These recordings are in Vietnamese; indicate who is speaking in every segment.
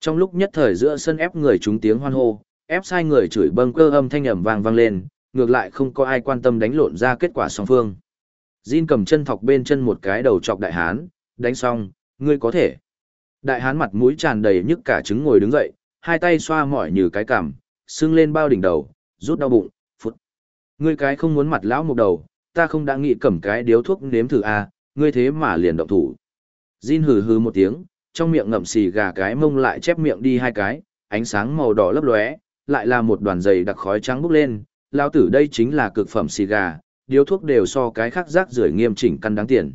Speaker 1: Trong lúc nhất thời giữa sân ép người chúng tiếng hoan hô, ép sai người chửi bâng cơ âm thanh ầm vang vang lên, ngược lại không có ai quan tâm đánh lộn ra kết quả song phương. Jin cầm chân thọc bên chân một cái đầu chọc đại hán, đánh xong, ngươi có thể. Đại hán mặt mũi tràn đầy nhức cả trứng ngồi đứng dậy, hai tay xoa mỏi như cái cằm, sưng lên bao đỉnh đầu, rút đau bụng, phút. Ngươi cái không muốn mặt lão một đầu, ta không đã nghĩ cầm cái điếu thuốc nếm thử à, ngươi thế mà liền động thủ. Jin hừ hừ một tiếng, trong miệng ngậm xì gà cái mông lại chép miệng đi hai cái, ánh sáng màu đỏ lấp lóe, lại là một đoàn dày đặc khói trắng bốc lên, lao tử đây chính là cực phẩm xì gà, điếu thuốc đều so cái khác rác rưởi nghiêm chỉnh căn đáng tiền.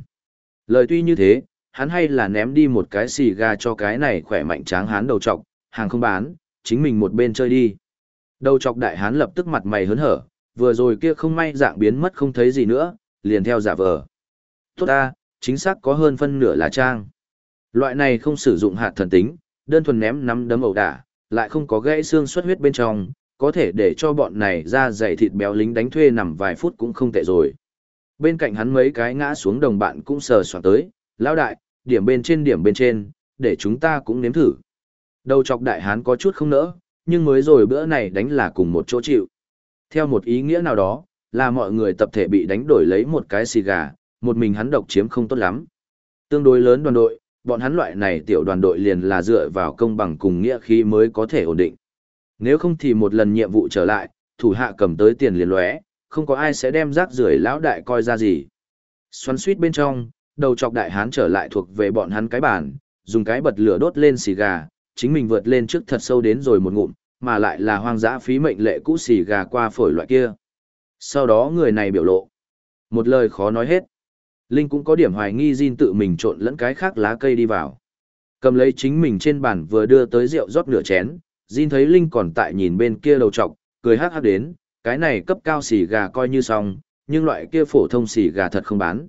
Speaker 1: Lời tuy như thế, hắn hay là ném đi một cái xì gà cho cái này khỏe mạnh tráng hán đầu trọc, hàng không bán, chính mình một bên chơi đi. Đầu trọc đại hán lập tức mặt mày hớn hở, vừa rồi kia không may dạng biến mất không thấy gì nữa, liền theo giả vờ. Tốt ta, chính xác có hơn phân nửa là trang. Loại này không sử dụng hạt thần tính, đơn thuần ném nắm đấm ẩu đả, lại không có gãy xương xuất huyết bên trong, có thể để cho bọn này ra dày thịt béo lính đánh thuê nằm vài phút cũng không tệ rồi. Bên cạnh hắn mấy cái ngã xuống đồng bạn cũng sờ soạt tới, lão đại, điểm bên trên điểm bên trên, để chúng ta cũng nếm thử. Đầu chọc đại hán có chút không nỡ, nhưng mới rồi bữa này đánh là cùng một chỗ chịu. Theo một ý nghĩa nào đó, là mọi người tập thể bị đánh đổi lấy một cái xì gà, một mình hắn độc chiếm không tốt lắm. Tương đối lớn đoàn đội, bọn hắn loại này tiểu đoàn đội liền là dựa vào công bằng cùng nghĩa khí mới có thể ổn định. Nếu không thì một lần nhiệm vụ trở lại, thủ hạ cầm tới tiền liền lóe, không có ai sẽ đem rác rưởi lão đại coi ra gì. Xoắn suýt bên trong, đầu chọc đại hán trở lại thuộc về bọn hắn cái bàn, dùng cái bật lửa đốt lên xì gà, chính mình vượt lên trước thật sâu đến rồi một ngụm, mà lại là hoang dã phí mệnh lệ cũ xì gà qua phổi loại kia. Sau đó người này biểu lộ. Một lời khó nói hết. Linh cũng có điểm hoài nghi Jin tự mình trộn lẫn cái khác lá cây đi vào. Cầm lấy chính mình trên bàn vừa đưa tới rượu rót nửa chén, Jin thấy Linh còn tại nhìn bên kia đầu trọc, cười hát hát đến, cái này cấp cao xì gà coi như xong, nhưng loại kia phổ thông xì gà thật không bán.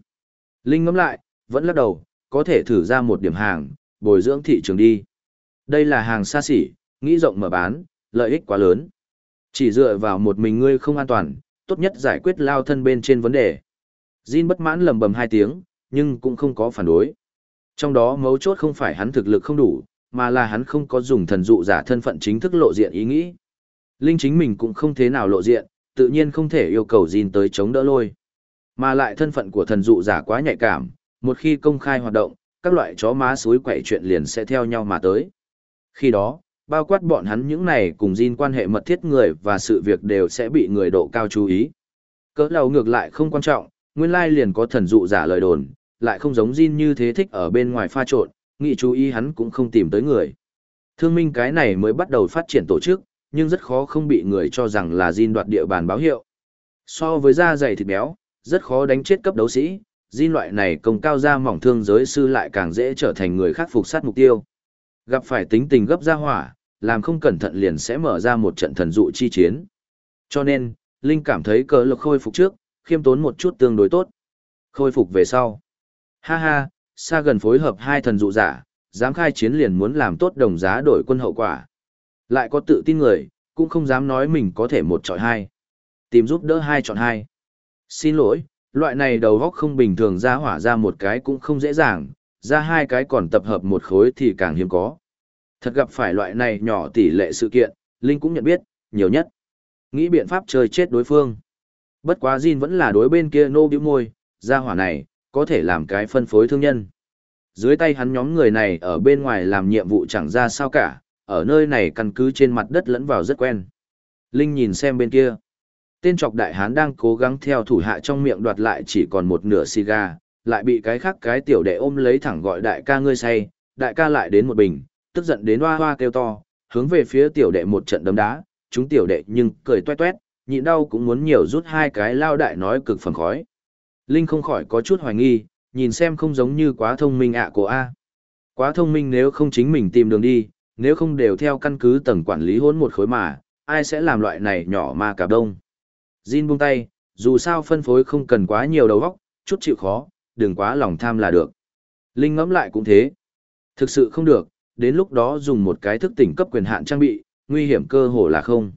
Speaker 1: Linh ngẫm lại, vẫn lắc đầu, có thể thử ra một điểm hàng, bồi dưỡng thị trường đi. Đây là hàng xa xỉ, nghĩ rộng mở bán, lợi ích quá lớn. Chỉ dựa vào một mình ngươi không an toàn, tốt nhất giải quyết lao thân bên trên vấn đề. Jin bất mãn lầm bầm hai tiếng, nhưng cũng không có phản đối. Trong đó mấu chốt không phải hắn thực lực không đủ, mà là hắn không có dùng thần dụ giả thân phận chính thức lộ diện ý nghĩ. Linh chính mình cũng không thế nào lộ diện, tự nhiên không thể yêu cầu Jin tới chống đỡ lôi. Mà lại thân phận của thần dụ giả quá nhạy cảm, một khi công khai hoạt động, các loại chó má suối quậy chuyện liền sẽ theo nhau mà tới. Khi đó, bao quát bọn hắn những này cùng Jin quan hệ mật thiết người và sự việc đều sẽ bị người độ cao chú ý. Cỡ lầu ngược lại không quan trọng, nguyên lai liền có thần dụ giả lời đồn, lại không giống Jin như thế thích ở bên ngoài pha trộn, nghị chú ý hắn cũng không tìm tới người. Thương minh cái này mới bắt đầu phát triển tổ chức, nhưng rất khó không bị người cho rằng là Jin đoạt địa bàn báo hiệu. So với da dày thịt béo, rất khó đánh chết cấp đấu sĩ, Jin loại này công cao da mỏng thương giới sư lại càng dễ trở thành người khác phục sát mục tiêu. Gặp phải tính tình gấp ra hỏa, làm không cẩn thận liền sẽ mở ra một trận thần dụ chi chiến. Cho nên, Linh cảm thấy cờ lực khôi phục trước, khiêm tốn một chút tương đối tốt. Khôi phục về sau. Ha ha, xa gần phối hợp hai thần dụ giả, dám khai chiến liền muốn làm tốt đồng giá đổi quân hậu quả. Lại có tự tin người, cũng không dám nói mình có thể một chọi hai. Tìm giúp đỡ hai chọn hai. Xin lỗi, loại này đầu góc không bình thường ra hỏa ra một cái cũng không dễ dàng, ra hai cái còn tập hợp một khối thì càng hiếm có. Thật gặp phải loại này nhỏ tỷ lệ sự kiện, Linh cũng nhận biết, nhiều nhất. Nghĩ biện pháp chơi chết đối phương. Bất quá Jin vẫn là đối bên kia nô bĩu môi, gia hỏa này, có thể làm cái phân phối thương nhân. Dưới tay hắn nhóm người này ở bên ngoài làm nhiệm vụ chẳng ra sao cả, ở nơi này căn cứ trên mặt đất lẫn vào rất quen. Linh nhìn xem bên kia. Tên trọc đại hán đang cố gắng theo thủ hạ trong miệng đoạt lại chỉ còn một nửa xì gà, lại bị cái khác cái tiểu đệ ôm lấy thẳng gọi đại ca ngươi say, đại ca lại đến một bình, tức giận đến hoa hoa kêu to, hướng về phía tiểu đệ một trận đấm đá, chúng tiểu đệ nhưng cười toe toét, nhịn đau cũng muốn nhiều rút hai cái lao đại nói cực phần khói. Linh không khỏi có chút hoài nghi, nhìn xem không giống như quá thông minh ạ à, của A. Quá thông minh nếu không chính mình tìm đường đi, nếu không đều theo căn cứ tầng quản lý hỗn một khối mà, ai sẽ làm loại này nhỏ mà cả đông. Jin buông tay, dù sao phân phối không cần quá nhiều đầu óc, chút chịu khó, đừng quá lòng tham là được. Linh ngẫm lại cũng thế. Thực sự không được, đến lúc đó dùng một cái thức tỉnh cấp quyền hạn trang bị, nguy hiểm cơ hồ là không.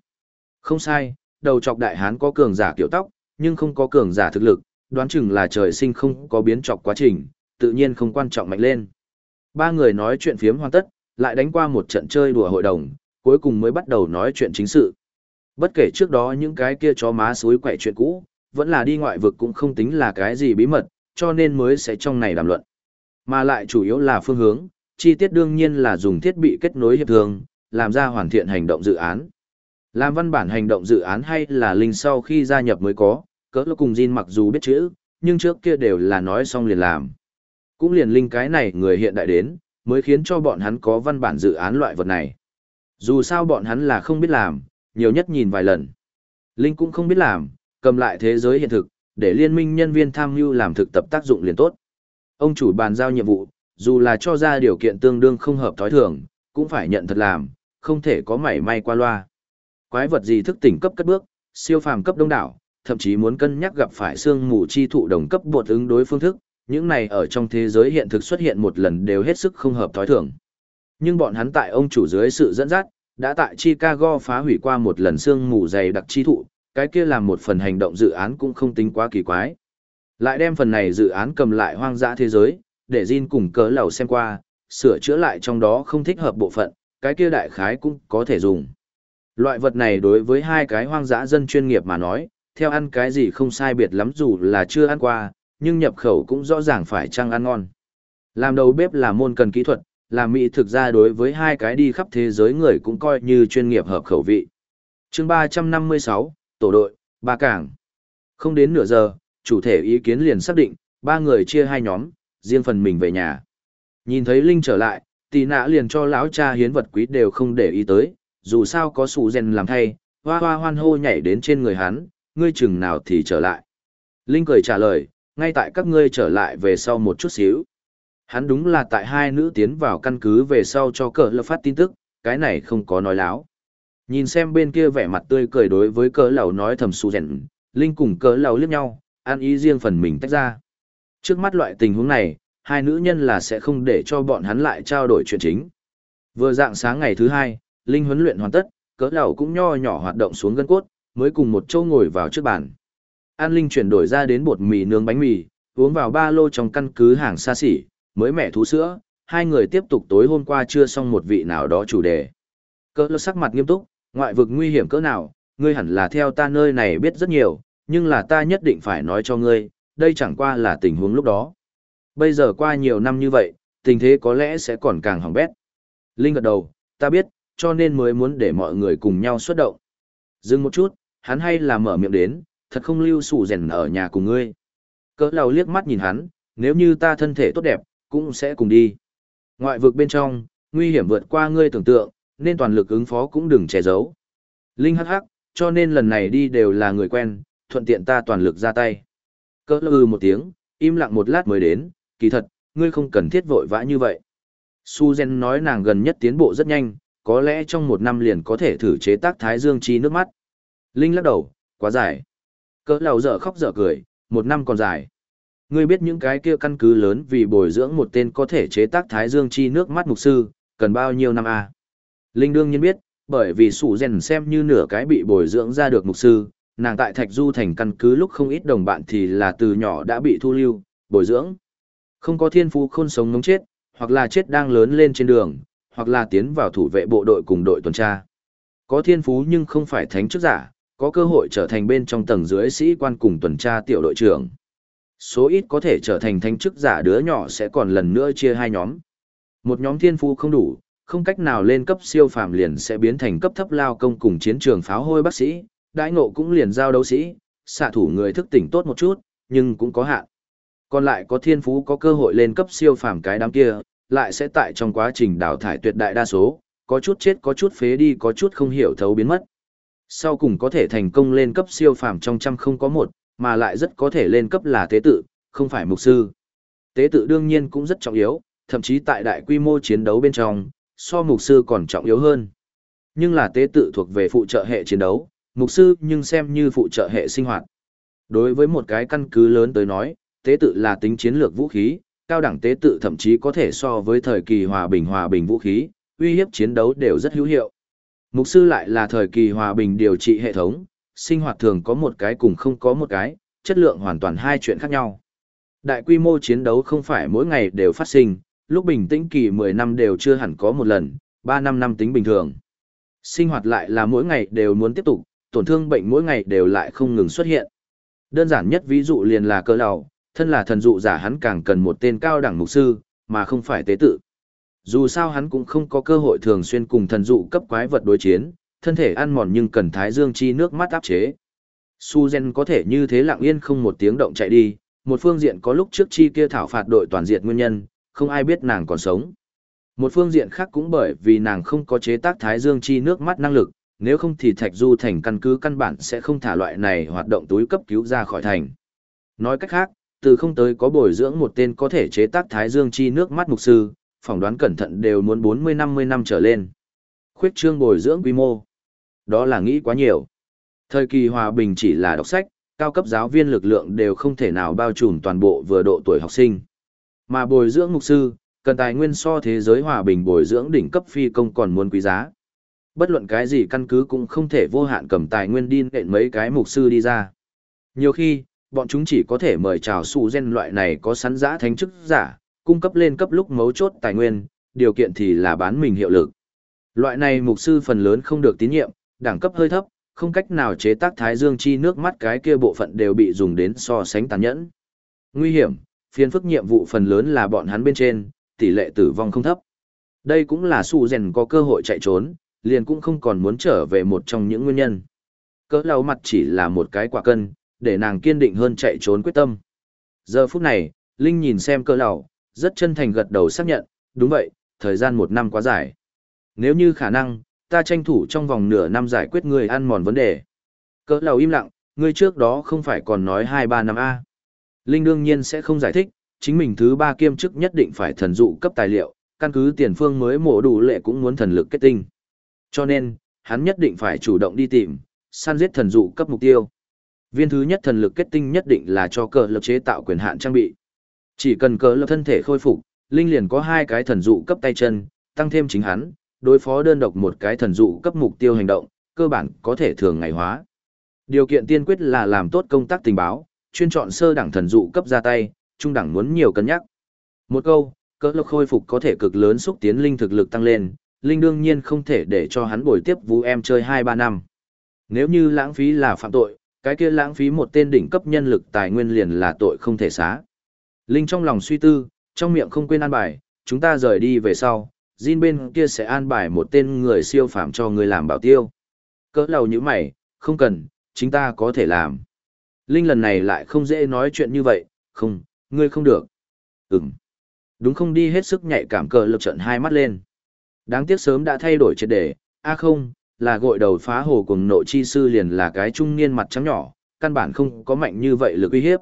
Speaker 1: Không sai, đầu chọc đại hán có cường giả kiểu tóc, nhưng không có cường giả thực lực, đoán chừng là trời sinh không có biến chọc quá trình, tự nhiên không quan trọng mạnh lên. Ba người nói chuyện phiếm hoàn tất, lại đánh qua một trận chơi đùa hội đồng, cuối cùng mới bắt đầu nói chuyện chính sự. Bất kể trước đó những cái kia chó má suối quậy chuyện cũ, vẫn là đi ngoại vực cũng không tính là cái gì bí mật, cho nên mới sẽ trong này đàm luận. Mà lại chủ yếu là phương hướng, chi tiết đương nhiên là dùng thiết bị kết nối hiệp thường làm ra hoàn thiện hành động dự án. Làm văn bản hành động dự án hay là linh sau khi gia nhập mới có, cỡ lúc cùng Jin mặc dù biết chữ, nhưng trước kia đều là nói xong liền làm. Cũng liền linh cái này người hiện đại đến, mới khiến cho bọn hắn có văn bản dự án loại vật này. Dù sao bọn hắn là không biết làm, nhiều nhất nhìn vài lần. Linh cũng không biết làm, cầm lại thế giới hiện thực, để liên minh nhân viên tham mưu làm thực tập tác dụng liền tốt. Ông chủ bàn giao nhiệm vụ, dù là cho ra điều kiện tương đương không hợp thói thường, cũng phải nhận thật làm, không thể có mảy may qua loa. Quái vật gì thức tỉnh cấp cất bước, siêu phàm cấp đông đảo, thậm chí muốn cân nhắc gặp phải xương mù chi thụ đồng cấp bột ứng đối phương thức, những này ở trong thế giới hiện thực xuất hiện một lần đều hết sức không hợp thói thường. Nhưng bọn hắn tại ông chủ dưới sự dẫn dắt, đã tại Chicago phá hủy qua một lần xương mù dày đặc chi thụ, cái kia làm một phần hành động dự án cũng không tính quá kỳ quái. Lại đem phần này dự án cầm lại hoang dã thế giới, để Jin cùng cớ lầu xem qua, sửa chữa lại trong đó không thích hợp bộ phận, cái kia đại khái cũng có thể dùng. Loại vật này đối với hai cái hoang dã dân chuyên nghiệp mà nói, theo ăn cái gì không sai biệt lắm dù là chưa ăn qua, nhưng nhập khẩu cũng rõ ràng phải chăng ăn ngon. Làm đầu bếp là môn cần kỹ thuật, làm mỹ thực ra đối với hai cái đi khắp thế giới người cũng coi như chuyên nghiệp hợp khẩu vị. chương 356, Tổ đội, Ba Cảng. Không đến nửa giờ, chủ thể ý kiến liền xác định, ba người chia hai nhóm, riêng phần mình về nhà. Nhìn thấy Linh trở lại, tỷ nã liền cho lão cha hiến vật quý đều không để ý tới, dù sao có sủ rèn làm thay, hoa hoa hoan hô nhảy đến trên người hắn, ngươi chừng nào thì trở lại. Linh cười trả lời, ngay tại các ngươi trở lại về sau một chút xíu. Hắn đúng là tại hai nữ tiến vào căn cứ về sau cho cờ lập phát tin tức, cái này không có nói láo. Nhìn xem bên kia vẻ mặt tươi cười đối với cờ lầu nói thầm su rèn, Linh cùng cờ lầu liếc nhau, ăn ý riêng phần mình tách ra. Trước mắt loại tình huống này, hai nữ nhân là sẽ không để cho bọn hắn lại trao đổi chuyện chính. Vừa dạng sáng ngày thứ hai, Linh huấn luyện hoàn tất, cỡ lầu cũng nho nhỏ hoạt động xuống gân cốt, mới cùng một châu ngồi vào trước bàn. An Linh chuyển đổi ra đến bột mì nướng bánh mì, uống vào ba lô trong căn cứ hàng xa xỉ, mới mẻ thú sữa, hai người tiếp tục tối hôm qua chưa xong một vị nào đó chủ đề. Cỡ lơ sắc mặt nghiêm túc, ngoại vực nguy hiểm cỡ nào, ngươi hẳn là theo ta nơi này biết rất nhiều, nhưng là ta nhất định phải nói cho ngươi, đây chẳng qua là tình huống lúc đó. Bây giờ qua nhiều năm như vậy, tình thế có lẽ sẽ còn càng hỏng bét. Linh gật đầu, ta biết, cho nên mới muốn để mọi người cùng nhau xuất động. Dừng một chút, hắn hay là mở miệng đến, thật không lưu sủ rèn ở nhà cùng ngươi. Cỡ lầu liếc mắt nhìn hắn, nếu như ta thân thể tốt đẹp, cũng sẽ cùng đi. Ngoại vực bên trong, nguy hiểm vượt qua ngươi tưởng tượng, nên toàn lực ứng phó cũng đừng che giấu. Linh hắc hắc, cho nên lần này đi đều là người quen, thuận tiện ta toàn lực ra tay. Cỡ lư ừ một tiếng, im lặng một lát mới đến, kỳ thật, ngươi không cần thiết vội vã như vậy. Su Zen nói nàng gần nhất tiến bộ rất nhanh, có lẽ trong một năm liền có thể thử chế tác thái dương chi nước mắt. Linh lắc đầu, quá dài. Cỡ lầu dở khóc dở cười, một năm còn dài. Ngươi biết những cái kia căn cứ lớn vì bồi dưỡng một tên có thể chế tác thái dương chi nước mắt mục sư, cần bao nhiêu năm à? Linh đương nhiên biết, bởi vì sủ rèn xem như nửa cái bị bồi dưỡng ra được mục sư, nàng tại Thạch Du thành căn cứ lúc không ít đồng bạn thì là từ nhỏ đã bị thu lưu, bồi dưỡng. Không có thiên phú khôn sống ngống chết, hoặc là chết đang lớn lên trên đường, hoặc là tiến vào thủ vệ bộ đội cùng đội tuần tra. Có thiên phú nhưng không phải thánh chức giả, có cơ hội trở thành bên trong tầng dưới sĩ quan cùng tuần tra tiểu đội trưởng. Số ít có thể trở thành thánh chức giả đứa nhỏ sẽ còn lần nữa chia hai nhóm. Một nhóm thiên phú không đủ, không cách nào lên cấp siêu phàm liền sẽ biến thành cấp thấp lao công cùng chiến trường pháo hôi bác sĩ, đãi ngộ cũng liền giao đấu sĩ, xạ thủ người thức tỉnh tốt một chút, nhưng cũng có hạn. Còn lại có thiên phú có cơ hội lên cấp siêu phàm cái đám kia, lại sẽ tại trong quá trình đào thải tuyệt đại đa số, có chút chết có chút phế đi có chút không hiểu thấu biến mất. Sau cùng có thể thành công lên cấp siêu phàm trong trăm không có một, mà lại rất có thể lên cấp là tế tự, không phải mục sư. Tế tự đương nhiên cũng rất trọng yếu, thậm chí tại đại quy mô chiến đấu bên trong, so mục sư còn trọng yếu hơn. Nhưng là tế tự thuộc về phụ trợ hệ chiến đấu, mục sư nhưng xem như phụ trợ hệ sinh hoạt. Đối với một cái căn cứ lớn tới nói, tế tự là tính chiến lược vũ khí, cao đẳng tế tự thậm chí có thể so với thời kỳ hòa bình hòa bình vũ khí, uy hiếp chiến đấu đều rất hữu hiệu. Mục sư lại là thời kỳ hòa bình điều trị hệ thống, sinh hoạt thường có một cái cùng không có một cái, chất lượng hoàn toàn hai chuyện khác nhau. Đại quy mô chiến đấu không phải mỗi ngày đều phát sinh, lúc bình tĩnh kỳ 10 năm đều chưa hẳn có một lần, 3 năm năm tính bình thường. Sinh hoạt lại là mỗi ngày đều muốn tiếp tục, tổn thương bệnh mỗi ngày đều lại không ngừng xuất hiện. Đơn giản nhất ví dụ liền là cơ đầu, thân là thần dụ giả hắn càng cần một tên cao đẳng mục sư, mà không phải tế tự. Dù sao hắn cũng không có cơ hội thường xuyên cùng thần dụ cấp quái vật đối chiến, thân thể ăn mòn nhưng cần thái dương chi nước mắt áp chế. suzen có thể như thế lặng yên không một tiếng động chạy đi, một phương diện có lúc trước chi kia thảo phạt đội toàn diện nguyên nhân, không ai biết nàng còn sống. Một phương diện khác cũng bởi vì nàng không có chế tác thái dương chi nước mắt năng lực, nếu không thì Thạch Du thành căn cứ căn bản sẽ không thả loại này hoạt động túi cấp cứu ra khỏi thành. Nói cách khác, từ không tới có bồi dưỡng một tên có thể chế tác thái dương chi nước mắt mục sư, phỏng đoán cẩn thận đều muốn 40-50 năm trở lên. Khuyết trương bồi dưỡng quy mô. Đó là nghĩ quá nhiều. Thời kỳ hòa bình chỉ là đọc sách, cao cấp giáo viên lực lượng đều không thể nào bao trùm toàn bộ vừa độ tuổi học sinh. Mà bồi dưỡng mục sư, cần tài nguyên so thế giới hòa bình bồi dưỡng đỉnh cấp phi công còn muốn quý giá. Bất luận cái gì căn cứ cũng không thể vô hạn cầm tài nguyên đi nện mấy cái mục sư đi ra. Nhiều khi, bọn chúng chỉ có thể mời chào su gen loại này có sẵn giã thánh chức giả, cung cấp lên cấp lúc mấu chốt tài nguyên, điều kiện thì là bán mình hiệu lực. Loại này mục sư phần lớn không được tín nhiệm, đẳng cấp hơi thấp, không cách nào chế tác thái dương chi nước mắt cái kia bộ phận đều bị dùng đến so sánh tàn nhẫn. Nguy hiểm, phiền phức nhiệm vụ phần lớn là bọn hắn bên trên, tỷ lệ tử vong không thấp. Đây cũng là su rèn có cơ hội chạy trốn, liền cũng không còn muốn trở về một trong những nguyên nhân. Cỡ lau mặt chỉ là một cái quả cân, để nàng kiên định hơn chạy trốn quyết tâm. Giờ phút này, Linh nhìn xem cỡ lão, rất chân thành gật đầu xác nhận, đúng vậy, thời gian một năm quá dài. Nếu như khả năng, ta tranh thủ trong vòng nửa năm giải quyết người ăn mòn vấn đề. Cỡ lão im lặng, ngươi trước đó không phải còn nói 2-3 năm A. Linh đương nhiên sẽ không giải thích, chính mình thứ ba kiêm chức nhất định phải thần dụ cấp tài liệu, căn cứ tiền phương mới mổ đủ lệ cũng muốn thần lực kết tinh. Cho nên, hắn nhất định phải chủ động đi tìm, săn giết thần dụ cấp mục tiêu. Viên thứ nhất thần lực kết tinh nhất định là cho cờ lập chế tạo quyền hạn trang bị. Chỉ cần cờ lập thân thể khôi phục, Linh liền có hai cái thần dụ cấp tay chân, tăng thêm chính hắn, đối phó đơn độc một cái thần dụ cấp mục tiêu hành động, cơ bản có thể thường ngày hóa. Điều kiện tiên quyết là làm tốt công tác tình báo, chuyên chọn sơ đẳng thần dụ cấp ra tay, trung đẳng muốn nhiều cân nhắc. Một câu, cỡ lực khôi phục có thể cực lớn xúc tiến linh thực lực tăng lên, linh đương nhiên không thể để cho hắn bồi tiếp vũ em chơi 2-3 năm. Nếu như lãng phí là phạm tội, cái kia lãng phí một tên đỉnh cấp nhân lực tài nguyên liền là tội không thể xá. Linh trong lòng suy tư, trong miệng không quên an bài, chúng ta rời đi về sau, Jin bên kia sẽ an bài một tên người siêu phạm cho người làm bảo tiêu. Cỡ lầu như mày, không cần, chính ta có thể làm. Linh lần này lại không dễ nói chuyện như vậy, không, ngươi không được. Ừm. Đúng không đi hết sức nhạy cảm cờ lực trận hai mắt lên. Đáng tiếc sớm đã thay đổi triệt đề, a à không, là gội đầu phá hồ cùng nội chi sư liền là cái trung niên mặt trắng nhỏ, căn bản không có mạnh như vậy lực uy hiếp.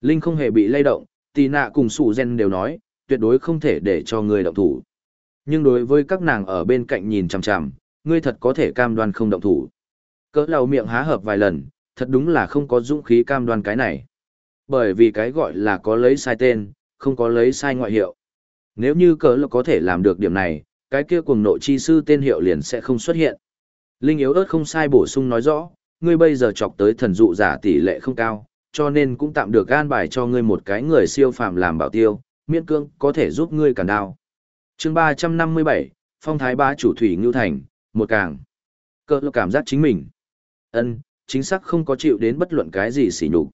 Speaker 1: Linh không hề bị lay động, tì nạ cùng sủ gen đều nói, tuyệt đối không thể để cho người động thủ. Nhưng đối với các nàng ở bên cạnh nhìn chằm chằm, ngươi thật có thể cam đoan không động thủ. Cỡ lầu miệng há hợp vài lần, thật đúng là không có dũng khí cam đoan cái này. Bởi vì cái gọi là có lấy sai tên, không có lấy sai ngoại hiệu. Nếu như cỡ lầu có thể làm được điểm này, cái kia cùng nội chi sư tên hiệu liền sẽ không xuất hiện. Linh yếu ớt không sai bổ sung nói rõ, ngươi bây giờ chọc tới thần dụ giả tỷ lệ không cao, cho nên cũng tạm được gan bài cho ngươi một cái người siêu phàm làm bảo tiêu, miễn cương có thể giúp ngươi cản đao. chương 357, Phong Thái Bá Chủ Thủy Ngưu Thành, một càng. Cơ lo cảm giác chính mình. ân chính xác không có chịu đến bất luận cái gì sỉ nhục.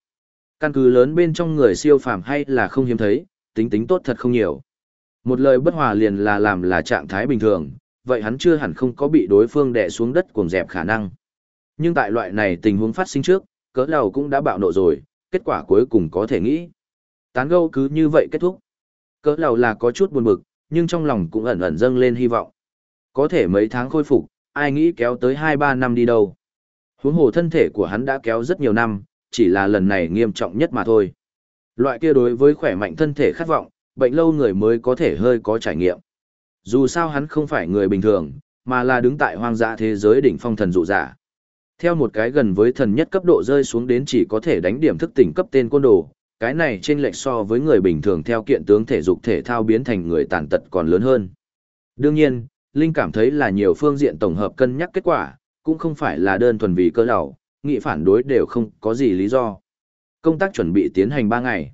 Speaker 1: Căn cứ lớn bên trong người siêu phàm hay là không hiếm thấy, tính tính tốt thật không nhiều. Một lời bất hòa liền là làm là trạng thái bình thường, vậy hắn chưa hẳn không có bị đối phương đè xuống đất cuồng dẹp khả năng. Nhưng tại loại này tình huống phát sinh trước, cỡ đầu cũng đã bạo nộ rồi, kết quả cuối cùng có thể nghĩ. Tán gâu cứ như vậy kết thúc. Cỡ đầu là có chút buồn bực, nhưng trong lòng cũng ẩn ẩn dâng lên hy vọng. Có thể mấy tháng khôi phục, ai nghĩ kéo tới 2-3 năm đi đâu. Huống hồ thân thể của hắn đã kéo rất nhiều năm, chỉ là lần này nghiêm trọng nhất mà thôi. Loại kia đối với khỏe mạnh thân thể khát vọng, bệnh lâu người mới có thể hơi có trải nghiệm. Dù sao hắn không phải người bình thường, mà là đứng tại hoang dã thế giới đỉnh phong thần dụ giả. Theo một cái gần với thần nhất cấp độ rơi xuống đến chỉ có thể đánh điểm thức tỉnh cấp tên côn đồ, cái này trên lệch so với người bình thường theo kiện tướng thể dục thể thao biến thành người tàn tật còn lớn hơn. Đương nhiên, Linh cảm thấy là nhiều phương diện tổng hợp cân nhắc kết quả, cũng không phải là đơn thuần vì cơ đầu, nghị phản đối đều không có gì lý do. Công tác chuẩn bị tiến hành 3 ngày.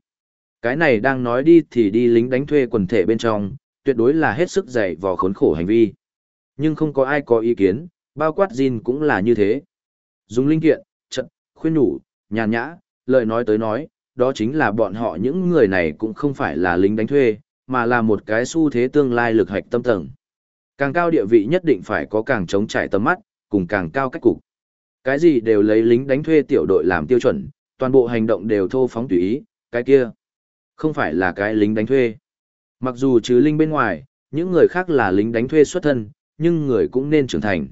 Speaker 1: Cái này đang nói đi thì đi lính đánh thuê quần thể bên trong, tuyệt đối là hết sức dày vò khốn khổ hành vi. Nhưng không có ai có ý kiến, bao quát Jin cũng là như thế. Dùng linh kiện, trận, khuyên nhủ, nhàn nhã, lời nói tới nói, đó chính là bọn họ những người này cũng không phải là lính đánh thuê, mà là một cái xu thế tương lai lực hạch tâm tầng. Càng cao địa vị nhất định phải có càng chống trải tầm mắt, cùng càng cao cách cục. Cái gì đều lấy lính đánh thuê tiểu đội làm tiêu chuẩn, toàn bộ hành động đều thô phóng tùy ý, cái kia không phải là cái lính đánh thuê. Mặc dù trừ linh bên ngoài, những người khác là lính đánh thuê xuất thân, nhưng người cũng nên trưởng thành.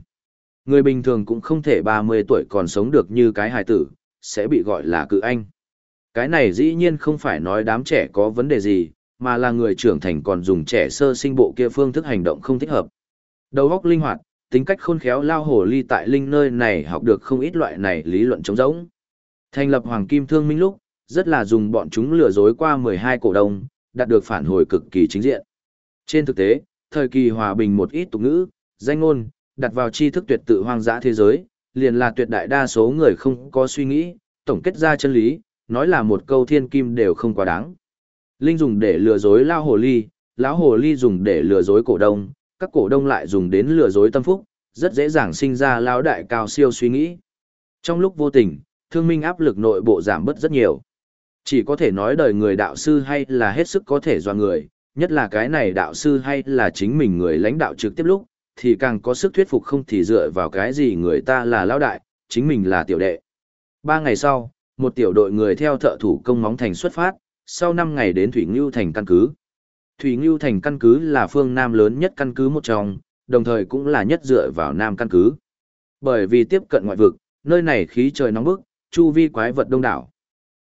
Speaker 1: Người bình thường cũng không thể 30 tuổi còn sống được như cái hài tử, sẽ bị gọi là cự anh. Cái này dĩ nhiên không phải nói đám trẻ có vấn đề gì, mà là người trưởng thành còn dùng trẻ sơ sinh bộ kia phương thức hành động không thích hợp. Đầu óc linh hoạt, tính cách khôn khéo lao hồ ly tại linh nơi này học được không ít loại này lý luận chống giống. Thành lập Hoàng Kim Thương Minh lúc, rất là dùng bọn chúng lừa dối qua 12 cổ đông, đạt được phản hồi cực kỳ chính diện. Trên thực tế, thời kỳ hòa bình một ít tục ngữ, danh ngôn, đặt vào tri thức tuyệt tự hoang dã thế giới, liền là tuyệt đại đa số người không có suy nghĩ, tổng kết ra chân lý, nói là một câu thiên kim đều không quá đáng. Linh dùng để lừa dối lao hồ ly, lão hồ ly dùng để lừa dối cổ đông, các cổ đông lại dùng đến lừa dối tâm phúc, rất dễ dàng sinh ra lao đại cao siêu suy nghĩ. Trong lúc vô tình, thương minh áp lực nội bộ giảm bớt rất nhiều. Chỉ có thể nói đời người đạo sư hay là hết sức có thể do người, nhất là cái này đạo sư hay là chính mình người lãnh đạo trực tiếp lúc, thì càng có sức thuyết phục không thì dựa vào cái gì người ta là lão đại, chính mình là tiểu đệ. Ba ngày sau, một tiểu đội người theo thợ thủ công móng thành xuất phát, sau 5 ngày đến Thủy Ngưu Thành căn cứ. Thủy Ngưu Thành căn cứ là phương Nam lớn nhất căn cứ một trong, đồng thời cũng là nhất dựa vào Nam căn cứ. Bởi vì tiếp cận ngoại vực, nơi này khí trời nóng bức, chu vi quái vật đông đảo.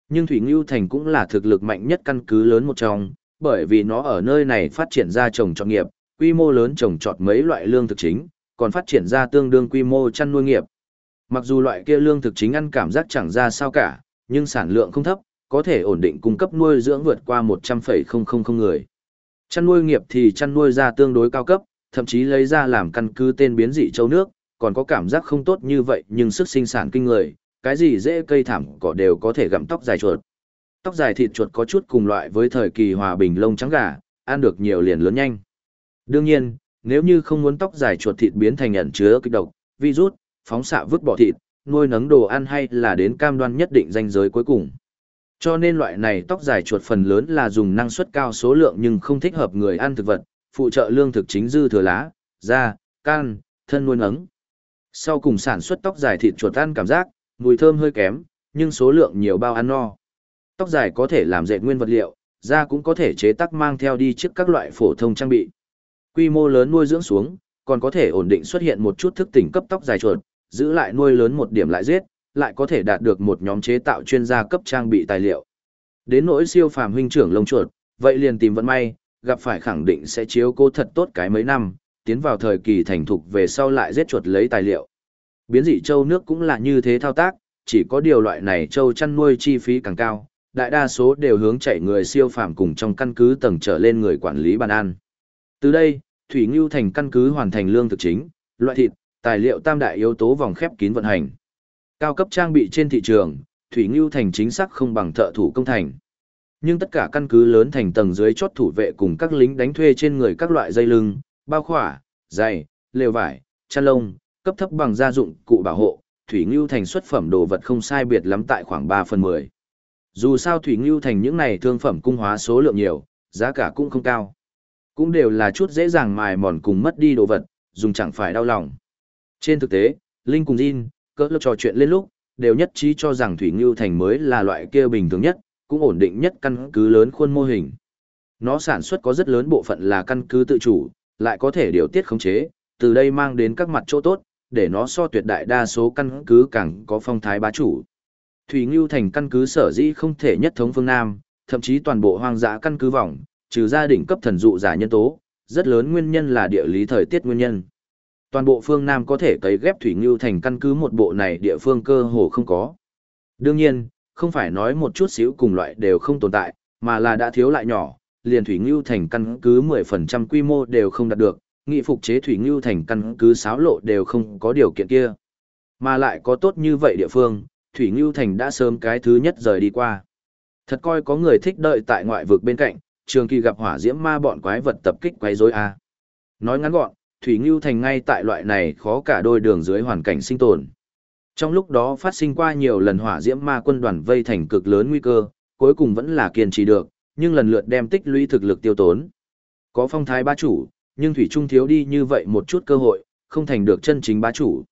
Speaker 1: Nhưng Thủy Ngưu Thành cũng là thực lực mạnh nhất căn cứ lớn một trong, bởi vì nó ở nơi này phát triển ra trồng trọt nghiệp, quy mô lớn trồng trọt mấy loại lương thực chính, còn phát triển ra tương đương quy mô chăn nuôi nghiệp. Mặc dù loại kia lương thực chính ăn cảm giác chẳng ra sao cả, nhưng sản lượng không thấp, có thể ổn định cung cấp nuôi dưỡng vượt qua 100,000 người. Chăn nuôi nghiệp thì chăn nuôi ra tương đối cao cấp, thậm chí lấy ra làm căn cứ tên biến dị châu nước, còn có cảm giác không tốt như vậy nhưng sức sinh sản kinh người, cái gì dễ cây thảm cỏ đều có thể gặm tóc dài chuột. Tóc dài thịt chuột có chút cùng loại với thời kỳ hòa bình lông trắng gà, ăn được nhiều liền lớn nhanh. Đương nhiên, nếu như không muốn tóc dài chuột thịt biến thành ẩn chứa kịch độc, virus, phóng xạ vứt bỏ thịt, nuôi nấng đồ ăn hay là đến cam đoan nhất định danh giới cuối cùng. Cho nên loại này tóc dài chuột phần lớn là dùng năng suất cao số lượng nhưng không thích hợp người ăn thực vật, phụ trợ lương thực chính dư thừa lá, da, can, thân nuôi nấng. Sau cùng sản xuất tóc dài thịt chuột ăn cảm giác, mùi thơm hơi kém, nhưng số lượng nhiều bao ăn no. Tóc dài có thể làm dệt nguyên vật liệu, da cũng có thể chế tác mang theo đi trước các loại phổ thông trang bị. Quy mô lớn nuôi dưỡng xuống, còn có thể ổn định xuất hiện một chút thức tỉnh cấp tóc dài chuột, giữ lại nuôi lớn một điểm lại giết, lại có thể đạt được một nhóm chế tạo chuyên gia cấp trang bị tài liệu. Đến nỗi siêu phàm huynh trưởng lông chuột, vậy liền tìm vận may, gặp phải khẳng định sẽ chiếu cố thật tốt cái mấy năm, tiến vào thời kỳ thành thục về sau lại giết chuột lấy tài liệu. Biến dị châu nước cũng là như thế thao tác, chỉ có điều loại này châu chăn nuôi chi phí càng cao, đại đa số đều hướng chạy người siêu phàm cùng trong căn cứ tầng trở lên người quản lý bàn ăn. Từ đây, Thủy Ngưu thành căn cứ hoàn thành lương thực chính, loại thịt, tài liệu tam đại yếu tố vòng khép kín vận hành. Cao cấp trang bị trên thị trường, Thủy Ngưu thành chính xác không bằng thợ thủ công thành. Nhưng tất cả căn cứ lớn thành tầng dưới chốt thủ vệ cùng các lính đánh thuê trên người các loại dây lưng, bao khỏa, giày, lều vải, chăn lông, cấp thấp bằng gia dụng cụ bảo hộ, Thủy Ngưu thành xuất phẩm đồ vật không sai biệt lắm tại khoảng 3 phần 10. Dù sao Thủy Ngưu thành những này thương phẩm cung hóa số lượng nhiều, giá cả cũng không cao. Cũng đều là chút dễ dàng mài mòn cùng mất đi đồ vật, dùng chẳng phải đau lòng. Trên thực tế, Linh cùng Jin, cỡ lớp trò chuyện lên lúc, đều nhất trí cho rằng Thủy Ngưu Thành mới là loại kia bình thường nhất, cũng ổn định nhất căn cứ lớn khuôn mô hình. Nó sản xuất có rất lớn bộ phận là căn cứ tự chủ, lại có thể điều tiết khống chế, từ đây mang đến các mặt chỗ tốt, để nó so tuyệt đại đa số căn cứ càng có phong thái bá chủ. Thủy Ngưu Thành căn cứ sở dĩ không thể nhất thống phương Nam, thậm chí toàn bộ hoang dã căn cứ vòng, trừ gia đình cấp thần dụ giả nhân tố, rất lớn nguyên nhân là địa lý thời tiết nguyên nhân. Toàn bộ phương Nam có thể cấy ghép Thủy Ngưu thành căn cứ một bộ này địa phương cơ hồ không có. Đương nhiên, không phải nói một chút xíu cùng loại đều không tồn tại, mà là đã thiếu lại nhỏ, liền Thủy Ngưu thành căn cứ 10% quy mô đều không đạt được, nghị phục chế Thủy Ngưu thành căn cứ sáo lộ đều không có điều kiện kia. Mà lại có tốt như vậy địa phương, Thủy Ngưu thành đã sớm cái thứ nhất rời đi qua. Thật coi có người thích đợi tại ngoại vực bên cạnh, trường kỳ gặp hỏa diễm ma bọn quái vật tập kích quấy rối a. Nói ngắn gọn, Thủy Ngưu Thành ngay tại loại này khó cả đôi đường dưới hoàn cảnh sinh tồn. Trong lúc đó phát sinh qua nhiều lần hỏa diễm ma quân đoàn vây thành cực lớn nguy cơ, cuối cùng vẫn là kiên trì được, nhưng lần lượt đem tích lũy thực lực tiêu tốn. Có phong thái ba chủ, nhưng Thủy Trung thiếu đi như vậy một chút cơ hội, không thành được chân chính bá chủ.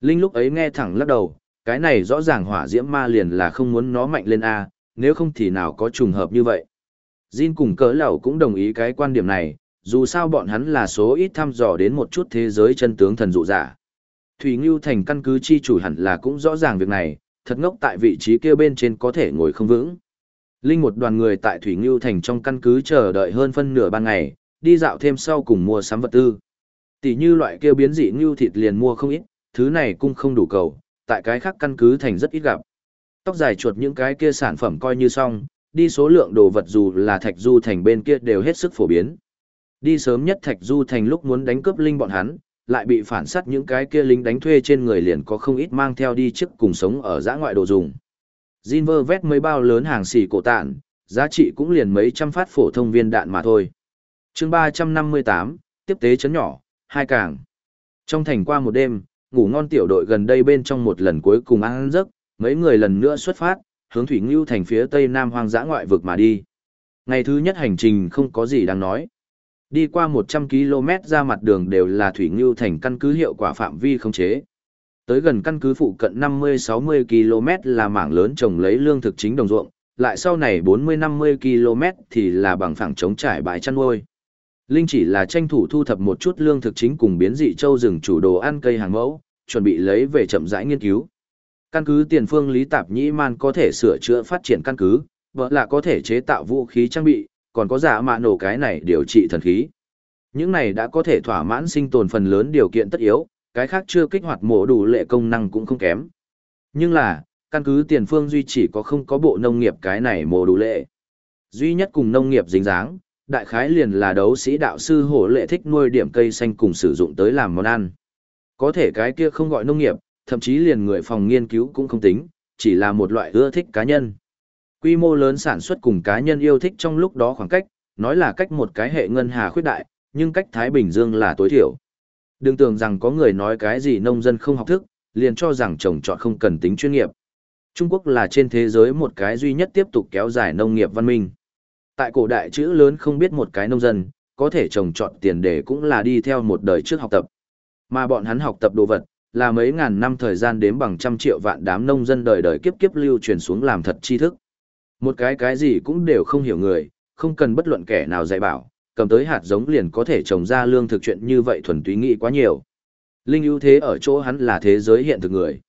Speaker 1: Linh lúc ấy nghe thẳng lắc đầu, cái này rõ ràng hỏa diễm ma liền là không muốn nó mạnh lên A, nếu không thì nào có trùng hợp như vậy. Jin cùng cỡ lẩu cũng đồng ý cái quan điểm này, dù sao bọn hắn là số ít thăm dò đến một chút thế giới chân tướng thần dụ giả. Thủy Ngưu Thành căn cứ chi chủ hẳn là cũng rõ ràng việc này, thật ngốc tại vị trí kia bên trên có thể ngồi không vững. Linh một đoàn người tại Thủy Ngưu Thành trong căn cứ chờ đợi hơn phân nửa ban ngày, đi dạo thêm sau cùng mua sắm vật tư. Tỷ như loại kia biến dị ngưu thịt liền mua không ít, thứ này cũng không đủ cầu, tại cái khác căn cứ thành rất ít gặp. Tóc dài chuột những cái kia sản phẩm coi như xong, đi số lượng đồ vật dù là thạch du thành bên kia đều hết sức phổ biến. Đi sớm nhất thạch du thành lúc muốn đánh cướp linh bọn hắn, lại bị phản sát những cái kia lính đánh thuê trên người liền có không ít mang theo đi trước cùng sống ở giã ngoại đồ dùng. Jin vơ vét mấy bao lớn hàng xì cổ tạn, giá trị cũng liền mấy trăm phát phổ thông viên đạn mà thôi chương 358, tiếp tế chấn nhỏ, hai càng. Trong thành qua một đêm, ngủ ngon tiểu đội gần đây bên trong một lần cuối cùng ăn giấc, mấy người lần nữa xuất phát, hướng Thủy Ngưu thành phía tây nam hoang dã ngoại vực mà đi. Ngày thứ nhất hành trình không có gì đáng nói. Đi qua 100 km ra mặt đường đều là Thủy Ngưu thành căn cứ hiệu quả phạm vi không chế. Tới gần căn cứ phụ cận 50-60 km là mảng lớn trồng lấy lương thực chính đồng ruộng, lại sau này 40-50 km thì là bằng phẳng trống trải bãi chăn nuôi. Linh chỉ là tranh thủ thu thập một chút lương thực chính cùng biến dị châu rừng chủ đồ ăn cây hàng mẫu, chuẩn bị lấy về chậm rãi nghiên cứu. Căn cứ tiền phương Lý Tạp Nhĩ Man có thể sửa chữa phát triển căn cứ, vợ là có thể chế tạo vũ khí trang bị, còn có giả mạ nổ cái này điều trị thần khí. Những này đã có thể thỏa mãn sinh tồn phần lớn điều kiện tất yếu, cái khác chưa kích hoạt mổ đủ lệ công năng cũng không kém. Nhưng là, căn cứ tiền phương duy chỉ có không có bộ nông nghiệp cái này mổ đủ lệ. Duy nhất cùng nông nghiệp dính dáng, đại khái liền là đấu sĩ đạo sư hổ lệ thích nuôi điểm cây xanh cùng sử dụng tới làm món ăn. Có thể cái kia không gọi nông nghiệp, thậm chí liền người phòng nghiên cứu cũng không tính, chỉ là một loại ưa thích cá nhân. Quy mô lớn sản xuất cùng cá nhân yêu thích trong lúc đó khoảng cách, nói là cách một cái hệ ngân hà khuyết đại, nhưng cách Thái Bình Dương là tối thiểu. Đừng tưởng rằng có người nói cái gì nông dân không học thức, liền cho rằng trồng trọt không cần tính chuyên nghiệp. Trung Quốc là trên thế giới một cái duy nhất tiếp tục kéo dài nông nghiệp văn minh. Tại cổ đại chữ lớn không biết một cái nông dân, có thể trồng trọt tiền để cũng là đi theo một đời trước học tập. Mà bọn hắn học tập đồ vật, là mấy ngàn năm thời gian đếm bằng trăm triệu vạn đám nông dân đời đời kiếp kiếp lưu truyền xuống làm thật tri thức. Một cái cái gì cũng đều không hiểu người, không cần bất luận kẻ nào dạy bảo, cầm tới hạt giống liền có thể trồng ra lương thực chuyện như vậy thuần túy nghĩ quá nhiều. Linh ưu thế ở chỗ hắn là thế giới hiện thực người.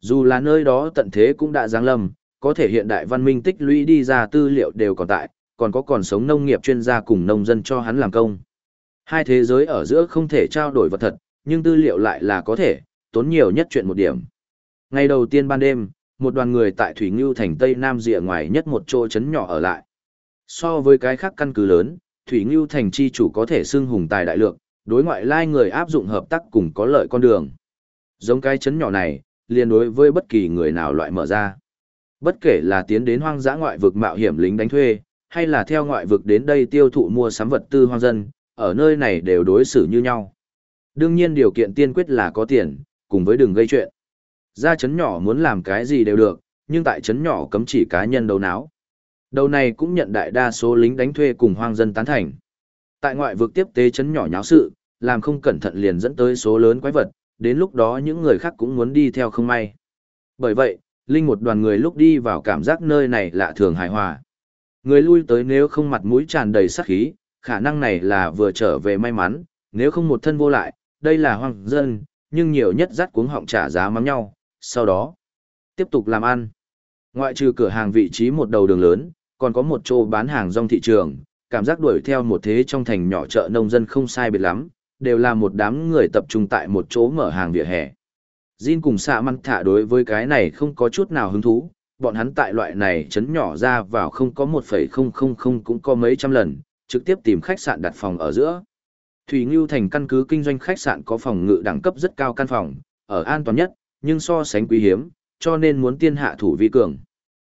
Speaker 1: Dù là nơi đó tận thế cũng đã giáng lâm, có thể hiện đại văn minh tích lũy đi ra tư liệu đều còn tại, còn có còn sống nông nghiệp chuyên gia cùng nông dân cho hắn làm công. Hai thế giới ở giữa không thể trao đổi vật thật, nhưng tư liệu lại là có thể, tốn nhiều nhất chuyện một điểm. Ngày đầu tiên ban đêm, một đoàn người tại Thủy Ngưu thành Tây Nam rìa ngoài nhất một chỗ trấn nhỏ ở lại. So với cái khác căn cứ lớn, Thủy Ngưu thành chi chủ có thể xưng hùng tài đại lượng, đối ngoại lai người áp dụng hợp tác cùng có lợi con đường. Giống cái trấn nhỏ này, liên đối với bất kỳ người nào loại mở ra. Bất kể là tiến đến hoang dã ngoại vực mạo hiểm lính đánh thuê, hay là theo ngoại vực đến đây tiêu thụ mua sắm vật tư hoang dân, ở nơi này đều đối xử như nhau. Đương nhiên điều kiện tiên quyết là có tiền, cùng với đừng gây chuyện. Ra chấn nhỏ muốn làm cái gì đều được, nhưng tại chấn nhỏ cấm chỉ cá nhân đầu náo. Đầu này cũng nhận đại đa số lính đánh thuê cùng hoang dân tán thành. Tại ngoại vực tiếp tế chấn nhỏ nháo sự, làm không cẩn thận liền dẫn tới số lớn quái vật, đến lúc đó những người khác cũng muốn đi theo không may. Bởi vậy, Linh một đoàn người lúc đi vào cảm giác nơi này lạ thường hài hòa. Người lui tới nếu không mặt mũi tràn đầy sát khí, khả năng này là vừa trở về may mắn, nếu không một thân vô lại, đây là hoang dân, nhưng nhiều nhất dắt cuống họng trả giá mắm nhau, sau đó tiếp tục làm ăn. Ngoại trừ cửa hàng vị trí một đầu đường lớn, còn có một chỗ bán hàng rong thị trường, cảm giác đuổi theo một thế trong thành nhỏ chợ nông dân không sai biệt lắm, đều là một đám người tập trung tại một chỗ mở hàng vỉa hè. Jin cùng xạ măn thả đối với cái này không có chút nào hứng thú, bọn hắn tại loại này chấn nhỏ ra vào không có 1,000 cũng có mấy trăm lần, trực tiếp tìm khách sạn đặt phòng ở giữa. Thủy Ngưu thành căn cứ kinh doanh khách sạn có phòng ngự đẳng cấp rất cao căn phòng, ở an toàn nhất, nhưng so sánh quý hiếm, cho nên muốn tiên hạ thủ vi cường.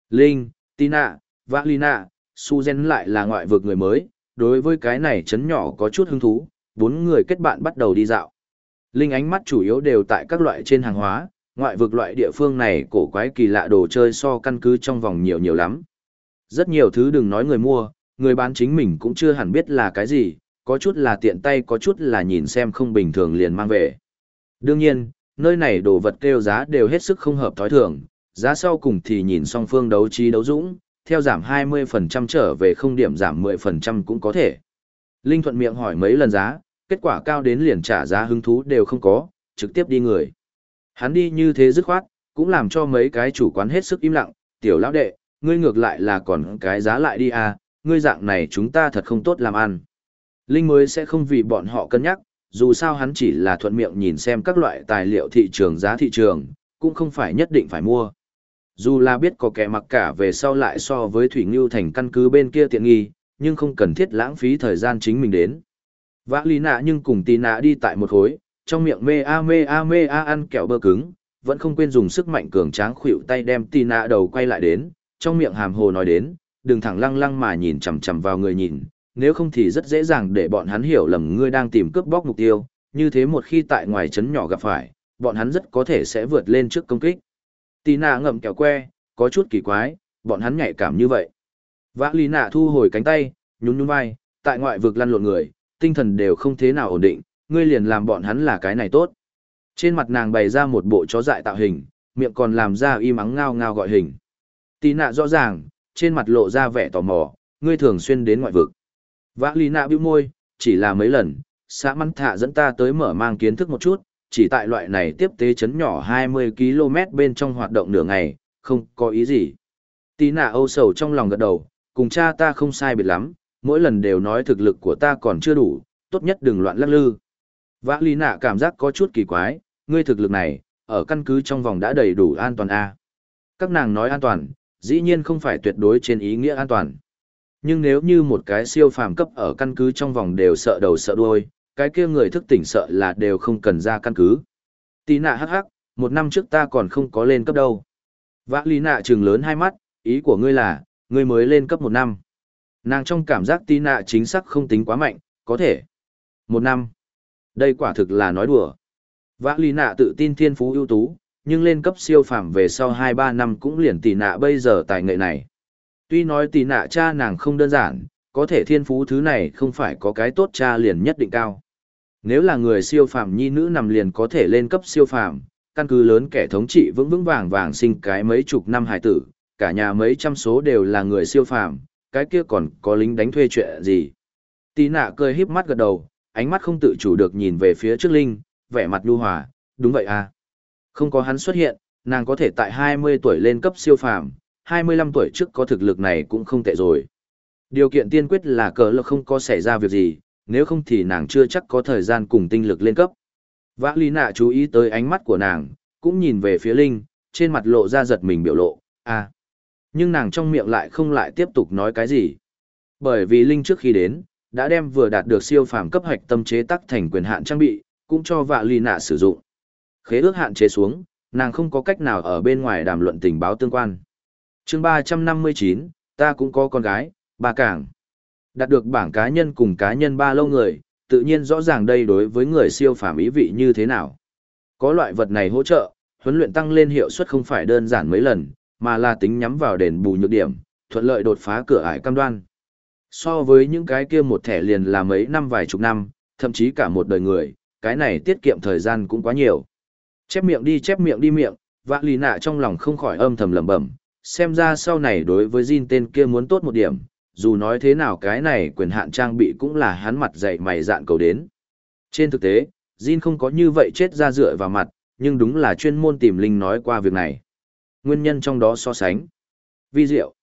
Speaker 1: Linh, Tina, Valina, suzen lại là ngoại vực người mới, đối với cái này chấn nhỏ có chút hứng thú, bốn người kết bạn bắt đầu đi dạo. Linh ánh mắt chủ yếu đều tại các loại trên hàng hóa, ngoại vực loại địa phương này cổ quái kỳ lạ đồ chơi so căn cứ trong vòng nhiều nhiều lắm. Rất nhiều thứ đừng nói người mua, người bán chính mình cũng chưa hẳn biết là cái gì, có chút là tiện tay có chút là nhìn xem không bình thường liền mang về. Đương nhiên, nơi này đồ vật kêu giá đều hết sức không hợp thói thường, giá sau cùng thì nhìn song phương đấu trí đấu dũng, theo giảm 20% trở về không điểm giảm 10% cũng có thể. Linh thuận miệng hỏi mấy lần giá, kết quả cao đến liền trả giá hứng thú đều không có, trực tiếp đi người. Hắn đi như thế dứt khoát, cũng làm cho mấy cái chủ quán hết sức im lặng, tiểu lão đệ, ngươi ngược lại là còn cái giá lại đi à, ngươi dạng này chúng ta thật không tốt làm ăn. Linh mới sẽ không vì bọn họ cân nhắc, dù sao hắn chỉ là thuận miệng nhìn xem các loại tài liệu thị trường giá thị trường, cũng không phải nhất định phải mua. Dù là biết có kẻ mặc cả về sau lại so với Thủy Ngưu thành căn cứ bên kia tiện nghi, nhưng không cần thiết lãng phí thời gian chính mình đến. Vã lý nạ nhưng cùng tì nạ đi tại một khối, trong miệng mê a mê a mê a ăn kẹo bơ cứng, vẫn không quên dùng sức mạnh cường tráng khuỵu tay đem tì nạ đầu quay lại đến, trong miệng hàm hồ nói đến, đừng thẳng lăng lăng mà nhìn chằm chằm vào người nhìn, nếu không thì rất dễ dàng để bọn hắn hiểu lầm ngươi đang tìm cướp bóc mục tiêu, như thế một khi tại ngoài trấn nhỏ gặp phải, bọn hắn rất có thể sẽ vượt lên trước công kích. Tì nạ ngậm kẹo que, có chút kỳ quái, bọn hắn nhạy cảm như vậy. Vã lý nạ thu hồi cánh tay, nhún nhún vai, tại ngoại vực lăn lộn người, tinh thần đều không thế nào ổn định, ngươi liền làm bọn hắn là cái này tốt. Trên mặt nàng bày ra một bộ chó dại tạo hình, miệng còn làm ra y mắng ngao ngao gọi hình. Tì nạ rõ ràng, trên mặt lộ ra vẻ tò mò, ngươi thường xuyên đến ngoại vực. Vã lý nạ bĩu môi, chỉ là mấy lần, xã mắn thạ dẫn ta tới mở mang kiến thức một chút, chỉ tại loại này tiếp tế chấn nhỏ 20 km bên trong hoạt động nửa ngày, không có ý gì. Tí nạ âu sầu trong lòng gật đầu, cùng cha ta không sai biệt lắm, mỗi lần đều nói thực lực của ta còn chưa đủ, tốt nhất đừng loạn lắc lư. Vã lý nạ cảm giác có chút kỳ quái, ngươi thực lực này, ở căn cứ trong vòng đã đầy đủ an toàn A. Các nàng nói an toàn, dĩ nhiên không phải tuyệt đối trên ý nghĩa an toàn. Nhưng nếu như một cái siêu phàm cấp ở căn cứ trong vòng đều sợ đầu sợ đuôi, cái kia người thức tỉnh sợ là đều không cần ra căn cứ. Tí nạ hắc hắc, một năm trước ta còn không có lên cấp đâu. Vã lý nạ trừng lớn hai mắt, ý của ngươi là, ngươi mới lên cấp một năm. Nàng trong cảm giác tí nạ chính xác không tính quá mạnh, có thể. Một năm. Đây quả thực là nói đùa. Vã lý nạ tự tin thiên phú ưu tú, nhưng lên cấp siêu phàm về sau 2-3 năm cũng liền tỷ nạ bây giờ tài nghệ này. Tuy nói tỷ nạ cha nàng không đơn giản, có thể thiên phú thứ này không phải có cái tốt cha liền nhất định cao. Nếu là người siêu phàm nhi nữ nằm liền có thể lên cấp siêu phàm, căn cứ lớn kẻ thống trị vững vững vàng vàng sinh cái mấy chục năm hải tử, cả nhà mấy trăm số đều là người siêu phàm, cái kia còn có lính đánh thuê chuyện gì. Tí nạ cười híp mắt gật đầu, ánh mắt không tự chủ được nhìn về phía trước Linh, vẻ mặt nhu hòa, đúng vậy à. Không có hắn xuất hiện, nàng có thể tại 20 tuổi lên cấp siêu phàm, 25 tuổi trước có thực lực này cũng không tệ rồi. Điều kiện tiên quyết là cờ lực không có xảy ra việc gì, nếu không thì nàng chưa chắc có thời gian cùng tinh lực lên cấp. Vã lý nạ chú ý tới ánh mắt của nàng, cũng nhìn về phía Linh, trên mặt lộ ra giật mình biểu lộ, à. Nhưng nàng trong miệng lại không lại tiếp tục nói cái gì. Bởi vì Linh trước khi đến, đã đem vừa đạt được siêu phàm cấp hạch tâm chế tác thành quyền hạn trang bị, cũng cho vạ ly nạ sử dụng. Khế ước hạn chế xuống, nàng không có cách nào ở bên ngoài đàm luận tình báo tương quan. chương 359, ta cũng có con gái, bà cảng. Đạt được bảng cá nhân cùng cá nhân ba lâu người, tự nhiên rõ ràng đây đối với người siêu phàm ý vị như thế nào. Có loại vật này hỗ trợ, huấn luyện tăng lên hiệu suất không phải đơn giản mấy lần, mà là tính nhắm vào đền bù nhược điểm, thuận lợi đột phá cửa ải cam đoan. So với những cái kia một thẻ liền là mấy năm vài chục năm, thậm chí cả một đời người, cái này tiết kiệm thời gian cũng quá nhiều. Chép miệng đi chép miệng đi miệng, vạ lì nạ trong lòng không khỏi âm thầm lẩm bẩm, xem ra sau này đối với Jin tên kia muốn tốt một điểm, dù nói thế nào cái này quyền hạn trang bị cũng là hắn mặt dạy mày dạn cầu đến. Trên thực tế, Jin không có như vậy chết ra dựa vào mặt, nhưng đúng là chuyên môn tìm Linh nói qua việc này. Nguyên nhân trong đó so sánh. Vi diệu.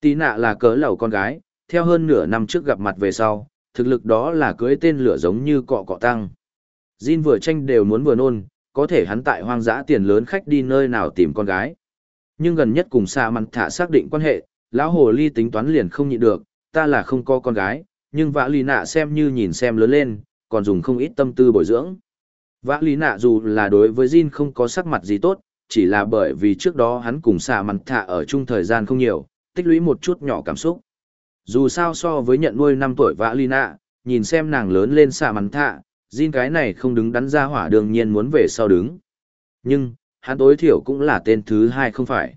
Speaker 1: Tí nạ là cớ lầu con gái, theo hơn nửa năm trước gặp mặt về sau, thực lực đó là cưới tên lửa giống như cọ cọ tăng. Jin vừa tranh đều muốn vừa nôn, có thể hắn tại hoang dã tiền lớn khách đi nơi nào tìm con gái. Nhưng gần nhất cùng xa mặn thả xác định quan hệ, lão hồ ly tính toán liền không nhịn được, ta là không có con gái, nhưng vã lì nạ xem như nhìn xem lớn lên, còn dùng không ít tâm tư bồi dưỡng. Vã lý nạ dù là đối với Jin không có sắc mặt gì tốt, chỉ là bởi vì trước đó hắn cùng xà mặn thạ ở chung thời gian không nhiều, tích lũy một chút nhỏ cảm xúc. Dù sao so với nhận nuôi năm tuổi vã Lina, nhìn xem nàng lớn lên xạ mắn thạ, Jin cái này không đứng đắn ra hỏa đương nhiên muốn về sau đứng. Nhưng, hắn tối thiểu cũng là tên thứ hai không phải.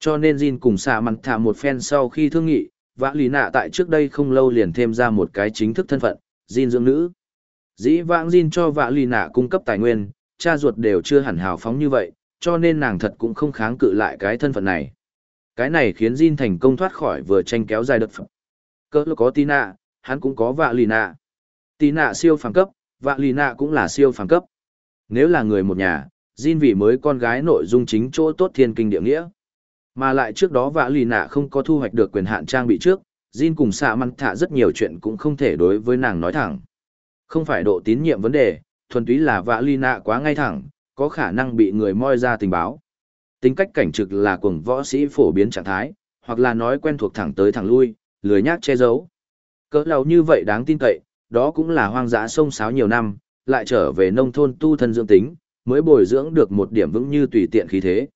Speaker 1: Cho nên Jin cùng xạ mắn thạ một phen sau khi thương nghị, vã Lina tại trước đây không lâu liền thêm ra một cái chính thức thân phận, Jin dưỡng nữ. Dĩ vãng Jin cho vã Lina cung cấp tài nguyên, cha ruột đều chưa hẳn hào phóng như vậy, cho nên nàng thật cũng không kháng cự lại cái thân phận này. Cái này khiến Jin thành công thoát khỏi vừa tranh kéo dài đất phẩm. Cơ có Tina, hắn cũng có vạ lì nạ. Tina siêu phàm cấp, vạ lì nạ cũng là siêu phàm cấp. Nếu là người một nhà, Jin vì mới con gái nội dung chính chỗ tốt thiên kinh địa nghĩa. Mà lại trước đó vạ lì nạ không có thu hoạch được quyền hạn trang bị trước, Jin cùng xạ Măn Thả rất nhiều chuyện cũng không thể đối với nàng nói thẳng. Không phải độ tín nhiệm vấn đề, thuần túy là vạ lì nạ quá ngay thẳng, có khả năng bị người moi ra tình báo. Tính cách cảnh trực là cuồng võ sĩ phổ biến trạng thái, hoặc là nói quen thuộc thẳng tới thẳng lui, lười nhác che giấu. Cỡ lâu như vậy đáng tin cậy, đó cũng là hoang dã sông sáo nhiều năm, lại trở về nông thôn tu thân dưỡng tính, mới bồi dưỡng được một điểm vững như tùy tiện khí thế.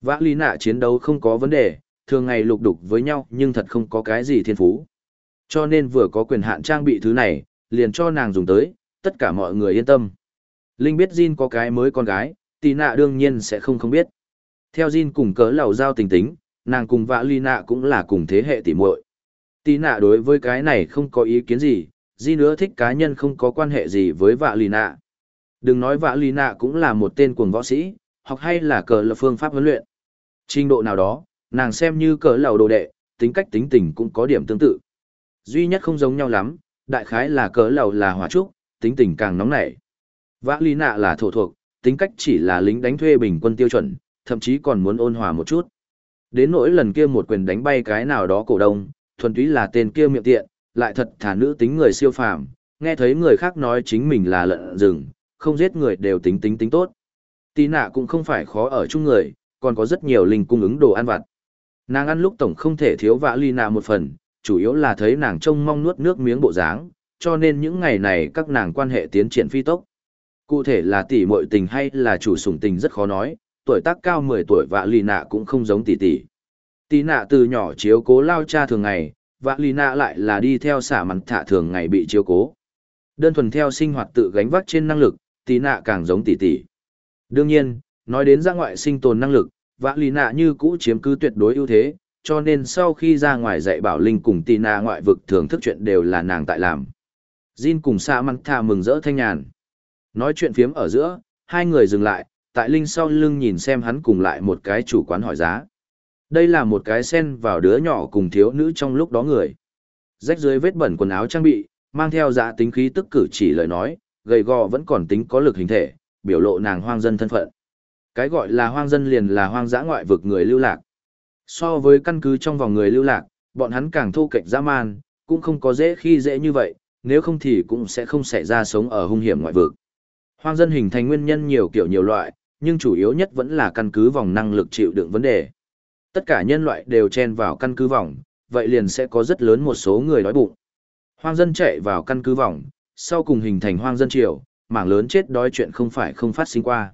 Speaker 1: Vã lý nạ chiến đấu không có vấn đề, thường ngày lục đục với nhau nhưng thật không có cái gì thiên phú. Cho nên vừa có quyền hạn trang bị thứ này, liền cho nàng dùng tới, tất cả mọi người yên tâm. Linh biết Jin có cái mới con gái, tì nạ đương nhiên sẽ không không biết. Theo Jin cùng cỡ lầu giao tình tính, nàng cùng vã ly nạ cũng là cùng thế hệ tỉ muội. Tí nạ đối với cái này không có ý kiến gì, Di nữa thích cá nhân không có quan hệ gì với vã ly nạ. Đừng nói vã ly nạ cũng là một tên cuồng võ sĩ, học hay là cỡ là phương pháp huấn luyện. Trình độ nào đó, nàng xem như cỡ lầu đồ đệ, tính cách tính tình cũng có điểm tương tự. Duy nhất không giống nhau lắm, đại khái là cỡ lầu là hỏa trúc, tính tình càng nóng nảy. Vã ly nạ là thổ thuộc, tính cách chỉ là lính đánh thuê bình quân tiêu chuẩn, thậm chí còn muốn ôn hòa một chút. Đến nỗi lần kia một quyền đánh bay cái nào đó cổ đông, thuần túy là tên kia miệng tiện, lại thật thả nữ tính người siêu phàm, nghe thấy người khác nói chính mình là lợn rừng, không giết người đều tính tính tính tốt. Tí nạ cũng không phải khó ở chung người, còn có rất nhiều linh cung ứng đồ ăn vặt. Nàng ăn lúc tổng không thể thiếu vã ly nạ một phần, chủ yếu là thấy nàng trông mong nuốt nước miếng bộ dáng, cho nên những ngày này các nàng quan hệ tiến triển phi tốc. Cụ thể là tỷ muội tình hay là chủ sủng tình rất khó nói, tuổi tác cao 10 tuổi vạ lì nạ cũng không giống tỷ tỷ. Tỷ nạ từ nhỏ chiếu cố lao cha thường ngày, và lì nạ lại là đi theo xả mặt thả thường ngày bị chiếu cố. Đơn thuần theo sinh hoạt tự gánh vác trên năng lực, tỷ nạ càng giống tỷ tỷ. Đương nhiên, nói đến ra ngoại sinh tồn năng lực, vạ lì nạ như cũ chiếm cứ tuyệt đối ưu thế, cho nên sau khi ra ngoài dạy bảo linh cùng tì nạ ngoại vực thường thức chuyện đều là nàng tại làm. Jin cùng Sa Măng Tha mừng rỡ thanh nhàn. Nói chuyện phiếm ở giữa, hai người dừng lại, tại Linh sau lưng nhìn xem hắn cùng lại một cái chủ quán hỏi giá. Đây là một cái sen vào đứa nhỏ cùng thiếu nữ trong lúc đó người. Rách dưới vết bẩn quần áo trang bị, mang theo dạ tính khí tức cử chỉ lời nói, gầy gò vẫn còn tính có lực hình thể, biểu lộ nàng hoang dân thân phận. Cái gọi là hoang dân liền là hoang dã ngoại vực người lưu lạc. So với căn cứ trong vòng người lưu lạc, bọn hắn càng thu kệch dã man, cũng không có dễ khi dễ như vậy, nếu không thì cũng sẽ không xảy ra sống ở hung hiểm ngoại vực. Hoang dân hình thành nguyên nhân nhiều kiểu nhiều loại, nhưng chủ yếu nhất vẫn là căn cứ vòng năng lực chịu đựng vấn đề. Tất cả nhân loại đều chen vào căn cứ vòng, vậy liền sẽ có rất lớn một số người đói bụng. Hoang dân chạy vào căn cứ vòng, sau cùng hình thành hoang dân triều, mảng lớn chết đói chuyện không phải không phát sinh qua.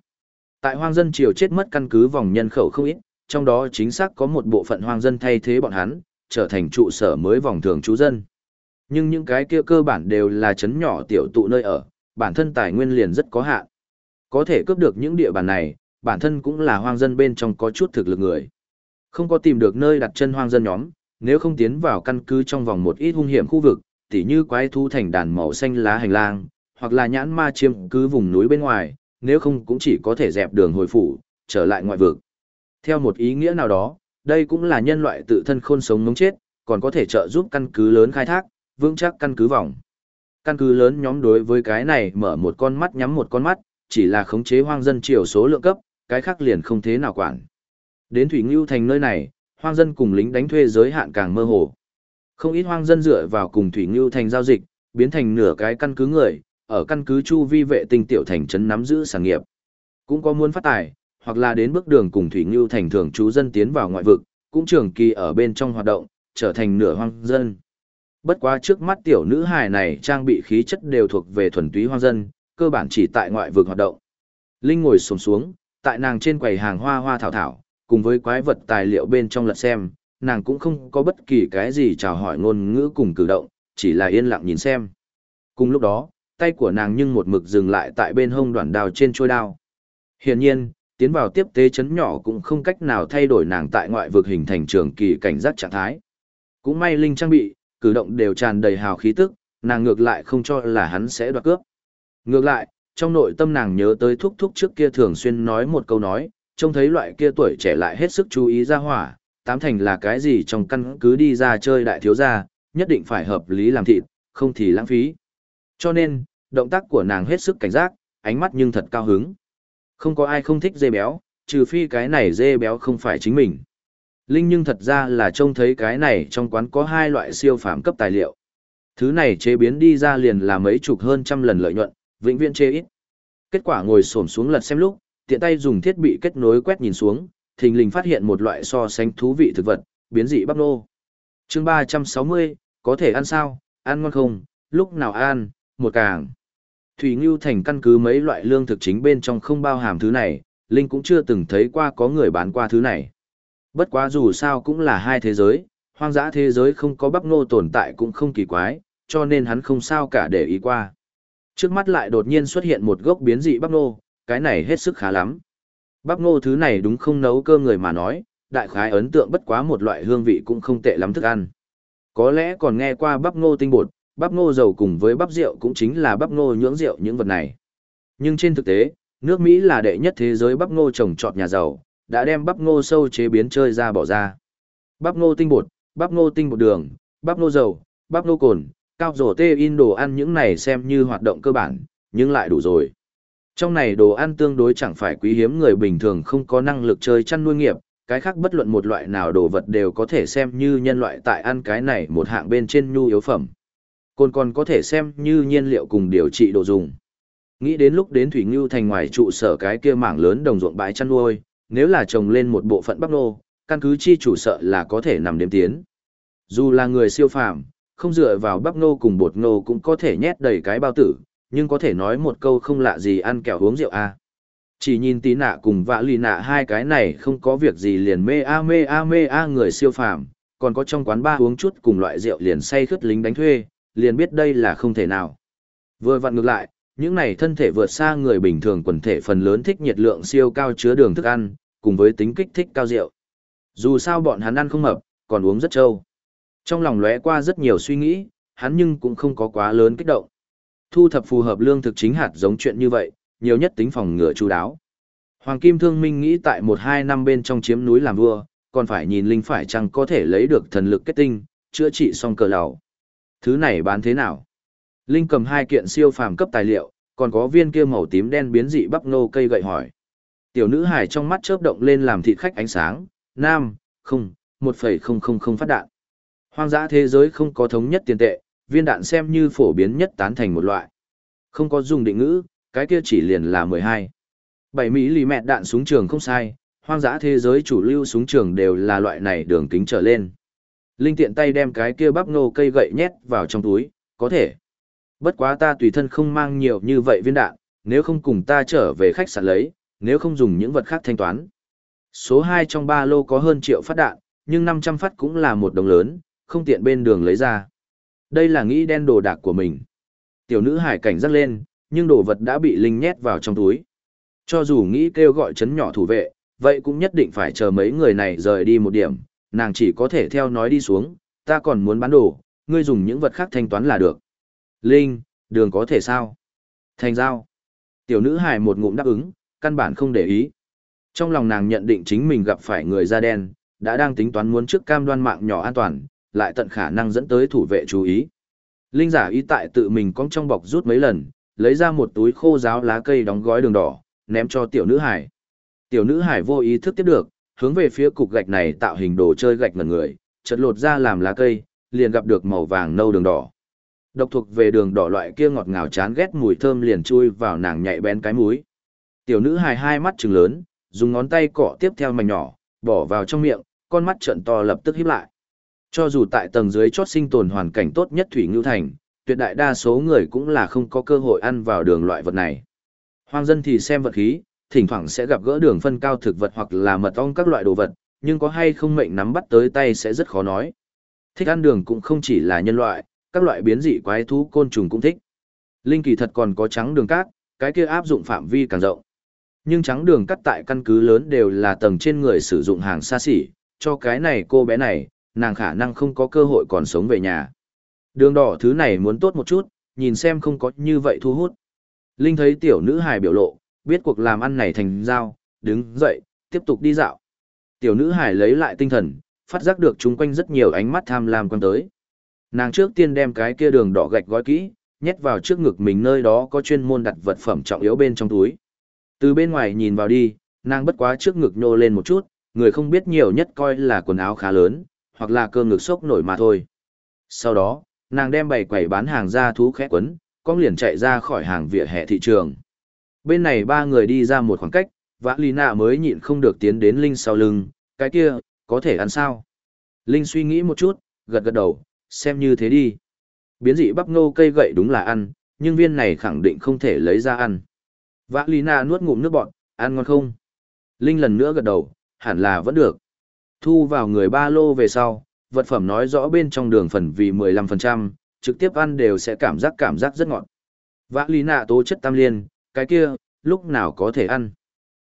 Speaker 1: Tại hoang dân triều chết mất căn cứ vòng nhân khẩu không ít, trong đó chính xác có một bộ phận hoang dân thay thế bọn hắn, trở thành trụ sở mới vòng thường trú dân. Nhưng những cái kia cơ bản đều là chấn nhỏ tiểu tụ nơi ở, bản thân tài nguyên liền rất có hạn. Có thể cướp được những địa bàn này, bản thân cũng là hoang dân bên trong có chút thực lực người. Không có tìm được nơi đặt chân hoang dân nhóm, nếu không tiến vào căn cứ trong vòng một ít hung hiểm khu vực, tỉ như quái thú thành đàn màu xanh lá hành lang, hoặc là nhãn ma chiêm cứ vùng núi bên ngoài, nếu không cũng chỉ có thể dẹp đường hồi phủ, trở lại ngoại vực. Theo một ý nghĩa nào đó, đây cũng là nhân loại tự thân khôn sống ngống chết, còn có thể trợ giúp căn cứ lớn khai thác, vững chắc căn cứ vòng căn cứ lớn nhóm đối với cái này mở một con mắt nhắm một con mắt, chỉ là khống chế hoang dân chiều số lượng cấp, cái khác liền không thế nào quản. Đến Thủy Ngưu thành nơi này, hoang dân cùng lính đánh thuê giới hạn càng mơ hồ. Không ít hoang dân dựa vào cùng Thủy Ngưu thành giao dịch, biến thành nửa cái căn cứ người, ở căn cứ chu vi vệ tinh tiểu thành trấn nắm giữ sản nghiệp. Cũng có muốn phát tài, hoặc là đến bước đường cùng Thủy Ngưu thành thường trú dân tiến vào ngoại vực, cũng trường kỳ ở bên trong hoạt động, trở thành nửa hoang dân. Bất quá trước mắt tiểu nữ hài này trang bị khí chất đều thuộc về thuần túy hoang dân, cơ bản chỉ tại ngoại vực hoạt động. Linh ngồi xổm xuống, tại nàng trên quầy hàng hoa hoa thảo thảo, cùng với quái vật tài liệu bên trong lật xem, nàng cũng không có bất kỳ cái gì chào hỏi ngôn ngữ cùng cử động, chỉ là yên lặng nhìn xem. Cùng lúc đó, tay của nàng nhưng một mực dừng lại tại bên hông đoạn đao trên trôi đao. Hiển nhiên, tiến vào tiếp tế chấn nhỏ cũng không cách nào thay đổi nàng tại ngoại vực hình thành trường kỳ cảnh giác trạng thái. Cũng may linh trang bị, cử động đều tràn đầy hào khí tức, nàng ngược lại không cho là hắn sẽ đoạt cướp. Ngược lại, trong nội tâm nàng nhớ tới thúc thúc trước kia thường xuyên nói một câu nói, trông thấy loại kia tuổi trẻ lại hết sức chú ý ra hỏa, tám thành là cái gì trong căn cứ đi ra chơi đại thiếu gia, nhất định phải hợp lý làm thịt, không thì lãng phí. Cho nên, động tác của nàng hết sức cảnh giác, ánh mắt nhưng thật cao hứng. Không có ai không thích dê béo, trừ phi cái này dê béo không phải chính mình. Linh nhưng thật ra là trông thấy cái này trong quán có hai loại siêu phẩm cấp tài liệu. Thứ này chế biến đi ra liền là mấy chục hơn trăm lần lợi nhuận, vĩnh viễn chê ít. Kết quả ngồi xổm xuống lật xem lúc, tiện tay dùng thiết bị kết nối quét nhìn xuống, thình lình phát hiện một loại so sánh thú vị thực vật, biến dị bắp nô. Chương 360, có thể ăn sao, ăn ngon không, lúc nào ăn, một càng. Thủy Ngưu Thành căn cứ mấy loại lương thực chính bên trong không bao hàm thứ này, Linh cũng chưa từng thấy qua có người bán qua thứ này. Bất quá dù sao cũng là hai thế giới, hoang dã thế giới không có bắp nô tồn tại cũng không kỳ quái, cho nên hắn không sao cả để ý qua. Trước mắt lại đột nhiên xuất hiện một gốc biến dị bắp nô, cái này hết sức khá lắm. Bắp ngô thứ này đúng không nấu cơm người mà nói, đại khái ấn tượng bất quá một loại hương vị cũng không tệ lắm thức ăn. Có lẽ còn nghe qua bắp ngô tinh bột, bắp ngô dầu cùng với bắp rượu cũng chính là bắp ngô nhưỡng rượu những vật này. Nhưng trên thực tế, nước Mỹ là đệ nhất thế giới bắp ngô trồng trọt nhà giàu, đã đem bắp ngô sâu chế biến chơi ra bỏ ra. Bắp ngô tinh bột, bắp ngô tinh bột đường, bắp ngô dầu, bắp ngô cồn, cao rổ tê in đồ ăn những này xem như hoạt động cơ bản, nhưng lại đủ rồi. Trong này đồ ăn tương đối chẳng phải quý hiếm người bình thường không có năng lực chơi chăn nuôi nghiệp, cái khác bất luận một loại nào đồ vật đều có thể xem như nhân loại tại ăn cái này một hạng bên trên nhu yếu phẩm. Còn còn có thể xem như nhiên liệu cùng điều trị đồ dùng. Nghĩ đến lúc đến Thủy Ngưu thành ngoài trụ sở cái kia mảng lớn đồng ruộng bãi chăn nuôi, nếu là trồng lên một bộ phận bắp nô, căn cứ chi chủ sợ là có thể nằm đếm tiến. Dù là người siêu phàm, không dựa vào bắp nô cùng bột nô cũng có thể nhét đầy cái bao tử, nhưng có thể nói một câu không lạ gì ăn kẹo uống rượu a. À. Chỉ nhìn tí nạ cùng vạ lì nạ hai cái này không có việc gì liền mê a mê a mê a người siêu phàm, còn có trong quán ba uống chút cùng loại rượu liền say khướt lính đánh thuê, liền biết đây là không thể nào. Vừa vặn ngược lại, những này thân thể vượt xa người bình thường quần thể phần lớn thích nhiệt lượng siêu cao chứa đường thức ăn, cùng với tính kích thích cao rượu. Dù sao bọn hắn ăn không mập, còn uống rất trâu. Trong lòng lóe qua rất nhiều suy nghĩ, hắn nhưng cũng không có quá lớn kích động. Thu thập phù hợp lương thực chính hạt giống chuyện như vậy, nhiều nhất tính phòng ngừa chú đáo. Hoàng Kim Thương Minh nghĩ tại một hai năm bên trong chiếm núi làm vua, còn phải nhìn linh phải chăng có thể lấy được thần lực kết tinh, chữa trị xong cờ lầu. Thứ này bán thế nào? Linh cầm hai kiện siêu phàm cấp tài liệu, còn có viên kia màu tím đen biến dị bắp nô cây gậy hỏi. Tiểu nữ hải trong mắt chớp động lên làm thịt khách ánh sáng, nam, không, một phẩy không không không phát đạn. Hoang dã thế giới không có thống nhất tiền tệ, viên đạn xem như phổ biến nhất tán thành một loại. Không có dùng định ngữ, cái kia chỉ liền là 12. 7 Mỹ lì mẹ đạn súng trường không sai, hoang dã thế giới chủ lưu súng trường đều là loại này đường kính trở lên. Linh tiện tay đem cái kia bắp nô cây gậy nhét vào trong túi, có thể. Bất quá ta tùy thân không mang nhiều như vậy viên đạn, nếu không cùng ta trở về khách sạn lấy, nếu không dùng những vật khác thanh toán. Số 2 trong ba lô có hơn triệu phát đạn, nhưng 500 phát cũng là một đồng lớn, không tiện bên đường lấy ra. Đây là nghĩ đen đồ đạc của mình. Tiểu nữ hải cảnh giác lên, nhưng đồ vật đã bị Linh nhét vào trong túi. Cho dù nghĩ kêu gọi chấn nhỏ thủ vệ, vậy cũng nhất định phải chờ mấy người này rời đi một điểm, nàng chỉ có thể theo nói đi xuống, ta còn muốn bán đồ, ngươi dùng những vật khác thanh toán là được. Linh, đường có thể sao? Thành giao. Tiểu nữ hải một ngụm đáp ứng, căn bản không để ý. Trong lòng nàng nhận định chính mình gặp phải người da đen, đã đang tính toán muốn trước cam đoan mạng nhỏ an toàn, lại tận khả năng dẫn tới thủ vệ chú ý. Linh giả ý tại tự mình cong trong bọc rút mấy lần, lấy ra một túi khô giáo lá cây đóng gói đường đỏ, ném cho tiểu nữ hải. Tiểu nữ hải vô ý thức tiếp được, hướng về phía cục gạch này tạo hình đồ chơi gạch ngần người, chợt lột ra làm lá cây, liền gặp được màu vàng nâu đường đỏ. Độc thuộc về đường đỏ loại kia ngọt ngào chán ghét mùi thơm liền chui vào nàng nhạy bén cái mũi. Tiểu nữ hài hai mắt trừng lớn, dùng ngón tay cọ tiếp theo mảnh nhỏ, bỏ vào trong miệng, con mắt trợn to lập tức híp lại. Cho dù tại tầng dưới chót sinh tồn hoàn cảnh tốt nhất thủy ngưu thành, tuyệt đại đa số người cũng là không có cơ hội ăn vào đường loại vật này. Hoang dân thì xem vật khí, thỉnh thoảng sẽ gặp gỡ đường phân cao thực vật hoặc là mật ong các loại đồ vật, nhưng có hay không mệnh nắm bắt tới tay sẽ rất khó nói. Thích ăn đường cũng không chỉ là nhân loại, các loại biến dị quái thú côn trùng cũng thích. Linh kỳ thật còn có trắng đường cát, cái kia áp dụng phạm vi càng rộng. Nhưng trắng đường cắt tại căn cứ lớn đều là tầng trên người sử dụng hàng xa xỉ, cho cái này cô bé này, nàng khả năng không có cơ hội còn sống về nhà. Đường đỏ thứ này muốn tốt một chút, nhìn xem không có như vậy thu hút. Linh thấy tiểu nữ hài biểu lộ, biết cuộc làm ăn này thành giao, đứng dậy, tiếp tục đi dạo. Tiểu nữ hài lấy lại tinh thần, phát giác được chung quanh rất nhiều ánh mắt tham lam quan tới. Nàng trước tiên đem cái kia đường đỏ gạch gói kỹ, nhét vào trước ngực mình nơi đó có chuyên môn đặt vật phẩm trọng yếu bên trong túi. Từ bên ngoài nhìn vào đi, nàng bất quá trước ngực nhô lên một chút, người không biết nhiều nhất coi là quần áo khá lớn, hoặc là cơ ngực sốc nổi mà thôi. Sau đó, nàng đem bày quầy bán hàng ra thú khẽ quấn, con liền chạy ra khỏi hàng vỉa hè thị trường. Bên này ba người đi ra một khoảng cách, vã lì nạ mới nhịn không được tiến đến Linh sau lưng, cái kia, có thể ăn sao? Linh suy nghĩ một chút, gật gật đầu, xem như thế đi. Biến dị bắp ngô cây gậy đúng là ăn, nhưng viên này khẳng định không thể lấy ra ăn. Vã lì nạ nuốt ngụm nước bọt, ăn ngon không? Linh lần nữa gật đầu, hẳn là vẫn được. Thu vào người ba lô về sau, vật phẩm nói rõ bên trong đường phần vì 15%, trực tiếp ăn đều sẽ cảm giác cảm giác rất ngọt. Vã lý nạ tố chất tam liên, cái kia, lúc nào có thể ăn.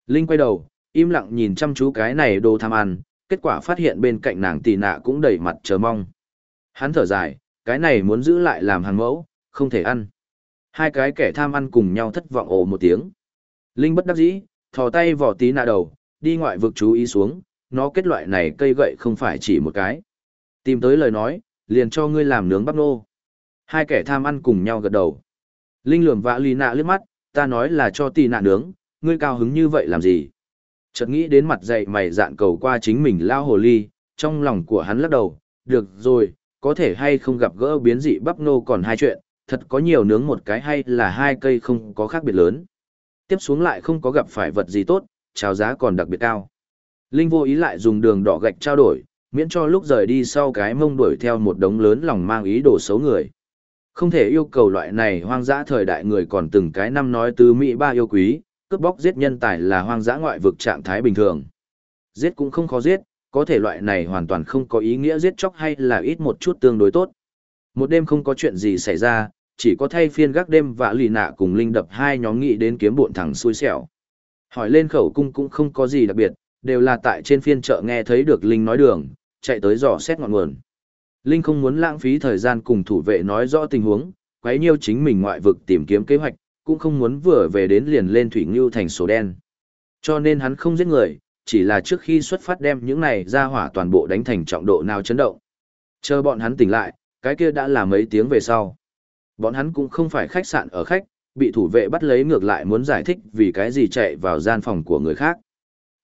Speaker 1: Linh quay đầu, im lặng nhìn chăm chú cái này đồ tham ăn, kết quả phát hiện bên cạnh nàng tỷ nạ cũng đầy mặt chờ mong. Hắn thở dài, cái này muốn giữ lại làm hàng mẫu, không thể ăn. Hai cái kẻ tham ăn cùng nhau thất vọng ồ một tiếng. Linh bất đắc dĩ, thò tay vỏ tí nạ đầu, đi ngoại vực chú ý xuống, nó kết loại này cây gậy không phải chỉ một cái. Tìm tới lời nói, liền cho ngươi làm nướng bắp nô. Hai kẻ tham ăn cùng nhau gật đầu. Linh lườm vã lì nạ liếc mắt, ta nói là cho tì nạ nướng, ngươi cao hứng như vậy làm gì? Chợt nghĩ đến mặt dậy mày dạn cầu qua chính mình lao hồ ly, trong lòng của hắn lắc đầu, được rồi, có thể hay không gặp gỡ biến dị bắp nô còn hai chuyện, thật có nhiều nướng một cái hay là hai cây không có khác biệt lớn. Tiếp xuống lại không có gặp phải vật gì tốt, chào giá còn đặc biệt cao. Linh vô ý lại dùng đường đỏ gạch trao đổi, miễn cho lúc rời đi sau cái mông đuổi theo một đống lớn lòng mang ý đồ xấu người. Không thể yêu cầu loại này hoang dã thời đại người còn từng cái năm nói từ Mỹ ba yêu quý, cướp bóc giết nhân tài là hoang dã ngoại vực trạng thái bình thường. Giết cũng không khó giết, có thể loại này hoàn toàn không có ý nghĩa giết chóc hay là ít một chút tương đối tốt. Một đêm không có chuyện gì xảy ra, chỉ có thay phiên gác đêm và lì nạ cùng linh đập hai nhóm nghị đến kiếm bộn thẳng xui xẻo. Hỏi lên khẩu cung cũng không có gì đặc biệt, đều là tại trên phiên chợ nghe thấy được linh nói đường, chạy tới dò xét ngọn nguồn. Linh không muốn lãng phí thời gian cùng thủ vệ nói rõ tình huống, quấy nhiêu chính mình ngoại vực tìm kiếm kế hoạch, cũng không muốn vừa về đến liền lên thủy ngưu thành sổ đen. Cho nên hắn không giết người, chỉ là trước khi xuất phát đem những này ra hỏa toàn bộ đánh thành trọng độ nào chấn động. Chờ bọn hắn tỉnh lại, cái kia đã là mấy tiếng về sau. Bọn hắn cũng không phải khách sạn ở khách, bị thủ vệ bắt lấy ngược lại muốn giải thích vì cái gì chạy vào gian phòng của người khác.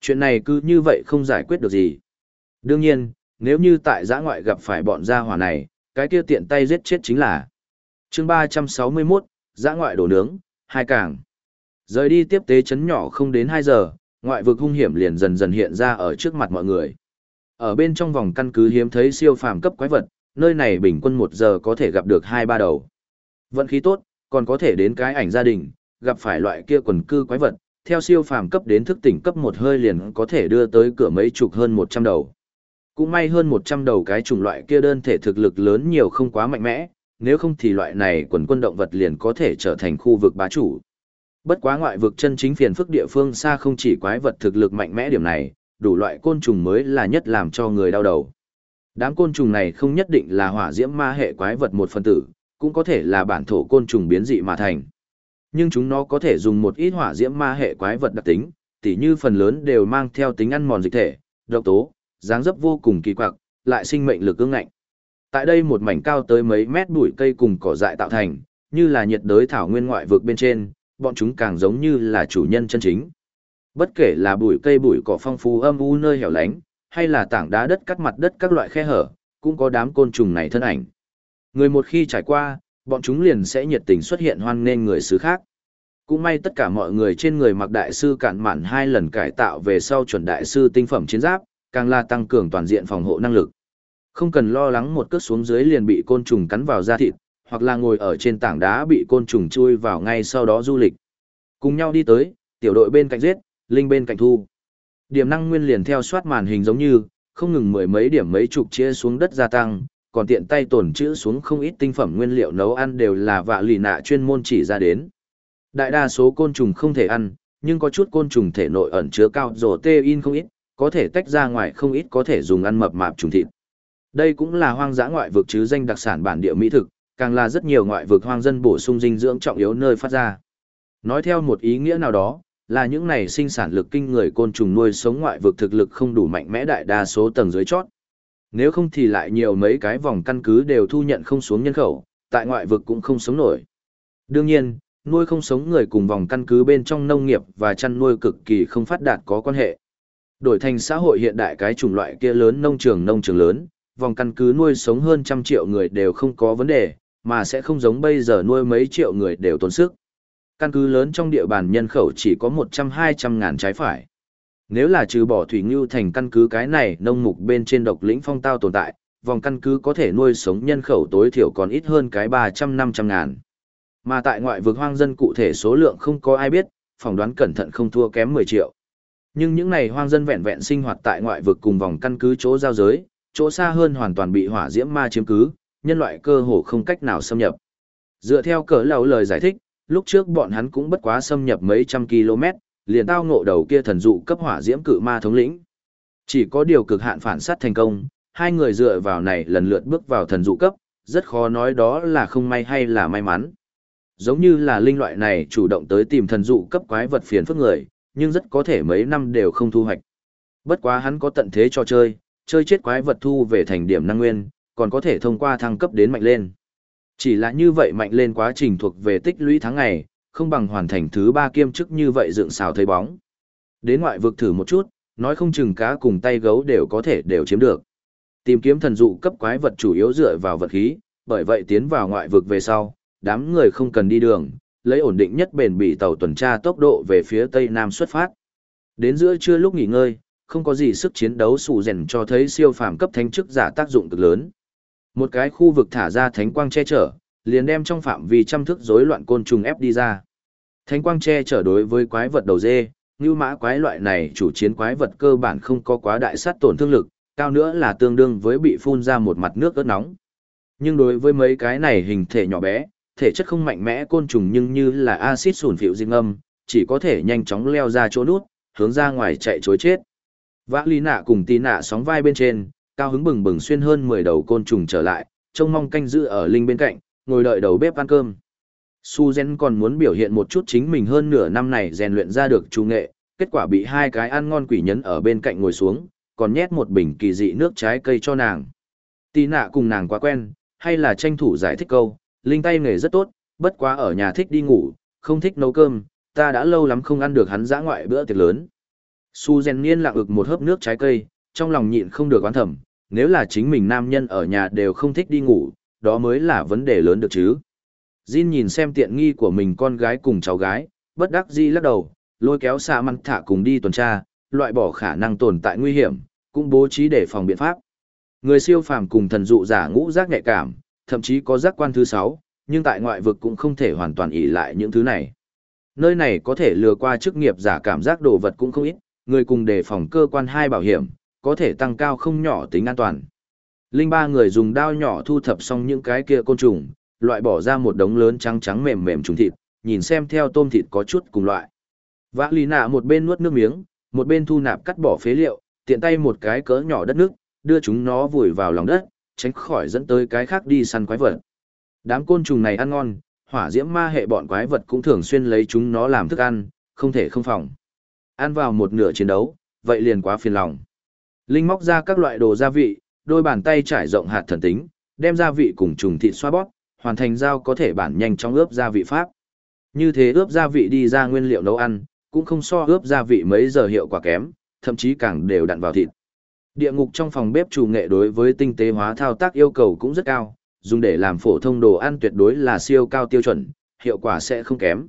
Speaker 1: Chuyện này cứ như vậy không giải quyết được gì. Đương nhiên, nếu như tại giã ngoại gặp phải bọn gia hỏa này, cái kia tiện tay giết chết chính là. chương 361, giã ngoại đổ nướng, hai càng. Rời đi tiếp tế chấn nhỏ không đến 2 giờ, ngoại vực hung hiểm liền dần dần hiện ra ở trước mặt mọi người. Ở bên trong vòng căn cứ hiếm thấy siêu phàm cấp quái vật, nơi này bình quân 1 giờ có thể gặp được 2-3 đầu. Vận khí tốt, còn có thể đến cái ảnh gia đình, gặp phải loại kia quần cư quái vật, theo siêu phàm cấp đến thức tỉnh cấp một hơi liền có thể đưa tới cửa mấy chục hơn 100 đầu. Cũng may hơn 100 đầu cái chủng loại kia đơn thể thực lực lớn nhiều không quá mạnh mẽ, nếu không thì loại này quần quân động vật liền có thể trở thành khu vực bá chủ. Bất quá ngoại vực chân chính phiền phức địa phương xa không chỉ quái vật thực lực mạnh mẽ điểm này, đủ loại côn trùng mới là nhất làm cho người đau đầu. Đám côn trùng này không nhất định là hỏa diễm ma hệ quái vật một phân tử, cũng có thể là bản thổ côn trùng biến dị mà thành. Nhưng chúng nó có thể dùng một ít hỏa diễm ma hệ quái vật đặc tính, tỉ như phần lớn đều mang theo tính ăn mòn dịch thể, độc tố, dáng dấp vô cùng kỳ quặc, lại sinh mệnh lực ương ngạnh. Tại đây một mảnh cao tới mấy mét bụi cây cùng cỏ dại tạo thành, như là nhiệt đới thảo nguyên ngoại vực bên trên, bọn chúng càng giống như là chủ nhân chân chính. Bất kể là bụi cây bụi cỏ phong phú âm u nơi hẻo lánh, hay là tảng đá đất cắt mặt đất các loại khe hở, cũng có đám côn trùng này thân ảnh. Người một khi trải qua, bọn chúng liền sẽ nhiệt tình xuất hiện hoan nghênh người xứ khác. Cũng may tất cả mọi người trên người mặc đại sư cản mạn hai lần cải tạo về sau chuẩn đại sư tinh phẩm chiến giáp, càng là tăng cường toàn diện phòng hộ năng lực. Không cần lo lắng một cước xuống dưới liền bị côn trùng cắn vào da thịt, hoặc là ngồi ở trên tảng đá bị côn trùng chui vào ngay sau đó du lịch. Cùng nhau đi tới, tiểu đội bên cạnh giết, linh bên cạnh thu. Điểm năng nguyên liền theo soát màn hình giống như, không ngừng mười mấy điểm mấy chục chia xuống đất gia tăng, còn tiện tay tổn chữ xuống không ít tinh phẩm nguyên liệu nấu ăn đều là vạ lì nạ chuyên môn chỉ ra đến. Đại đa số côn trùng không thể ăn, nhưng có chút côn trùng thể nội ẩn chứa cao rổ tê in không ít, có thể tách ra ngoài không ít có thể dùng ăn mập mạp trùng thịt. Đây cũng là hoang dã ngoại vực chứ danh đặc sản bản địa mỹ thực, càng là rất nhiều ngoại vực hoang dân bổ sung dinh dưỡng trọng yếu nơi phát ra. Nói theo một ý nghĩa nào đó, là những này sinh sản lực kinh người côn trùng nuôi sống ngoại vực thực lực không đủ mạnh mẽ đại đa số tầng dưới chót. Nếu không thì lại nhiều mấy cái vòng căn cứ đều thu nhận không xuống nhân khẩu, tại ngoại vực cũng không sống nổi. Đương nhiên, nuôi không sống người cùng vòng căn cứ bên trong nông nghiệp và chăn nuôi cực kỳ không phát đạt có quan hệ. Đổi thành xã hội hiện đại cái chủng loại kia lớn nông trường nông trường lớn, vòng căn cứ nuôi sống hơn trăm triệu người đều không có vấn đề, mà sẽ không giống bây giờ nuôi mấy triệu người đều tốn sức. Căn cứ lớn trong địa bàn nhân khẩu chỉ có 100-200 ngàn trái phải. Nếu là trừ bỏ thủy ngưu thành căn cứ cái này nông mục bên trên độc lĩnh phong tao tồn tại, vòng căn cứ có thể nuôi sống nhân khẩu tối thiểu còn ít hơn cái 300-500 ngàn. Mà tại ngoại vực hoang dân cụ thể số lượng không có ai biết, phỏng đoán cẩn thận không thua kém 10 triệu. Nhưng những này hoang dân vẹn vẹn sinh hoạt tại ngoại vực cùng vòng căn cứ chỗ giao giới, chỗ xa hơn hoàn toàn bị hỏa diễm ma chiếm cứ, nhân loại cơ hồ không cách nào xâm nhập. Dựa theo cỡ lầu lời giải thích, lúc trước bọn hắn cũng bất quá xâm nhập mấy trăm km, liền tao ngộ đầu kia thần dụ cấp hỏa diễm cự ma thống lĩnh. Chỉ có điều cực hạn phản sát thành công, hai người dựa vào này lần lượt bước vào thần dụ cấp, rất khó nói đó là không may hay là may mắn. Giống như là linh loại này chủ động tới tìm thần dụ cấp quái vật phiền phức người, nhưng rất có thể mấy năm đều không thu hoạch. Bất quá hắn có tận thế cho chơi, chơi chết quái vật thu về thành điểm năng nguyên, còn có thể thông qua thăng cấp đến mạnh lên. Chỉ là như vậy mạnh lên quá trình thuộc về tích lũy tháng ngày, không bằng hoàn thành thứ ba kiêm chức như vậy dựng xào thấy bóng. Đến ngoại vực thử một chút, nói không chừng cá cùng tay gấu đều có thể đều chiếm được. Tìm kiếm thần dụ cấp quái vật chủ yếu dựa vào vật khí, bởi vậy tiến vào ngoại vực về sau, đám người không cần đi đường, lấy ổn định nhất bền bỉ tàu tuần tra tốc độ về phía tây nam xuất phát. Đến giữa trưa lúc nghỉ ngơi, không có gì sức chiến đấu sủ rèn cho thấy siêu phàm cấp thánh chức giả tác dụng cực lớn. Một cái khu vực thả ra thánh quang che chở, liền đem trong phạm vi trăm thức rối loạn côn trùng ép đi ra. Thánh quang che chở đối với quái vật đầu dê, như mã quái loại này chủ chiến quái vật cơ bản không có quá đại sát tổn thương lực, cao nữa là tương đương với bị phun ra một mặt nước ớt nóng. Nhưng đối với mấy cái này hình thể nhỏ bé, thể chất không mạnh mẽ côn trùng nhưng như là axit sủn phịu dinh âm, chỉ có thể nhanh chóng leo ra chỗ nút, hướng ra ngoài chạy chối chết. Vã lý nạ cùng tí nạ sóng vai bên trên, cao hứng bừng bừng xuyên hơn 10 đầu côn trùng trở lại, trông mong canh giữ ở linh bên cạnh, ngồi đợi đầu bếp ăn cơm. Su Gen còn muốn biểu hiện một chút chính mình hơn nửa năm này rèn luyện ra được trung nghệ, kết quả bị hai cái ăn ngon quỷ nhấn ở bên cạnh ngồi xuống, còn nhét một bình kỳ dị nước trái cây cho nàng. Tì nạ cùng nàng quá quen, hay là tranh thủ giải thích câu, linh tay nghề rất tốt, bất quá ở nhà thích đi ngủ, không thích nấu cơm, ta đã lâu lắm không ăn được hắn dã ngoại bữa tiệc lớn. Su Gen niên lặng ực một hớp nước trái cây, trong lòng nhịn không được oán thầm, nếu là chính mình nam nhân ở nhà đều không thích đi ngủ, đó mới là vấn đề lớn được chứ. Jin nhìn xem tiện nghi của mình con gái cùng cháu gái, bất đắc dĩ lắc đầu, lôi kéo xạ măng thả cùng đi tuần tra, loại bỏ khả năng tồn tại nguy hiểm, cũng bố trí để phòng biện pháp. Người siêu phàm cùng thần dụ giả ngũ giác nhạy cảm, thậm chí có giác quan thứ sáu, nhưng tại ngoại vực cũng không thể hoàn toàn ỷ lại những thứ này. Nơi này có thể lừa qua chức nghiệp giả cảm giác đồ vật cũng không ít, người cùng đề phòng cơ quan hai bảo hiểm, có thể tăng cao không nhỏ tính an toàn. Linh ba người dùng đao nhỏ thu thập xong những cái kia côn trùng, loại bỏ ra một đống lớn trắng trắng mềm mềm trùng thịt, nhìn xem theo tôm thịt có chút cùng loại. Vã lì nạ một bên nuốt nước miếng, một bên thu nạp cắt bỏ phế liệu, tiện tay một cái cỡ nhỏ đất nước, đưa chúng nó vùi vào lòng đất, tránh khỏi dẫn tới cái khác đi săn quái vật. Đám côn trùng này ăn ngon, hỏa diễm ma hệ bọn quái vật cũng thường xuyên lấy chúng nó làm thức ăn, không thể không phòng. Ăn vào một nửa chiến đấu, vậy liền quá phiền lòng. Linh móc ra các loại đồ gia vị, đôi bàn tay trải rộng hạt thần tính, đem gia vị cùng trùng thịt xoa bóp, hoàn thành dao có thể bản nhanh trong ướp gia vị pháp. Như thế ướp gia vị đi ra nguyên liệu nấu ăn, cũng không so ướp gia vị mấy giờ hiệu quả kém, thậm chí càng đều đặn vào thịt. Địa ngục trong phòng bếp chủ nghệ đối với tinh tế hóa thao tác yêu cầu cũng rất cao, dùng để làm phổ thông đồ ăn tuyệt đối là siêu cao tiêu chuẩn, hiệu quả sẽ không kém.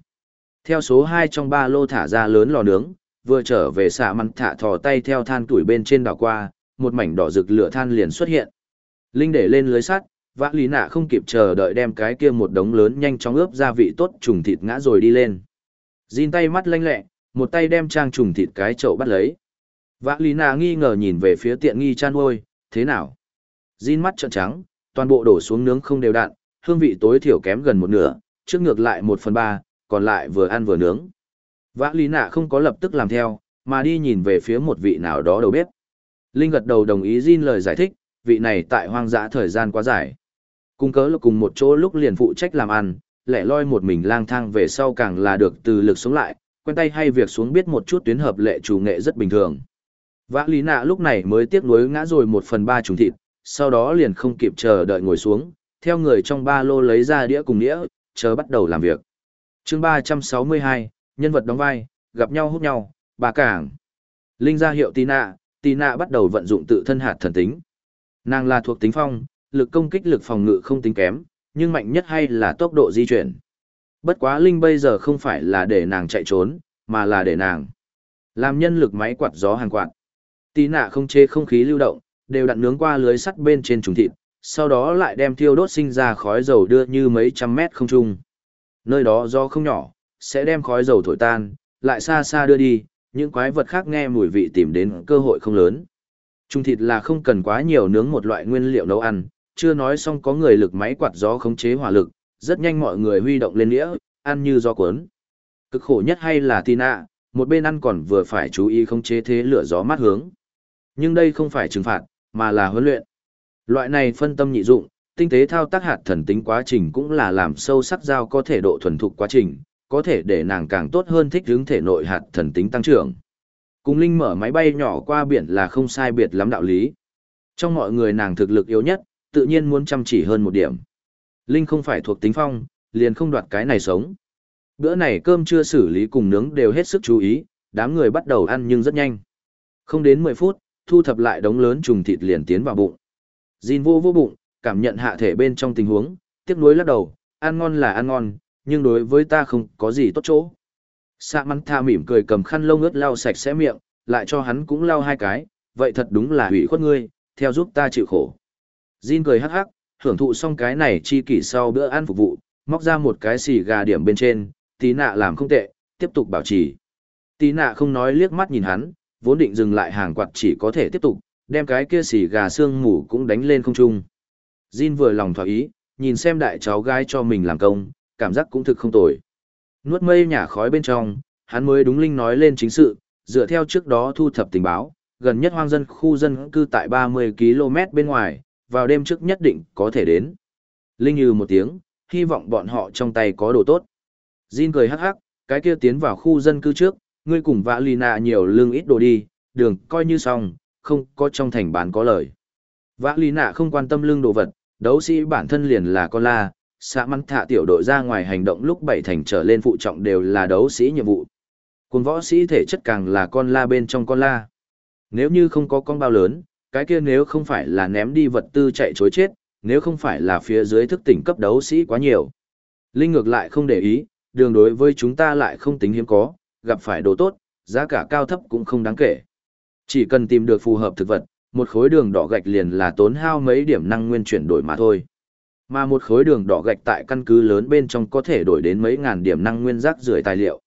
Speaker 1: Theo số 2 trong ba lô thả ra lớn lò nướng, vừa trở về xạ mặn thả thò tay theo than tuổi bên trên đảo qua, một mảnh đỏ rực lửa than liền xuất hiện. Linh để lên lưới sắt, vã lý nạ không kịp chờ đợi đem cái kia một đống lớn nhanh chóng ướp gia vị tốt trùng thịt ngã rồi đi lên. Jin tay mắt lanh lẹ, một tay đem trang trùng thịt cái chậu bắt lấy. Vã Lý Nạ nghi ngờ nhìn về phía tiện nghi chan nuôi, thế nào? Jin mắt trợn trắng, toàn bộ đổ xuống nướng không đều đặn, hương vị tối thiểu kém gần một nửa, trước ngược lại một phần ba, còn lại vừa ăn vừa nướng. Vã Lý Nạ không có lập tức làm theo, mà đi nhìn về phía một vị nào đó đầu bếp. Linh gật đầu đồng ý Jin lời giải thích, vị này tại hoang dã thời gian quá dài. Cùng cớ là cùng một chỗ lúc liền phụ trách làm ăn, lẻ loi một mình lang thang về sau càng là được từ lực sống lại, quen tay hay việc xuống biết một chút tuyến hợp lệ chủ nghệ rất bình thường. Vã lý nạ lúc này mới tiếc nuối ngã rồi một phần ba trùng thịt, sau đó liền không kịp chờ đợi ngồi xuống, theo người trong ba lô lấy ra đĩa cùng đĩa, chờ bắt đầu làm việc. chương ba trăm sáu mươi hai nhân vật đóng vai, gặp nhau hút nhau, bà cảng. Linh ra hiệu Tina, nạ bắt đầu vận dụng tự thân hạt thần tính. Nàng là thuộc tính phong, lực công kích lực phòng ngự không tính kém, nhưng mạnh nhất hay là tốc độ di chuyển. Bất quá Linh bây giờ không phải là để nàng chạy trốn, mà là để nàng làm nhân lực máy quạt gió hàng quạt. tì nạ không chế không khí lưu động, đều đặn nướng qua lưới sắt bên trên trùng thịt, sau đó lại đem thiêu đốt sinh ra khói dầu đưa như mấy trăm mét không trung. Nơi đó do không nhỏ, sẽ đem khói dầu thổi tan, lại xa xa đưa đi, những quái vật khác nghe mùi vị tìm đến cơ hội không lớn. Trung thịt là không cần quá nhiều nướng một loại nguyên liệu nấu ăn, chưa nói xong có người lực máy quạt gió khống chế hỏa lực, rất nhanh mọi người huy động lên nghĩa ăn như gió cuốn. Cực khổ nhất hay là Tina, một bên ăn còn vừa phải chú ý khống chế thế lửa gió mát hướng. Nhưng đây không phải trừng phạt, mà là huấn luyện. Loại này phân tâm nhị dụng, tinh tế thao tác hạt thần tính quá trình cũng là làm sâu sắc giao có thể độ thuần thục quá trình, có thể để nàng càng tốt hơn thích hướng thể nội hạt thần tính tăng trưởng. Cùng Linh mở máy bay nhỏ qua biển là không sai biệt lắm đạo lý. Trong mọi người nàng thực lực yếu nhất, tự nhiên muốn chăm chỉ hơn một điểm. Linh không phải thuộc tính phong, liền không đoạt cái này sống. Bữa này cơm chưa xử lý cùng nướng đều hết sức chú ý, đám người bắt đầu ăn nhưng rất nhanh. Không đến 10 phút, thu thập lại đống lớn trùng thịt liền tiến vào bụng. Jin vô vô bụng, cảm nhận hạ thể bên trong tình huống, tiếc nuối lắc đầu, ăn ngon là ăn ngon, nhưng đối với ta không có gì tốt chỗ. Sạ mắn tha mỉm cười cầm khăn lông ướt lau sạch sẽ miệng, lại cho hắn cũng lau hai cái, vậy thật đúng là hủy khuất ngươi, theo giúp ta chịu khổ. Jin cười hắc hắc, hưởng thụ xong cái này chi kỷ sau bữa ăn phục vụ, móc ra một cái xì gà điểm bên trên, tí nạ làm không tệ, tiếp tục bảo trì. Tí nạ không nói liếc mắt nhìn hắn, vốn định dừng lại hàng quạt chỉ có thể tiếp tục, đem cái kia xì gà xương mủ cũng đánh lên không trung. Jin vừa lòng thỏa ý, nhìn xem đại cháu gái cho mình làm công, cảm giác cũng thực không tồi. Nuốt mây nhả khói bên trong, hắn mới đúng linh nói lên chính sự, dựa theo trước đó thu thập tình báo, gần nhất hoang dân khu dân cư tại 30 km bên ngoài, vào đêm trước nhất định có thể đến. Linh như một tiếng, hy vọng bọn họ trong tay có đồ tốt. Jin cười hắc hắc, cái kia tiến vào khu dân cư trước, ngươi cùng vã Lina nhiều lương ít đồ đi, đường coi như xong, không có trong thành bán có lời. Vã Lina không quan tâm lương đồ vật, đấu sĩ bản thân liền là con la, xã mắn thạ tiểu đội ra ngoài hành động lúc bảy thành trở lên phụ trọng đều là đấu sĩ nhiệm vụ. Cùng võ sĩ thể chất càng là con la bên trong con la. Nếu như không có con bao lớn, cái kia nếu không phải là ném đi vật tư chạy chối chết, nếu không phải là phía dưới thức tỉnh cấp đấu sĩ quá nhiều. Linh ngược lại không để ý, đường đối với chúng ta lại không tính hiếm có, gặp phải đồ tốt, giá cả cao thấp cũng không đáng kể. Chỉ cần tìm được phù hợp thực vật, một khối đường đỏ gạch liền là tốn hao mấy điểm năng nguyên chuyển đổi mà thôi. Mà một khối đường đỏ gạch tại căn cứ lớn bên trong có thể đổi đến mấy ngàn điểm năng nguyên rác rưởi tài liệu.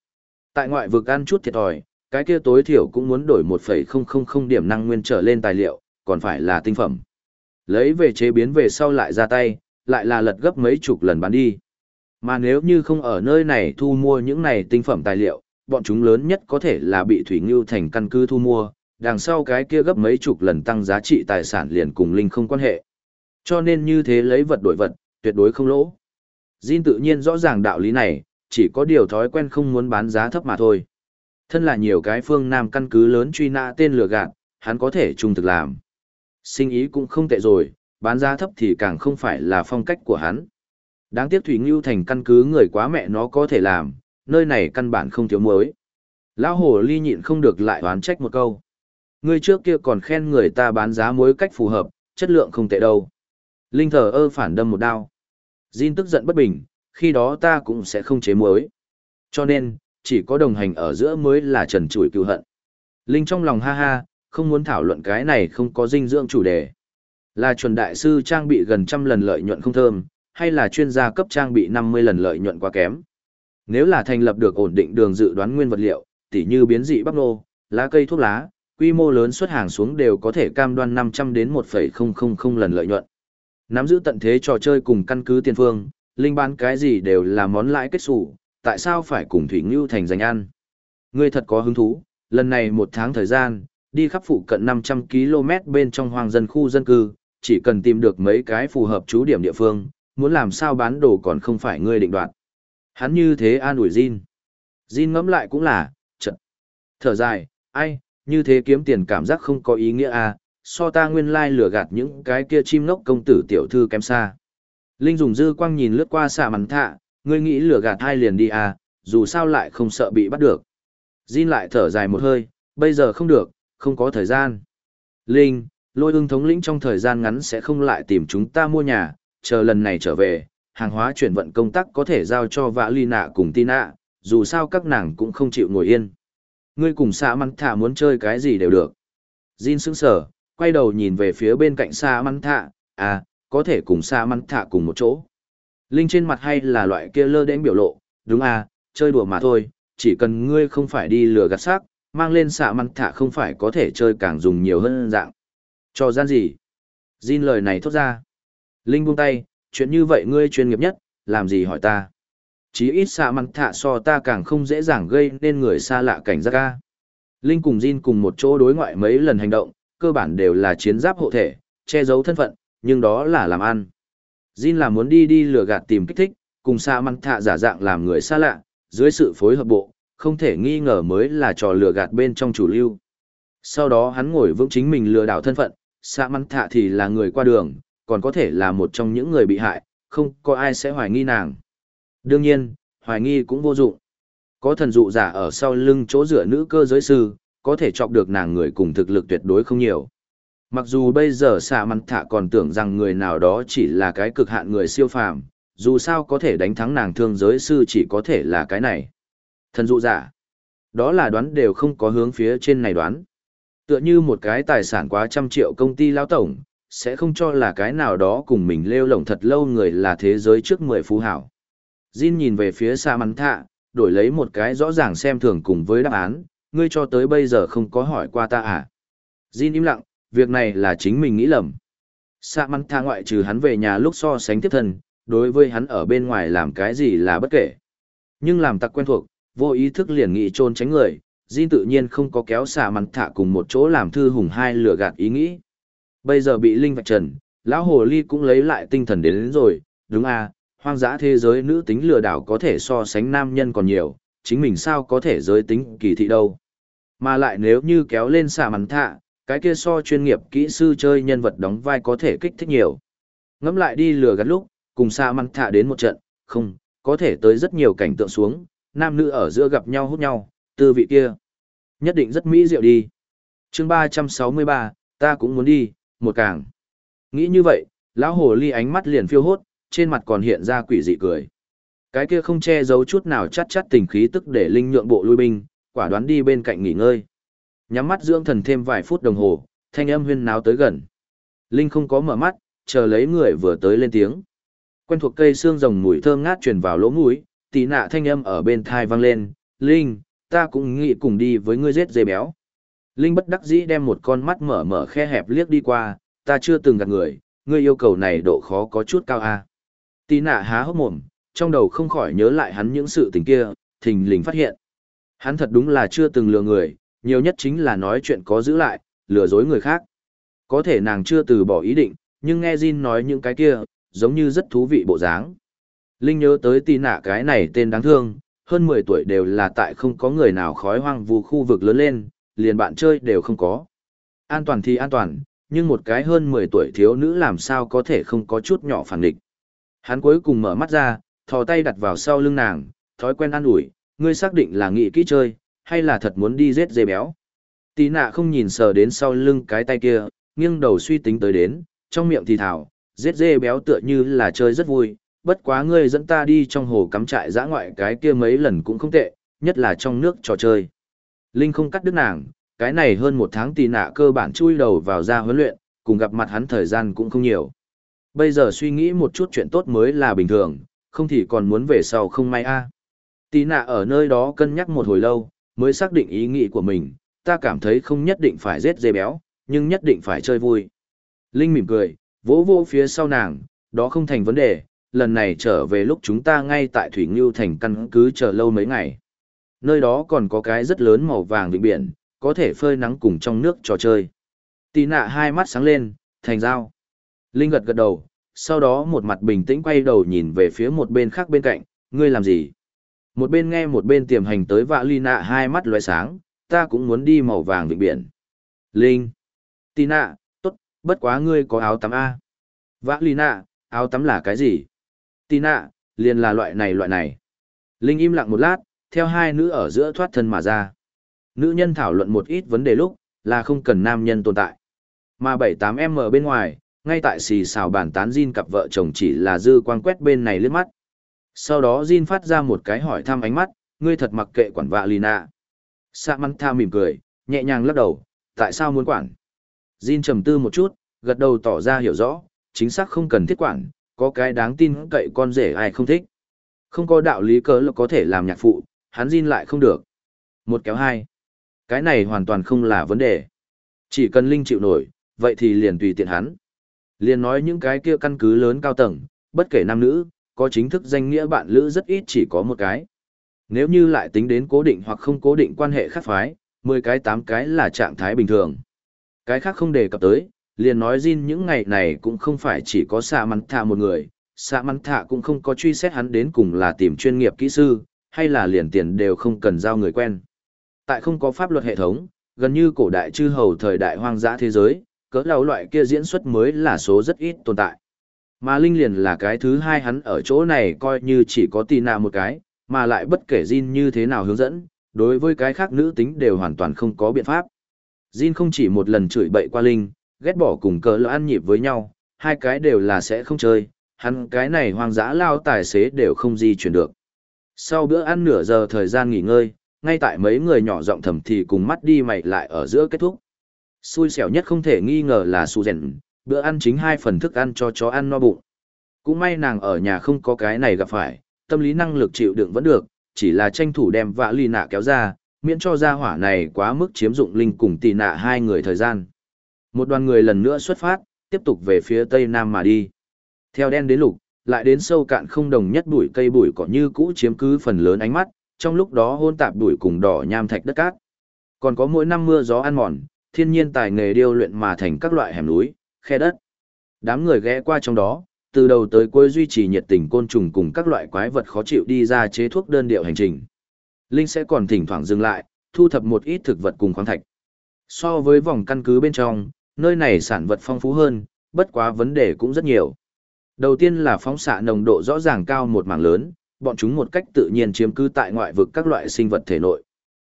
Speaker 1: Tại ngoại vực ăn chút thiệt thòi, cái kia tối thiểu cũng muốn đổi 1.000 điểm năng nguyên trở lên tài liệu, còn phải là tinh phẩm. Lấy về chế biến về sau lại ra tay, lại là lật gấp mấy chục lần bán đi. Mà nếu như không ở nơi này thu mua những này tinh phẩm tài liệu, bọn chúng lớn nhất có thể là bị Thủy Ngưu thành căn cứ thu mua, đằng sau cái kia gấp mấy chục lần tăng giá trị tài sản liền cùng linh không quan hệ. Cho nên như thế lấy vật đổi vật, tuyệt đối không lỗ. Jin tự nhiên rõ ràng đạo lý này, chỉ có điều thói quen không muốn bán giá thấp mà thôi. Thân là nhiều cái phương Nam căn cứ lớn truy nã tên lừa gạt, hắn có thể trung thực làm. Sinh ý cũng không tệ rồi, bán giá thấp thì càng không phải là phong cách của hắn. Đáng tiếc Thủy Ngưu thành căn cứ người quá mẹ nó có thể làm, nơi này căn bản không thiếu muối. Lão hồ ly nhịn không được lại oán trách một câu. Người trước kia còn khen người ta bán giá muối cách phù hợp, chất lượng không tệ đâu. Linh thờ ơ phản đâm một đao. Jin tức giận bất bình, khi đó ta cũng sẽ không chế muối. Cho nên, chỉ có đồng hành ở giữa mới là trần trụi cứu hận. Linh trong lòng ha ha, không muốn thảo luận cái này không có dinh dưỡng chủ đề. Là chuẩn đại sư trang bị gần trăm lần lợi nhuận không thơm, hay là chuyên gia cấp trang bị 50 lần lợi nhuận quá kém. Nếu là thành lập được ổn định đường dự đoán nguyên vật liệu, tỉ như biến dị bắp nô, lá cây thuốc lá, quy mô lớn xuất hàng xuống đều có thể cam đoan 500 đến 1,000 lần lợi nhuận. Nắm giữ tận thế trò chơi cùng căn cứ tiền phương, linh bán cái gì đều là món lãi kết sủ, tại sao phải cùng Thủy Ngưu thành giành ăn? Ngươi thật có hứng thú, lần này một tháng thời gian, đi khắp phụ cận 500 km bên trong hoàng dân khu dân cư, chỉ cần tìm được mấy cái phù hợp chú điểm địa phương, muốn làm sao bán đồ còn không phải ngươi định đoạt. Hắn như thế an ủi Jin. Jin ngẫm lại cũng là, trận. Thở dài, ai, như thế kiếm tiền cảm giác không có ý nghĩa à, so ta nguyên lai lừa gạt những cái kia chim ngốc công tử tiểu thư kém xa. Linh dùng dư quang nhìn lướt qua xạ mắn thạ, ngươi nghĩ lừa gạt hai liền đi à, dù sao lại không sợ bị bắt được. Jin lại thở dài một hơi, bây giờ không được, không có thời gian. Linh, lôi ưng thống lĩnh trong thời gian ngắn sẽ không lại tìm chúng ta mua nhà, chờ lần này trở về, hàng hóa chuyển vận công tác có thể giao cho vã ly nạ cùng tina, dù sao các nàng cũng không chịu ngồi yên. Ngươi cùng xạ mắn thả muốn chơi cái gì đều được. Jin sững sờ quay đầu nhìn về phía bên cạnh xa măn thạ, à, có thể cùng xa măn thạ cùng một chỗ. Linh trên mặt hay là loại kia lơ đến biểu lộ, đúng à, chơi đùa mà thôi, chỉ cần ngươi không phải đi lừa gạt xác, mang lên xạ măn thạ không phải có thể chơi càng dùng nhiều hơn dạng. Cho gian gì? Jin lời này thốt ra. Linh buông tay, chuyện như vậy ngươi chuyên nghiệp nhất, làm gì hỏi ta? Chí ít xạ măn thạ so ta càng không dễ dàng gây nên người xa lạ cảnh giác ca. Linh cùng Jin cùng một chỗ đối ngoại mấy lần hành động, cơ bản đều là chiến giáp hộ thể, che giấu thân phận, nhưng đó là làm ăn. Jin là muốn đi đi lừa gạt tìm kích thích, cùng xa măng thạ giả dạng làm người xa lạ, dưới sự phối hợp bộ, không thể nghi ngờ mới là trò lừa gạt bên trong chủ lưu. Sau đó hắn ngồi vững chính mình lừa đảo thân phận, xa măng thạ thì là người qua đường, còn có thể là một trong những người bị hại, không có ai sẽ hoài nghi nàng. Đương nhiên, hoài nghi cũng vô dụng. Có thần dụ giả ở sau lưng chỗ rửa nữ cơ giới sư, có thể chọc được nàng người cùng thực lực tuyệt đối không nhiều. Mặc dù bây giờ xạ mắn thả còn tưởng rằng người nào đó chỉ là cái cực hạn người siêu phàm, dù sao có thể đánh thắng nàng thương giới sư chỉ có thể là cái này. Thần dụ giả. Đó là đoán đều không có hướng phía trên này đoán. Tựa như một cái tài sản quá trăm triệu công ty lao tổng, sẽ không cho là cái nào đó cùng mình lêu lổng thật lâu người là thế giới trước mười phú hảo. Jin nhìn về phía xa mắn thạ, đổi lấy một cái rõ ràng xem thường cùng với đáp án, ngươi cho tới bây giờ không có hỏi qua ta à. Jin im lặng, việc này là chính mình nghĩ lầm. Sa mắn tha ngoại trừ hắn về nhà lúc so sánh tiếp thân, đối với hắn ở bên ngoài làm cái gì là bất kể. Nhưng làm tặc quen thuộc, vô ý thức liền nghĩ trôn tránh người, Jin tự nhiên không có kéo xà mắn thả cùng một chỗ làm thư hùng hai lừa gạt ý nghĩ. Bây giờ bị Linh vạch trần, lão hồ ly cũng lấy lại tinh thần đến, đến rồi, đúng à, hoang dã thế giới nữ tính lừa đảo có thể so sánh nam nhân còn nhiều, chính mình sao có thể giới tính kỳ thị đâu. Mà lại nếu như kéo lên xà mắn thạ, cái kia so chuyên nghiệp kỹ sư chơi nhân vật đóng vai có thể kích thích nhiều. Ngắm lại đi lừa gạt lúc, cùng xà mắn thạ đến một trận, không, có thể tới rất nhiều cảnh tượng xuống, nam nữ ở giữa gặp nhau hút nhau, tư vị kia. Nhất định rất mỹ diệu đi. chương 363, ta cũng muốn đi, một càng. Nghĩ như vậy, lão hồ ly ánh mắt liền phiêu hốt, trên mặt còn hiện ra quỷ dị cười. Cái kia không che giấu chút nào chắt chắt tình khí tức để linh nhượng bộ lui binh, quả đoán đi bên cạnh nghỉ ngơi. Nhắm mắt dưỡng thần thêm vài phút đồng hồ, thanh âm huyên náo tới gần. Linh không có mở mắt, chờ lấy người vừa tới lên tiếng. Quen thuộc cây xương rồng mùi thơm ngát truyền vào lỗ mũi, tí nạ thanh âm ở bên thai vang lên, Linh, ta cũng nghĩ cùng đi với ngươi giết dê béo. Linh bất đắc dĩ đem một con mắt mở mở khe hẹp liếc đi qua, ta chưa từng gặp người, ngươi yêu cầu này độ khó có chút cao a. À. Tí nạ há hốc mồm, trong đầu không khỏi nhớ lại hắn những sự tình kia, thình lình phát hiện. Hắn thật đúng là chưa từng lừa người, nhiều nhất chính là nói chuyện có giữ lại, lừa dối người khác. Có thể nàng chưa từ bỏ ý định, nhưng nghe Jin nói những cái kia, giống như rất thú vị bộ dáng. Linh nhớ tới tì nạ cái này tên đáng thương, hơn 10 tuổi đều là tại không có người nào khói hoang vu khu vực lớn lên, liền bạn chơi đều không có. An toàn thì an toàn, nhưng một cái hơn 10 tuổi thiếu nữ làm sao có thể không có chút nhỏ phản địch. Hắn cuối cùng mở mắt ra, thò tay đặt vào sau lưng nàng, thói quen ăn ủi, ngươi xác định là nghị kỹ chơi, hay là thật muốn đi giết dê béo. Tì nạ không nhìn sờ đến sau lưng cái tay kia, nghiêng đầu suy tính tới đến, trong miệng thì thảo, giết dê béo tựa như là chơi rất vui, bất quá ngươi dẫn ta đi trong hồ cắm trại dã ngoại cái kia mấy lần cũng không tệ, nhất là trong nước trò chơi. Linh không cắt đứt nàng, cái này hơn một tháng tì nạ cơ bản chui đầu vào ra huấn luyện, cùng gặp mặt hắn thời gian cũng không nhiều. Bây giờ suy nghĩ một chút chuyện tốt mới là bình thường, không thì còn muốn về sau không may a. À. Tì nạ ở nơi đó cân nhắc một hồi lâu, mới xác định ý nghĩ của mình, ta cảm thấy không nhất định phải rết dê béo, nhưng nhất định phải chơi vui. Linh mỉm cười, vỗ vỗ phía sau nàng, đó không thành vấn đề, lần này trở về lúc chúng ta ngay tại Thủy Ngưu thành căn cứ chờ lâu mấy ngày. Nơi đó còn có cái rất lớn màu vàng vịnh biển, có thể phơi nắng cùng trong nước trò chơi. Tì nạ hai mắt sáng lên, thành dao. Linh gật gật đầu, sau đó một mặt bình tĩnh quay đầu nhìn về phía một bên khác bên cạnh, ngươi làm gì? Một bên nghe một bên tiềm hành tới vạ ly nạ hai mắt loé sáng, ta cũng muốn đi màu vàng vịnh biển. Linh. Tì nạ, tốt, bất quá ngươi có áo tắm A. Vạ ly nạ, áo tắm là cái gì? Tì nạ, liền là loại này loại này. Linh im lặng một lát, theo hai nữ ở giữa thoát thân mà ra. Nữ nhân thảo luận một ít vấn đề lúc, là không cần nam nhân tồn tại. Mà 78M bên ngoài, ngay tại xì xào bàn tán Jin cặp vợ chồng chỉ là dư quang quét bên này lướt mắt. Sau đó Jin phát ra một cái hỏi thăm ánh mắt, ngươi thật mặc kệ quản vạ Lina. Samantha mỉm cười, nhẹ nhàng lắc đầu, tại sao muốn quản? Jin trầm tư một chút, gật đầu tỏ ra hiểu rõ, chính xác không cần thiết quản, có cái đáng tin cậy con rể ai không thích. Không có đạo lý cớ là có thể làm nhạc phụ, hắn Jin lại không được. Một kéo hai. Cái này hoàn toàn không là vấn đề. Chỉ cần Linh chịu nổi, vậy thì liền tùy tiện hắn. Liền nói những cái kia căn cứ lớn cao tầng, bất kể nam nữ, có chính thức danh nghĩa bạn lữ rất ít chỉ có một cái. Nếu như lại tính đến cố định hoặc không cố định quan hệ khác phái, 10 cái 8 cái là trạng thái bình thường. Cái khác không đề cập tới, liền nói Jin những ngày này cũng không phải chỉ có xạ mắn thạ một người, xạ mắn thạ cũng không có truy xét hắn đến cùng là tìm chuyên nghiệp kỹ sư, hay là liền tiền đều không cần giao người quen. Tại không có pháp luật hệ thống, gần như cổ đại chư hầu thời đại hoang dã thế giới, cỡ lão loại kia diễn xuất mới là số rất ít tồn tại. Mà Linh liền là cái thứ hai hắn ở chỗ này coi như chỉ có tì nạ một cái, mà lại bất kể Jin như thế nào hướng dẫn, đối với cái khác nữ tính đều hoàn toàn không có biện pháp. Jin không chỉ một lần chửi bậy qua Linh, ghét bỏ cùng cỡ lão ăn nhịp với nhau, hai cái đều là sẽ không chơi, hắn cái này hoang dã lao tài xế đều không di chuyển được. Sau bữa ăn nửa giờ thời gian nghỉ ngơi, ngay tại mấy người nhỏ giọng thầm thì cùng mắt đi mày lại ở giữa kết thúc. Xui xẻo nhất không thể nghi ngờ là su rèn, bữa ăn chính hai phần thức ăn cho chó ăn no bụng. Cũng may nàng ở nhà không có cái này gặp phải, tâm lý năng lực chịu đựng vẫn được, chỉ là tranh thủ đem vạ ly nạ kéo ra, miễn cho gia hỏa này quá mức chiếm dụng linh cùng tì nạ hai người thời gian. Một đoàn người lần nữa xuất phát, tiếp tục về phía tây nam mà đi. Theo đen đến lục, lại đến sâu cạn không đồng nhất bụi cây bụi cỏ như cũ chiếm cứ phần lớn ánh mắt, trong lúc đó hôn tạp bụi cùng đỏ nham thạch đất cát. Còn có mỗi năm mưa gió ăn mòn, thiên nhiên tài nghề điêu luyện mà thành các loại hẻm núi, khe đất. Đám người ghé qua trong đó, từ đầu tới cuối duy trì nhiệt tình côn trùng cùng các loại quái vật khó chịu đi ra chế thuốc đơn điệu hành trình. Linh sẽ còn thỉnh thoảng dừng lại, thu thập một ít thực vật cùng khoáng thạch. So với vòng căn cứ bên trong, nơi này sản vật phong phú hơn, bất quá vấn đề cũng rất nhiều. Đầu tiên là phóng xạ nồng độ rõ ràng cao một mảng lớn, bọn chúng một cách tự nhiên chiếm cư tại ngoại vực các loại sinh vật thể nội.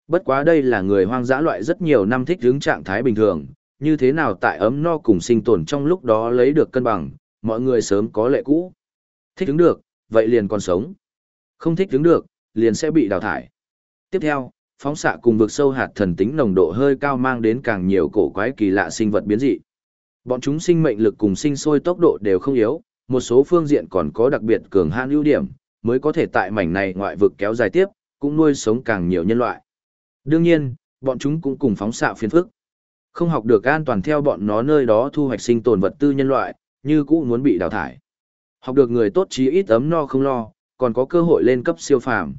Speaker 1: Bất quá đây là người hoang dã loại rất nhiều năm thích hướng trạng thái bình thường, như thế nào tại ấm no cùng sinh tồn trong lúc đó lấy được cân bằng, mọi người sớm có lệ cũ. Thích hướng được, vậy liền còn sống. Không thích hướng được, liền sẽ bị đào thải. Tiếp theo, phóng xạ cùng vực sâu hạt thần tính nồng độ hơi cao mang đến càng nhiều cổ quái kỳ lạ sinh vật biến dị. Bọn chúng sinh mệnh lực cùng sinh sôi tốc độ đều không yếu, một số phương diện còn có đặc biệt cường hãn ưu điểm, mới có thể tại mảnh này ngoại vực kéo dài tiếp, cũng nuôi sống càng nhiều nhân loại. Đương nhiên, bọn chúng cũng cùng phóng xạ phiền phức. Không học được an toàn theo bọn nó nơi đó thu hoạch sinh tồn vật tư nhân loại, như cũ muốn bị đào thải. Học được người tốt chí ít ấm no không lo, còn có cơ hội lên cấp siêu phàm.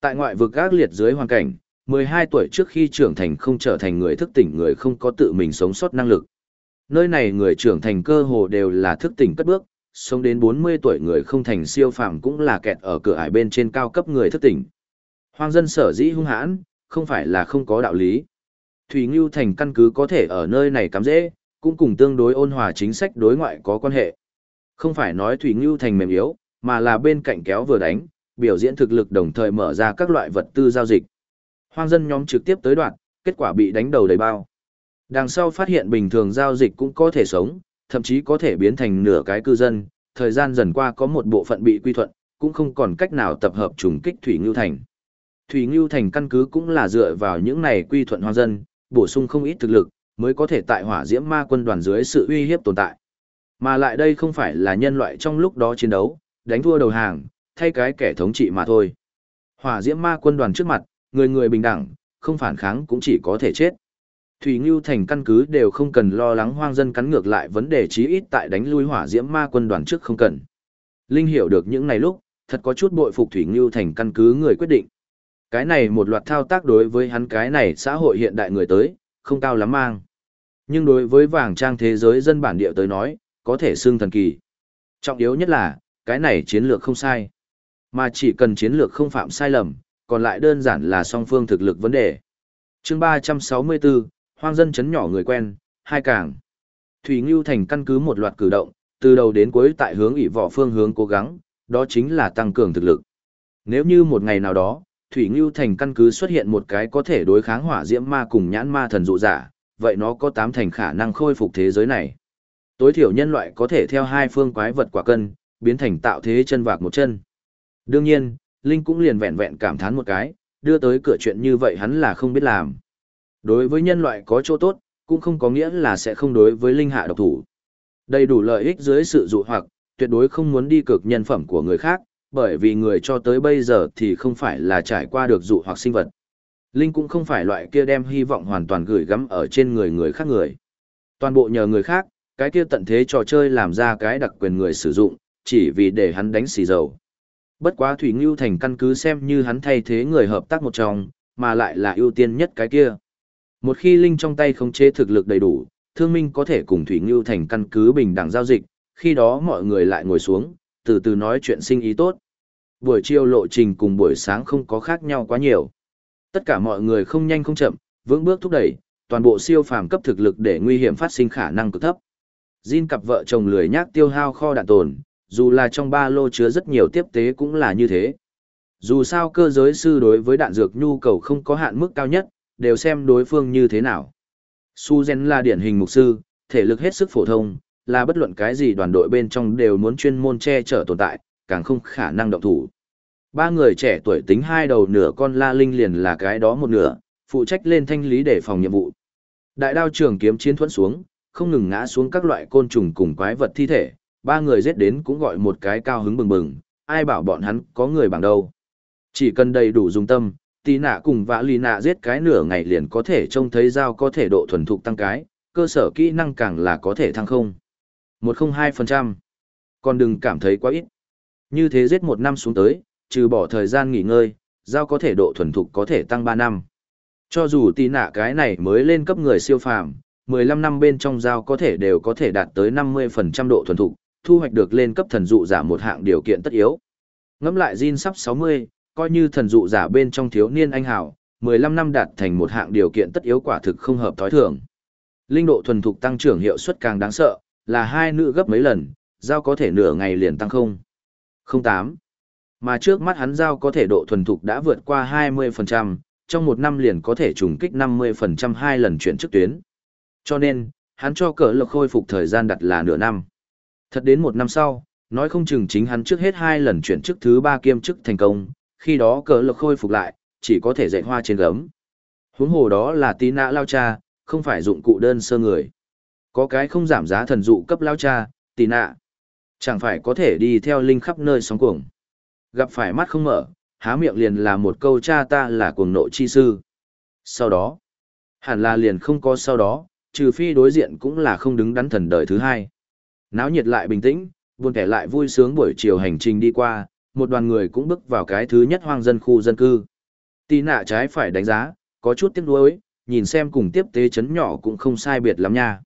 Speaker 1: Tại ngoại vực gác liệt dưới hoàn cảnh, 12 tuổi trước khi trưởng thành không trở thành người thức tỉnh người không có tự mình sống sót năng lực. Nơi này người trưởng thành cơ hồ đều là thức tỉnh cất bước, sống đến 40 tuổi người không thành siêu phàm cũng là kẹt ở cửa ải bên trên cao cấp người thức tỉnh. Hoang dân sở dĩ hung hãn, không phải là không có đạo lý. Thủy Ngưu Thành căn cứ có thể ở nơi này cắm dễ, cũng cùng tương đối ôn hòa chính sách đối ngoại có quan hệ. Không phải nói Thủy Ngưu Thành mềm yếu, mà là bên cạnh kéo vừa đánh, biểu diễn thực lực đồng thời mở ra các loại vật tư giao dịch. Hoang dân nhóm trực tiếp tới đoạn, kết quả bị đánh đầu đầy bao. Đằng sau phát hiện bình thường giao dịch cũng có thể sống, thậm chí có thể biến thành nửa cái cư dân, thời gian dần qua có một bộ phận bị quy thuận, cũng không còn cách nào tập hợp trùng kích Thủy Ngưu Thành. Thủy Ngưu Thành căn cứ cũng là dựa vào những này quy thuận hoang dân, bổ sung không ít thực lực, mới có thể tại hỏa diễm ma quân đoàn dưới sự uy hiếp tồn tại. Mà lại đây không phải là nhân loại trong lúc đó chiến đấu, đánh thua đầu hàng, thay cái kẻ thống trị mà thôi. Hỏa diễm ma quân đoàn trước mặt, người người bình đẳng, không phản kháng cũng chỉ có thể chết. Thủy Ngưu Thành căn cứ đều không cần lo lắng hoang dân cắn ngược lại vấn đề chí ít tại đánh lui hỏa diễm ma quân đoàn trước không cần. Linh hiểu được những này lúc, thật có chút bội phục Thủy Ngưu Thành căn cứ người quyết định. Cái này một loạt thao tác đối với hắn cái này xã hội hiện đại người tới, không cao lắm mang. Nhưng đối với vàng trang thế giới dân bản địa tới nói, có thể xưng thần kỳ. Trọng yếu nhất là, cái này chiến lược không sai. Mà chỉ cần chiến lược không phạm sai lầm, còn lại đơn giản là song phương thực lực vấn đề. chương 364, hoang dân chấn nhỏ người quen, hai càng. Thủy Ngưu Thành căn cứ một loạt cử động, từ đầu đến cuối tại hướng ỷ võ phương hướng cố gắng, đó chính là tăng cường thực lực. Nếu như một ngày nào đó, Thủy Ngưu Thành căn cứ xuất hiện một cái có thể đối kháng hỏa diễm ma cùng nhãn ma thần dụ giả, vậy nó có tám thành khả năng khôi phục thế giới này. Tối thiểu nhân loại có thể theo hai phương quái vật quả cân, biến thành tạo thế chân vạc một chân. Đương nhiên, Linh cũng liền vẹn vẹn cảm thán một cái, đưa tới cửa chuyện như vậy hắn là không biết làm. Đối với nhân loại có chỗ tốt, cũng không có nghĩa là sẽ không đối với Linh hạ độc thủ. Đầy đủ lợi ích dưới sự dụ hoặc, tuyệt đối không muốn đi cực nhân phẩm của người khác, bởi vì người cho tới bây giờ thì không phải là trải qua được dụ hoặc sinh vật. Linh cũng không phải loại kia đem hy vọng hoàn toàn gửi gắm ở trên người người khác người. Toàn bộ nhờ người khác, cái kia tận thế trò chơi làm ra cái đặc quyền người sử dụng, chỉ vì để hắn đánh xì dầu. Bất quá Thủy Ngưu Thành căn cứ xem như hắn thay thế người hợp tác một trong, mà lại là ưu tiên nhất cái kia. Một khi Linh trong tay không chế thực lực đầy đủ, thương minh có thể cùng Thủy Ngưu Thành căn cứ bình đẳng giao dịch, khi đó mọi người lại ngồi xuống, từ từ nói chuyện sinh ý tốt. Buổi chiều lộ trình cùng buổi sáng không có khác nhau quá nhiều. Tất cả mọi người không nhanh không chậm, vững bước thúc đẩy, toàn bộ siêu phàm cấp thực lực để nguy hiểm phát sinh khả năng cực thấp. Jin cặp vợ chồng lười nhác tiêu hao kho đạn tồn, dù là trong ba lô chứa rất nhiều tiếp tế cũng là như thế. Dù sao cơ giới sư đối với đạn dược nhu cầu không có hạn mức cao nhất, đều xem đối phương như thế nào. Su Zen là điển hình mục sư, thể lực hết sức phổ thông, là bất luận cái gì đoàn đội bên trong đều muốn chuyên môn che chở tồn tại, càng không khả năng động thủ. Ba người trẻ tuổi tính hai đầu nửa con la linh liền là cái đó một nửa, phụ trách lên thanh lý để phòng nhiệm vụ. Đại đao trường kiếm chiến thuẫn xuống, không ngừng ngã xuống các loại côn trùng cùng quái vật thi thể, ba người giết đến cũng gọi một cái cao hứng bừng bừng, ai bảo bọn hắn có người bằng đâu. Chỉ cần đầy đủ dùng tâm, tí nạ cùng vã lì nạ giết cái nửa ngày liền có thể trông thấy dao có thể độ thuần thục tăng cái, cơ sở kỹ năng càng là có thể thăng không. 102%. Còn đừng cảm thấy quá ít. Như thế giết một năm xuống tới, trừ bỏ thời gian nghỉ ngơi, giao có thể độ thuần thục có thể tăng 3 năm. Cho dù tì nạ cái này mới lên cấp người siêu phàm, 15 năm bên trong giao có thể đều có thể đạt tới 50% độ thuần thục, thu hoạch được lên cấp thần dụ giả một hạng điều kiện tất yếu. Ngẫm lại Jin sắp 60, coi như thần dụ giả bên trong thiếu niên anh hảo, 15 năm đạt thành một hạng điều kiện tất yếu quả thực không hợp thói thường. Linh độ thuần thục tăng trưởng hiệu suất càng đáng sợ, là hai nữ gấp mấy lần, giao có thể nửa ngày liền tăng không. 08. Mà trước mắt hắn giao có thể độ thuần thục đã vượt qua 20%, trong một năm liền có thể trùng kích 50% hai lần chuyển chức tuyến. Cho nên, hắn cho cỡ lực khôi phục thời gian đặt là nửa năm. Thật đến một năm sau, nói không chừng chính hắn trước hết hai lần chuyển chức thứ ba kiêm chức thành công, khi đó cỡ lực khôi phục lại, chỉ có thể dạy hoa trên gấm. Huống hồ đó là tí nã lao cha, không phải dụng cụ đơn sơ người. Có cái không giảm giá thần dụ cấp lao cha, tì nạ. Chẳng phải có thể đi theo linh khắp nơi sóng cuồng. Gặp phải mắt không mở, há miệng liền là một câu cha ta là cuồng nộ chi sư. Sau đó, hẳn là liền không có sau đó, trừ phi đối diện cũng là không đứng đắn thần đời thứ hai. Náo nhiệt lại bình tĩnh, buồn kẻ lại vui sướng buổi chiều hành trình đi qua, một đoàn người cũng bước vào cái thứ nhất hoang dân khu dân cư. Tì nạ trái phải đánh giá, có chút tiếc nuối, nhìn xem cùng tiếp tế chấn nhỏ cũng không sai biệt lắm nha.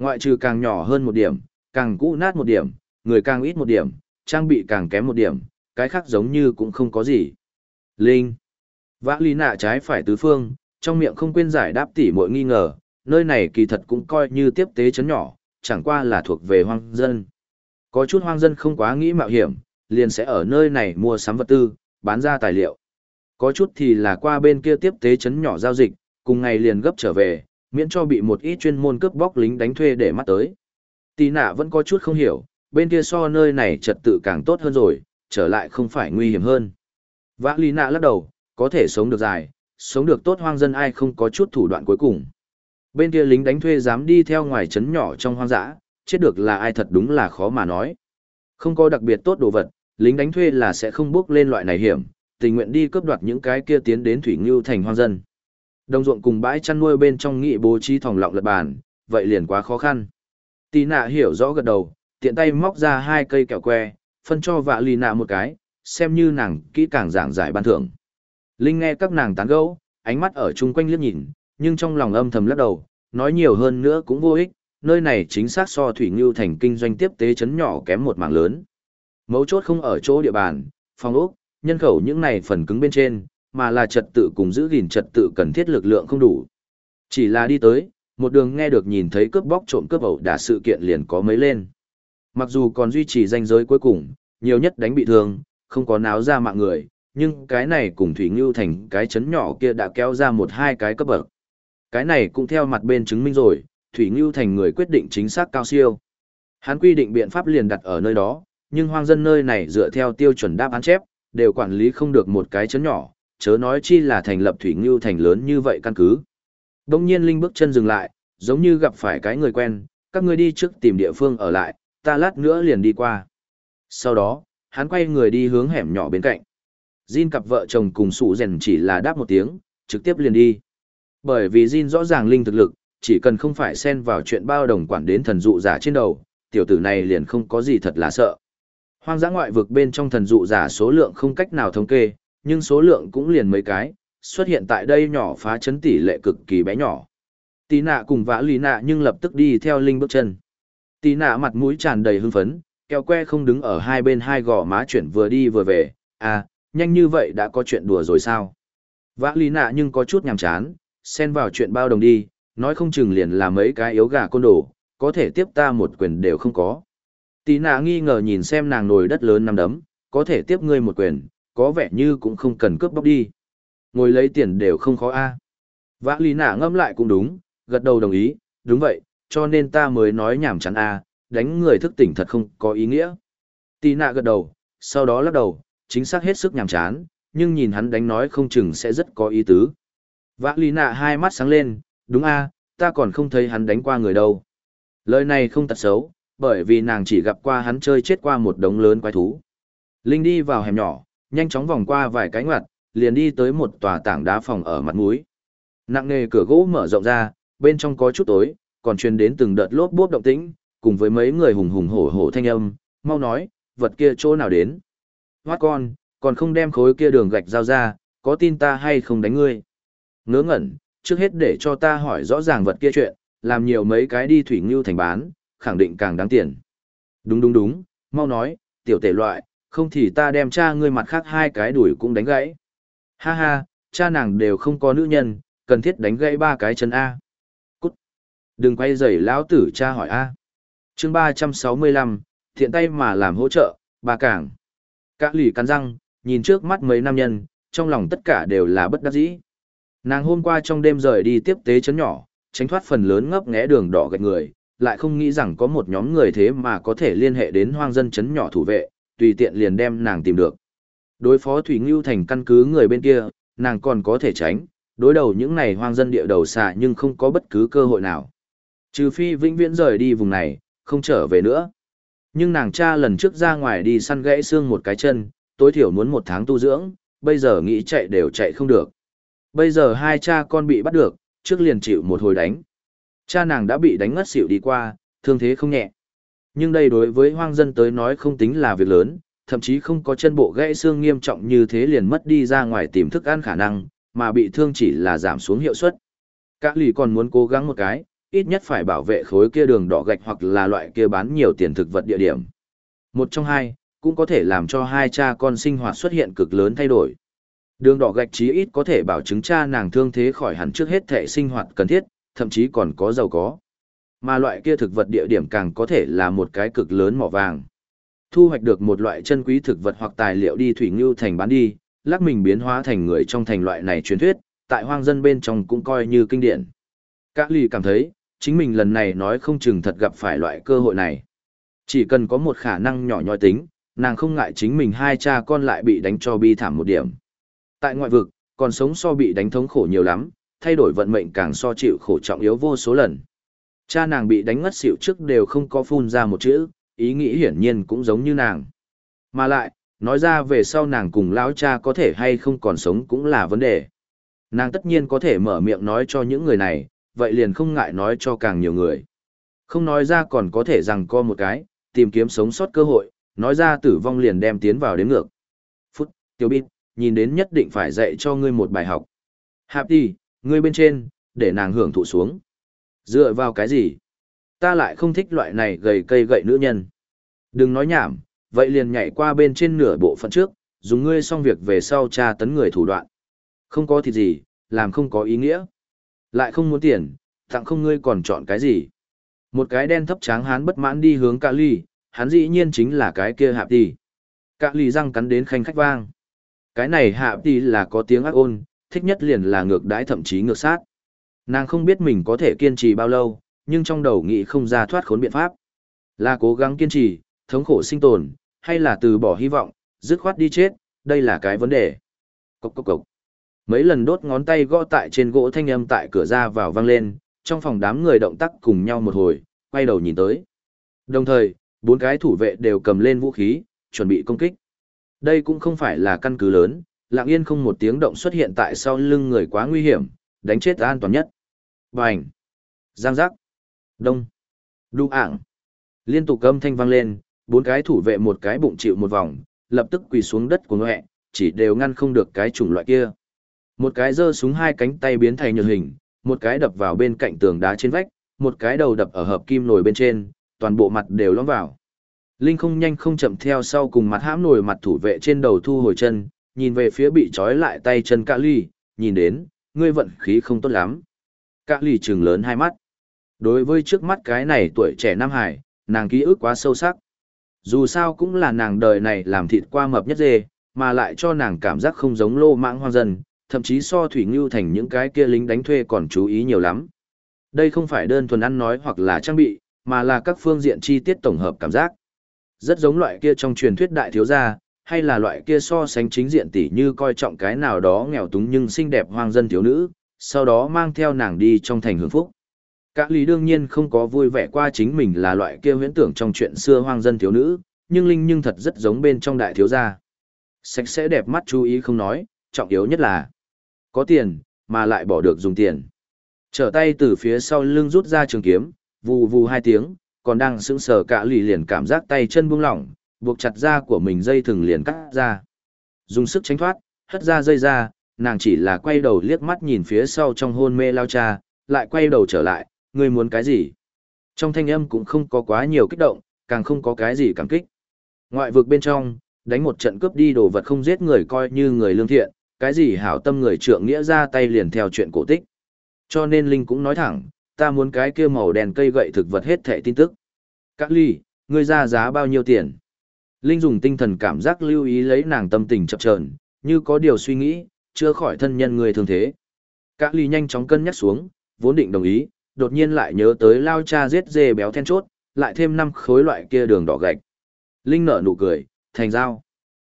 Speaker 1: Ngoại trừ càng nhỏ hơn một điểm, càng cũ nát một điểm, người càng ít một điểm, trang bị càng kém một điểm, cái khác giống như cũng không có gì. Linh. Vã lý nạ trái phải tứ phương, trong miệng không quên giải đáp tỉ mọi nghi ngờ, nơi này kỳ thật cũng coi như tiếp tế chấn nhỏ, chẳng qua là thuộc về hoang dân. Có chút hoang dân không quá nghĩ mạo hiểm, liền sẽ ở nơi này mua sắm vật tư, bán ra tài liệu. Có chút thì là qua bên kia tiếp tế chấn nhỏ giao dịch, cùng ngày liền gấp trở về, miễn cho bị một ít chuyên môn cướp bóc lính đánh thuê để mắt tới. Tì nạ vẫn có chút không hiểu, bên kia so nơi này trật tự càng tốt hơn rồi, trở lại không phải nguy hiểm hơn. Vã lý nạ lắc đầu, có thể sống được dài, sống được tốt hoang dân ai không có chút thủ đoạn cuối cùng. Bên kia lính đánh thuê dám đi theo ngoài trấn nhỏ trong hoang dã, chết được là ai thật đúng là khó mà nói. Không có đặc biệt tốt đồ vật, lính đánh thuê là sẽ không bước lên loại này hiểm, tình nguyện đi cướp đoạt những cái kia tiến đến thủy ngưu thành hoang dân. Đồng ruộng cùng bãi chăn nuôi bên trong nghị bố trí thòng lọng lật bàn, vậy liền quá khó khăn. Tì nạ hiểu rõ gật đầu, tiện tay móc ra hai cây kẹo que, phân cho vạ lì nạ một cái, xem như nàng kỹ càng giảng giải ban thưởng. Linh nghe các nàng tán gẫu, ánh mắt ở chung quanh liếc nhìn, nhưng trong lòng âm thầm lắc đầu, nói nhiều hơn nữa cũng vô ích, nơi này chính xác so Thủy Ngưu thành kinh doanh tiếp tế chấn nhỏ kém một mảng lớn. Mấu chốt không ở chỗ địa bàn, phòng ốc, nhân khẩu những này phần cứng bên trên, mà là trật tự cùng giữ gìn trật tự cần thiết lực lượng không đủ. Chỉ là đi tới, một đường nghe được nhìn thấy cướp bóc trộm cướp ẩu đả sự kiện liền có mấy lên. Mặc dù còn duy trì danh giới cuối cùng, nhiều nhất đánh bị thương, không có náo ra mạng người, nhưng cái này cùng Thủy Ngưu thành cái chấn nhỏ kia đã kéo ra một hai cái cấp bậc. Cái này cũng theo mặt bên chứng minh rồi, Thủy Ngưu thành người quyết định chính xác cao siêu. Hắn quy định biện pháp liền đặt ở nơi đó, nhưng hoang dân nơi này dựa theo tiêu chuẩn đáp án chép, đều quản lý không được một cái chấn nhỏ, chớ nói chi là thành lập Thủy Ngưu thành lớn như vậy căn cứ. Đông nhiên Linh bước chân dừng lại, giống như gặp phải cái người quen, các ngươi đi trước tìm địa phương ở lại, ta lát nữa liền đi qua. Sau đó, hắn quay người đi hướng hẻm nhỏ bên cạnh. Jin cặp vợ chồng cùng sụ rèn chỉ là đáp một tiếng, trực tiếp liền đi. Bởi vì Jin rõ ràng linh thực lực, chỉ cần không phải xen vào chuyện bao đồng quản đến thần dụ giả trên đầu, tiểu tử này liền không có gì thật là sợ. Hoang dã ngoại vực bên trong thần dụ giả số lượng không cách nào thống kê, nhưng số lượng cũng liền mấy cái, xuất hiện tại đây nhỏ phá chấn tỷ lệ cực kỳ bé nhỏ. Tí nạ cùng vã lì nạ nhưng lập tức đi theo linh bước chân. Tí nạ mặt mũi tràn đầy hưng phấn, kéo que không đứng ở hai bên hai gò má chuyển vừa đi vừa về, à, nhanh như vậy đã có chuyện đùa rồi sao? Vã lì nạ nhưng có chút nhàm chán, xen vào chuyện bao đồng đi, nói không chừng liền là mấy cái yếu gà côn đồ, có thể tiếp ta một quyền đều không có. Tí nạ nghi ngờ nhìn xem nàng nồi đất lớn nằm đấm, có thể tiếp ngươi một quyền, có vẻ như cũng không cần cướp bóc đi. Ngồi lấy tiền đều không khó a. À. Vã lý nạ ngâm lại cũng đúng, gật đầu đồng ý, đúng vậy, cho nên ta mới nói nhảm chán a, đánh người thức tỉnh thật không có ý nghĩa. Tì nạ gật đầu, sau đó lắc đầu, chính xác hết sức nhảm chán, nhưng nhìn hắn đánh nói không chừng sẽ rất có ý tứ. Vã lý nạ hai mắt sáng lên, đúng a, ta còn không thấy hắn đánh qua người đâu. Lời này không tật xấu, bởi vì nàng chỉ gặp qua hắn chơi chết qua một đống lớn quái thú. Linh đi vào hẻm nhỏ, nhanh chóng vòng qua vài cái ngoặt, liền đi tới một tòa tảng đá phòng ở mặt núi. Nặng nề cửa gỗ mở rộng ra, bên trong có chút tối, còn truyền đến từng đợt lốp bốp động tĩnh, cùng với mấy người hùng hùng hổ hổ thanh âm, mau nói, vật kia chỗ nào đến. Hoát con, còn không đem khối kia đường gạch giao ra, có tin ta hay không đánh ngươi. Ngớ ngẩn, trước hết để cho ta hỏi rõ ràng vật kia chuyện, làm nhiều mấy cái đi thủy ngưu thành bán, khẳng định càng đáng tiền. Đúng đúng đúng, mau nói, tiểu tể loại, không thì ta đem cha ngươi mặt khác hai cái đuổi cũng đánh gãy. Ha ha, cha nàng đều không có nữ nhân, cần thiết đánh gãy ba cái chân A. Cút. Đừng quay rầy lão tử cha hỏi A. chương 365, thiện tay mà làm hỗ trợ, bà cảng. Cả lì cắn răng, nhìn trước mắt mấy nam nhân, trong lòng tất cả đều là bất đắc dĩ. Nàng hôm qua trong đêm rời đi tiếp tế chấn nhỏ, tránh thoát phần lớn ngấp nghé đường đỏ gạch người, lại không nghĩ rằng có một nhóm người thế mà có thể liên hệ đến hoang dân chấn nhỏ thủ vệ, tùy tiện liền đem nàng tìm được. Đối phó Thủy Ngưu thành căn cứ người bên kia, nàng còn có thể tránh, đối đầu những này hoang dân địa đầu xạ nhưng không có bất cứ cơ hội nào. Trừ phi vĩnh viễn rời đi vùng này, không trở về nữa. Nhưng nàng cha lần trước ra ngoài đi săn gãy xương một cái chân, tối thiểu muốn một tháng tu dưỡng, bây giờ nghĩ chạy đều chạy không được. Bây giờ hai cha con bị bắt được, trước liền chịu một hồi đánh. Cha nàng đã bị đánh ngất xỉu đi qua, thương thế không nhẹ. Nhưng đây đối với hoang dân tới nói không tính là việc lớn, thậm chí không có chân bộ gãy xương nghiêm trọng như thế liền mất đi ra ngoài tìm thức ăn khả năng, mà bị thương chỉ là giảm xuống hiệu suất. Cả lì còn muốn cố gắng một cái, ít nhất phải bảo vệ khối kia đường đỏ gạch hoặc là loại kia bán nhiều tiền thực vật địa điểm. Một trong hai, cũng có thể làm cho hai cha con sinh hoạt xuất hiện cực lớn thay đổi. Đường đỏ gạch chí ít có thể bảo chứng cha nàng thương thế khỏi hẳn trước hết thể sinh hoạt cần thiết, thậm chí còn có giàu có. Mà loại kia thực vật địa điểm càng có thể là một cái cực lớn mỏ vàng. Thu hoạch được một loại chân quý thực vật hoặc tài liệu đi thủy ngưu thành bán đi, lắc mình biến hóa thành người trong thành loại này truyền thuyết, tại hoang dân bên trong cũng coi như kinh điển. Cả lì cảm thấy, chính mình lần này nói không chừng thật gặp phải loại cơ hội này. Chỉ cần có một khả năng nhỏ nhoi tính, nàng không ngại chính mình hai cha con lại bị đánh cho bi thảm một điểm. Tại ngoại vực, còn sống so bị đánh thống khổ nhiều lắm, thay đổi vận mệnh càng so chịu khổ trọng yếu vô số lần. Cha nàng bị đánh ngất xỉu trước đều không có phun ra một chữ, ý nghĩ hiển nhiên cũng giống như nàng. Mà lại, nói ra về sau nàng cùng lão cha có thể hay không còn sống cũng là vấn đề. Nàng tất nhiên có thể mở miệng nói cho những người này, vậy liền không ngại nói cho càng nhiều người. Không nói ra còn có thể rằng co một cái, tìm kiếm sống sót cơ hội, nói ra tử vong liền đem tiến vào đến ngược. Phút, tiểu bít, nhìn đến nhất định phải dạy cho ngươi một bài học. Hạp đi, ngươi bên trên, để nàng hưởng thụ xuống. Dựa vào cái gì? Ta lại không thích loại này gầy cây gậy nữ nhân. Đừng nói nhảm, vậy liền nhảy qua bên trên nửa bộ phận trước, dùng ngươi xong việc về sau tra tấn người thủ đoạn. Không có thịt gì, làm không có ý nghĩa. Lại không muốn tiền, tặng không ngươi còn chọn cái gì. Một cái đen thấp tráng hán bất mãn đi hướng cạ ly, hắn dĩ nhiên chính là cái kia hạp tỷ. Cạ ly răng cắn đến khanh khách vang. Cái này hạp tỷ là có tiếng ác ôn, thích nhất liền là ngược đãi thậm chí ngược sát. Nàng không biết mình có thể kiên trì bao lâu, nhưng trong đầu nghĩ không ra thoát khốn biện pháp. Là cố gắng kiên trì, thống khổ sinh tồn, hay là từ bỏ hy vọng, dứt khoát đi chết, đây là cái vấn đề. Cốc cốc cốc. Mấy lần đốt ngón tay gõ tại trên gỗ thanh âm tại cửa ra vào vang lên, trong phòng đám người động tác cùng nhau một hồi, quay đầu nhìn tới. Đồng thời, bốn cái thủ vệ đều cầm lên vũ khí, chuẩn bị công kích. Đây cũng không phải là căn cứ lớn, lặng yên không một tiếng động xuất hiện tại sau lưng người quá nguy hiểm, đánh chết an toàn nhất. Bành! Giang giác! Đông! Đu ảng! Liên tục âm thanh vang lên, bốn cái thủ vệ một cái bụng chịu một vòng, lập tức quỳ xuống đất của ngẹ, chỉ đều ngăn không được cái chủng loại kia. Một cái giơ súng hai cánh tay biến thành nhược hình, một cái đập vào bên cạnh tường đá trên vách, một cái đầu đập ở hợp kim nồi bên trên, toàn bộ mặt đều lõm vào. Linh không nhanh không chậm theo sau cùng mặt hãm nồi mặt thủ vệ trên đầu thu hồi chân, nhìn về phía bị trói lại tay chân Cạ Ly, nhìn đến, ngươi vận khí không tốt lắm. Cạ lì trừng lớn hai mắt. Đối với trước mắt cái này tuổi trẻ Nam Hải, nàng ký ức quá sâu sắc. Dù sao cũng là nàng đời này làm thịt qua mập nhất dê, mà lại cho nàng cảm giác không giống lô mãng hoang dân, thậm chí so Thủy Ngưu thành những cái kia lính đánh thuê còn chú ý nhiều lắm. Đây không phải đơn thuần ăn nói hoặc là trang bị, mà là các phương diện chi tiết tổng hợp cảm giác. Rất giống loại kia trong truyền thuyết đại thiếu gia, hay là loại kia so sánh chính diện tỷ như coi trọng cái nào đó nghèo túng nhưng xinh đẹp hoang dân thiếu nữ, sau đó mang theo nàng đi trong thành hưởng phúc. Cả lý đương nhiên không có vui vẻ qua chính mình là loại kia huyễn tưởng trong chuyện xưa hoang dân thiếu nữ, nhưng Linh nhưng thật rất giống bên trong đại thiếu gia. Sạch sẽ đẹp mắt chú ý không nói, trọng yếu nhất là có tiền, mà lại bỏ được dùng tiền. Trở tay từ phía sau lưng rút ra trường kiếm, vù vù hai tiếng, còn đang sững sờ cả lì liền cảm giác tay chân buông lỏng, buộc chặt da của mình dây thừng liền cắt ra. Dùng sức tránh thoát, hất ra dây ra, nàng chỉ là quay đầu liếc mắt nhìn phía sau trong hôn mê lao cha, lại quay đầu trở lại, ngươi muốn cái gì? Trong thanh âm cũng không có quá nhiều kích động, càng không có cái gì cảm kích. Ngoại vực bên trong, đánh một trận cướp đi đồ vật không giết người coi như người lương thiện, cái gì hảo tâm người trượng nghĩa ra tay liền theo chuyện cổ tích. Cho nên Linh cũng nói thẳng, ta muốn cái kia màu đèn cây gậy thực vật hết thẻ tin tức. Các ly, ngươi ra giá bao nhiêu tiền? Linh dùng tinh thần cảm giác lưu ý lấy nàng tâm tình chập chờn, như có điều suy nghĩ, chưa khỏi thân nhân người thường thế. Cả ly nhanh chóng cân nhắc xuống, vốn định đồng ý, đột nhiên lại nhớ tới lao cha giết dê béo then chốt, lại thêm năm khối loại kia đường đỏ gạch. Linh nở nụ cười, thành dao.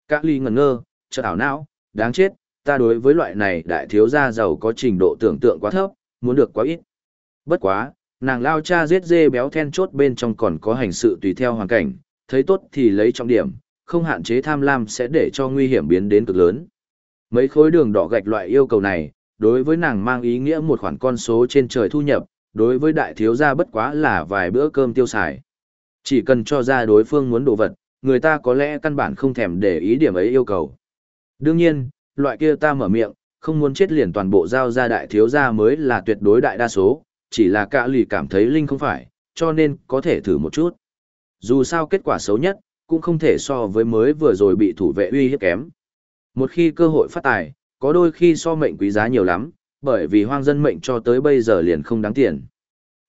Speaker 1: Cả ly ngẩn ngơ, chợt ảo não, đáng chết, ta đối với loại này đại thiếu gia giàu có trình độ tưởng tượng quá thấp, muốn được quá ít. Bất quá, nàng lao cha giết dê béo then chốt bên trong còn có hành sự tùy theo hoàn cảnh, thấy tốt thì lấy trọng điểm, không hạn chế tham lam sẽ để cho nguy hiểm biến đến cực lớn. Mấy khối đường đỏ gạch loại yêu cầu này, đối với nàng mang ý nghĩa một khoản con số trên trời thu nhập, đối với đại thiếu gia bất quá là vài bữa cơm tiêu xài. Chỉ cần cho ra đối phương muốn đồ vật, người ta có lẽ căn bản không thèm để ý điểm ấy yêu cầu. Đương nhiên, loại kia ta mở miệng, không muốn chết liền toàn bộ giao ra đại thiếu gia mới là tuyệt đối đại đa số, chỉ là cả lì cảm thấy Linh không phải, cho nên có thể thử một chút. Dù sao kết quả xấu nhất, cũng không thể so với mới vừa rồi bị thủ vệ uy hiếp kém. Một khi cơ hội phát tài, có đôi khi so mệnh quý giá nhiều lắm, bởi vì hoang dân mệnh cho tới bây giờ liền không đáng tiền.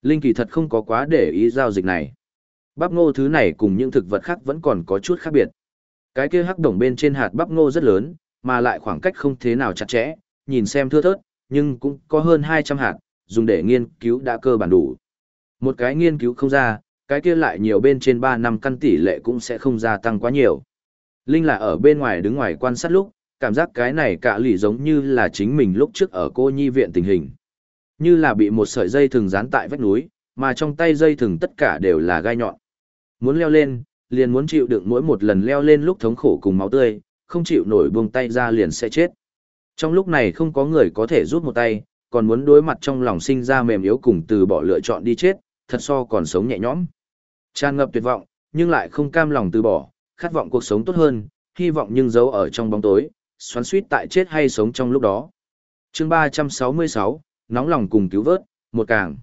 Speaker 1: Linh kỳ thật không có quá để ý giao dịch này. Bắp ngô thứ này cùng những thực vật khác vẫn còn có chút khác biệt. Cái kia hắc đồng bên trên hạt bắp ngô rất lớn, mà lại khoảng cách không thế nào chặt chẽ, nhìn xem thưa thớt, nhưng cũng có hơn 200 hạt, dùng để nghiên cứu đã cơ bản đủ. Một cái nghiên cứu không ra, cái kia lại nhiều bên trên 3 năm căn tỷ lệ cũng sẽ không gia tăng quá nhiều. Linh là ở bên ngoài đứng ngoài quan sát lúc, cảm giác cái này cả lì giống như là chính mình lúc trước ở cô nhi viện tình hình. Như là bị một sợi dây thừng dán tại vách núi, mà trong tay dây thừng tất cả đều là gai nhọn. Muốn leo lên, liền muốn chịu đựng mỗi một lần leo lên lúc thống khổ cùng máu tươi, không chịu nổi buông tay ra liền sẽ chết. Trong lúc này không có người có thể rút một tay, còn muốn đối mặt trong lòng sinh ra mềm yếu cùng từ bỏ lựa chọn đi chết, thật so còn sống nhẹ nhõm. Tràn ngập tuyệt vọng, nhưng lại không cam lòng từ bỏ, khát vọng cuộc sống tốt hơn, hy vọng nhưng giấu ở trong bóng tối, xoắn suýt tại chết hay sống trong lúc đó. chương 366, nóng lòng cùng cứu vớt, một càng.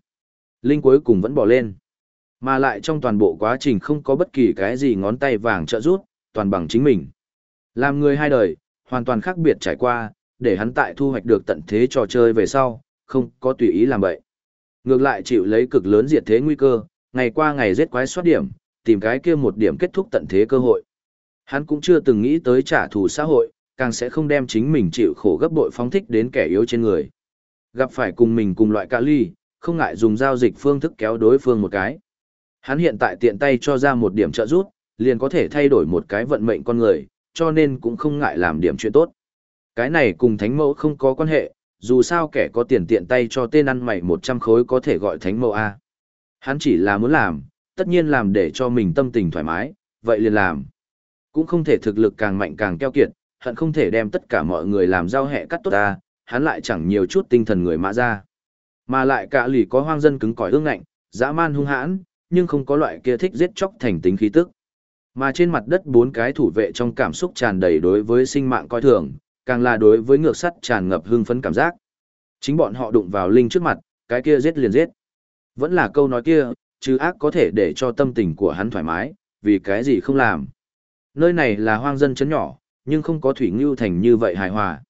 Speaker 1: Linh cuối cùng vẫn bỏ lên. Mà lại trong toàn bộ quá trình không có bất kỳ cái gì ngón tay vàng trợ rút, toàn bằng chính mình. Làm người hai đời, hoàn toàn khác biệt trải qua, để hắn tại thu hoạch được tận thế trò chơi về sau, không có tùy ý làm vậy. Ngược lại chịu lấy cực lớn diệt thế nguy cơ, ngày qua ngày giết quái soát điểm, tìm cái kia một điểm kết thúc tận thế cơ hội. Hắn cũng chưa từng nghĩ tới trả thù xã hội, càng sẽ không đem chính mình chịu khổ gấp bội phóng thích đến kẻ yếu trên người. Gặp phải cùng mình cùng loại ca ly, không ngại dùng giao dịch phương thức kéo đối phương một cái. Hắn hiện tại tiện tay cho ra một điểm trợ rút, liền có thể thay đổi một cái vận mệnh con người, cho nên cũng không ngại làm điểm chuyện tốt. Cái này cùng thánh mẫu không có quan hệ, dù sao kẻ có tiền tiện tay cho tên ăn mày 100 khối có thể gọi thánh mẫu A. Hắn chỉ là muốn làm, tất nhiên làm để cho mình tâm tình thoải mái, vậy liền làm. Cũng không thể thực lực càng mạnh càng keo kiệt, hận không thể đem tất cả mọi người làm giao hẹ cắt tốt ta, hắn lại chẳng nhiều chút tinh thần người mã ra. Mà lại cả lì có hoang dân cứng cỏi ương ngạnh, dã man hung hãn, nhưng không có loại kia thích giết chóc thành tính khí tức. Mà trên mặt đất bốn cái thủ vệ trong cảm xúc tràn đầy đối với sinh mạng coi thường, càng là đối với ngược sắt tràn ngập hưng phấn cảm giác. Chính bọn họ đụng vào linh trước mặt, cái kia giết liền giết. Vẫn là câu nói kia, chứ ác có thể để cho tâm tình của hắn thoải mái, vì cái gì không làm. Nơi này là hoang dân chấn nhỏ, nhưng không có thủy ngưu thành như vậy hài hòa.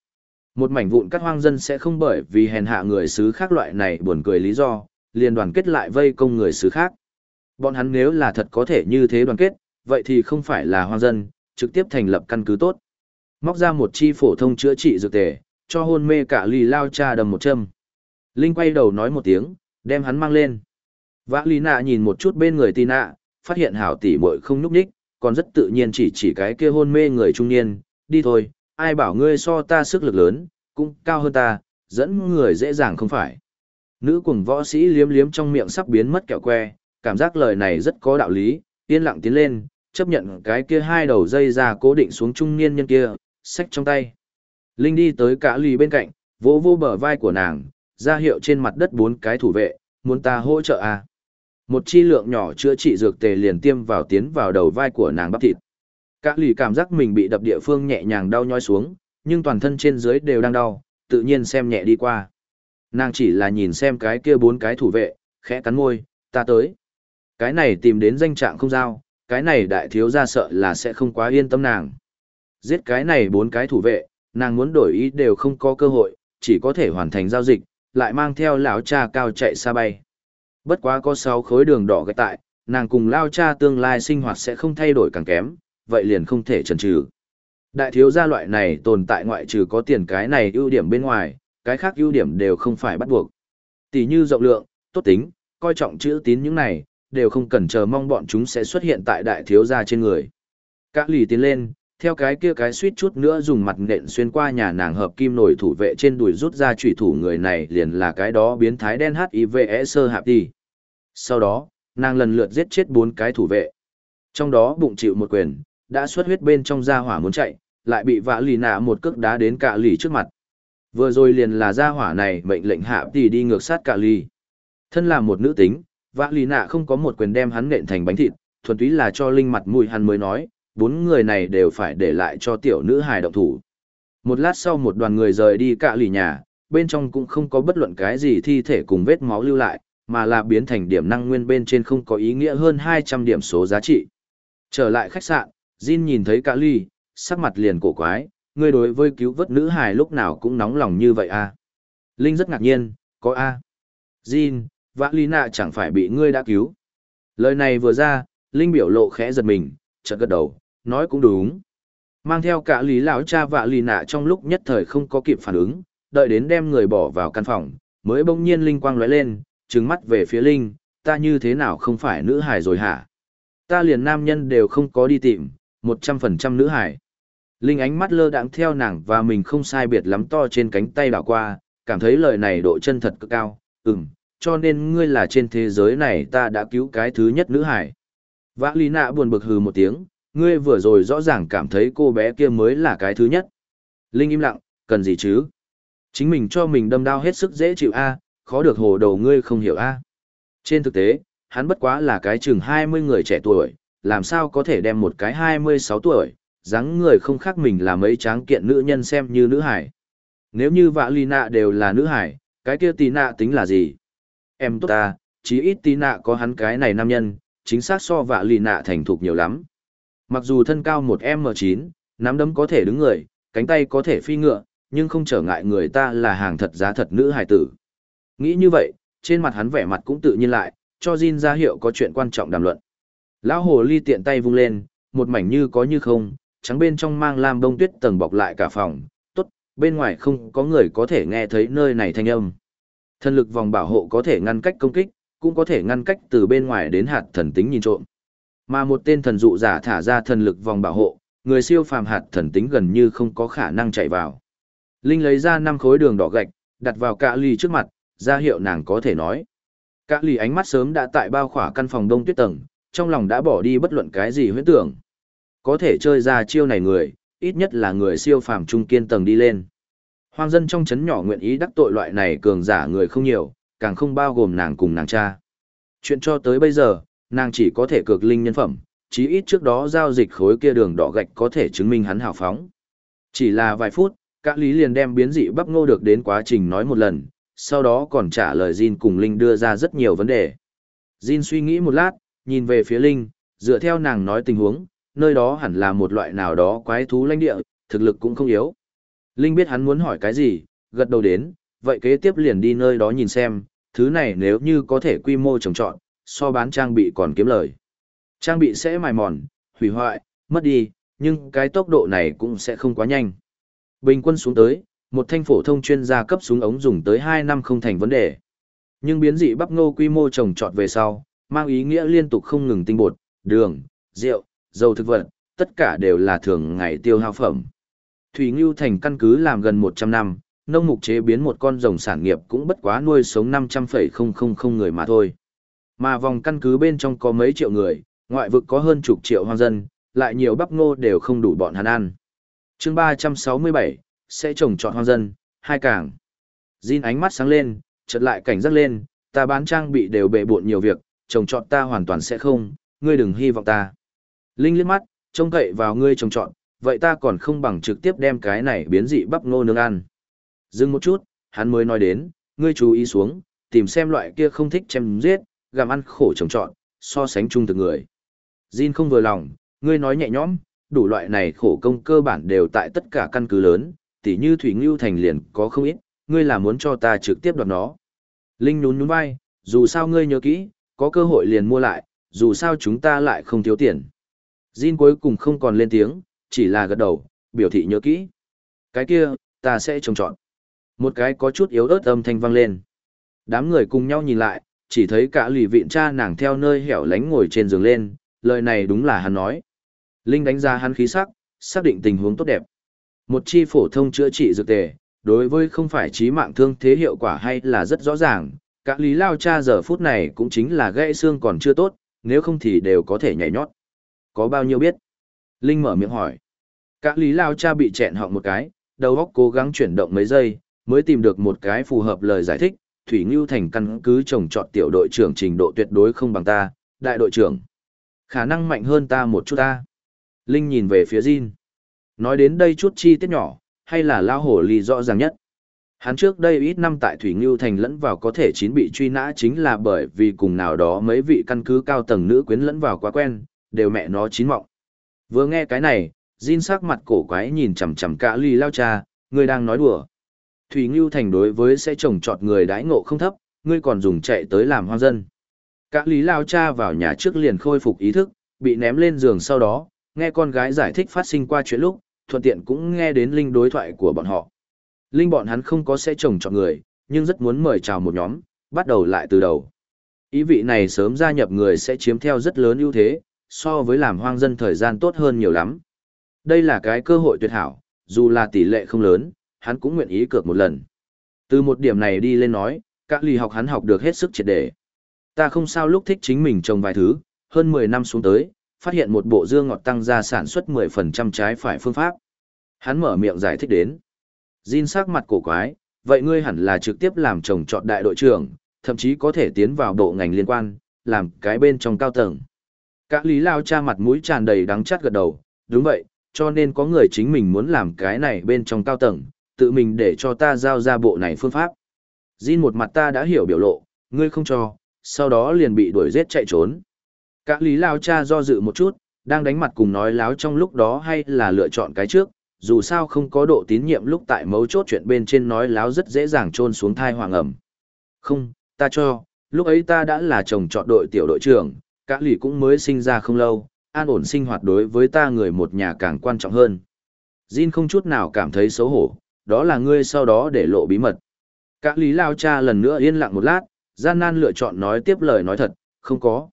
Speaker 1: Một mảnh vụn các hoang dân sẽ không bởi vì hèn hạ người xứ khác loại này buồn cười lý do, liền đoàn kết lại vây công người xứ khác. Bọn hắn nếu là thật có thể như thế đoàn kết, vậy thì không phải là hoang dân, trực tiếp thành lập căn cứ tốt. Móc ra một chi phổ thông chữa trị dược tề, cho hôn mê cả lì lao cha đầm một châm. Linh quay đầu nói một tiếng, đem hắn mang lên. Vã lý nạ nhìn một chút bên người tì nạ, phát hiện hảo tỷ muội không núp đích, còn rất tự nhiên chỉ chỉ cái kia hôn mê người trung niên, đi thôi, ai bảo ngươi so ta sức lực lớn, cũng cao hơn ta, dẫn người dễ dàng không phải. Nữ cùng võ sĩ liếm liếm trong miệng sắp biến mất kẹo que, cảm giác lời này rất có đạo lý, yên lặng tiến lên, chấp nhận cái kia hai đầu dây ra cố định xuống trung niên nhân kia, sách trong tay. Linh đi tới cả lì bên cạnh, vỗ vô bờ vai của nàng, ra hiệu trên mặt đất bốn cái thủ vệ, muốn ta hỗ trợ à. Một chi lượng nhỏ chữa trị dược tề liền tiêm vào tiến vào đầu vai của nàng bắp thịt. Cả lì cảm giác mình bị đập địa phương nhẹ nhàng đau nhói xuống, nhưng toàn thân trên dưới đều đang đau, tự nhiên xem nhẹ đi qua. Nàng chỉ là nhìn xem cái kia bốn cái thủ vệ, khẽ cắn môi, ta tới. Cái này tìm đến danh trạng không giao, cái này đại thiếu ra sợ là sẽ không quá yên tâm nàng. Giết cái này bốn cái thủ vệ, nàng muốn đổi ý đều không có cơ hội, chỉ có thể hoàn thành giao dịch, lại mang theo lão cha cao chạy xa bay. Bất quá có sáu khối đường đỏ gạch tại, nàng cùng lao cha tương lai sinh hoạt sẽ không thay đổi càng kém, vậy liền không thể chần trừ. Đại thiếu gia loại này tồn tại ngoại trừ có tiền cái này ưu điểm bên ngoài, cái khác ưu điểm đều không phải bắt buộc. Tỷ như rộng lượng, tốt tính, coi trọng chữ tín những này, đều không cần chờ mong bọn chúng sẽ xuất hiện tại đại thiếu gia trên người. Các lì tiến lên, theo cái kia cái suýt chút nữa dùng mặt nện xuyên qua nhà nàng hợp kim nổi thủ vệ trên đùi rút ra chủy thủ người này liền là cái đó biến thái đen HIVE sơ hạp đi. Sau đó, nàng lần lượt giết chết bốn cái thủ vệ. Trong đó bụng chịu một quyền, đã xuất huyết bên trong gia hỏa muốn chạy, lại bị vã lì nạ một cước đá đến cạ lì trước mặt. Vừa rồi liền là gia hỏa này mệnh lệnh hạ tỷ đi ngược sát cạ lì. Thân là một nữ tính, vã lì nạ không có một quyền đem hắn nện thành bánh thịt, thuần túy là cho linh mặt mùi hắn mới nói, bốn người này đều phải để lại cho tiểu nữ hài động thủ. Một lát sau một đoàn người rời đi cả lì nhà, bên trong cũng không có bất luận cái gì thi thể cùng vết máu lưu lại, mà là biến thành điểm năng nguyên bên trên không có ý nghĩa hơn 200 điểm số giá trị. Trở lại khách sạn, Jin nhìn thấy cả lì sắc mặt liền cổ quái, ngươi đối với cứu vớt nữ hài lúc nào cũng nóng lòng như vậy à. Linh rất ngạc nhiên, có a à. Jin, vã lý nạ chẳng phải bị ngươi đã cứu. Lời này vừa ra, Linh biểu lộ khẽ giật mình, chợt gật đầu, nói cũng đúng. Mang theo cả lý lão cha vạ lì nạ trong lúc nhất thời không có kịp phản ứng, đợi đến đem người bỏ vào căn phòng, mới bỗng nhiên linh quang lóe lên, trừng mắt về phía linh, ta như thế nào không phải nữ hài rồi hả? Ta liền nam nhân đều không có đi tìm, một trăm phần trăm nữ hài. Linh ánh mắt lơ đãng theo nàng và mình không sai biệt lắm to trên cánh tay đảo qua, cảm thấy lời này độ chân thật cực cao, ừm, cho nên ngươi là trên thế giới này ta đã cứu cái thứ nhất nữ hải. Vã lý nạ buồn bực hừ một tiếng, ngươi vừa rồi rõ ràng cảm thấy cô bé kia mới là cái thứ nhất. Linh im lặng, cần gì chứ? Chính mình cho mình đâm đau hết sức dễ chịu a, khó được hồ đầu ngươi không hiểu a. Trên thực tế, hắn bất quá là cái chừng 20 người trẻ tuổi, làm sao có thể đem một cái 26 tuổi, dáng người không khác mình là mấy tráng kiện nữ nhân xem như nữ hải. Nếu như vạ ly nạ đều là nữ hải, cái kia tí nạ tính là gì? Em tốt ta, chí ít tí nạ có hắn cái này nam nhân, chính xác so vạ ly nạ thành thục nhiều lắm. Mặc dù thân cao một M9, nắm đấm có thể đứng người, cánh tay có thể phi ngựa, nhưng không trở ngại người ta là hàng thật giá thật nữ hải tử. Nghĩ như vậy, trên mặt hắn vẻ mặt cũng tự nhiên lại, cho Jin ra hiệu có chuyện quan trọng đàm luận. Lão hồ ly tiện tay vung lên, một mảnh như có như không, trắng bên trong mang lam bông tuyết tầng bọc lại cả phòng, tốt, bên ngoài không có người có thể nghe thấy nơi này thanh âm. Thần lực vòng bảo hộ có thể ngăn cách công kích, cũng có thể ngăn cách từ bên ngoài đến hạt thần tính nhìn trộm. Mà một tên thần dụ giả thả ra thần lực vòng bảo hộ, người siêu phàm hạt thần tính gần như không có khả năng chạy vào. Linh lấy ra năm khối đường đỏ gạch, đặt vào cạ ly trước mặt, ra hiệu nàng có thể nói. Cạ ly ánh mắt sớm đã tại bao khỏa căn phòng đông tuyết tầng, trong lòng đã bỏ đi bất luận cái gì huyễn tưởng. Có thể chơi ra chiêu này người, ít nhất là người siêu phàm trung kiên tầng đi lên. Hoang dân trong chấn nhỏ nguyện ý đắc tội loại này cường giả người không nhiều, càng không bao gồm nàng cùng nàng cha. Chuyện cho tới bây giờ, nàng chỉ có thể cược linh nhân phẩm, chí ít trước đó giao dịch khối kia đường đỏ gạch có thể chứng minh hắn hào phóng. Chỉ là vài phút, các lý liền đem biến dị bắp ngô được đến quá trình nói một lần, sau đó còn trả lời Jin cùng Linh đưa ra rất nhiều vấn đề. Jin suy nghĩ một lát, nhìn về phía Linh, dựa theo nàng nói tình huống, nơi đó hẳn là một loại nào đó quái thú lãnh địa, thực lực cũng không yếu. Linh biết hắn muốn hỏi cái gì, gật đầu đến, vậy kế tiếp liền đi nơi đó nhìn xem, thứ này nếu như có thể quy mô trồng trọn, so bán trang bị còn kiếm lời. Trang bị sẽ mài mòn, hủy hoại, mất đi, nhưng cái tốc độ này cũng sẽ không quá nhanh. Bình quân xuống tới, một thanh phổ thông chuyên gia cấp súng ống dùng tới 2 năm không thành vấn đề. Nhưng biến dị bắp ngô quy mô trồng trọt về sau, mang ý nghĩa liên tục không ngừng tinh bột, đường, rượu, dầu thực vật, tất cả đều là thường ngày tiêu hao phẩm. Thủy Ngưu thành căn cứ làm gần 100 năm, nông mục chế biến một con rồng sản nghiệp cũng bất quá nuôi sống 500,000 người mà thôi. Mà vòng căn cứ bên trong có mấy triệu người, ngoại vực có hơn chục triệu hoang dân, lại nhiều bắp ngô đều không đủ bọn hắn ăn. chương 367, sẽ trồng trọt hoang dân, hai càng. Jin ánh mắt sáng lên, chợt lại cảnh giác lên, ta bán trang bị đều bệ bộn nhiều việc, trồng trọt ta hoàn toàn sẽ không, ngươi đừng hy vọng ta. Linh liếc mắt, trông cậy vào ngươi trồng trọt, vậy ta còn không bằng trực tiếp đem cái này biến dị bắp ngô nướng ăn. Dừng một chút, hắn mới nói đến, ngươi chú ý xuống, tìm xem loại kia không thích chém giết, gặm ăn khổ trồng trọn, so sánh chung từng người. Jin không vừa lòng, ngươi nói nhẹ nhõm, đủ loại này khổ công cơ bản đều tại tất cả căn cứ lớn, tỉ như Thủy Ngưu Thành liền có không ít, ngươi là muốn cho ta trực tiếp đoạt nó. Linh nhún nhún vai, dù sao ngươi nhớ kỹ, có cơ hội liền mua lại, dù sao chúng ta lại không thiếu tiền. Jin cuối cùng không còn lên tiếng, chỉ là gật đầu, biểu thị nhớ kỹ. Cái kia, ta sẽ trồng chọn. Một cái có chút yếu ớt âm thanh vang lên. Đám người cùng nhau nhìn lại, chỉ thấy cả lì vịn cha nàng theo nơi hẻo lánh ngồi trên giường lên, lời này đúng là hắn nói. Linh đánh ra hắn khí sắc, xác định tình huống tốt đẹp. Một chi phổ thông chữa trị dược tề, đối với không phải trí mạng thương thế hiệu quả hay là rất rõ ràng, cả lý lao cha giờ phút này cũng chính là gãy xương còn chưa tốt, nếu không thì đều có thể nhảy nhót. Có bao nhiêu biết? Linh mở miệng hỏi. Cả lý lao cha bị chẹn họng một cái, đầu óc cố gắng chuyển động mấy giây, mới tìm được một cái phù hợp lời giải thích. Thủy Ngưu Thành căn cứ trồng trọt tiểu đội trưởng trình độ tuyệt đối không bằng ta, đại đội trưởng. Khả năng mạnh hơn ta một chút ta. Linh nhìn về phía Jin. Nói đến đây chút chi tiết nhỏ, hay là lao hổ ly rõ ràng nhất. Hắn trước đây ít năm tại Thủy Ngưu Thành lẫn vào có thể chín bị truy nã chính là bởi vì cùng nào đó mấy vị căn cứ cao tầng nữ quyến lẫn vào quá quen, đều mẹ nó chín mọng. Vừa nghe cái này, Jin sắc mặt cổ quái nhìn chằm chằm cả ly lao cha, người đang nói đùa. Thủy Ngưu Thành đối với sẽ trồng trọt người đãi ngộ không thấp, ngươi còn dùng chạy tới làm hoang dân. Cả lý lao cha vào nhà trước liền khôi phục ý thức, bị ném lên giường sau đó, nghe con gái giải thích phát sinh qua chuyện lúc, thuận tiện cũng nghe đến linh đối thoại của bọn họ. Linh bọn hắn không có sẽ trồng chọn người, nhưng rất muốn mời chào một nhóm, bắt đầu lại từ đầu. Ý vị này sớm gia nhập người sẽ chiếm theo rất lớn ưu thế, so với làm hoang dân thời gian tốt hơn nhiều lắm. Đây là cái cơ hội tuyệt hảo, dù là tỷ lệ không lớn, hắn cũng nguyện ý cược một lần. Từ một điểm này đi lên nói, các lì học hắn học được hết sức triệt để. Ta không sao lúc thích chính mình trồng vài thứ, hơn 10 năm xuống tới, phát hiện một bộ dương ngọt tăng ra sản xuất 10% trái phải phương pháp. Hắn mở miệng giải thích đến. Jin sắc mặt cổ quái, vậy ngươi hẳn là trực tiếp làm trồng chọn đại đội trưởng, thậm chí có thể tiến vào bộ ngành liên quan, làm cái bên trong cao tầng. Cả lý lao cha mặt mũi tràn đầy đắng chát gật đầu, đúng vậy, cho nên có người chính mình muốn làm cái này bên trong cao tầng, tự mình để cho ta giao ra bộ này phương pháp. Jin một mặt ta đã hiểu biểu lộ, ngươi không cho, sau đó liền bị đuổi giết chạy trốn. Cả lý lao cha do dự một chút, đang đánh mặt cùng nói láo trong lúc đó hay là lựa chọn cái trước, dù sao không có độ tín nhiệm lúc tại mấu chốt chuyện bên trên nói láo rất dễ dàng trôn xuống thai hoàng ẩm. Không, ta cho, lúc ấy ta đã là chồng chọn đội tiểu đội trưởng, cả lì cũng mới sinh ra không lâu, an ổn sinh hoạt đối với ta người một nhà càng quan trọng hơn. Jin không chút nào cảm thấy xấu hổ, đó là ngươi sau đó để lộ bí mật. Cả lý lao cha lần nữa yên lặng một lát, gian nan lựa chọn nói tiếp lời nói thật, không có.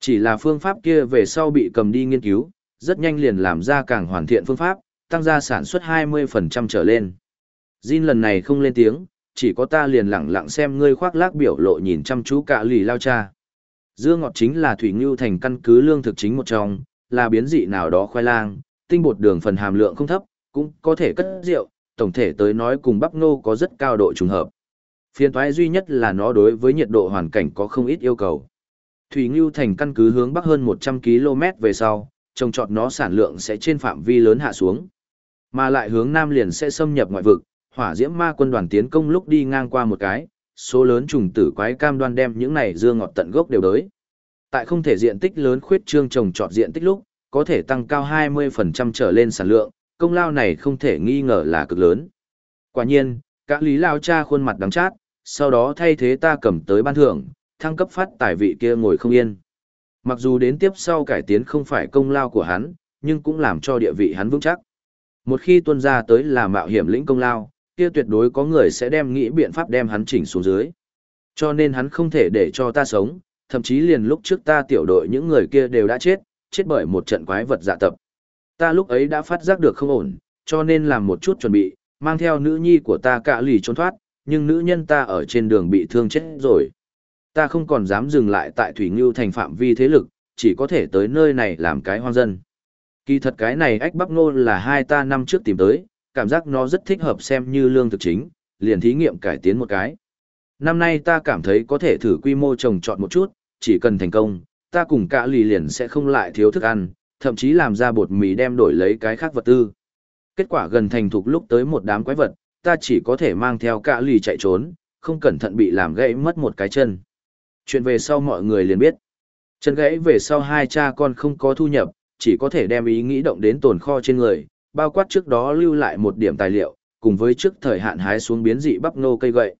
Speaker 1: Chỉ là phương pháp kia về sau bị cầm đi nghiên cứu, rất nhanh liền làm ra càng hoàn thiện phương pháp, tăng ra sản xuất 20% trở lên. Jin lần này không lên tiếng, chỉ có ta liền lặng lặng xem ngươi khoác lác biểu lộ nhìn chăm chú cả lì lao cha. Dưa ngọt chính là thủy ngưu thành căn cứ lương thực chính một trong, là biến dị nào đó khoai lang, tinh bột đường phần hàm lượng không thấp, cũng có thể cất rượu, tổng thể tới nói cùng bắp ngô có rất cao độ trùng hợp. Phiên toái duy nhất là nó đối với nhiệt độ hoàn cảnh có không ít yêu cầu. Thủy Ngưu thành căn cứ hướng bắc hơn 100 km về sau, trồng trọt nó sản lượng sẽ trên phạm vi lớn hạ xuống. Mà lại hướng nam liền sẽ xâm nhập ngoại vực, hỏa diễm ma quân đoàn tiến công lúc đi ngang qua một cái, số lớn trùng tử quái cam đoan đem những này dưa ngọt tận gốc đều đới. Tại không thể diện tích lớn khuyết trương trồng trọt diện tích lúc, có thể tăng cao 20% trở lên sản lượng, công lao này không thể nghi ngờ là cực lớn. Quả nhiên, các lý lao cha khuôn mặt đắng chát, sau đó thay thế ta cầm tới ban thưởng, thăng cấp phát tài vị kia ngồi không yên. Mặc dù đến tiếp sau cải tiến không phải công lao của hắn, nhưng cũng làm cho địa vị hắn vững chắc. Một khi tuân ra tới là mạo hiểm lĩnh công lao, kia tuyệt đối có người sẽ đem nghĩ biện pháp đem hắn chỉnh xuống dưới. Cho nên hắn không thể để cho ta sống, thậm chí liền lúc trước ta tiểu đội những người kia đều đã chết, chết bởi một trận quái vật dạ tập. Ta lúc ấy đã phát giác được không ổn, cho nên làm một chút chuẩn bị, mang theo nữ nhi của ta cả lì trốn thoát, nhưng nữ nhân ta ở trên đường bị thương chết rồi. Ta không còn dám dừng lại tại Thủy Ngưu thành phạm vi thế lực, chỉ có thể tới nơi này làm cái hoang dân. Kỳ thật cái này ách bắp nô là hai ta năm trước tìm tới, cảm giác nó rất thích hợp xem như lương thực chính, liền thí nghiệm cải tiến một cái. Năm nay ta cảm thấy có thể thử quy mô trồng trọt một chút, chỉ cần thành công, ta cùng cả lì liền sẽ không lại thiếu thức ăn, thậm chí làm ra bột mì đem đổi lấy cái khác vật tư. Kết quả gần thành thục lúc tới một đám quái vật, ta chỉ có thể mang theo cả lì chạy trốn, không cẩn thận bị làm gãy mất một cái chân. Chuyện về sau mọi người liền biết. Chân gãy về sau hai cha con không có thu nhập, chỉ có thể đem ý nghĩ động đến tồn kho trên người, bao quát trước đó lưu lại một điểm tài liệu, cùng với trước thời hạn hái xuống biến dị bắp nô cây gậy.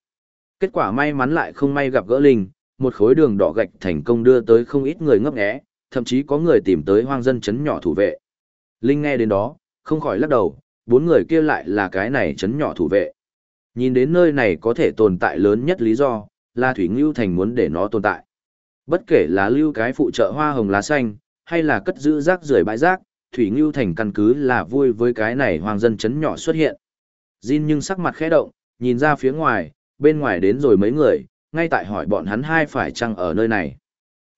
Speaker 1: Kết quả may mắn lại không may gặp gỡ linh, một khối đường đỏ gạch thành công đưa tới không ít người ngấp nghé, thậm chí có người tìm tới hoang dân chấn nhỏ thủ vệ. Linh nghe đến đó, không khỏi lắc đầu, bốn người kia lại là cái này chấn nhỏ thủ vệ. Nhìn đến nơi này có thể tồn tại lớn nhất lý do, là Thủy Ngưu Thành muốn để nó tồn tại. Bất kể là lưu cái phụ trợ hoa hồng lá xanh, hay là cất giữ rác rưởi bãi rác, Thủy Ngưu Thành căn cứ là vui với cái này hoàng dân chấn nhỏ xuất hiện. Jin nhưng sắc mặt khẽ động, nhìn ra phía ngoài, bên ngoài đến rồi mấy người, ngay tại hỏi bọn hắn hai phải chăng ở nơi này.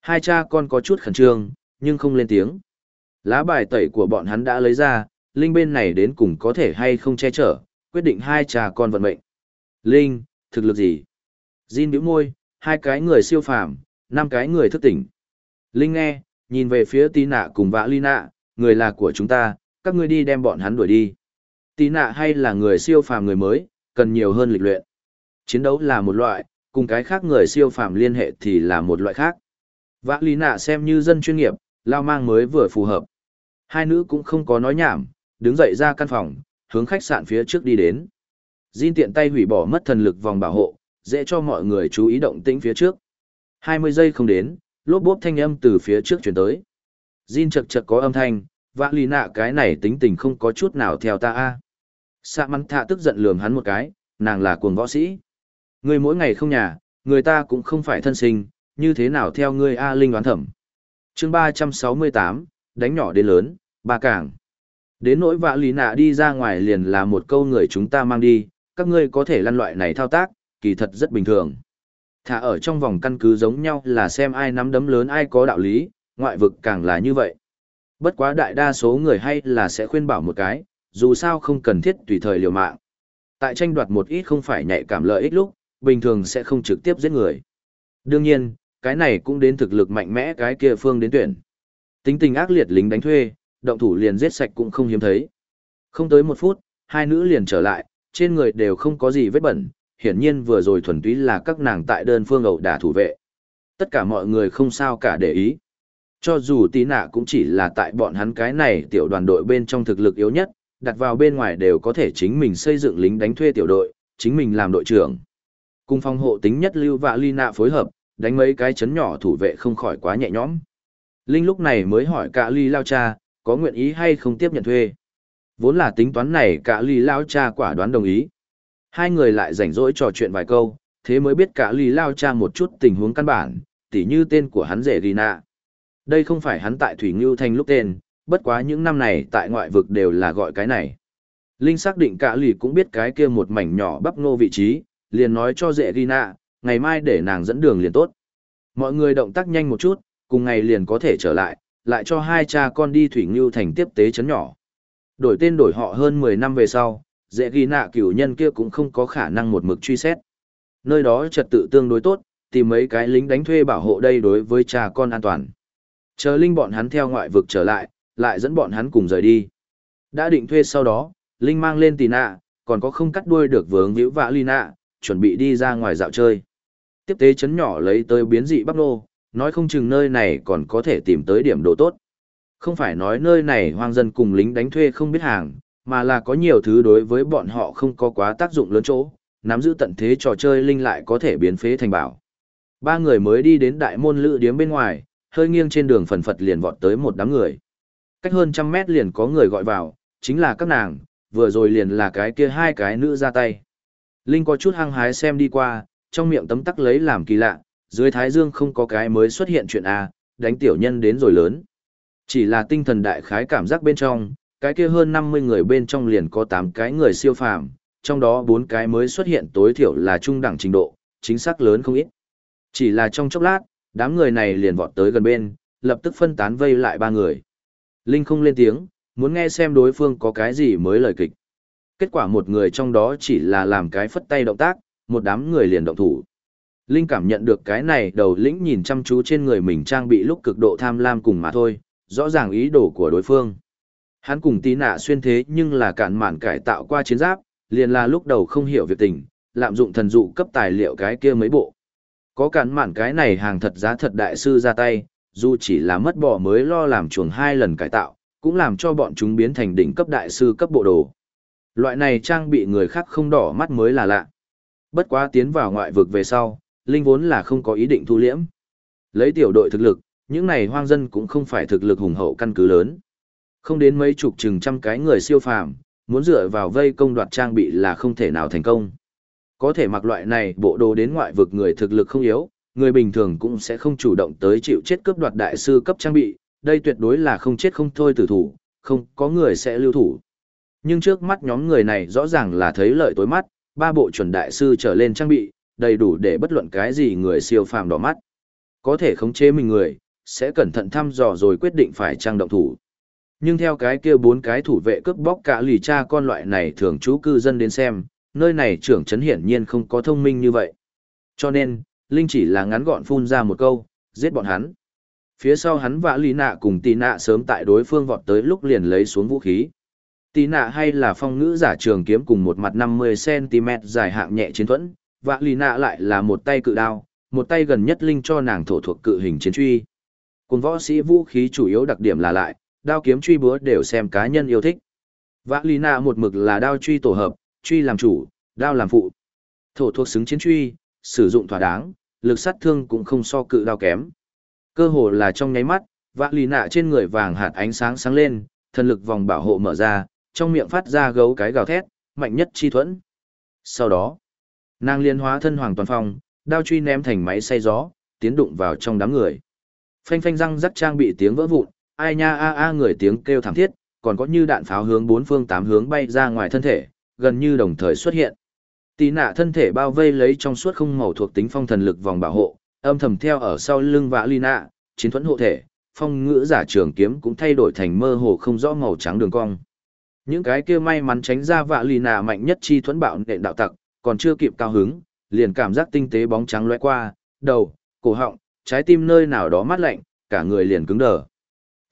Speaker 1: Hai cha con có chút khẩn trương, nhưng không lên tiếng. Lá bài tẩy của bọn hắn đã lấy ra, Linh bên này đến cùng có thể hay không che chở, quyết định hai cha con vận mệnh. Linh, thực lực gì? Jin bĩu môi, hai cái người siêu phàm, năm cái người thức tỉnh. Linh nghe, nhìn về phía tí nạ cùng vã ly nạ, người là của chúng ta, các ngươi đi đem bọn hắn đuổi đi. Tí nạ hay là người siêu phàm người mới, cần nhiều hơn lịch luyện. Chiến đấu là một loại, cùng cái khác người siêu phàm liên hệ thì là một loại khác. Vã Lý nạ xem như dân chuyên nghiệp, lao mang mới vừa phù hợp. Hai nữ cũng không có nói nhảm, đứng dậy ra căn phòng, hướng khách sạn phía trước đi đến. Jin tiện tay hủy bỏ mất thần lực vòng bảo hộ, dễ cho mọi người chú ý động tĩnh phía trước. 20 giây không đến, lốp bốp thanh âm từ phía trước chuyển tới. Jin chật chật có âm thanh, vã Lý nạ cái này tính tình không có chút nào theo ta a. Sạ mắn thạ tức giận lườm hắn một cái, nàng là cuồng võ sĩ. Người mỗi ngày không nhà, người ta cũng không phải thân sinh, như thế nào theo ngươi A Linh đoán thẩm. chương 368, đánh nhỏ đến lớn, ba càng. Đến nỗi vạ lý nạ đi ra ngoài liền là một câu người chúng ta mang đi, các ngươi có thể lăn loại này thao tác, kỳ thật rất bình thường. Thả ở trong vòng căn cứ giống nhau là xem ai nắm đấm lớn ai có đạo lý, ngoại vực càng là như vậy. Bất quá đại đa số người hay là sẽ khuyên bảo một cái, dù sao không cần thiết tùy thời liều mạng. Tại tranh đoạt một ít không phải nhạy cảm lợi ích lúc, bình thường sẽ không trực tiếp giết người. Đương nhiên, cái này cũng đến thực lực mạnh mẽ cái kia phương đến tuyển. Tính tình ác liệt lính đánh thuê, động thủ liền giết sạch cũng không hiếm thấy. Không tới một phút, hai nữ liền trở lại, trên người đều không có gì vết bẩn, hiển nhiên vừa rồi thuần túy là các nàng tại đơn phương ẩu đả thủ vệ. Tất cả mọi người không sao cả để ý. Cho dù tí nạ cũng chỉ là tại bọn hắn cái này tiểu đoàn đội bên trong thực lực yếu nhất, đặt vào bên ngoài đều có thể chính mình xây dựng lính đánh thuê tiểu đội, chính mình làm đội trưởng. Cùng phong hộ tính nhất lưu và ly nạ phối hợp, đánh mấy cái chấn nhỏ thủ vệ không khỏi quá nhẹ nhõm. Linh lúc này mới hỏi cả ly lao cha, có nguyện ý hay không tiếp nhận thuê. Vốn là tính toán này cả ly lao cha quả đoán đồng ý. Hai người lại rảnh rỗi trò chuyện vài câu, thế mới biết cả ly lao cha một chút tình huống căn bản, tỉ như tên của hắn rể Rina. Đây không phải hắn tại Thủy Ngưu Thành lúc tên, bất quá những năm này tại ngoại vực đều là gọi cái này. Linh xác định cả lì cũng biết cái kia một mảnh nhỏ bắp ngô vị trí, liền nói cho dễ ghi nạ, ngày mai để nàng dẫn đường liền tốt. Mọi người động tác nhanh một chút, cùng ngày liền có thể trở lại, lại cho hai cha con đi Thủy Ngưu Thành tiếp tế chấn nhỏ. Đổi tên đổi họ hơn 10 năm về sau, dễ ghi nạ cửu nhân kia cũng không có khả năng một mực truy xét. Nơi đó trật tự tương đối tốt, tìm mấy cái lính đánh thuê bảo hộ đây đối với cha con an toàn. Chờ Linh bọn hắn theo ngoại vực trở lại, lại dẫn bọn hắn cùng rời đi. Đã định thuê sau đó, Linh mang lên tì nạ, còn có không cắt đuôi được vướng víu vã Lina, nạ, chuẩn bị đi ra ngoài dạo chơi. Tiếp tế chấn nhỏ lấy tới biến dị bắp nô, nói không chừng nơi này còn có thể tìm tới điểm đồ tốt. Không phải nói nơi này hoang dân cùng lính đánh thuê không biết hàng, mà là có nhiều thứ đối với bọn họ không có quá tác dụng lớn chỗ, nắm giữ tận thế trò chơi linh lại có thể biến phế thành bảo. Ba người mới đi đến đại môn lữ điếm bên ngoài, hơi nghiêng trên đường phần phật liền vọt tới một đám người. Cách hơn trăm mét liền có người gọi vào, chính là các nàng, vừa rồi liền là cái kia hai cái nữ ra tay. Linh có chút hăng hái xem đi qua, trong miệng tấm tắc lấy làm kỳ lạ, dưới thái dương không có cái mới xuất hiện chuyện A, đánh tiểu nhân đến rồi lớn. Chỉ là tinh thần đại khái cảm giác bên trong, cái kia hơn 50 người bên trong liền có 8 cái người siêu phàm, trong đó 4 cái mới xuất hiện tối thiểu là trung đẳng trình độ, chính xác lớn không ít. Chỉ là trong chốc lát, đám người này liền vọt tới gần bên, lập tức phân tán vây lại ba người. Linh không lên tiếng, muốn nghe xem đối phương có cái gì mới lời kịch. Kết quả một người trong đó chỉ là làm cái phất tay động tác, một đám người liền động thủ. Linh cảm nhận được cái này đầu lĩnh nhìn chăm chú trên người mình trang bị lúc cực độ tham lam cùng mà thôi, rõ ràng ý đồ của đối phương. Hắn cùng tí nạ xuyên thế nhưng là cản mạn cải tạo qua chiến giáp, liền là lúc đầu không hiểu việc tình, lạm dụng thần dụ cấp tài liệu cái kia mấy bộ. Có cản mạn cái này hàng thật giá thật đại sư ra tay, dù chỉ là mất bỏ mới lo làm chuồng hai lần cải tạo, cũng làm cho bọn chúng biến thành đỉnh cấp đại sư cấp bộ đồ. Loại này trang bị người khác không đỏ mắt mới là lạ. Bất quá tiến vào ngoại vực về sau, Linh vốn là không có ý định thu liễm. Lấy tiểu đội thực lực, những này hoang dân cũng không phải thực lực hùng hậu căn cứ lớn. Không đến mấy chục chừng trăm cái người siêu phàm, muốn dựa vào vây công đoạt trang bị là không thể nào thành công. Có thể mặc loại này bộ đồ đến ngoại vực người thực lực không yếu, người bình thường cũng sẽ không chủ động tới chịu chết cướp đoạt đại sư cấp trang bị, đây tuyệt đối là không chết không thôi tử thủ, không có người sẽ lưu thủ. Nhưng trước mắt nhóm người này rõ ràng là thấy lợi tối mắt, ba bộ chuẩn đại sư trở lên trang bị, đầy đủ để bất luận cái gì người siêu phàm đỏ mắt. Có thể khống chế mình người, sẽ cẩn thận thăm dò rồi quyết định phải trang động thủ. Nhưng theo cái kia bốn cái thủ vệ cướp bóc cả lì cha con loại này thường trú cư dân đến xem, nơi này trưởng trấn hiển nhiên không có thông minh như vậy. Cho nên, Linh chỉ là ngắn gọn phun ra một câu, giết bọn hắn. Phía sau hắn vã lý nạ cùng tì nạ sớm tại đối phương vọt tới lúc liền lấy xuống vũ khí. Tì nạ hay là phong ngữ giả trường kiếm cùng một mặt 50cm dài hạng nhẹ chiến thuẫn, vạ lì nạ lại là một tay cự đao, một tay gần nhất Linh cho nàng thổ thuộc cự hình chiến truy. Cùng võ sĩ vũ khí chủ yếu đặc điểm là lại, đao kiếm truy búa đều xem cá nhân yêu thích. Vạ lì nạ một mực là đao truy tổ hợp, truy làm chủ, đao làm phụ. Thổ thuộc xứng chiến truy, sử dụng thỏa đáng, lực sát thương cũng không so cự đao kém. Cơ hồ là trong nháy mắt, vạ lì nạ trên người vàng hạt ánh sáng sáng lên, thần lực vòng bảo hộ mở ra, trong miệng phát ra gấu cái gào thét, mạnh nhất chi thuẫn. Sau đó, nàng liên hóa thân hoàng toàn phong, đao truy ném thành máy xay gió, tiến đụng vào trong đám người. Phanh phanh răng rắc trang bị tiếng vỡ vụn, ai nha a a người tiếng kêu thảm thiết, còn có như đạn pháo hướng bốn phương tám hướng bay ra ngoài thân thể, gần như đồng thời xuất hiện. Tí nạ thân thể bao vây lấy trong suốt không màu thuộc tính phong thần lực vòng bảo hộ, âm thầm theo ở sau lưng vã ly nạ, chiến thuẫn hộ thể, phong ngữ giả trường kiếm cũng thay đổi thành mơ hồ không rõ màu trắng đường cong. Những cái kia may mắn tránh ra vạ lì nạ mạnh nhất chi thuẫn bạo nện đạo tặc, còn chưa kịp cao hứng, liền cảm giác tinh tế bóng trắng lóe qua, đầu, cổ họng, trái tim nơi nào đó mát lạnh, cả người liền cứng đờ.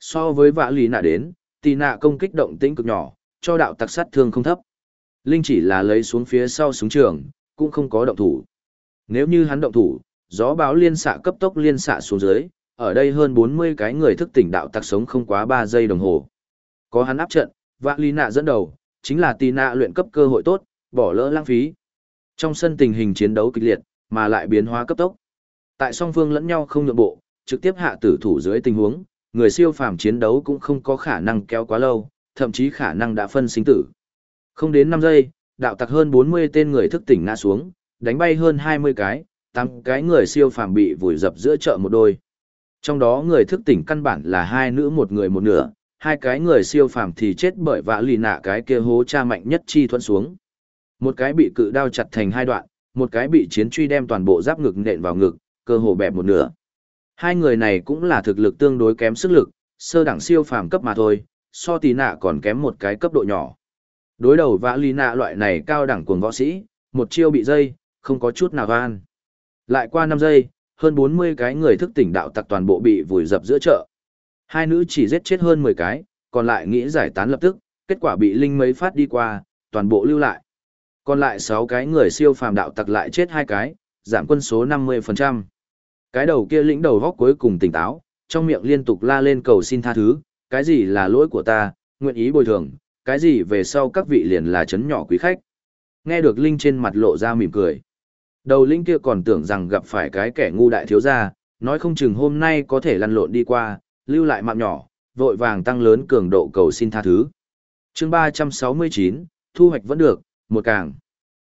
Speaker 1: So với vạ lì nạ đến, tì nạ công kích động tĩnh cực nhỏ, cho đạo tặc sát thương không thấp. Linh chỉ là lấy xuống phía sau súng trường, cũng không có động thủ. Nếu như hắn động thủ, gió báo liên xạ cấp tốc liên xạ xuống dưới, ở đây hơn 40 cái người thức tỉnh đạo tặc sống không quá 3 giây đồng hồ. Có hắn áp trận, vạ lý nạ dẫn đầu, chính là tì nạ luyện cấp cơ hội tốt, bỏ lỡ lãng phí. Trong sân tình hình chiến đấu kịch liệt, mà lại biến hóa cấp tốc. Tại song phương lẫn nhau không nhượng bộ, trực tiếp hạ tử thủ dưới tình huống, người siêu phàm chiến đấu cũng không có khả năng kéo quá lâu, thậm chí khả năng đã phân sinh tử. Không đến 5 giây, đạo tặc hơn 40 tên người thức tỉnh ngã xuống, đánh bay hơn 20 cái, 8 cái người siêu phàm bị vùi dập giữa chợ một đôi. Trong đó người thức tỉnh căn bản là hai nữ một người một nửa, hai cái người siêu phàm thì chết bởi vạ lì nạ cái kia hố cha mạnh nhất chi thuẫn xuống. Một cái bị cự đao chặt thành hai đoạn, một cái bị chiến truy đem toàn bộ giáp ngực nện vào ngực, cơ hồ bẹp một nửa. Hai người này cũng là thực lực tương đối kém sức lực, sơ đẳng siêu phàm cấp mà thôi, so tí nạ còn kém một cái cấp độ nhỏ. Đối đầu vã lì nạ loại này cao đẳng cuồng võ sĩ, một chiêu bị dây, không có chút nào van. Lại qua năm giây, hơn 40 cái người thức tỉnh đạo tặc toàn bộ bị vùi dập giữa chợ. Hai nữ chỉ giết chết hơn 10 cái, còn lại nghĩ giải tán lập tức, kết quả bị linh mấy phát đi qua, toàn bộ lưu lại. Còn lại 6 cái người siêu phàm đạo tặc lại chết hai cái, giảm quân số 50%. Cái đầu kia lĩnh đầu góc cuối cùng tỉnh táo, trong miệng liên tục la lên cầu xin tha thứ, cái gì là lỗi của ta, nguyện ý bồi thường, cái gì về sau các vị liền là chấn nhỏ quý khách. Nghe được Linh trên mặt lộ ra mỉm cười. Đầu Linh kia còn tưởng rằng gặp phải cái kẻ ngu đại thiếu gia, nói không chừng hôm nay có thể lăn lộn đi qua, lưu lại mạng nhỏ, vội vàng tăng lớn cường độ cầu xin tha thứ. chương 369, thu hoạch vẫn được, một càng.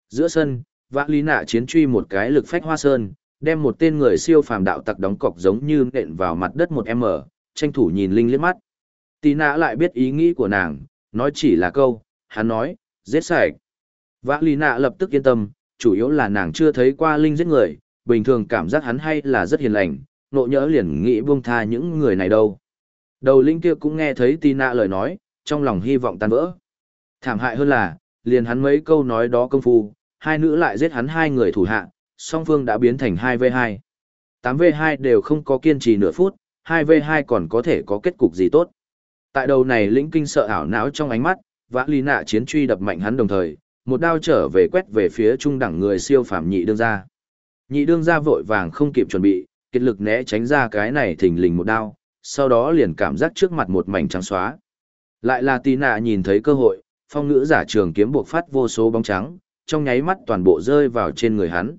Speaker 1: Giữa sân, vã lý nạ chiến truy một cái lực phách hoa sơn, đem một tên người siêu phàm đạo tặc đóng cọc giống như nện vào mặt đất một m tranh thủ nhìn linh liếc mắt tì nạ lại biết ý nghĩ của nàng nói chỉ là câu hắn nói giết sạch vã lý nạ lập tức yên tâm chủ yếu là nàng chưa thấy qua linh giết người bình thường cảm giác hắn hay là rất hiền lành nộ nhỡ liền nghĩ buông tha những người này đâu đầu linh kia cũng nghe thấy tina lời nói trong lòng hy vọng tan vỡ thảm hại hơn là liền hắn mấy câu nói đó công phu hai nữ lại giết hắn hai người thủ hạ song phương đã biến thành 2v2. 8v2 đều không có kiên trì nửa phút, 2v2 còn có thể có kết cục gì tốt. Tại đầu này lĩnh kinh sợ ảo não trong ánh mắt, vã ly nạ chiến truy đập mạnh hắn đồng thời, một đao trở về quét về phía trung đẳng người siêu phàm nhị đương gia. Nhị đương gia vội vàng không kịp chuẩn bị, kiệt lực né tránh ra cái này thình lình một đao, sau đó liền cảm giác trước mặt một mảnh trắng xóa. Lại là tì nạ nhìn thấy cơ hội, phong ngữ giả trường kiếm buộc phát vô số bóng trắng, trong nháy mắt toàn bộ rơi vào trên người hắn.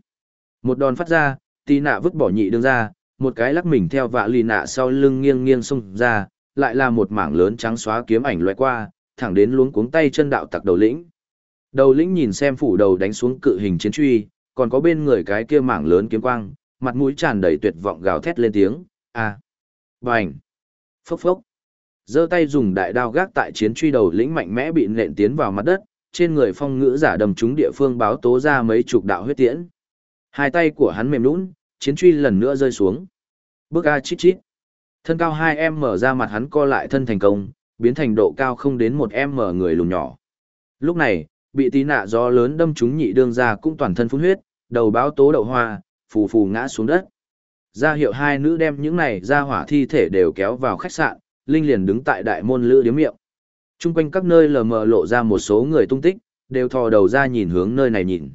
Speaker 1: Một đòn phát ra, Tì nạ vứt bỏ nhị đương ra, một cái lắc mình theo vạ lì nạ sau lưng nghiêng nghiêng xông ra, lại là một mảng lớn trắng xóa kiếm ảnh loại qua, thẳng đến luống cuống tay chân đạo tặc đầu lĩnh. Đầu lĩnh nhìn xem phủ đầu đánh xuống cự hình chiến truy, còn có bên người cái kia mảng lớn kiếm quang, mặt mũi tràn đầy tuyệt vọng gào thét lên tiếng, a, à. bành, phốc phốc. giơ tay dùng đại đao gác tại chiến truy đầu lĩnh mạnh mẽ bị nện tiến vào mặt đất, trên người phong ngữ giả đầm trúng địa phương báo tố ra mấy chục đạo huyết tiễn. Hai tay của hắn mềm nũng, chiến truy lần nữa rơi xuống. Bước A chít chít. Thân cao hai em mở ra mặt hắn co lại thân thành công, biến thành độ cao không đến một em mở người lùn nhỏ. Lúc này, bị tí nạ gió lớn đâm trúng nhị đương ra cũng toàn thân phun huyết, đầu báo tố đậu hoa, phù phù ngã xuống đất. Ra hiệu hai nữ đem những này ra hỏa thi thể đều kéo vào khách sạn, Linh liền đứng tại đại môn lữ điếm miệng. Trung quanh các nơi lờ mờ lộ ra một số người tung tích, đều thò đầu ra nhìn hướng nơi này nhìn.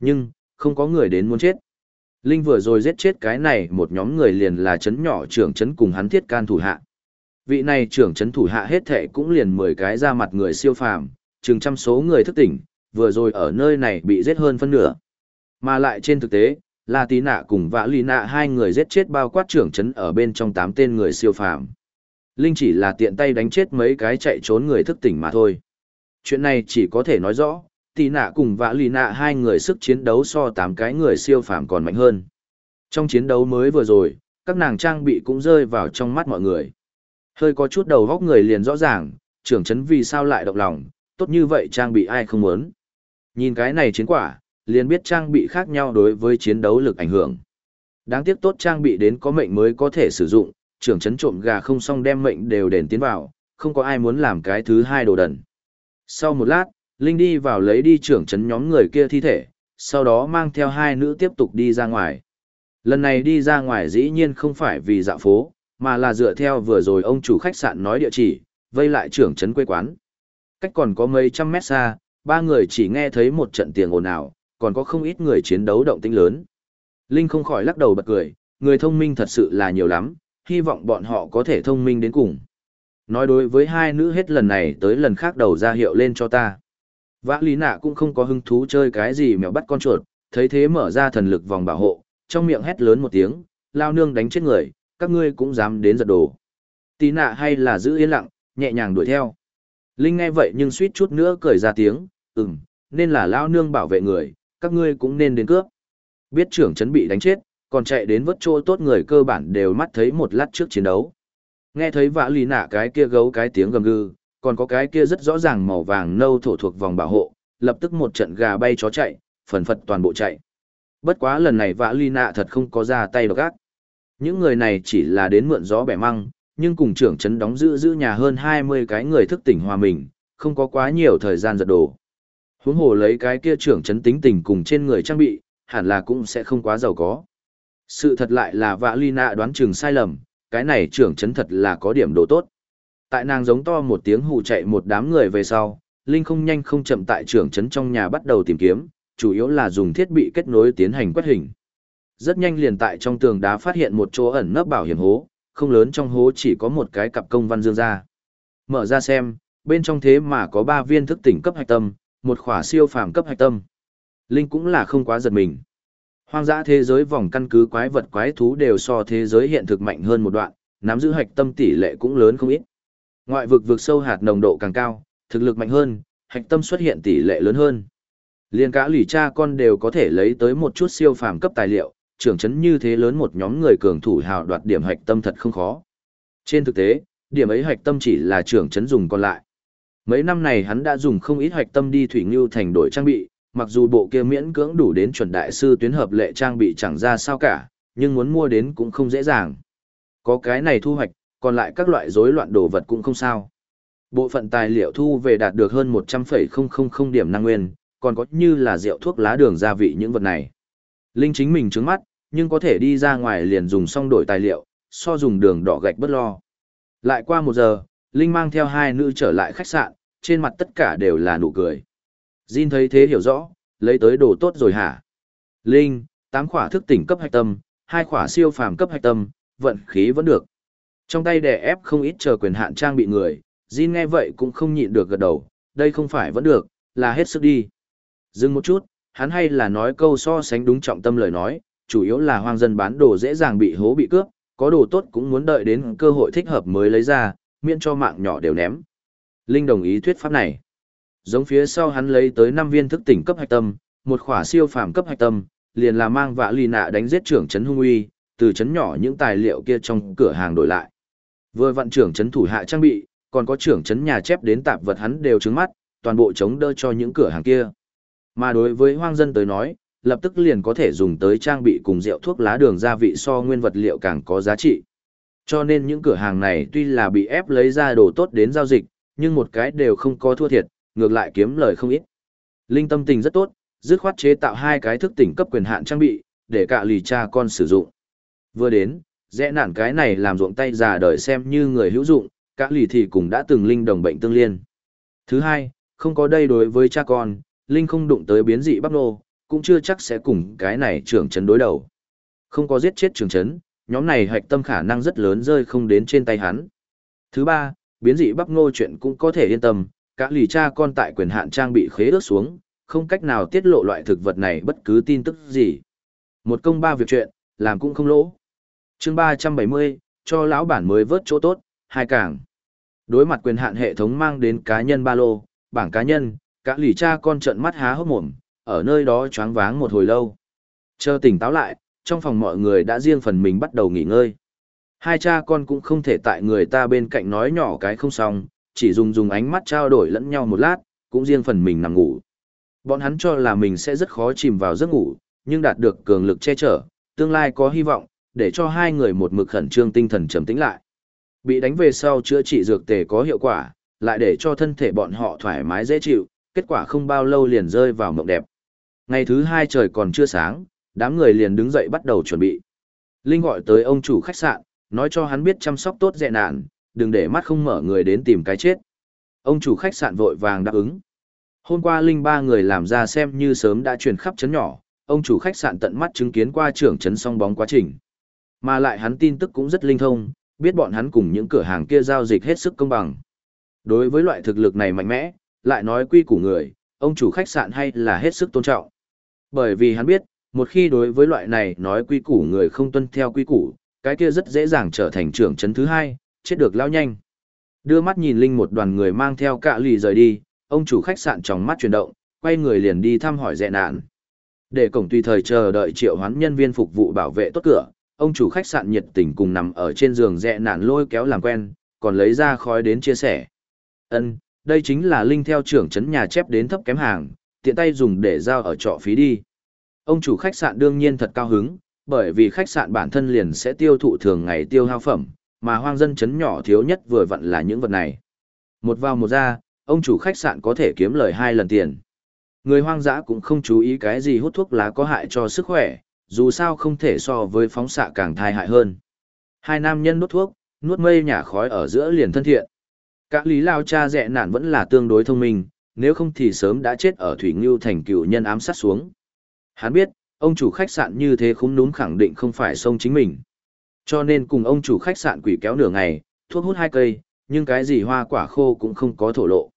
Speaker 1: Nhưng, không có người đến muốn chết. Linh vừa rồi giết chết cái này một nhóm người liền là chấn nhỏ trưởng chấn cùng hắn thiết can thủ hạ. Vị này trưởng chấn thủ hạ hết thệ cũng liền 10 cái ra mặt người siêu phàm, chừng trăm số người thức tỉnh, vừa rồi ở nơi này bị giết hơn phân nửa. Mà lại trên thực tế, là tí nạ cùng vã lì nạ hai người giết chết bao quát trưởng chấn ở bên trong tám tên người siêu phàm. Linh chỉ là tiện tay đánh chết mấy cái chạy trốn người thức tỉnh mà thôi. Chuyện này chỉ có thể nói rõ, tì nạ cùng vã lì nạ hai người sức chiến đấu so tám cái người siêu phàm còn mạnh hơn. Trong chiến đấu mới vừa rồi, các nàng trang bị cũng rơi vào trong mắt mọi người. Hơi có chút đầu góc người liền rõ ràng, trưởng chấn vì sao lại động lòng, tốt như vậy trang bị ai không muốn. Nhìn cái này chiến quả, liền biết trang bị khác nhau đối với chiến đấu lực ảnh hưởng. Đáng tiếc tốt trang bị đến có mệnh mới có thể sử dụng, trưởng chấn trộm gà không xong đem mệnh đều đền tiến vào, không có ai muốn làm cái thứ hai đồ đần. Sau một lát, Linh đi vào lấy đi trưởng chấn nhóm người kia thi thể, sau đó mang theo hai nữ tiếp tục đi ra ngoài. Lần này đi ra ngoài dĩ nhiên không phải vì dạo phố, mà là dựa theo vừa rồi ông chủ khách sạn nói địa chỉ, vây lại trưởng trấn quê quán. Cách còn có mấy trăm mét xa, ba người chỉ nghe thấy một trận tiếng ồn ào, còn có không ít người chiến đấu động tĩnh lớn. Linh không khỏi lắc đầu bật cười, người thông minh thật sự là nhiều lắm, hy vọng bọn họ có thể thông minh đến cùng. Nói đối với hai nữ hết lần này tới lần khác đầu ra hiệu lên cho ta. Vã lý nạ cũng không có hứng thú chơi cái gì mèo bắt con chuột, thấy thế mở ra thần lực vòng bảo hộ, trong miệng hét lớn một tiếng, lao nương đánh chết người, các ngươi cũng dám đến giật đồ. Tí nạ hay là giữ yên lặng, nhẹ nhàng đuổi theo. Linh nghe vậy nhưng suýt chút nữa cười ra tiếng, ừm, nên là lao nương bảo vệ người, các ngươi cũng nên đến cướp. Biết trưởng chấn bị đánh chết, còn chạy đến vớt chỗ tốt người cơ bản đều mắt thấy một lát trước chiến đấu. Nghe thấy vã lì nạ cái kia gấu cái tiếng gầm gừ, còn có cái kia rất rõ ràng màu vàng nâu thổ thuộc vòng bảo hộ, lập tức một trận gà bay chó chạy, phần phật toàn bộ chạy. Bất quá lần này vã lì nạ thật không có ra tay độc ác. Những người này chỉ là đến mượn gió bẻ măng, nhưng cùng trưởng trấn đóng giữ giữ nhà hơn 20 cái người thức tỉnh hòa mình, không có quá nhiều thời gian giật đồ. Huống hồ lấy cái kia trưởng chấn tính tình cùng trên người trang bị, hẳn là cũng sẽ không quá giàu có. Sự thật lại là vạ ly nạ đoán chừng sai lầm, cái này trưởng chấn thật là có điểm độ tốt. Tại nàng giống to một tiếng hù chạy một đám người về sau, Linh không nhanh không chậm tại trưởng chấn trong nhà bắt đầu tìm kiếm, chủ yếu là dùng thiết bị kết nối tiến hành quét hình. Rất nhanh liền tại trong tường đá phát hiện một chỗ ẩn nấp bảo hiểm hố, không lớn trong hố chỉ có một cái cặp công văn dương ra. Mở ra xem, bên trong thế mà có ba viên thức tỉnh cấp hạch tâm, một khỏa siêu phàm cấp hạch tâm. Linh cũng là không quá giật mình. Hoang dã thế giới vòng căn cứ quái vật quái thú đều so thế giới hiện thực mạnh hơn một đoạn, nắm giữ hạch tâm tỷ lệ cũng lớn không ít. Ngoại vực vực sâu hạt nồng độ càng cao, thực lực mạnh hơn, hạch tâm xuất hiện tỷ lệ lớn hơn. Liên cả lỷ cha con đều có thể lấy tới một chút siêu phàm cấp tài liệu, trưởng chấn như thế lớn một nhóm người cường thủ hào đoạt điểm hạch tâm thật không khó. Trên thực tế, điểm ấy hạch tâm chỉ là trưởng chấn dùng còn lại. Mấy năm này hắn đã dùng không ít hoạch tâm đi thủy ngưu thành đổi trang bị, mặc dù bộ kia miễn cưỡng đủ đến chuẩn đại sư tuyến hợp lệ trang bị chẳng ra sao cả, nhưng muốn mua đến cũng không dễ dàng. Có cái này thu hoạch, còn lại các loại rối loạn đồ vật cũng không sao. Bộ phận tài liệu thu về đạt được hơn 100,000 điểm năng nguyên, còn có như là rượu thuốc lá đường gia vị những vật này. Linh chính mình trứng mắt, nhưng có thể đi ra ngoài liền dùng xong đổi tài liệu, so dùng đường đỏ gạch bất lo. Lại qua một giờ, Linh mang theo hai nữ trở lại khách sạn, trên mặt tất cả đều là nụ cười. Jin thấy thế hiểu rõ, lấy tới đồ tốt rồi hả? Linh, tám khỏa thức tỉnh cấp hạch tâm, hai khỏa siêu phàm cấp hạch tâm, vận khí vẫn được. Trong tay đè ép không ít chờ quyền hạn trang bị người, Jin nghe vậy cũng không nhịn được gật đầu, đây không phải vẫn được, là hết sức đi. Dừng một chút, hắn hay là nói câu so sánh đúng trọng tâm lời nói, chủ yếu là hoang dân bán đồ dễ dàng bị hố bị cướp, có đồ tốt cũng muốn đợi đến cơ hội thích hợp mới lấy ra, miễn cho mạng nhỏ đều ném. Linh đồng ý thuyết pháp này. Giống phía sau hắn lấy tới 5 viên thức tỉnh cấp hạch tâm, một khỏa siêu phàm cấp hạch tâm, liền là mang vạ lì nạ đánh giết trưởng trấn hung uy, từ trấn nhỏ những tài liệu kia trong cửa hàng đổi lại. Vừa vận trưởng trấn thủ hạ trang bị, còn có trưởng trấn nhà chép đến tạp vật hắn đều trứng mắt, toàn bộ chống đỡ cho những cửa hàng kia. Mà đối với hoang dân tới nói, lập tức liền có thể dùng tới trang bị cùng rượu thuốc lá đường gia vị so nguyên vật liệu càng có giá trị. Cho nên những cửa hàng này tuy là bị ép lấy ra đồ tốt đến giao dịch, nhưng một cái đều không có thua thiệt, ngược lại kiếm lời không ít. Linh tâm tình rất tốt, dứt khoát chế tạo hai cái thức tỉnh cấp quyền hạn trang bị, để cả lì cha con sử dụng. Vừa đến, dễ nản cái này làm ruộng tay già đời xem như người hữu dụng, cả lì thì cũng đã từng linh đồng bệnh tương liên. Thứ hai, không có đây đối với cha con, linh không đụng tới biến dị bắp nô, cũng chưa chắc sẽ cùng cái này trưởng chấn đối đầu. Không có giết chết trưởng chấn, nhóm này hạch tâm khả năng rất lớn rơi không đến trên tay hắn. Thứ ba, biến dị bắp ngô chuyện cũng có thể yên tâm, cả lì cha con tại quyền hạn trang bị khế ước xuống, không cách nào tiết lộ loại thực vật này bất cứ tin tức gì. Một công ba việc chuyện, làm cũng không lỗ. chương 370, cho lão bản mới vớt chỗ tốt, hai cảng Đối mặt quyền hạn hệ thống mang đến cá nhân ba lô, bảng cá nhân, cả lì cha con trận mắt há hốc mồm, ở nơi đó choáng váng một hồi lâu. Chờ tỉnh táo lại, trong phòng mọi người đã riêng phần mình bắt đầu nghỉ ngơi. Hai cha con cũng không thể tại người ta bên cạnh nói nhỏ cái không xong, chỉ dùng dùng ánh mắt trao đổi lẫn nhau một lát, cũng riêng phần mình nằm ngủ. Bọn hắn cho là mình sẽ rất khó chìm vào giấc ngủ, nhưng đạt được cường lực che chở, tương lai có hy vọng, để cho hai người một mực khẩn trương tinh thần trầm tĩnh lại. Bị đánh về sau chữa trị dược tề có hiệu quả, lại để cho thân thể bọn họ thoải mái dễ chịu, kết quả không bao lâu liền rơi vào mộng đẹp. Ngày thứ hai trời còn chưa sáng, đám người liền đứng dậy bắt đầu chuẩn bị. Linh gọi tới ông chủ khách sạn, nói cho hắn biết chăm sóc tốt dẹ nạn, đừng để mắt không mở người đến tìm cái chết. Ông chủ khách sạn vội vàng đáp ứng. Hôm qua Linh ba người làm ra xem như sớm đã truyền khắp chấn nhỏ, ông chủ khách sạn tận mắt chứng kiến qua trưởng chấn song bóng quá trình. Mà lại hắn tin tức cũng rất linh thông, biết bọn hắn cùng những cửa hàng kia giao dịch hết sức công bằng. Đối với loại thực lực này mạnh mẽ, lại nói quy củ người, ông chủ khách sạn hay là hết sức tôn trọng. Bởi vì hắn biết, một khi đối với loại này nói quy củ người không tuân theo quy củ, cái kia rất dễ dàng trở thành trưởng chấn thứ hai, chết được lao nhanh. Đưa mắt nhìn Linh một đoàn người mang theo cạ lì rời đi, ông chủ khách sạn trong mắt chuyển động, quay người liền đi thăm hỏi dẹ nạn. Để cổng tùy thời chờ đợi triệu hoán nhân viên phục vụ bảo vệ tốt cửa, ông chủ khách sạn nhiệt tình cùng nằm ở trên giường dẹ nạn lôi kéo làm quen, còn lấy ra khói đến chia sẻ. Ân, đây chính là Linh theo trưởng chấn nhà chép đến thấp kém hàng, tiện tay dùng để giao ở trọ phí đi. Ông chủ khách sạn đương nhiên thật cao hứng, bởi vì khách sạn bản thân liền sẽ tiêu thụ thường ngày tiêu hao phẩm, mà hoang dân chấn nhỏ thiếu nhất vừa vặn là những vật này. Một vào một ra, ông chủ khách sạn có thể kiếm lời hai lần tiền. Người hoang dã cũng không chú ý cái gì hút thuốc lá có hại cho sức khỏe, dù sao không thể so với phóng xạ càng thai hại hơn. Hai nam nhân nuốt thuốc, nuốt mây nhả khói ở giữa liền thân thiện. Các lý lao cha dẹ nản vẫn là tương đối thông minh, nếu không thì sớm đã chết ở Thủy Ngưu thành cựu nhân ám sát xuống. Hắn biết, ông chủ khách sạn như thế khúng núm khẳng định không phải sông chính mình. Cho nên cùng ông chủ khách sạn quỷ kéo nửa ngày, thuốc hút hai cây, nhưng cái gì hoa quả khô cũng không có thổ lộ.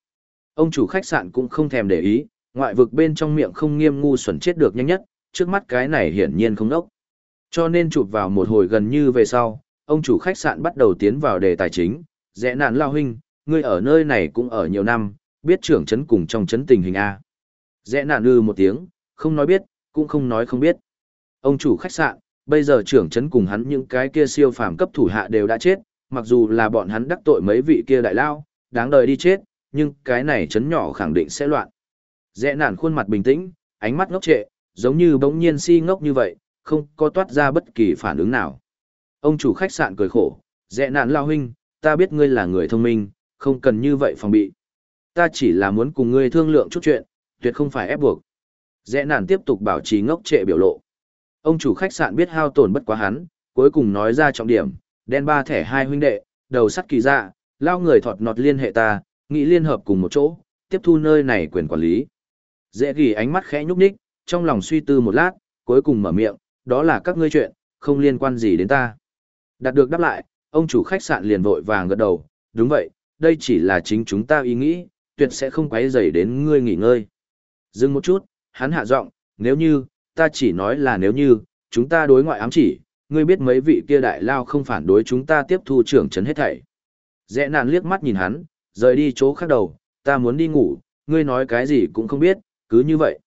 Speaker 1: Ông chủ khách sạn cũng không thèm để ý, ngoại vực bên trong miệng không nghiêm ngu xuẩn chết được nhanh nhất, trước mắt cái này hiển nhiên không đốc. Cho nên chụp vào một hồi gần như về sau, ông chủ khách sạn bắt đầu tiến vào đề tài chính, rẽ nạn lao huynh, ngươi ở nơi này cũng ở nhiều năm, biết trưởng chấn cùng trong chấn tình hình A. Rẽ nạn ư một tiếng, không nói biết, cũng không nói không biết. Ông chủ khách sạn, bây giờ trưởng chấn cùng hắn những cái kia siêu phàm cấp thủ hạ đều đã chết, mặc dù là bọn hắn đắc tội mấy vị kia đại lao, đáng đời đi chết, nhưng cái này chấn nhỏ khẳng định sẽ loạn. Rẽ nản khuôn mặt bình tĩnh, ánh mắt ngốc trệ, giống như bỗng nhiên si ngốc như vậy, không có toát ra bất kỳ phản ứng nào. Ông chủ khách sạn cười khổ, rẽ nản lao huynh, ta biết ngươi là người thông minh, không cần như vậy phòng bị. Ta chỉ là muốn cùng ngươi thương lượng chút chuyện, tuyệt không phải ép buộc. Rẽ nản tiếp tục bảo trì ngốc trệ biểu lộ. Ông chủ khách sạn biết hao tổn bất quá hắn, cuối cùng nói ra trọng điểm, đen ba thẻ hai huynh đệ, đầu sắt kỳ dạ, lao người thọt nọt liên hệ ta, nghĩ liên hợp cùng một chỗ, tiếp thu nơi này quyền quản lý. Dễ ghi ánh mắt khẽ nhúc nhích, trong lòng suy tư một lát, cuối cùng mở miệng, đó là các ngươi chuyện, không liên quan gì đến ta. Đạt được đáp lại, ông chủ khách sạn liền vội vàng gật đầu, đúng vậy, đây chỉ là chính chúng ta ý nghĩ, tuyệt sẽ không quấy rầy đến ngươi nghỉ ngơi. Dừng một chút, hắn hạ giọng, nếu như, ta chỉ nói là nếu như, chúng ta đối ngoại ám chỉ, ngươi biết mấy vị kia đại lao không phản đối chúng ta tiếp thu trưởng trấn hết thảy. Rẽ nạn liếc mắt nhìn hắn, rời đi chỗ khác đầu, ta muốn đi ngủ, ngươi nói cái gì cũng không biết, cứ như vậy.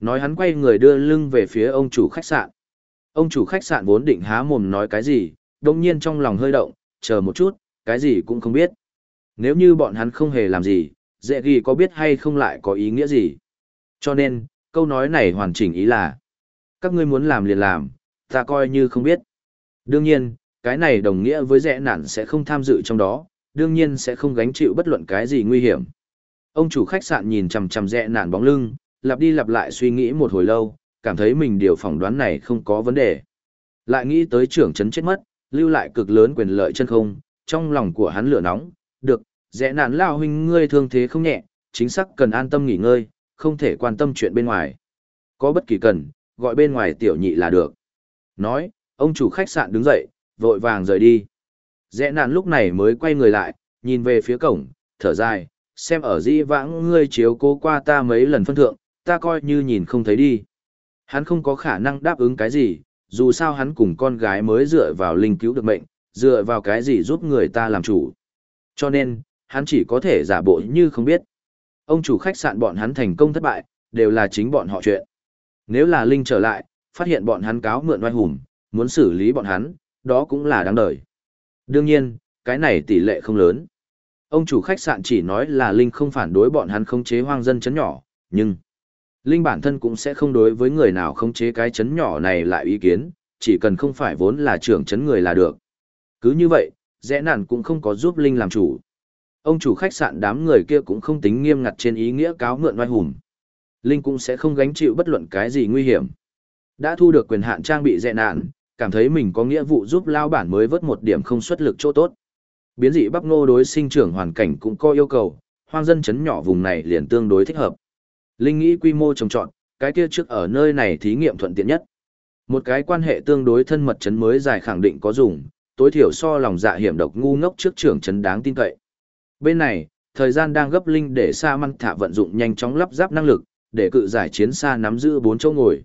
Speaker 1: Nói hắn quay người đưa lưng về phía ông chủ khách sạn. Ông chủ khách sạn vốn định há mồm nói cái gì, đồng nhiên trong lòng hơi động, chờ một chút, cái gì cũng không biết. Nếu như bọn hắn không hề làm gì, dễ ghi có biết hay không lại có ý nghĩa gì. Cho nên, câu nói này hoàn chỉnh ý là, các ngươi muốn làm liền làm, ta coi như không biết. Đương nhiên, cái này đồng nghĩa với rẽ nản sẽ không tham dự trong đó, đương nhiên sẽ không gánh chịu bất luận cái gì nguy hiểm. Ông chủ khách sạn nhìn chằm chằm rẽ nản bóng lưng, lặp đi lặp lại suy nghĩ một hồi lâu, cảm thấy mình điều phỏng đoán này không có vấn đề. Lại nghĩ tới trưởng trấn chết mất, lưu lại cực lớn quyền lợi chân không, trong lòng của hắn lửa nóng, được, rẽ nản lao huynh ngươi thương thế không nhẹ, chính xác cần an tâm nghỉ ngơi, không thể quan tâm chuyện bên ngoài. Có bất kỳ cần, gọi bên ngoài tiểu nhị là được. Nói, ông chủ khách sạn đứng dậy, vội vàng rời đi. Rẽ nản lúc này mới quay người lại, nhìn về phía cổng, thở dài, xem ở di vãng ngươi chiếu cố qua ta mấy lần phân thượng, ta coi như nhìn không thấy đi. Hắn không có khả năng đáp ứng cái gì, dù sao hắn cùng con gái mới dựa vào linh cứu được mệnh, dựa vào cái gì giúp người ta làm chủ. Cho nên, hắn chỉ có thể giả bộ như không biết. Ông chủ khách sạn bọn hắn thành công thất bại, đều là chính bọn họ chuyện. Nếu là Linh trở lại, phát hiện bọn hắn cáo mượn oai hùng, muốn xử lý bọn hắn, đó cũng là đáng đời. Đương nhiên, cái này tỷ lệ không lớn. Ông chủ khách sạn chỉ nói là Linh không phản đối bọn hắn khống chế hoang dân chấn nhỏ, nhưng Linh bản thân cũng sẽ không đối với người nào khống chế cái chấn nhỏ này lại ý kiến, chỉ cần không phải vốn là trưởng chấn người là được. Cứ như vậy, dễ nản cũng không có giúp Linh làm chủ. Ông chủ khách sạn đám người kia cũng không tính nghiêm ngặt trên ý nghĩa cáo mượn oai hùng. Linh cũng sẽ không gánh chịu bất luận cái gì nguy hiểm. Đã thu được quyền hạn trang bị dẹ nạn, cảm thấy mình có nghĩa vụ giúp lao bản mới vớt một điểm không xuất lực chỗ tốt. Biến dị bắp ngô đối sinh trưởng hoàn cảnh cũng có yêu cầu, hoang dân chấn nhỏ vùng này liền tương đối thích hợp. Linh nghĩ quy mô trồng trọt, cái kia trước ở nơi này thí nghiệm thuận tiện nhất. Một cái quan hệ tương đối thân mật chấn mới dài khẳng định có dùng, tối thiểu so lòng dạ hiểm độc ngu ngốc trước trưởng chấn đáng tin cậy. Bên này, thời gian đang gấp linh để xa măng thả vận dụng nhanh chóng lắp ráp năng lực, để cự giải chiến xa nắm giữ bốn chỗ ngồi.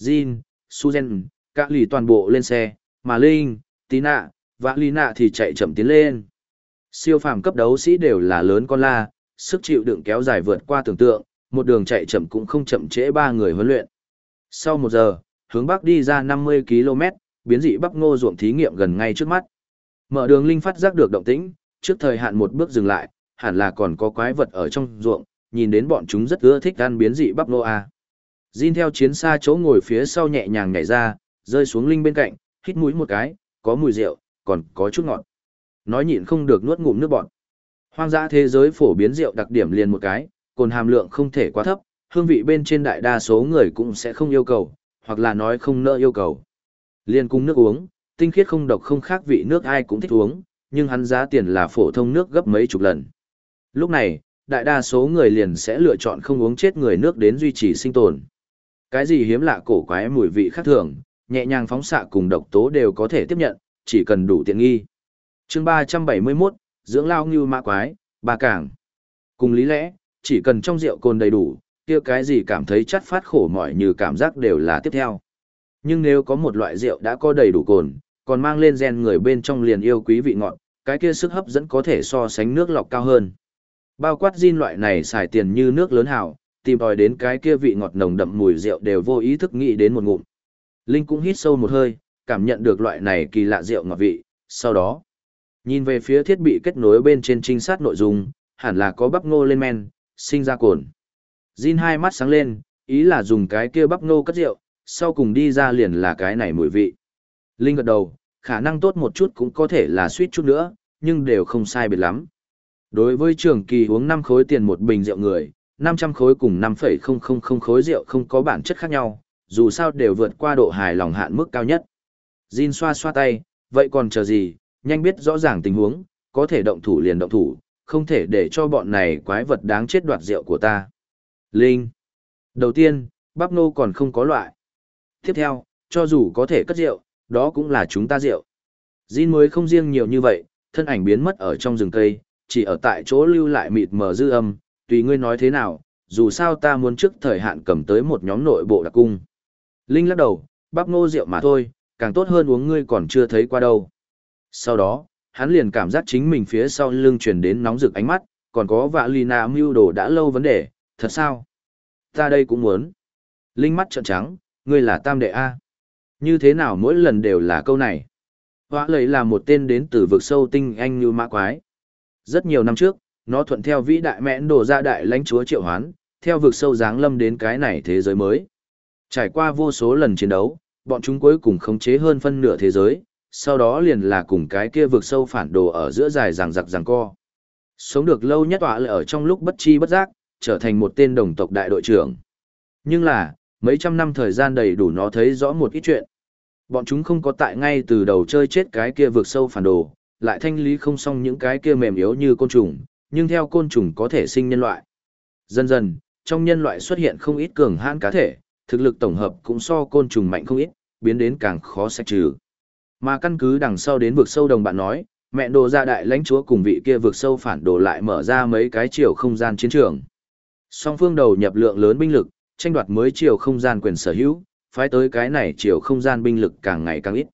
Speaker 1: Jin, Suzen, các lì toàn bộ lên xe, mà Linh, Tina, và Lina thì chạy chậm tiến lên. Siêu phàm cấp đấu sĩ đều là lớn con la, sức chịu đựng kéo dài vượt qua tưởng tượng, một đường chạy chậm cũng không chậm trễ ba người huấn luyện. Sau một giờ, hướng bắc đi ra 50 km, biến dị bắp ngô ruộng thí nghiệm gần ngay trước mắt. Mở đường linh phát giác được động tĩnh, trước thời hạn một bước dừng lại, hẳn là còn có quái vật ở trong ruộng, nhìn đến bọn chúng rất ưa thích ăn biến dị bắp nô a. Jin theo chiến xa chỗ ngồi phía sau nhẹ nhàng nhảy ra, rơi xuống linh bên cạnh, hít mũi một cái, có mùi rượu, còn có chút ngọt. Nói nhịn không được nuốt ngụm nước bọt. Hoang dã thế giới phổ biến rượu đặc điểm liền một cái, cồn hàm lượng không thể quá thấp, hương vị bên trên đại đa số người cũng sẽ không yêu cầu, hoặc là nói không nỡ yêu cầu. Liên cung nước uống, tinh khiết không độc không khác vị nước ai cũng thích uống, nhưng hắn giá tiền là phổ thông nước gấp mấy chục lần. Lúc này, đại đa số người liền sẽ lựa chọn không uống chết người nước đến duy trì sinh tồn. Cái gì hiếm lạ cổ quái mùi vị khác thường, nhẹ nhàng phóng xạ cùng độc tố đều có thể tiếp nhận, chỉ cần đủ tiện nghi. chương 371, dưỡng lao như mã quái, ba cảng. Cùng lý lẽ, chỉ cần trong rượu cồn đầy đủ, kia cái gì cảm thấy chắt phát khổ mỏi như cảm giác đều là tiếp theo. Nhưng nếu có một loại rượu đã có đầy đủ cồn, còn mang lên gen người bên trong liền yêu quý vị ngọt, cái kia sức hấp dẫn có thể so sánh nước lọc cao hơn. Bao quát gin loại này xài tiền như nước lớn hảo tìm tòi đến cái kia vị ngọt nồng đậm mùi rượu đều vô ý thức nghĩ đến một ngụm. Linh cũng hít sâu một hơi, cảm nhận được loại này kỳ lạ rượu ngọt vị, sau đó, nhìn về phía thiết bị kết nối bên trên trinh sát nội dung, hẳn là có bắp ngô lên men, sinh ra cồn. Jin hai mắt sáng lên, ý là dùng cái kia bắp ngô cất rượu, sau cùng đi ra liền là cái này mùi vị. Linh gật đầu, khả năng tốt một chút cũng có thể là suýt chút nữa, nhưng đều không sai biệt lắm. Đối với trường kỳ uống 5 khối tiền một bình rượu người, 500 khối cùng 5,000 khối rượu không có bản chất khác nhau, dù sao đều vượt qua độ hài lòng hạn mức cao nhất. Jin xoa xoa tay, vậy còn chờ gì, nhanh biết rõ ràng tình huống, có thể động thủ liền động thủ, không thể để cho bọn này quái vật đáng chết đoạt rượu của ta. Linh. Đầu tiên, bắp nô còn không có loại. Tiếp theo, cho dù có thể cất rượu, đó cũng là chúng ta rượu. Jin mới không riêng nhiều như vậy, thân ảnh biến mất ở trong rừng cây, chỉ ở tại chỗ lưu lại mịt mờ dư âm, tùy ngươi nói thế nào, dù sao ta muốn trước thời hạn cầm tới một nhóm nội bộ đặc cung. Linh lắc đầu, bắp ngô rượu mà thôi, càng tốt hơn uống ngươi còn chưa thấy qua đâu. Sau đó, hắn liền cảm giác chính mình phía sau lưng truyền đến nóng rực ánh mắt, còn có vạ Lina mưu đồ đã lâu vấn đề, thật sao? Ta đây cũng muốn. Linh mắt trợn trắng, ngươi là tam đệ A. Như thế nào mỗi lần đều là câu này? Họa lầy là một tên đến từ vực sâu tinh anh như mã quái. Rất nhiều năm trước, nó thuận theo vĩ đại mẽn đổ ra đại lãnh chúa triệu hoán, theo vực sâu giáng lâm đến cái này thế giới mới. Trải qua vô số lần chiến đấu, bọn chúng cuối cùng khống chế hơn phân nửa thế giới, sau đó liền là cùng cái kia vực sâu phản đồ ở giữa dài ràng giặc ràng co. Sống được lâu nhất tọa lại ở trong lúc bất chi bất giác, trở thành một tên đồng tộc đại đội trưởng. Nhưng là, mấy trăm năm thời gian đầy đủ nó thấy rõ một ít chuyện. Bọn chúng không có tại ngay từ đầu chơi chết cái kia vượt sâu phản đồ, lại thanh lý không xong những cái kia mềm yếu như côn trùng, nhưng theo côn trùng có thể sinh nhân loại. Dần dần, trong nhân loại xuất hiện không ít cường hãn cá thể, thực lực tổng hợp cũng so côn trùng mạnh không ít, biến đến càng khó sạch trừ. Mà căn cứ đằng sau đến vực sâu đồng bạn nói, mẹ đồ ra đại lãnh chúa cùng vị kia vực sâu phản đồ lại mở ra mấy cái chiều không gian chiến trường. Song phương đầu nhập lượng lớn binh lực, tranh đoạt mới chiều không gian quyền sở hữu, phái tới cái này chiều không gian binh lực càng ngày càng ít.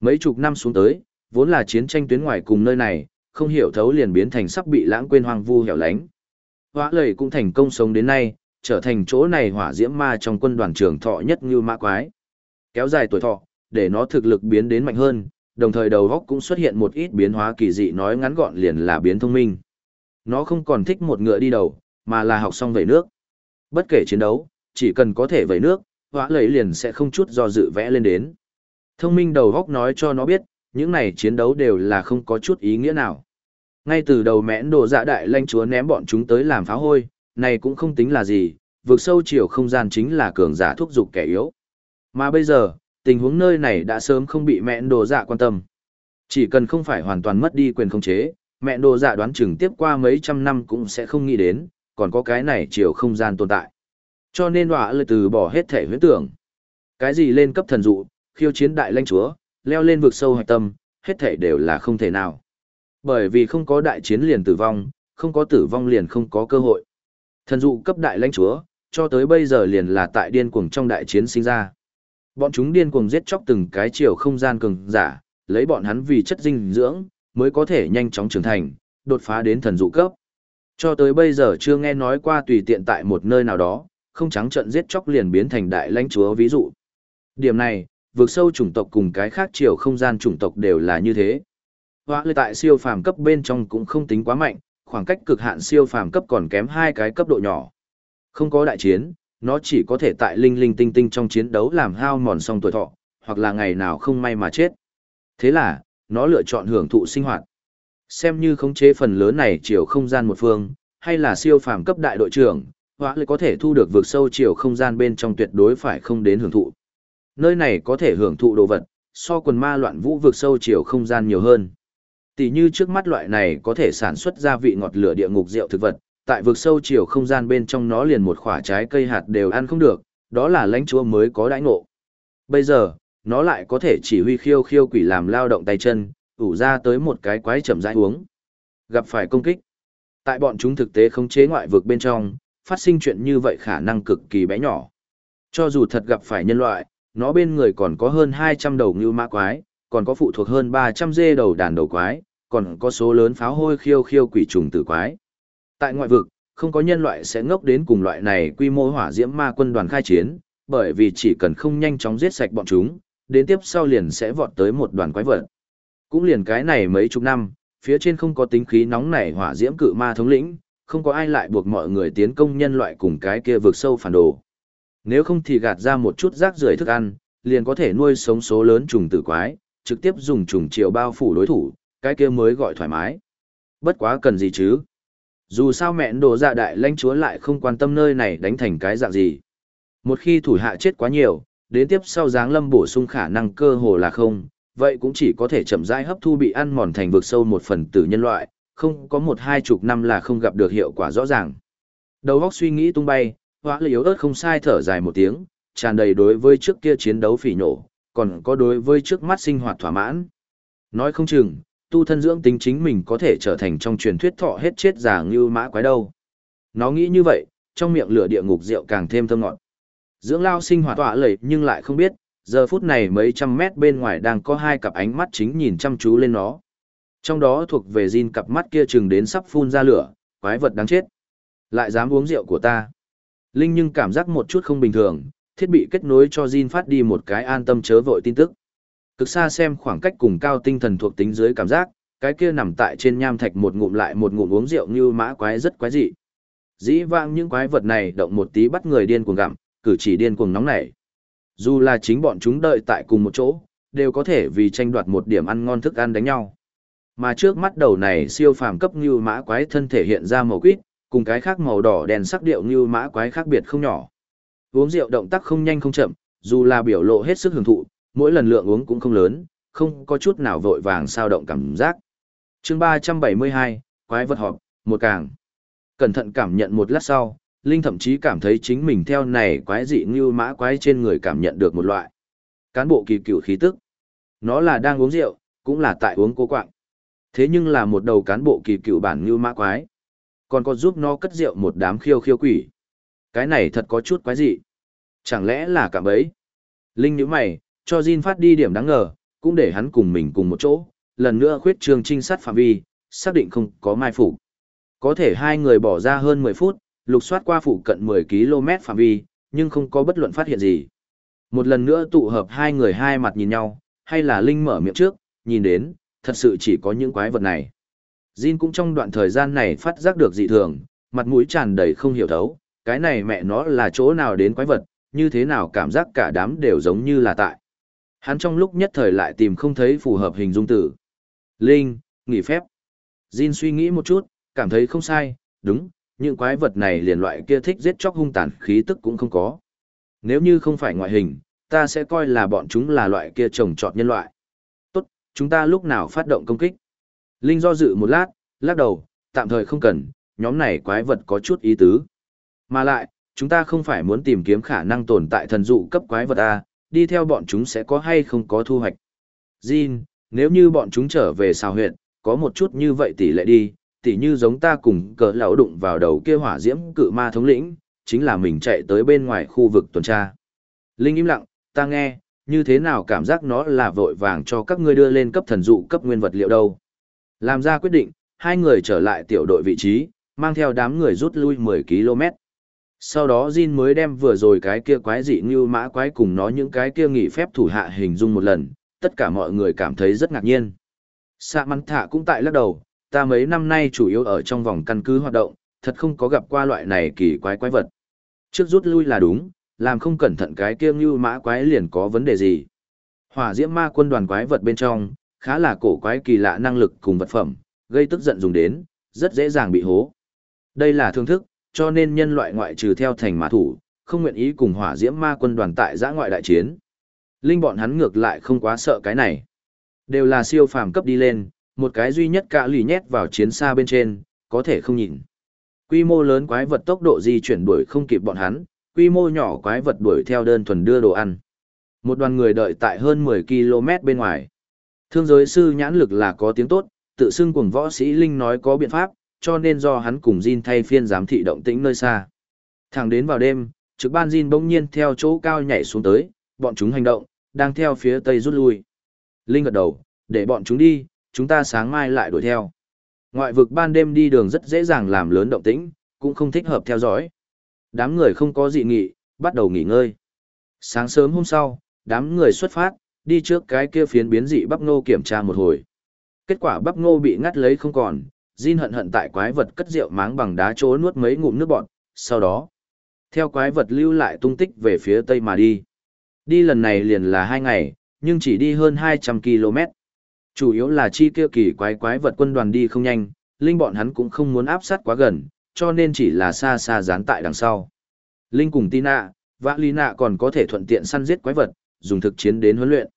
Speaker 1: Mấy chục năm xuống tới, vốn là chiến tranh tuyến ngoài cùng nơi này, không hiểu thấu liền biến thành sắp bị lãng quên hoang vu hẻo lánh. Hóa lầy cũng thành công sống đến nay, trở thành chỗ này hỏa diễm ma trong quân đoàn trưởng thọ nhất như ma quái. Kéo dài tuổi thọ, để nó thực lực biến đến mạnh hơn, đồng thời đầu góc cũng xuất hiện một ít biến hóa kỳ dị nói ngắn gọn liền là biến thông minh. Nó không còn thích một ngựa đi đầu, mà là học xong về nước. Bất kể chiến đấu, chỉ cần có thể vẩy nước, hóa lấy liền sẽ không chút do dự vẽ lên đến. Thông minh đầu góc nói cho nó biết, những này chiến đấu đều là không có chút ý nghĩa nào. Ngay từ đầu mẽn đồ dạ đại lanh chúa ném bọn chúng tới làm phá hôi, này cũng không tính là gì, vượt sâu chiều không gian chính là cường giả thúc giục kẻ yếu. Mà bây giờ, tình huống nơi này đã sớm không bị mẹn đồ dạ quan tâm. Chỉ cần không phải hoàn toàn mất đi quyền khống chế, mẹn đồ dạ đoán chừng tiếp qua mấy trăm năm cũng sẽ không nghĩ đến, còn có cái này chiều không gian tồn tại. Cho nên họa lời từ bỏ hết thể huyễn tưởng. Cái gì lên cấp thần dụ, khiêu chiến đại lãnh chúa, leo lên vực sâu hạch tâm, hết thể đều là không thể nào. Bởi vì không có đại chiến liền tử vong, không có tử vong liền không có cơ hội. Thần dụ cấp đại lãnh chúa, cho tới bây giờ liền là tại điên cuồng trong đại chiến sinh ra. Bọn chúng điên cuồng giết chóc từng cái chiều không gian cường giả, lấy bọn hắn vì chất dinh dưỡng, mới có thể nhanh chóng trưởng thành, đột phá đến thần dụ cấp. Cho tới bây giờ chưa nghe nói qua tùy tiện tại một nơi nào đó, không trắng trận giết chóc liền biến thành đại lãnh chúa ví dụ. Điểm này, vượt sâu chủng tộc cùng cái khác chiều không gian chủng tộc đều là như thế. Hóa lệ tại siêu phàm cấp bên trong cũng không tính quá mạnh, khoảng cách cực hạn siêu phàm cấp còn kém hai cái cấp độ nhỏ. Không có đại chiến, nó chỉ có thể tại linh linh tinh tinh trong chiến đấu làm hao mòn xong tuổi thọ, hoặc là ngày nào không may mà chết. Thế là, nó lựa chọn hưởng thụ sinh hoạt. Xem như khống chế phần lớn này chiều không gian một phương, hay là siêu phàm cấp đại đội trưởng, hóa lại có thể thu được vượt sâu chiều không gian bên trong tuyệt đối phải không đến hưởng thụ. Nơi này có thể hưởng thụ đồ vật, so quần ma loạn vũ vượt sâu chiều không gian nhiều hơn. Tỷ như trước mắt loại này có thể sản xuất ra vị ngọt lửa địa ngục rượu thực vật, tại vực sâu chiều không gian bên trong nó liền một quả trái cây hạt đều ăn không được, đó là lãnh chúa mới có đãi ngộ. Bây giờ, nó lại có thể chỉ huy khiêu khiêu quỷ làm lao động tay chân, ủ ra tới một cái quái chậm rãi uống. Gặp phải công kích. Tại bọn chúng thực tế khống chế ngoại vực bên trong, phát sinh chuyện như vậy khả năng cực kỳ bé nhỏ. Cho dù thật gặp phải nhân loại, nó bên người còn có hơn 200 đầu ngưu mã quái, còn có phụ thuộc hơn 300 dê đầu đàn đầu quái, còn có số lớn pháo hôi khiêu khiêu quỷ trùng tử quái. Tại ngoại vực, không có nhân loại sẽ ngốc đến cùng loại này quy mô hỏa diễm ma quân đoàn khai chiến, bởi vì chỉ cần không nhanh chóng giết sạch bọn chúng, đến tiếp sau liền sẽ vọt tới một đoàn quái vật. Cũng liền cái này mấy chục năm, phía trên không có tính khí nóng nảy hỏa diễm cự ma thống lĩnh, không có ai lại buộc mọi người tiến công nhân loại cùng cái kia vượt sâu phản đồ. Nếu không thì gạt ra một chút rác rưởi thức ăn, liền có thể nuôi sống số lớn trùng tử quái, trực tiếp dùng trùng triệu bao phủ đối thủ, cái kia mới gọi thoải mái. Bất quá cần gì chứ? Dù sao mẹ đồ dạ đại lãnh chúa lại không quan tâm nơi này đánh thành cái dạng gì. Một khi thủ hạ chết quá nhiều, đến tiếp sau giáng lâm bổ sung khả năng cơ hồ là không, vậy cũng chỉ có thể chậm rãi hấp thu bị ăn mòn thành vực sâu một phần tử nhân loại, không có một hai chục năm là không gặp được hiệu quả rõ ràng. Đầu óc suy nghĩ tung bay, hóa lý yếu ớt không sai thở dài một tiếng, tràn đầy đối với trước kia chiến đấu phỉ nổ, còn có đối với trước mắt sinh hoạt thỏa mãn. Nói không chừng, tu thân dưỡng tính chính mình có thể trở thành trong truyền thuyết thọ hết chết già như mã quái đâu. Nó nghĩ như vậy, trong miệng lửa địa ngục rượu càng thêm thơm ngọt. Dưỡng lao sinh hoạt tỏa lầy nhưng lại không biết, giờ phút này mấy trăm mét bên ngoài đang có hai cặp ánh mắt chính nhìn chăm chú lên nó. Trong đó thuộc về Jin cặp mắt kia chừng đến sắp phun ra lửa, quái vật đáng chết. Lại dám uống rượu của ta. Linh nhưng cảm giác một chút không bình thường, thiết bị kết nối cho Jin phát đi một cái an tâm chớ vội tin tức. Cực xa xem khoảng cách cùng cao tinh thần thuộc tính dưới cảm giác, cái kia nằm tại trên nham thạch một ngụm lại một ngụm uống rượu như mã quái rất quái dị. Dĩ vãng những quái vật này động một tí bắt người điên cuồng gặm, cử chỉ điên cuồng nóng nảy. Dù là chính bọn chúng đợi tại cùng một chỗ, đều có thể vì tranh đoạt một điểm ăn ngon thức ăn đánh nhau. Mà trước mắt đầu này siêu phàm cấp như mã quái thân thể hiện ra màu quýt, cùng cái khác màu đỏ đèn sắc điệu như mã quái khác biệt không nhỏ. Uống rượu động tác không nhanh không chậm, dù là biểu lộ hết sức hưởng thụ, mỗi lần lượng uống cũng không lớn, không có chút nào vội vàng sao động cảm giác. chương 372, quái vật họp, một càng. Cẩn thận cảm nhận một lát sau, Linh thậm chí cảm thấy chính mình theo này quái dị như mã quái trên người cảm nhận được một loại. Cán bộ kỳ cựu khí tức. Nó là đang uống rượu, cũng là tại uống cố quạng. Thế nhưng là một đầu cán bộ kỳ cựu bản như mã quái. Còn có giúp nó cất rượu một đám khiêu khiêu quỷ. Cái này thật có chút quái dị. Chẳng lẽ là cả bấy? Linh nhíu mày, cho Jin phát đi điểm đáng ngờ, cũng để hắn cùng mình cùng một chỗ, lần nữa khuyết trường trinh sát phạm vi, xác định không có mai phủ Có thể hai người bỏ ra hơn 10 phút, lục soát qua phụ cận 10 km phạm vi, nhưng không có bất luận phát hiện gì. Một lần nữa tụ hợp hai người hai mặt nhìn nhau, hay là Linh mở miệng trước, nhìn đến, thật sự chỉ có những quái vật này. Jin cũng trong đoạn thời gian này phát giác được dị thường, mặt mũi tràn đầy không hiểu thấu, cái này mẹ nó là chỗ nào đến quái vật, như thế nào cảm giác cả đám đều giống như là tại. Hắn trong lúc nhất thời lại tìm không thấy phù hợp hình dung tử. Linh, nghỉ phép. Jin suy nghĩ một chút, cảm thấy không sai, đúng, những quái vật này liền loại kia thích giết chóc hung tàn khí tức cũng không có. Nếu như không phải ngoại hình, ta sẽ coi là bọn chúng là loại kia trồng trọt nhân loại. Chúng ta lúc nào phát động công kích? Linh do dự một lát, lắc đầu, tạm thời không cần, nhóm này quái vật có chút ý tứ. Mà lại, chúng ta không phải muốn tìm kiếm khả năng tồn tại thần dụ cấp quái vật A, đi theo bọn chúng sẽ có hay không có thu hoạch. Jin, nếu như bọn chúng trở về xào huyện, có một chút như vậy tỷ lệ đi, tỷ như giống ta cùng cỡ lão đụng vào đầu kia hỏa diễm cự ma thống lĩnh, chính là mình chạy tới bên ngoài khu vực tuần tra. Linh im lặng, ta nghe, như thế nào cảm giác nó là vội vàng cho các ngươi đưa lên cấp thần dụ cấp nguyên vật liệu đâu. Làm ra quyết định, hai người trở lại tiểu đội vị trí, mang theo đám người rút lui 10 km. Sau đó Jin mới đem vừa rồi cái kia quái dị như mã quái cùng nó những cái kia nghỉ phép thủ hạ hình dung một lần, tất cả mọi người cảm thấy rất ngạc nhiên. Sạ mắn thả cũng tại lắc đầu, ta mấy năm nay chủ yếu ở trong vòng căn cứ hoạt động, thật không có gặp qua loại này kỳ quái quái vật. Trước rút lui là đúng, làm không cẩn thận cái kia như mã quái liền có vấn đề gì. Hỏa diễm ma quân đoàn quái vật bên trong, khá là cổ quái kỳ lạ năng lực cùng vật phẩm, gây tức giận dùng đến, rất dễ dàng bị hố. Đây là thương thức, cho nên nhân loại ngoại trừ theo thành mã thủ, không nguyện ý cùng hỏa diễm ma quân đoàn tại giã ngoại đại chiến. Linh bọn hắn ngược lại không quá sợ cái này. Đều là siêu phàm cấp đi lên, một cái duy nhất cả lì nhét vào chiến xa bên trên, có thể không nhìn. Quy mô lớn quái vật tốc độ di chuyển đuổi không kịp bọn hắn, quy mô nhỏ quái vật đuổi theo đơn thuần đưa đồ ăn. Một đoàn người đợi tại hơn 10 km bên ngoài. Thương giới sư nhãn lực là có tiếng tốt, tự xưng cùng võ sĩ Linh nói có biện pháp, cho nên do hắn cùng Jin thay phiên giám thị động tĩnh nơi xa. Thẳng đến vào đêm, trực ban Jin bỗng nhiên theo chỗ cao nhảy xuống tới, bọn chúng hành động, đang theo phía tây rút lui. Linh gật đầu, để bọn chúng đi, chúng ta sáng mai lại đuổi theo. Ngoại vực ban đêm đi đường rất dễ dàng làm lớn động tĩnh, cũng không thích hợp theo dõi. Đám người không có dị nghị, bắt đầu nghỉ ngơi. Sáng sớm hôm sau, đám người xuất phát, đi trước cái kia phiến biến dị bắp ngô kiểm tra một hồi. Kết quả bắp ngô bị ngắt lấy không còn, Jin hận hận tại quái vật cất rượu máng bằng đá chỗ nuốt mấy ngụm nước bọt, sau đó, theo quái vật lưu lại tung tích về phía tây mà đi. Đi lần này liền là hai ngày, nhưng chỉ đi hơn 200 km. Chủ yếu là chi kia kỳ quái quái vật quân đoàn đi không nhanh, Linh bọn hắn cũng không muốn áp sát quá gần, cho nên chỉ là xa xa dán tại đằng sau. Linh cùng Tina, Vã Lý Nạ còn có thể thuận tiện săn giết quái vật, dùng thực chiến đến huấn luyện.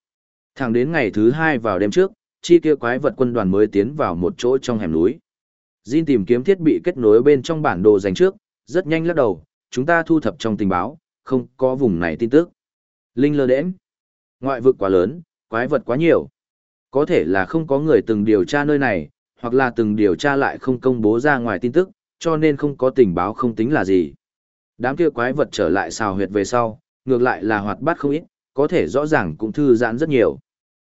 Speaker 1: Thẳng đến ngày thứ hai vào đêm trước, chi kia quái vật quân đoàn mới tiến vào một chỗ trong hẻm núi. Jin tìm kiếm thiết bị kết nối bên trong bản đồ dành trước, rất nhanh lắc đầu, chúng ta thu thập trong tình báo, không có vùng này tin tức. Linh lơ đễm. Ngoại vực quá lớn, quái vật quá nhiều. Có thể là không có người từng điều tra nơi này, hoặc là từng điều tra lại không công bố ra ngoài tin tức, cho nên không có tình báo không tính là gì. Đám kia quái vật trở lại xào huyệt về sau, ngược lại là hoạt bát không ít, có thể rõ ràng cũng thư giãn rất nhiều.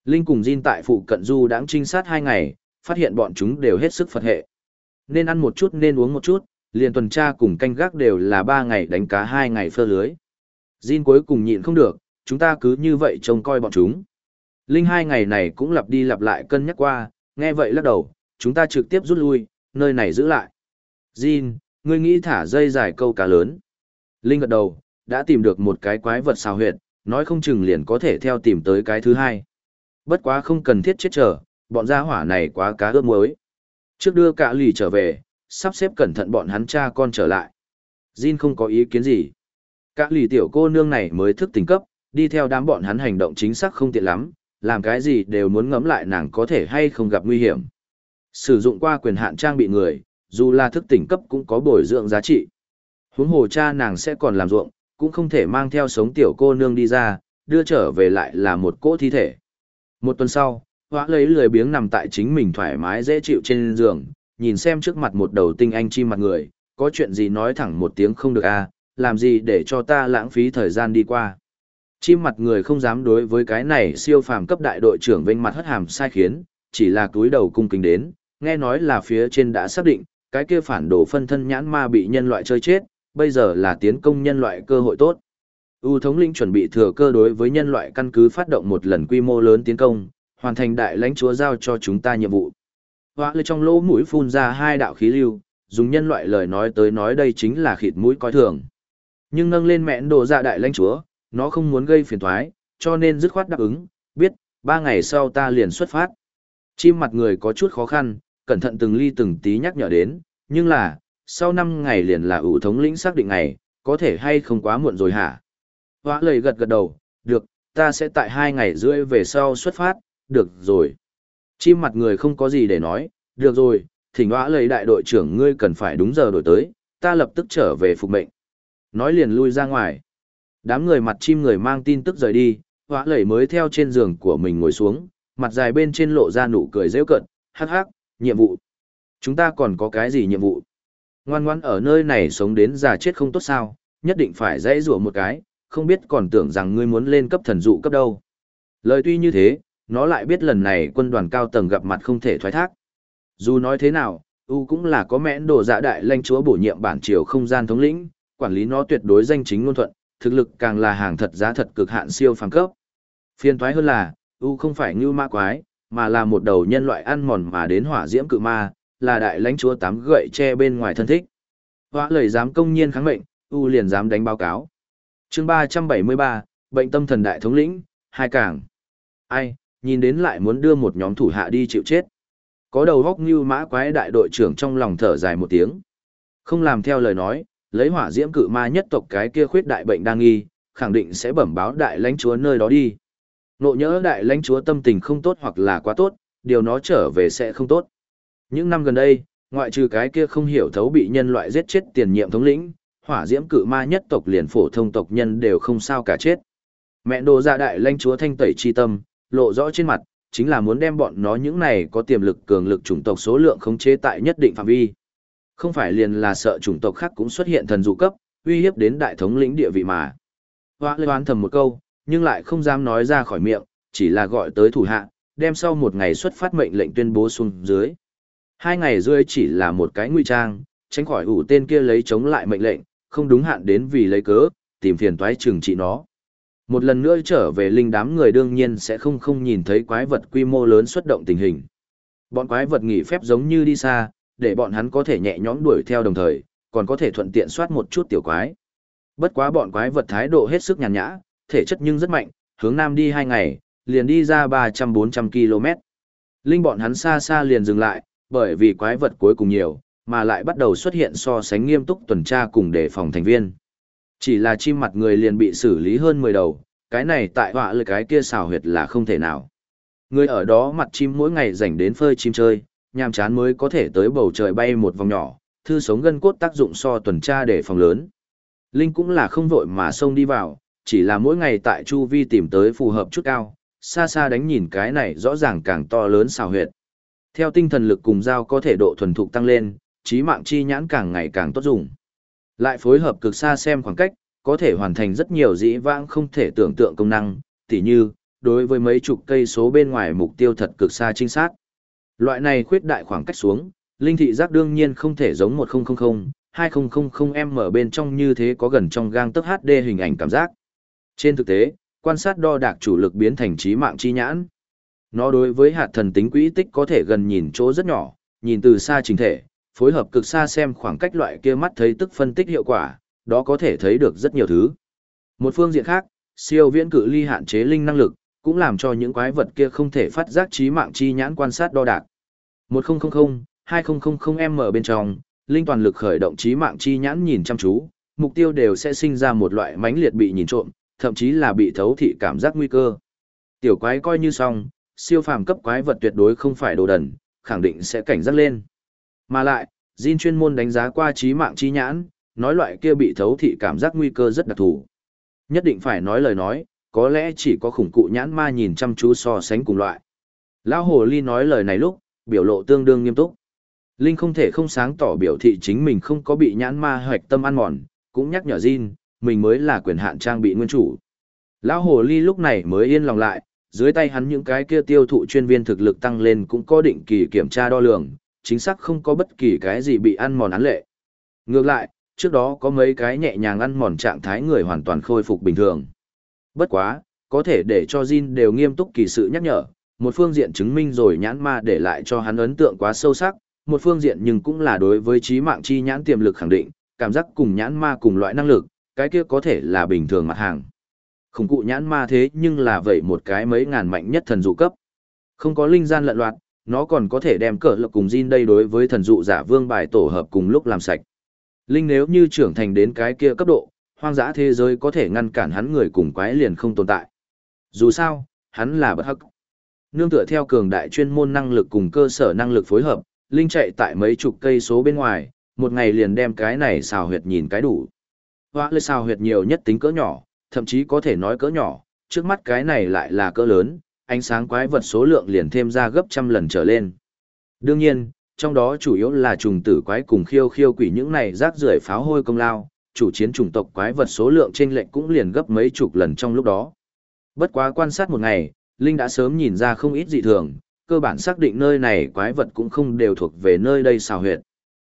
Speaker 1: Linh cùng Jin tại phụ cận du đãng trinh sát hai ngày, phát hiện bọn chúng đều hết sức phật hệ. Nên ăn một chút nên uống một chút, liền tuần tra cùng canh gác đều là ba ngày đánh cá hai ngày phơ lưới. Jin cuối cùng nhịn không được, chúng ta cứ như vậy trông coi bọn chúng. Linh hai ngày này cũng lặp đi lặp lại cân nhắc qua, nghe vậy lắc đầu, chúng ta trực tiếp rút lui, nơi này giữ lại. Jin, ngươi nghĩ thả dây dài câu cá lớn. Linh gật đầu, đã tìm được một cái quái vật xào huyệt, nói không chừng liền có thể theo tìm tới cái thứ hai. Bất quá không cần thiết chết chờ, bọn gia hỏa này quá cá ướp muối. Trước đưa cả lì trở về, sắp xếp cẩn thận bọn hắn cha con trở lại. Jin không có ý kiến gì. Cả lì tiểu cô nương này mới thức tỉnh cấp, đi theo đám bọn hắn hành động chính xác không tiện lắm, làm cái gì đều muốn ngẫm lại nàng có thể hay không gặp nguy hiểm. Sử dụng qua quyền hạn trang bị người, dù là thức tỉnh cấp cũng có bồi dưỡng giá trị. Huống hồ cha nàng sẽ còn làm ruộng, cũng không thể mang theo sống tiểu cô nương đi ra, đưa trở về lại là một cỗ thi thể. Một tuần sau, hóa lấy lười biếng nằm tại chính mình thoải mái dễ chịu trên giường, nhìn xem trước mặt một đầu tinh anh chi mặt người, có chuyện gì nói thẳng một tiếng không được à, làm gì để cho ta lãng phí thời gian đi qua. Chim mặt người không dám đối với cái này siêu phàm cấp đại đội trưởng vinh mặt hất hàm sai khiến, chỉ là túi đầu cung kính đến, nghe nói là phía trên đã xác định, cái kia phản đồ phân thân nhãn ma bị nhân loại chơi chết, bây giờ là tiến công nhân loại cơ hội tốt. U thống lĩnh chuẩn bị thừa cơ đối với nhân loại căn cứ phát động một lần quy mô lớn tiến công, hoàn thành đại lãnh chúa giao cho chúng ta nhiệm vụ. Hóa lưỡi trong lỗ mũi phun ra hai đạo khí lưu, dùng nhân loại lời nói tới nói đây chính là khịt mũi coi thường. Nhưng nâng lên mẹn đồ ra đại lãnh chúa, nó không muốn gây phiền toái, cho nên dứt khoát đáp ứng, biết, ba ngày sau ta liền xuất phát. Chim mặt người có chút khó khăn, cẩn thận từng ly từng tí nhắc nhở đến, nhưng là, sau 5 ngày liền là ủ thống lĩnh xác định ngày, có thể hay không quá muộn rồi hả? Hóa lời gật gật đầu, được, ta sẽ tại 2 ngày rưỡi về sau xuất phát, được rồi. Chim mặt người không có gì để nói, được rồi, thỉnh hóa lời đại đội trưởng ngươi cần phải đúng giờ đổi tới, ta lập tức trở về phục mệnh. Nói liền lui ra ngoài. Đám người mặt chim người mang tin tức rời đi, hóa lời mới theo trên giường của mình ngồi xuống, mặt dài bên trên lộ ra nụ cười rêu cận, hắc hắc, nhiệm vụ. Chúng ta còn có cái gì nhiệm vụ? Ngoan ngoan ở nơi này sống đến già chết không tốt sao, nhất định phải dãy rủa một cái, không biết còn tưởng rằng ngươi muốn lên cấp thần dụ cấp đâu. Lời tuy như thế, nó lại biết lần này quân đoàn cao tầng gặp mặt không thể thoái thác. Dù nói thế nào, U cũng là có mẽn đồ dạ đại lãnh chúa bổ nhiệm bản triều không gian thống lĩnh, quản lý nó tuyệt đối danh chính ngôn thuận, thực lực càng là hàng thật giá thật cực hạn siêu phàm cấp. Phiên toái hơn là, U không phải như ma quái, mà là một đầu nhân loại ăn mòn mà đến hỏa diễm cự ma, là đại lãnh chúa tám gậy che bên ngoài thân thích. Hóa lời dám công nhiên kháng mệnh, U liền dám đánh báo cáo. chương 373, bệnh tâm thần đại thống lĩnh, hai càng. Ai, nhìn đến lại muốn đưa một nhóm thủ hạ đi chịu chết. Có đầu góc như mã quái đại đội trưởng trong lòng thở dài một tiếng. Không làm theo lời nói, lấy hỏa diễm cự ma nhất tộc cái kia khuyết đại bệnh đang nghi, khẳng định sẽ bẩm báo đại lãnh chúa nơi đó đi. Nộ nhớ đại lãnh chúa tâm tình không tốt hoặc là quá tốt, điều nó trở về sẽ không tốt. Những năm gần đây, ngoại trừ cái kia không hiểu thấu bị nhân loại giết chết tiền nhiệm thống lĩnh, hỏa diễm cự ma nhất tộc liền phổ thông tộc nhân đều không sao cả chết. Mẹ đồ ra đại lãnh chúa thanh tẩy chi tâm, lộ rõ trên mặt, chính là muốn đem bọn nó những này có tiềm lực cường lực chủng tộc số lượng khống chế tại nhất định phạm vi. Không phải liền là sợ chủng tộc khác cũng xuất hiện thần dụ cấp, uy hiếp đến đại thống lĩnh địa vị mà. Hoa lê đoán thầm một câu, nhưng lại không dám nói ra khỏi miệng, chỉ là gọi tới thủ hạ, đem sau một ngày xuất phát mệnh lệnh tuyên bố xuống dưới. Hai ngày rưỡi chỉ là một cái nguy trang, tránh khỏi ủ tên kia lấy chống lại mệnh lệnh, không đúng hạn đến vì lấy cớ, tìm phiền toái trừng trị nó. Một lần nữa trở về linh đám người đương nhiên sẽ không không nhìn thấy quái vật quy mô lớn xuất động tình hình. Bọn quái vật nghỉ phép giống như đi xa, để bọn hắn có thể nhẹ nhõm đuổi theo đồng thời, còn có thể thuận tiện soát một chút tiểu quái. Bất quá bọn quái vật thái độ hết sức nhàn nhã, thể chất nhưng rất mạnh, hướng nam đi hai ngày, liền đi ra 300-400 km. Linh bọn hắn xa xa liền dừng lại, bởi vì quái vật cuối cùng nhiều, mà lại bắt đầu xuất hiện so sánh nghiêm túc tuần tra cùng đề phòng thành viên. Chỉ là chim mặt người liền bị xử lý hơn 10 đầu, cái này tại họa lời cái kia xào huyệt là không thể nào. Người ở đó mặt chim mỗi ngày dành đến phơi chim chơi, nhàm chán mới có thể tới bầu trời bay một vòng nhỏ, thư sống gân cốt tác dụng so tuần tra để phòng lớn. Linh cũng là không vội mà xông đi vào, chỉ là mỗi ngày tại chu vi tìm tới phù hợp chút cao, xa xa đánh nhìn cái này rõ ràng càng to lớn xào huyệt. Theo tinh thần lực cùng dao có thể độ thuần thục tăng lên, trí mạng chi nhãn càng ngày càng tốt dùng. Lại phối hợp cực xa xem khoảng cách, có thể hoàn thành rất nhiều dĩ vãng không thể tưởng tượng công năng, tỉ như, đối với mấy chục cây số bên ngoài mục tiêu thật cực xa chính xác. Loại này khuyết đại khoảng cách xuống, linh thị giác đương nhiên không thể giống 1000, 2000M bên trong như thế có gần trong gang tấc HD hình ảnh cảm giác. Trên thực tế, quan sát đo đạc chủ lực biến thành trí mạng chi nhãn. Nó đối với hạt thần tính quỹ tích có thể gần nhìn chỗ rất nhỏ, nhìn từ xa trình thể, phối hợp cực xa xem khoảng cách loại kia mắt thấy tức phân tích hiệu quả, đó có thể thấy được rất nhiều thứ. Một phương diện khác, siêu viễn cự ly hạn chế linh năng lực, cũng làm cho những quái vật kia không thể phát giác trí mạng chi nhãn quan sát đo đạc. 1000, 2000M bên trong, linh toàn lực khởi động trí mạng chi nhãn nhìn chăm chú, mục tiêu đều sẽ sinh ra một loại mãnh liệt bị nhìn trộm, thậm chí là bị thấu thị cảm giác nguy cơ. Tiểu quái coi như xong, siêu phàm cấp quái vật tuyệt đối không phải đồ đần, khẳng định sẽ cảnh giác lên. Mà lại, Jin chuyên môn đánh giá qua trí mạng trí nhãn, nói loại kia bị thấu thị cảm giác nguy cơ rất đặc thù. Nhất định phải nói lời nói, có lẽ chỉ có khủng cụ nhãn ma nhìn chăm chú so sánh cùng loại. Lão Hồ Ly nói lời này lúc, biểu lộ tương đương nghiêm túc. Linh không thể không sáng tỏ biểu thị chính mình không có bị nhãn ma hoạch tâm ăn mòn, cũng nhắc nhở Jin, mình mới là quyền hạn trang bị nguyên chủ. Lão Hồ Ly lúc này mới yên lòng lại, dưới tay hắn những cái kia tiêu thụ chuyên viên thực lực tăng lên cũng có định kỳ kiểm tra đo lường, chính xác không có bất kỳ cái gì bị ăn mòn án lệ. Ngược lại, trước đó có mấy cái nhẹ nhàng ăn mòn trạng thái người hoàn toàn khôi phục bình thường. Bất quá, có thể để cho Jin đều nghiêm túc kỳ sự nhắc nhở, một phương diện chứng minh rồi nhãn ma để lại cho hắn ấn tượng quá sâu sắc, một phương diện nhưng cũng là đối với trí mạng chi nhãn tiềm lực khẳng định, cảm giác cùng nhãn ma cùng loại năng lực, cái kia có thể là bình thường mặt hàng. Khủng cụ nhãn ma thế nhưng là vậy một cái mấy ngàn mạnh nhất thần dụ cấp. Không có linh gian lận loạt, nó còn có thể đem cờ lực cùng Jin đây đối với thần dụ giả vương bài tổ hợp cùng lúc làm sạch. Linh nếu như trưởng thành đến cái kia cấp độ, hoang dã thế giới có thể ngăn cản hắn người cùng quái liền không tồn tại. Dù sao, hắn là bất hắc. Nương tựa theo cường đại chuyên môn năng lực cùng cơ sở năng lực phối hợp, Linh chạy tại mấy chục cây số bên ngoài, một ngày liền đem cái này xào huyệt nhìn cái đủ. Hoa lê sao huyệt nhiều nhất tính cỡ nhỏ, thậm chí có thể nói cỡ nhỏ, trước mắt cái này lại là cỡ lớn, ánh sáng quái vật số lượng liền thêm ra gấp trăm lần trở lên. Đương nhiên, trong đó chủ yếu là trùng tử quái cùng khiêu khiêu quỷ những này rác rưởi pháo hôi công lao, chủ chiến chủng tộc quái vật số lượng trên lệnh cũng liền gấp mấy chục lần trong lúc đó. Bất quá quan sát một ngày, Linh đã sớm nhìn ra không ít dị thường, cơ bản xác định nơi này quái vật cũng không đều thuộc về nơi đây xào huyệt.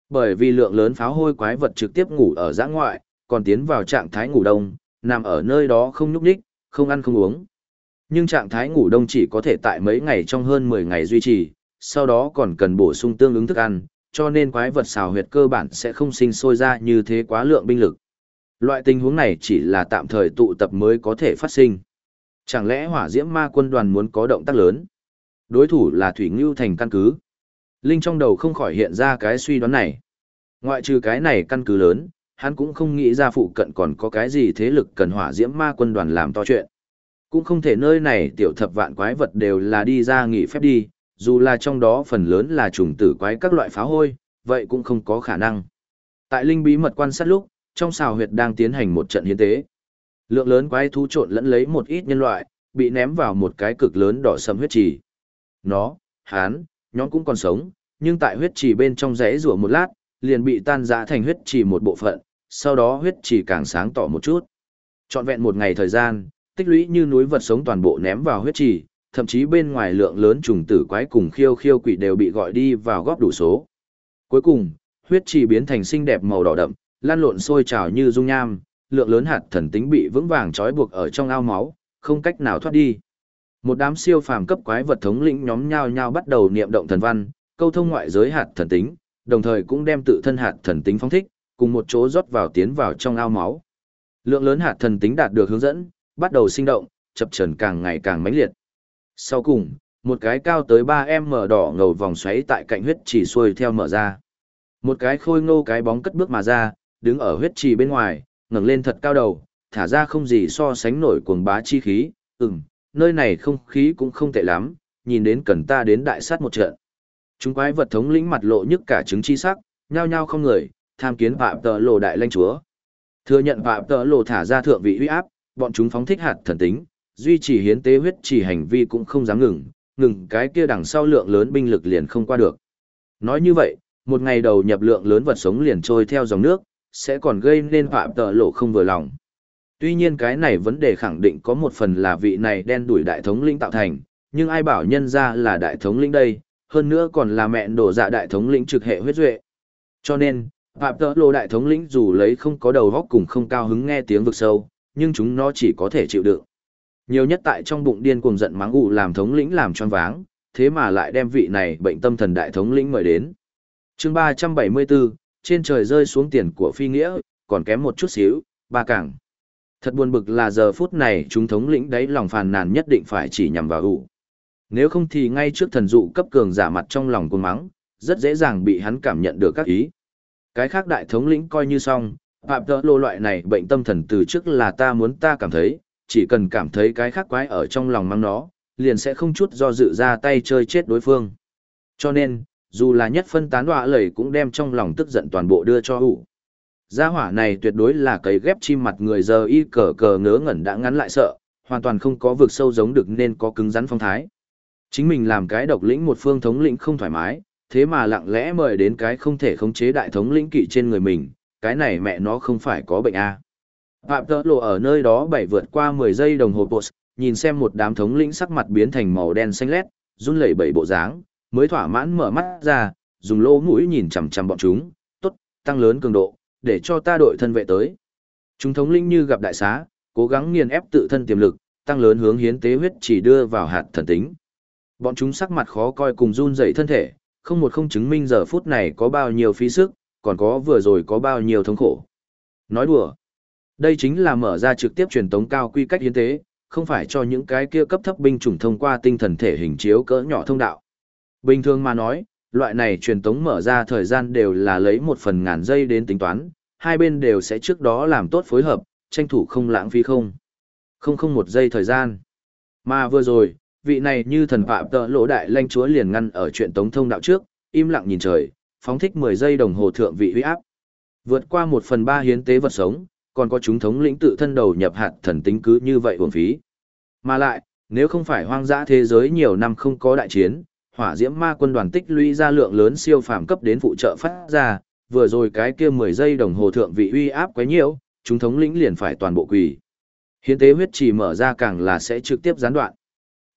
Speaker 1: Bởi vì lượng lớn pháo hôi quái vật trực tiếp ngủ ở giã ngoại, còn tiến vào trạng thái ngủ đông, nằm ở nơi đó không nhúc nhích, không ăn không uống. Nhưng trạng thái ngủ đông chỉ có thể tại mấy ngày trong hơn 10 ngày duy trì, sau đó còn cần bổ sung tương ứng thức ăn, cho nên quái vật xào huyệt cơ bản sẽ không sinh sôi ra như thế quá lượng binh lực. Loại tình huống này chỉ là tạm thời tụ tập mới có thể phát sinh. Chẳng lẽ hỏa diễm ma quân đoàn muốn có động tác lớn? Đối thủ là Thủy Ngưu thành căn cứ. Linh trong đầu không khỏi hiện ra cái suy đoán này. Ngoại trừ cái này căn cứ lớn, hắn cũng không nghĩ ra phụ cận còn có cái gì thế lực cần hỏa diễm ma quân đoàn làm to chuyện. Cũng không thể nơi này tiểu thập vạn quái vật đều là đi ra nghỉ phép đi, dù là trong đó phần lớn là trùng tử quái các loại phá hôi, vậy cũng không có khả năng. Tại linh bí mật quan sát lúc, trong xào huyệt đang tiến hành một trận hiến tế. Lượng lớn quái thú trộn lẫn lấy một ít nhân loại, bị ném vào một cái cực lớn đỏ sầm huyết trì. Nó, hán, nhóm cũng còn sống, nhưng tại huyết trì bên trong rẽ rủa một lát, liền bị tan rã thành huyết trì một bộ phận, sau đó huyết trì càng sáng tỏ một chút. Trọn vẹn một ngày thời gian, tích lũy như núi vật sống toàn bộ ném vào huyết trì, thậm chí bên ngoài lượng lớn trùng tử quái cùng khiêu khiêu quỷ đều bị gọi đi vào góp đủ số. Cuối cùng, huyết trì biến thành xinh đẹp màu đỏ đậm, lan lộn sôi trào như dung nham, lượng lớn hạt thần tính bị vững vàng trói buộc ở trong ao máu, không cách nào thoát đi. Một đám siêu phàm cấp quái vật thống lĩnh nhóm nhau nhau bắt đầu niệm động thần văn, câu thông ngoại giới hạt thần tính, đồng thời cũng đem tự thân hạt thần tính phóng thích, cùng một chỗ rót vào tiến vào trong ao máu. Lượng lớn hạt thần tính đạt được hướng dẫn, bắt đầu sinh động, chập chờn càng ngày càng mãnh liệt. Sau cùng, một cái cao tới 3m đỏ ngầu vòng xoáy tại cạnh huyết chỉ xuôi theo mở ra. Một cái khôi ngô cái bóng cất bước mà ra, đứng ở huyết trì bên ngoài, ngẩng lên thật cao đầu, thả ra không gì so sánh nổi cuồng bá chi khí, ừm, nơi này không khí cũng không tệ lắm, nhìn đến cần ta đến đại sát một trận. Chúng quái vật thống lĩnh mặt lộ nhất cả trứng chi sắc, nhao nhao không người, tham kiến phạm tờ lộ đại lãnh chúa. Thừa nhận phạm tờ lộ thả ra thượng vị uy áp, bọn chúng phóng thích hạt thần tính, duy trì hiến tế huyết chỉ hành vi cũng không dám ngừng, ngừng cái kia đằng sau lượng lớn binh lực liền không qua được. Nói như vậy, một ngày đầu nhập lượng lớn vật sống liền trôi theo dòng nước, sẽ còn gây nên phạm tợ lộ không vừa lòng. Tuy nhiên cái này vấn đề khẳng định có một phần là vị này đen đuổi đại thống lĩnh tạo thành, nhưng ai bảo nhân ra là đại thống lĩnh đây, hơn nữa còn là mẹ đổ dạ đại thống lĩnh trực hệ huyết duệ. Cho nên, phạm tợ lô đại thống lĩnh dù lấy không có đầu góc cùng không cao hứng nghe tiếng vực sâu, nhưng chúng nó chỉ có thể chịu đựng. Nhiều nhất tại trong bụng điên cuồng giận mắng ủ làm thống lĩnh làm choáng váng, thế mà lại đem vị này bệnh tâm thần đại thống lĩnh mời đến. chương 374, trên trời rơi xuống tiền của phi nghĩa, còn kém một chút xíu, ba cảng. Thật buồn bực là giờ phút này chúng thống lĩnh đấy lòng phàn nàn nhất định phải chỉ nhằm vào ủ. Nếu không thì ngay trước thần dụ cấp cường giả mặt trong lòng cuồng mắng, rất dễ dàng bị hắn cảm nhận được các ý. Cái khác đại thống lĩnh coi như xong, phạm tỡ lô loại này bệnh tâm thần từ trước là ta muốn ta cảm thấy, chỉ cần cảm thấy cái khác quái ở trong lòng mang nó, liền sẽ không chút do dự ra tay chơi chết đối phương. Cho nên, dù là nhất phân tán đọa lầy cũng đem trong lòng tức giận toàn bộ đưa cho hủ. Gia hỏa này tuyệt đối là cấy ghép chim mặt người giờ y cờ cờ ngớ ngẩn đã ngắn lại sợ, hoàn toàn không có vực sâu giống được nên có cứng rắn phong thái. Chính mình làm cái độc lĩnh một phương thống lĩnh không thoải mái, thế mà lặng lẽ mời đến cái không thể khống chế đại thống lĩnh kỵ trên người mình, cái này mẹ nó không phải có bệnh a. À. Phạm tớ lộ ở nơi đó bảy vượt qua 10 giây đồng hồ post, nhìn xem một đám thống lĩnh sắc mặt biến thành màu đen xanh lét, run lẩy bẩy bộ dáng, mới thỏa mãn mở mắt ra, dùng lỗ mũi nhìn chằm chằm bọn chúng, tốt, tăng lớn cường độ, để cho ta đội thân vệ tới. Chúng thống lĩnh như gặp đại xá, cố gắng nghiền ép tự thân tiềm lực, tăng lớn hướng hiến tế huyết chỉ đưa vào hạt thần tính. Bọn chúng sắc mặt khó coi cùng run dậy thân thể, không một không chứng minh giờ phút này có bao nhiêu phí sức, còn có vừa rồi có bao nhiêu thống khổ. Nói đùa. Đây chính là mở ra trực tiếp truyền tống cao quy cách hiến tế, không phải cho những cái kia cấp thấp binh chủng thông qua tinh thần thể hình chiếu cỡ nhỏ thông đạo. Bình thường mà nói, loại này truyền tống mở ra thời gian đều là lấy một phần ngàn giây đến tính toán, hai bên đều sẽ trước đó làm tốt phối hợp, tranh thủ không lãng phí không. Không không một giây thời gian. Mà vừa rồi, vị này như thần phạm tợ lỗ đại lanh chúa liền ngăn ở chuyện tống thông đạo trước, im lặng nhìn trời, phóng thích 10 giây đồng hồ thượng vị huy áp. Vượt qua một phần ba hiến tế vật sống, còn có chúng thống lĩnh tự thân đầu nhập hạt thần tính cứ như vậy uổng phí. Mà lại, nếu không phải hoang dã thế giới nhiều năm không có đại chiến, hỏa diễm ma quân đoàn tích lũy ra lượng lớn siêu phàm cấp đến phụ trợ phát ra, vừa rồi cái kia 10 giây đồng hồ thượng vị uy áp quá nhiều, chúng thống lĩnh liền phải toàn bộ quỳ. Hiến tế huyết trì mở ra càng là sẽ trực tiếp gián đoạn.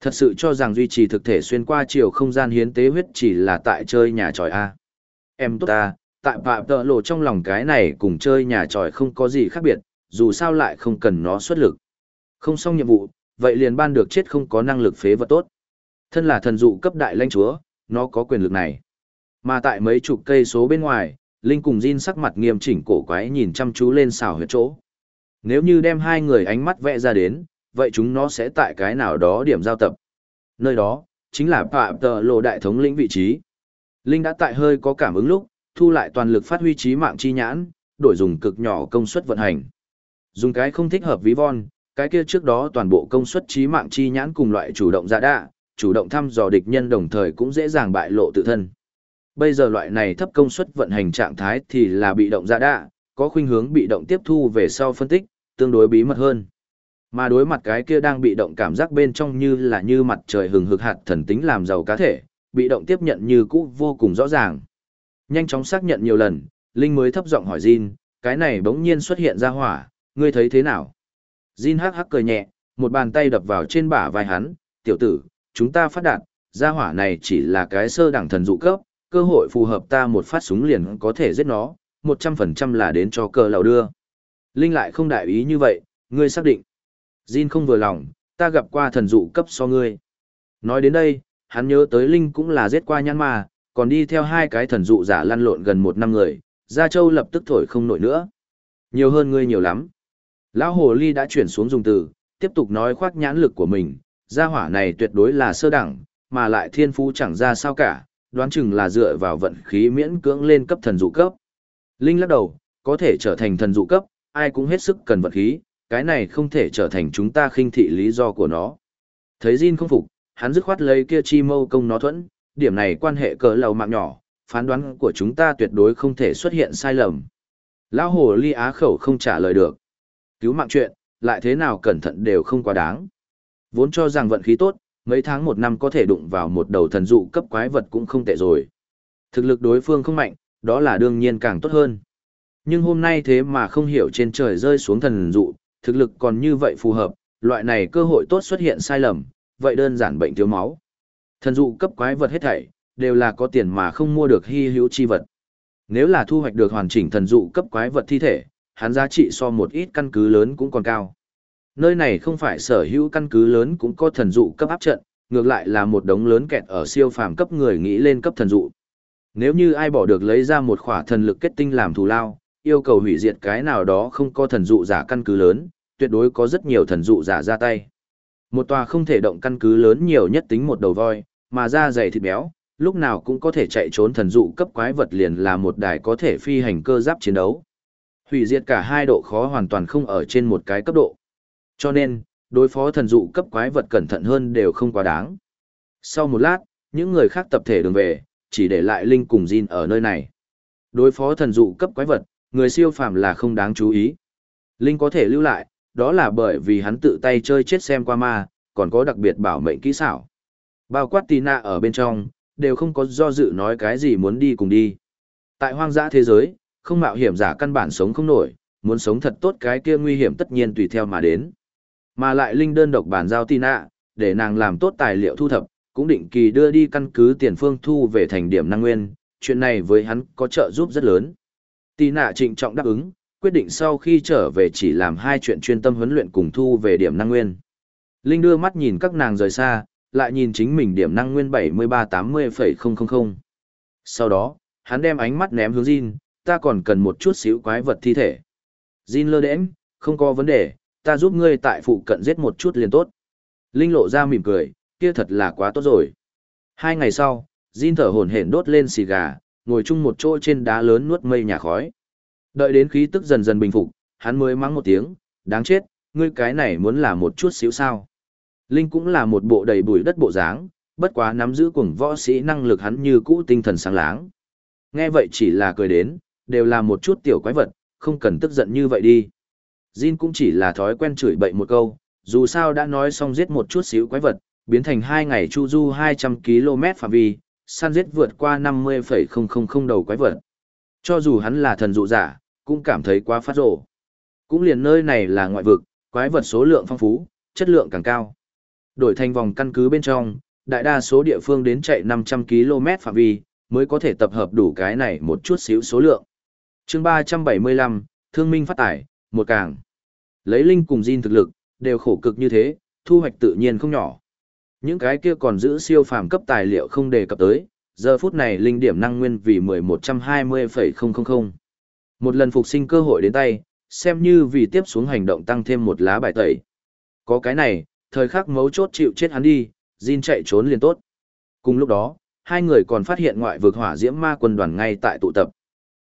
Speaker 1: Thật sự cho rằng duy trì thực thể xuyên qua chiều không gian hiến tế huyết chỉ là tại chơi nhà tròi A. Em tốt ta, tại phạm tợ lộ trong lòng cái này cùng chơi nhà tròi không có gì khác biệt, dù sao lại không cần nó xuất lực. Không xong nhiệm vụ, vậy liền ban được chết không có năng lực phế vật tốt. Thân là thần dụ cấp đại lãnh chúa, nó có quyền lực này. Mà tại mấy chục cây số bên ngoài, Linh cùng Jin sắc mặt nghiêm chỉnh cổ quái nhìn chăm chú lên xào huyệt chỗ. Nếu như đem hai người ánh mắt vẽ ra đến, vậy chúng nó sẽ tại cái nào đó điểm giao tập. Nơi đó, chính là Phạm Tờ Lộ Đại Thống lĩnh vị trí. Linh đã tại hơi có cảm ứng lúc, thu lại toàn lực phát huy trí mạng chi nhãn, đổi dùng cực nhỏ công suất vận hành. Dùng cái không thích hợp ví von, cái kia trước đó toàn bộ công suất trí mạng chi nhãn cùng loại chủ động giả đạ, chủ động thăm dò địch nhân đồng thời cũng dễ dàng bại lộ tự thân. Bây giờ loại này thấp công suất vận hành trạng thái thì là bị động giả đạ, có khuynh hướng bị động tiếp thu về sau phân tích, tương đối bí mật hơn. Mà đối mặt cái kia đang bị động cảm giác bên trong như là như mặt trời hừng hực hạt thần tính làm giàu cá thể, bị động tiếp nhận như cũ vô cùng rõ ràng. Nhanh chóng xác nhận nhiều lần, Linh mới thấp giọng hỏi Jin, cái này bỗng nhiên xuất hiện ra hỏa, ngươi thấy thế nào? Jin hắc hắc cười nhẹ, một bàn tay đập vào trên bả vai hắn, tiểu tử, chúng ta phát đạt, ra hỏa này chỉ là cái sơ đẳng thần dụ cấp, cơ hội phù hợp ta một phát súng liền có thể giết nó, 100% là đến cho cờ lầu đưa. Linh lại không đại ý như vậy, ngươi xác định. Jin không vừa lòng, ta gặp qua thần dụ cấp so ngươi. Nói đến đây, hắn nhớ tới Linh cũng là giết qua nhãn mà, còn đi theo hai cái thần dụ giả lăn lộn gần một năm người, Gia Châu lập tức thổi không nổi nữa. Nhiều hơn ngươi nhiều lắm. Lão Hồ Ly đã chuyển xuống dùng từ, tiếp tục nói khoác nhãn lực của mình, gia hỏa này tuyệt đối là sơ đẳng, mà lại thiên phú chẳng ra sao cả, đoán chừng là dựa vào vận khí miễn cưỡng lên cấp thần dụ cấp. Linh lắc đầu, có thể trở thành thần dụ cấp, ai cũng hết sức cần vận khí, cái này không thể trở thành chúng ta khinh thị lý do của nó. Thấy Jin không phục, hắn dứt khoát lấy kia chi mâu công nó thuẫn, điểm này quan hệ cỡ lầu mạng nhỏ, phán đoán của chúng ta tuyệt đối không thể xuất hiện sai lầm. Lão hồ ly á khẩu không trả lời được. Cứu mạng chuyện, lại thế nào cẩn thận đều không quá đáng. Vốn cho rằng vận khí tốt, mấy tháng một năm có thể đụng vào một đầu thần dụ cấp quái vật cũng không tệ rồi. Thực lực đối phương không mạnh, đó là đương nhiên càng tốt hơn. Nhưng hôm nay thế mà không hiểu trên trời rơi xuống thần dụ, thực lực còn như vậy phù hợp, loại này cơ hội tốt xuất hiện sai lầm, vậy đơn giản bệnh thiếu máu. Thần dụ cấp quái vật hết thảy, đều là có tiền mà không mua được hy hữu chi vật. Nếu là thu hoạch được hoàn chỉnh thần dụ cấp quái vật thi thể, hắn giá trị so một ít căn cứ lớn cũng còn cao. Nơi này không phải sở hữu căn cứ lớn cũng có thần dụ cấp áp trận, ngược lại là một đống lớn kẹt ở siêu phàm cấp người nghĩ lên cấp thần dụ. Nếu như ai bỏ được lấy ra một khỏa thần lực kết tinh làm thù lao, yêu cầu hủy diệt cái nào đó không có thần dụ giả căn cứ lớn, tuyệt đối có rất nhiều thần dụ giả ra tay. Một tòa không thể động căn cứ lớn nhiều nhất tính một đầu voi, mà da dày thịt béo, lúc nào cũng có thể chạy trốn thần dụ cấp quái vật liền là một đài có thể phi hành cơ giáp chiến đấu. Hủy diệt cả hai độ khó hoàn toàn không ở trên một cái cấp độ. Cho nên, đối phó thần dụ cấp quái vật cẩn thận hơn đều không quá đáng. Sau một lát, những người khác tập thể đường về, chỉ để lại Linh cùng Jin ở nơi này. Đối phó thần dụ cấp quái vật, người siêu phàm là không đáng chú ý. Linh có thể lưu lại, đó là bởi vì hắn tự tay chơi chết xem qua ma, còn có đặc biệt bảo mệnh kỹ xảo. Bao quát Tina ở bên trong, đều không có do dự nói cái gì muốn đi cùng đi. Tại hoang dã thế giới, không mạo hiểm giả căn bản sống không nổi, muốn sống thật tốt cái kia nguy hiểm tất nhiên tùy theo mà đến. Mà lại Linh đơn độc bàn giao Tina, để nàng làm tốt tài liệu thu thập, cũng định kỳ đưa đi căn cứ tiền phương thu về thành điểm năng nguyên, chuyện này với hắn có trợ giúp rất lớn. Tina trịnh trọng đáp ứng, quyết định sau khi trở về chỉ làm hai chuyện chuyên tâm huấn luyện cùng thu về điểm năng nguyên. Linh đưa mắt nhìn các nàng rời xa, lại nhìn chính mình điểm năng nguyên 7380,000. Sau đó, hắn đem ánh mắt ném hướng Jin, ta còn cần một chút xíu quái vật thi thể. Jin lơ đễnh, không có vấn đề, ta giúp ngươi tại phụ cận giết một chút liền tốt. Linh lộ ra mỉm cười, kia thật là quá tốt rồi. Hai ngày sau, Jin thở hổn hển đốt lên xì gà, ngồi chung một chỗ trên đá lớn nuốt mây nhà khói. Đợi đến khí tức dần dần bình phục, hắn mới mắng một tiếng, đáng chết, ngươi cái này muốn là một chút xíu sao. Linh cũng là một bộ đầy bụi đất bộ dáng, bất quá nắm giữ cùng võ sĩ năng lực hắn như cũ tinh thần sáng láng. Nghe vậy chỉ là cười đến, đều là một chút tiểu quái vật, không cần tức giận như vậy đi. Jin cũng chỉ là thói quen chửi bậy một câu, dù sao đã nói xong giết một chút xíu quái vật, biến thành hai ngày chu du 200 km phạm vi, săn giết vượt qua 50,000 đầu quái vật. Cho dù hắn là thần dụ giả, cũng cảm thấy quá phát rổ. Cũng liền nơi này là ngoại vực, quái vật số lượng phong phú, chất lượng càng cao. Đổi thành vòng căn cứ bên trong, đại đa số địa phương đến chạy 500 km phạm vi, mới có thể tập hợp đủ cái này một chút xíu số lượng. chương 375, Thương minh phát tải, một càng. Lấy Linh cùng Jin thực lực, đều khổ cực như thế, thu hoạch tự nhiên không nhỏ. Những cái kia còn giữ siêu phàm cấp tài liệu không đề cập tới, giờ phút này linh điểm năng nguyên vì 1120,000. Một lần phục sinh cơ hội đến tay, xem như vì tiếp xuống hành động tăng thêm một lá bài tẩy. Có cái này, thời khắc mấu chốt chịu chết hắn đi, Jin chạy trốn liền tốt. Cùng lúc đó, hai người còn phát hiện ngoại vực hỏa diễm ma quân đoàn ngay tại tụ tập.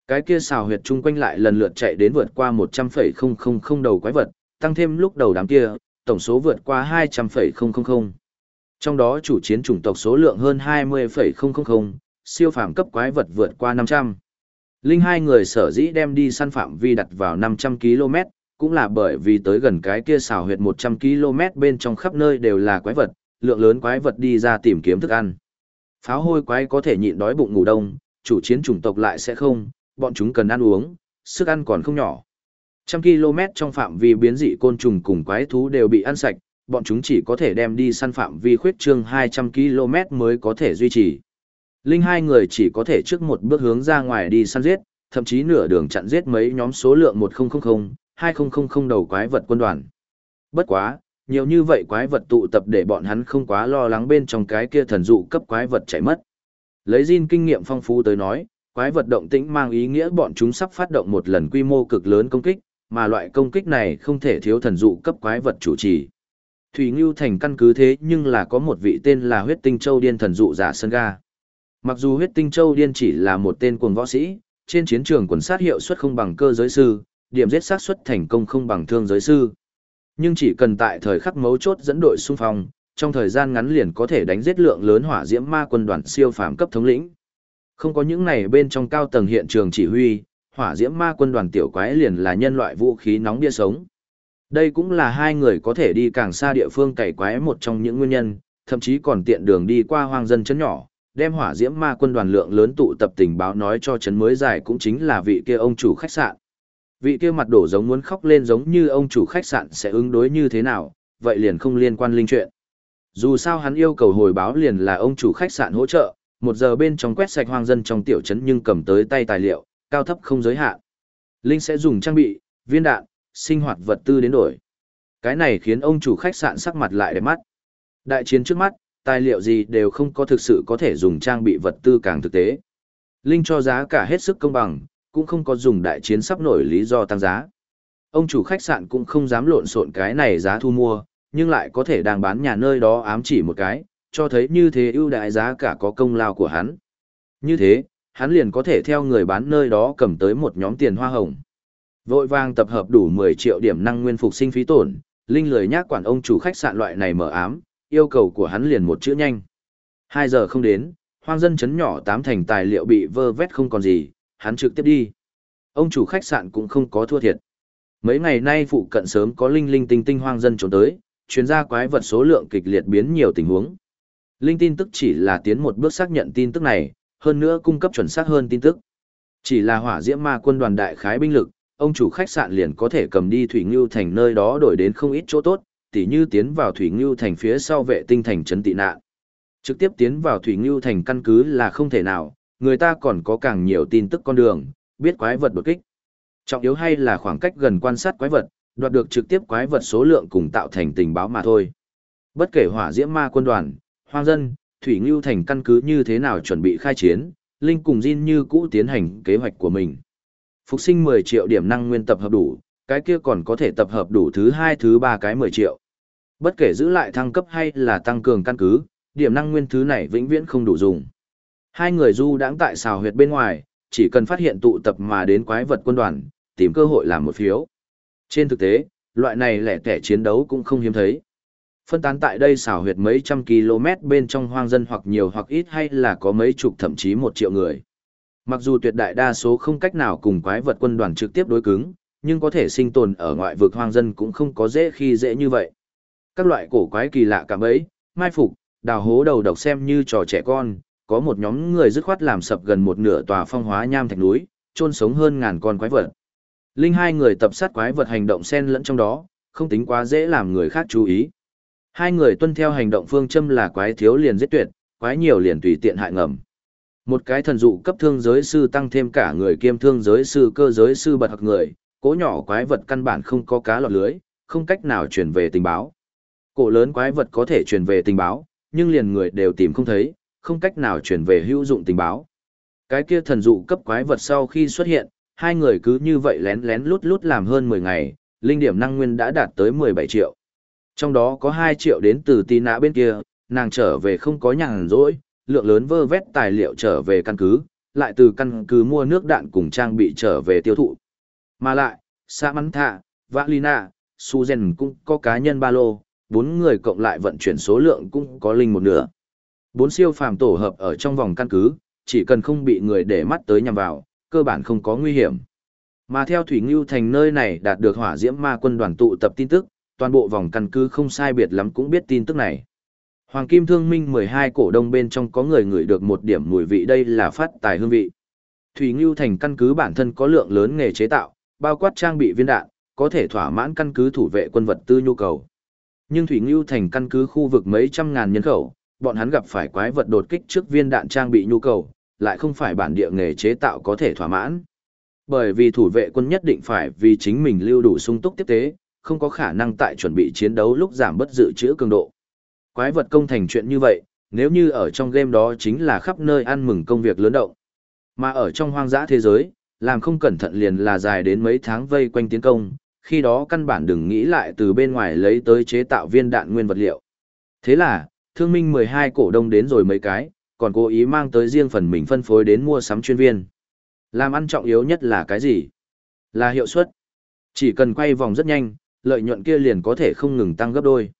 Speaker 1: Cái kia xào huyệt chung quanh lại lần lượt chạy đến vượt qua 100,000 đầu quái vật, tăng thêm lúc đầu đám kia, tổng số vượt qua 200,000. Trong đó chủ chiến chủng tộc số lượng hơn 20,000, siêu phàm cấp quái vật vượt qua 500. Linh hai người sở dĩ đem đi săn phạm vi đặt vào 500 km, cũng là bởi vì tới gần cái kia xào huyệt 100 km bên trong khắp nơi đều là quái vật, lượng lớn quái vật đi ra tìm kiếm thức ăn. Pháo hôi quái có thể nhịn đói bụng ngủ đông, chủ chiến chủng tộc lại sẽ không, bọn chúng cần ăn uống, sức ăn còn không nhỏ. Trăm km trong phạm vi biến dị côn trùng cùng quái thú đều bị ăn sạch, bọn chúng chỉ có thể đem đi săn phạm vi khuyết trương 200 km mới có thể duy trì. Linh hai người chỉ có thể trước một bước hướng ra ngoài đi săn giết, thậm chí nửa đường chặn giết mấy nhóm số lượng 1000, 2000 đầu quái vật quân đoàn. Bất quá, nhiều như vậy quái vật tụ tập để bọn hắn không quá lo lắng bên trong cái kia thần dụ cấp quái vật chạy mất. Lấy Jin kinh nghiệm phong phú tới nói, quái vật động tĩnh mang ý nghĩa bọn chúng sắp phát động một lần quy mô cực lớn công kích, mà loại công kích này không thể thiếu thần dụ cấp quái vật chủ trì. Thủy Ngưu thành căn cứ thế nhưng là có một vị tên là huyết tinh châu điên thần dụ giả sân ga. Mặc dù huyết tinh châu điên chỉ là một tên cuồng võ sĩ, trên chiến trường quần sát hiệu suất không bằng cơ giới sư, điểm giết sát suất thành công không bằng thương giới sư. Nhưng chỉ cần tại thời khắc mấu chốt dẫn đội xung phong, trong thời gian ngắn liền có thể đánh giết lượng lớn hỏa diễm ma quân đoàn siêu phàm cấp thống lĩnh. Không có những này bên trong cao tầng hiện trường chỉ huy, hỏa diễm ma quân đoàn tiểu quái liền là nhân loại vũ khí nóng bia sống. Đây cũng là hai người có thể đi càng xa địa phương cày quái một trong những nguyên nhân, thậm chí còn tiện đường đi qua hoang dân chấn nhỏ, đem hỏa diễm ma quân đoàn lượng lớn tụ tập tình báo nói cho chấn mới dài cũng chính là vị kia ông chủ khách sạn. Vị kia mặt đổ giống muốn khóc lên giống như ông chủ khách sạn sẽ ứng đối như thế nào, vậy liền không liên quan linh chuyện. Dù sao hắn yêu cầu hồi báo liền là ông chủ khách sạn hỗ trợ, một giờ bên trong quét sạch hoang dân trong tiểu trấn nhưng cầm tới tay tài liệu, cao thấp không giới hạn. Linh sẽ dùng trang bị, viên đạn, sinh hoạt vật tư đến đổi. Cái này khiến ông chủ khách sạn sắc mặt lại đẹp mắt. Đại chiến trước mắt, tài liệu gì đều không có thực sự có thể dùng trang bị vật tư càng thực tế. Linh cho giá cả hết sức công bằng, cũng không có dùng đại chiến sắp nổi lý do tăng giá. Ông chủ khách sạn cũng không dám lộn xộn cái này giá thu mua, nhưng lại có thể đang bán nhà nơi đó ám chỉ một cái, cho thấy như thế ưu đại giá cả có công lao của hắn. Như thế, hắn liền có thể theo người bán nơi đó cầm tới một nhóm tiền hoa hồng. Vội vàng tập hợp đủ 10 triệu điểm năng nguyên phục sinh phí tổn, Linh lười nhác quản ông chủ khách sạn loại này mở ám, yêu cầu của hắn liền một chữ nhanh. 2 giờ không đến, hoang dân chấn nhỏ tám thành tài liệu bị vơ vét không còn gì, hắn trực tiếp đi. Ông chủ khách sạn cũng không có thua thiệt. Mấy ngày nay phụ cận sớm có linh linh tinh tinh hoang dân trốn tới, chuyên gia quái vật số lượng kịch liệt biến nhiều tình huống. Linh tin tức chỉ là tiến một bước xác nhận tin tức này, hơn nữa cung cấp chuẩn xác hơn tin tức. Chỉ là hỏa diễm ma quân đoàn đại khái binh lực, ông chủ khách sạn liền có thể cầm đi Thủy Ngưu Thành nơi đó đổi đến không ít chỗ tốt, tỉ như tiến vào Thủy Ngưu Thành phía sau vệ tinh thành trấn tị nạn. Trực tiếp tiến vào Thủy Ngưu Thành căn cứ là không thể nào, người ta còn có càng nhiều tin tức con đường, biết quái vật đột kích. Trọng yếu hay là khoảng cách gần quan sát quái vật, đoạt được trực tiếp quái vật số lượng cùng tạo thành tình báo mà thôi. Bất kể hỏa diễm ma quân đoàn, hoang dân, Thủy Ngưu Thành căn cứ như thế nào chuẩn bị khai chiến, Linh cùng Jin như cũ tiến hành kế hoạch của mình. Phục sinh 10 triệu điểm năng nguyên tập hợp đủ, cái kia còn có thể tập hợp đủ thứ hai thứ ba cái 10 triệu. Bất kể giữ lại thăng cấp hay là tăng cường căn cứ, điểm năng nguyên thứ này vĩnh viễn không đủ dùng. Hai người du đãng tại xào huyệt bên ngoài, chỉ cần phát hiện tụ tập mà đến quái vật quân đoàn, tìm cơ hội làm một phiếu. Trên thực tế, loại này lẻ tẻ chiến đấu cũng không hiếm thấy. Phân tán tại đây xảo huyệt mấy trăm km bên trong hoang dân hoặc nhiều hoặc ít hay là có mấy chục thậm chí một triệu người. Mặc dù tuyệt đại đa số không cách nào cùng quái vật quân đoàn trực tiếp đối cứng, nhưng có thể sinh tồn ở ngoại vực hoang dân cũng không có dễ khi dễ như vậy. Các loại cổ quái kỳ lạ cả bấy, mai phục, đào hố đầu độc xem như trò trẻ con, có một nhóm người dứt khoát làm sập gần một nửa tòa phong hóa nham thạch núi, chôn sống hơn ngàn con quái vật. Linh hai người tập sát quái vật hành động xen lẫn trong đó, không tính quá dễ làm người khác chú ý. Hai người tuân theo hành động phương châm là quái thiếu liền giết tuyệt, quái nhiều liền tùy tiện hại ngầm. Một cái thần dụ cấp thương giới sư tăng thêm cả người kiêm thương giới sư cơ giới sư bật hoặc người, cỗ nhỏ quái vật căn bản không có cá lọt lưới, không cách nào truyền về tình báo. Cổ lớn quái vật có thể truyền về tình báo, nhưng liền người đều tìm không thấy, không cách nào truyền về hữu dụng tình báo. Cái kia thần dụ cấp quái vật sau khi xuất hiện, hai người cứ như vậy lén lén lút lút làm hơn 10 ngày, linh điểm năng nguyên đã đạt tới 17 triệu. Trong đó có 2 triệu đến từ tì nã bên kia, nàng trở về không có nhàn rỗi, lượng lớn vơ vét tài liệu trở về căn cứ, lại từ căn cứ mua nước đạn cùng trang bị trở về tiêu thụ. Mà lại, Samantha, Valina, Suzen cũng có cá nhân ba lô, bốn người cộng lại vận chuyển số lượng cũng có linh một nửa. Bốn siêu phàm tổ hợp ở trong vòng căn cứ, chỉ cần không bị người để mắt tới nhằm vào, cơ bản không có nguy hiểm. Mà theo Thủy Ngưu Thành nơi này đạt được hỏa diễm ma quân đoàn tụ tập tin tức, toàn bộ vòng căn cứ không sai biệt lắm cũng biết tin tức này. Hoàng Kim Thương Minh 12 cổ đông bên trong có người ngửi được một điểm mùi vị đây là phát tài hương vị. Thủy Ngưu Thành căn cứ bản thân có lượng lớn nghề chế tạo, bao quát trang bị viên đạn, có thể thỏa mãn căn cứ thủ vệ quân vật tư nhu cầu. Nhưng Thủy Ngưu Thành căn cứ khu vực mấy trăm ngàn nhân khẩu, bọn hắn gặp phải quái vật đột kích trước viên đạn trang bị nhu cầu, lại không phải bản địa nghề chế tạo có thể thỏa mãn. Bởi vì thủ vệ quân nhất định phải vì chính mình lưu đủ sung túc tiếp tế, không có khả năng tại chuẩn bị chiến đấu lúc giảm bất dự trữ cường độ. Quái vật công thành chuyện như vậy, nếu như ở trong game đó chính là khắp nơi ăn mừng công việc lớn động. Mà ở trong hoang dã thế giới, làm không cẩn thận liền là dài đến mấy tháng vây quanh tiến công, khi đó căn bản đừng nghĩ lại từ bên ngoài lấy tới chế tạo viên đạn nguyên vật liệu. Thế là, thương minh 12 cổ đông đến rồi mấy cái, còn cố ý mang tới riêng phần mình phân phối đến mua sắm chuyên viên. Làm ăn trọng yếu nhất là cái gì? Là hiệu suất. Chỉ cần quay vòng rất nhanh, lợi nhuận kia liền có thể không ngừng tăng gấp đôi.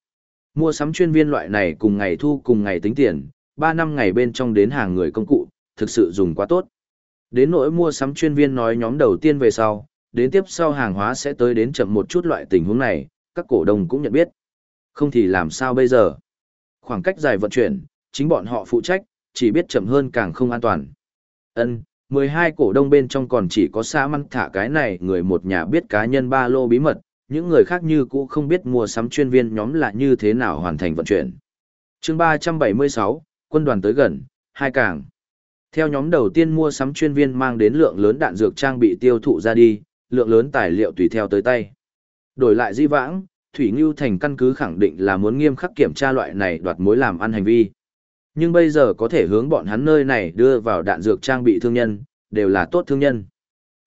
Speaker 1: Mua sắm chuyên viên loại này cùng ngày thu cùng ngày tính tiền, 3 năm ngày bên trong đến hàng người công cụ, thực sự dùng quá tốt. Đến nỗi mua sắm chuyên viên nói nhóm đầu tiên về sau, đến tiếp sau hàng hóa sẽ tới đến chậm một chút loại tình huống này, các cổ đông cũng nhận biết. Không thì làm sao bây giờ? Khoảng cách dài vận chuyển, chính bọn họ phụ trách, chỉ biết chậm hơn càng không an toàn. Ân, 12 cổ đông bên trong còn chỉ có xã măn thả cái này người một nhà biết cá nhân ba lô bí mật, những người khác như cũ không biết mua sắm chuyên viên nhóm là như thế nào hoàn thành vận chuyển. chương 376, quân đoàn tới gần, hai càng. Theo nhóm đầu tiên mua sắm chuyên viên mang đến lượng lớn đạn dược trang bị tiêu thụ ra đi, lượng lớn tài liệu tùy theo tới tay. Đổi lại di vãng, Thủy Ngưu Thành căn cứ khẳng định là muốn nghiêm khắc kiểm tra loại này đoạt mối làm ăn hành vi. Nhưng bây giờ có thể hướng bọn hắn nơi này đưa vào đạn dược trang bị thương nhân, đều là tốt thương nhân.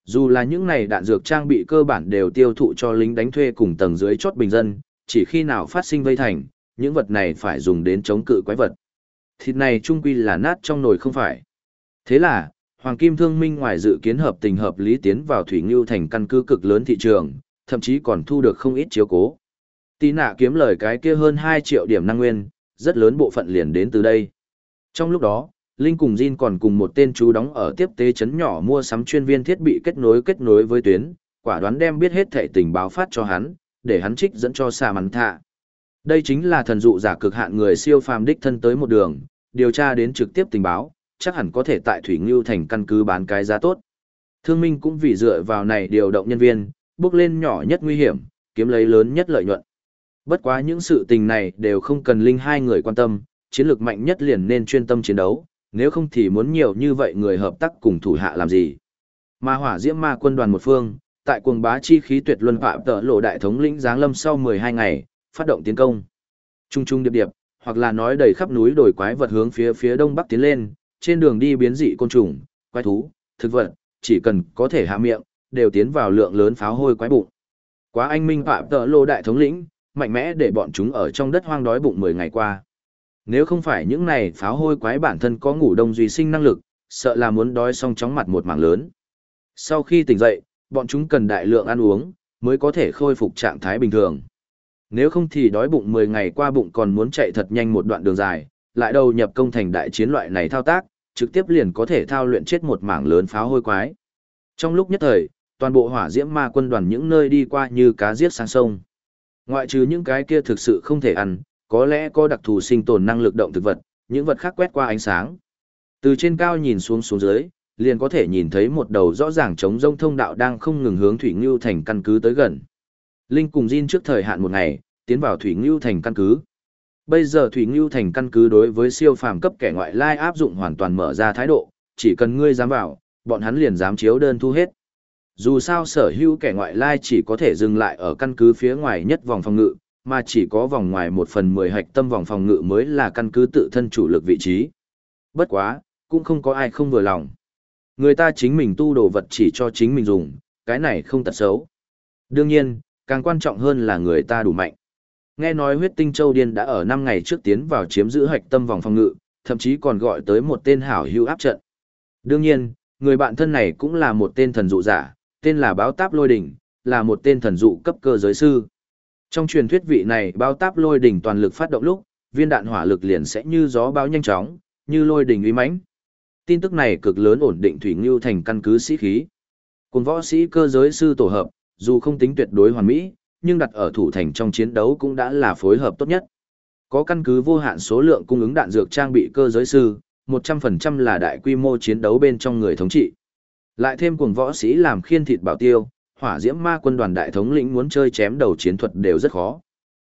Speaker 1: Dù là những này đạn dược trang bị cơ bản đều tiêu thụ cho lính đánh thuê cùng tầng dưới chốt bình dân, chỉ khi nào phát sinh vây thành, những vật này phải dùng đến chống cự quái vật. Thịt này trung quy là nát trong nồi không phải. Thế là, Hoàng Kim Thương Minh ngoài dự kiến hợp tình hợp lý tiến vào Thủy Ngưu thành căn cứ cực lớn thị trường, thậm chí còn thu được không ít chiếu cố. Tí nạ kiếm lời cái kia hơn 2 triệu điểm năng nguyên, rất lớn bộ phận liền đến từ đây. Trong lúc đó, Linh cùng Jin còn cùng một tên chú đóng ở tiếp tế chấn nhỏ mua sắm chuyên viên thiết bị kết nối kết nối với tuyến, quả đoán đem biết hết thể tình báo phát cho hắn, để hắn trích dẫn cho xà Mắn Thạ. Đây chính là thần dụ giả cực hạn người siêu phàm đích thân tới một đường, điều tra đến trực tiếp tình báo, chắc hẳn có thể tại Thủy Ngưu thành căn cứ bán cái giá tốt. Thương Minh cũng vì dựa vào này điều động nhân viên, bước lên nhỏ nhất nguy hiểm, kiếm lấy lớn nhất lợi nhuận. Bất quá những sự tình này đều không cần Linh hai người quan tâm, chiến lược mạnh nhất liền nên chuyên tâm chiến đấu, nếu không thì muốn nhiều như vậy người hợp tác cùng thủ hạ làm gì. Ma hỏa diễm ma quân đoàn một phương, tại cuồng bá chi khí tuyệt luân phạm tợ lộ đại thống lĩnh giáng lâm sau 12 ngày, phát động tiến công. Trung trung điệp điệp, hoặc là nói đầy khắp núi đồi quái vật hướng phía phía đông bắc tiến lên, trên đường đi biến dị côn trùng, quái thú, thực vật, chỉ cần có thể hạ miệng, đều tiến vào lượng lớn pháo hôi quái bụng. Quá anh minh phạm tợ lộ đại thống lĩnh, mạnh mẽ để bọn chúng ở trong đất hoang đói bụng 10 ngày qua. Nếu không phải những này pháo hôi quái bản thân có ngủ đông duy sinh năng lực, sợ là muốn đói xong chóng mặt một mảng lớn. Sau khi tỉnh dậy, bọn chúng cần đại lượng ăn uống, mới có thể khôi phục trạng thái bình thường. Nếu không thì đói bụng 10 ngày qua bụng còn muốn chạy thật nhanh một đoạn đường dài, lại đầu nhập công thành đại chiến loại này thao tác, trực tiếp liền có thể thao luyện chết một mảng lớn pháo hôi quái. Trong lúc nhất thời, toàn bộ hỏa diễm ma quân đoàn những nơi đi qua như cá giết sang sông. Ngoại trừ những cái kia thực sự không thể ăn, có lẽ có đặc thù sinh tồn năng lực động thực vật, những vật khác quét qua ánh sáng. Từ trên cao nhìn xuống xuống dưới, liền có thể nhìn thấy một đầu rõ ràng chống rông thông đạo đang không ngừng hướng Thủy Ngưu thành căn cứ tới gần. Linh cùng Jin trước thời hạn một ngày, tiến vào Thủy Ngưu thành căn cứ. Bây giờ Thủy Ngưu thành căn cứ đối với siêu phàm cấp kẻ ngoại lai áp dụng hoàn toàn mở ra thái độ, chỉ cần ngươi dám vào, bọn hắn liền dám chiếu đơn thu hết. Dù sao sở hữu kẻ ngoại lai chỉ có thể dừng lại ở căn cứ phía ngoài nhất vòng phòng ngự, mà chỉ có vòng ngoài một phần mười hạch tâm vòng phòng ngự mới là căn cứ tự thân chủ lực vị trí. Bất quá, cũng không có ai không vừa lòng. Người ta chính mình tu đồ vật chỉ cho chính mình dùng, cái này không tật xấu. Đương nhiên, càng quan trọng hơn là người ta đủ mạnh. Nghe nói huyết tinh châu điên đã ở 5 ngày trước tiến vào chiếm giữ hạch tâm vòng phòng ngự, thậm chí còn gọi tới một tên hảo hữu áp trận. Đương nhiên, người bạn thân này cũng là một tên thần dụ giả, tên là báo táp lôi đỉnh, là một tên thần dụ cấp cơ giới sư. Trong truyền thuyết vị này bao táp lôi đỉnh toàn lực phát động lúc, viên đạn hỏa lực liền sẽ như gió bão nhanh chóng, như lôi đỉnh uy mãnh. Tin tức này cực lớn ổn định Thủy Ngưu thành căn cứ sĩ khí. Cùng võ sĩ cơ giới sư tổ hợp, dù không tính tuyệt đối hoàn mỹ, nhưng đặt ở thủ thành trong chiến đấu cũng đã là phối hợp tốt nhất. Có căn cứ vô hạn số lượng cung ứng đạn dược trang bị cơ giới sư, 100% là đại quy mô chiến đấu bên trong người thống trị. Lại thêm cuồng võ sĩ làm khiên thịt bảo tiêu, hỏa diễm ma quân đoàn đại thống lĩnh muốn chơi chém đầu chiến thuật đều rất khó.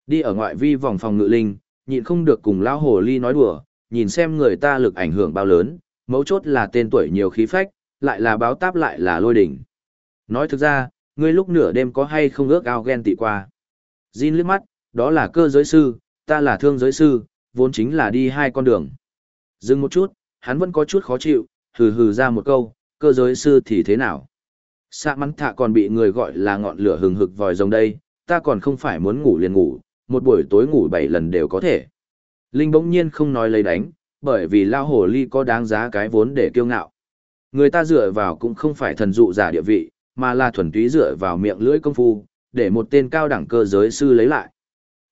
Speaker 1: Đi ở ngoại vi vòng phòng ngự linh, nhịn không được cùng lão hồ ly nói đùa, nhìn xem người ta lực ảnh hưởng bao lớn, mấu chốt là tên tuổi nhiều khí phách, lại là báo táp lại là lôi đỉnh. Nói thực ra, ngươi lúc nửa đêm có hay không ước ao ghen tị qua. Jin liếc mắt, đó là cơ giới sư, ta là thương giới sư, vốn chính là đi hai con đường. Dừng một chút, hắn vẫn có chút khó chịu, hừ hừ ra một câu, cơ giới sư thì thế nào? Sạ mắn thạ còn bị người gọi là ngọn lửa hừng hực vòi rồng đây, ta còn không phải muốn ngủ liền ngủ, một buổi tối ngủ bảy lần đều có thể. Linh bỗng nhiên không nói lấy đánh, bởi vì lao hồ ly có đáng giá cái vốn để kiêu ngạo. Người ta dựa vào cũng không phải thần dụ giả địa vị, mà là thuần túy dựa vào miệng lưỡi công phu, để một tên cao đẳng cơ giới sư lấy lại.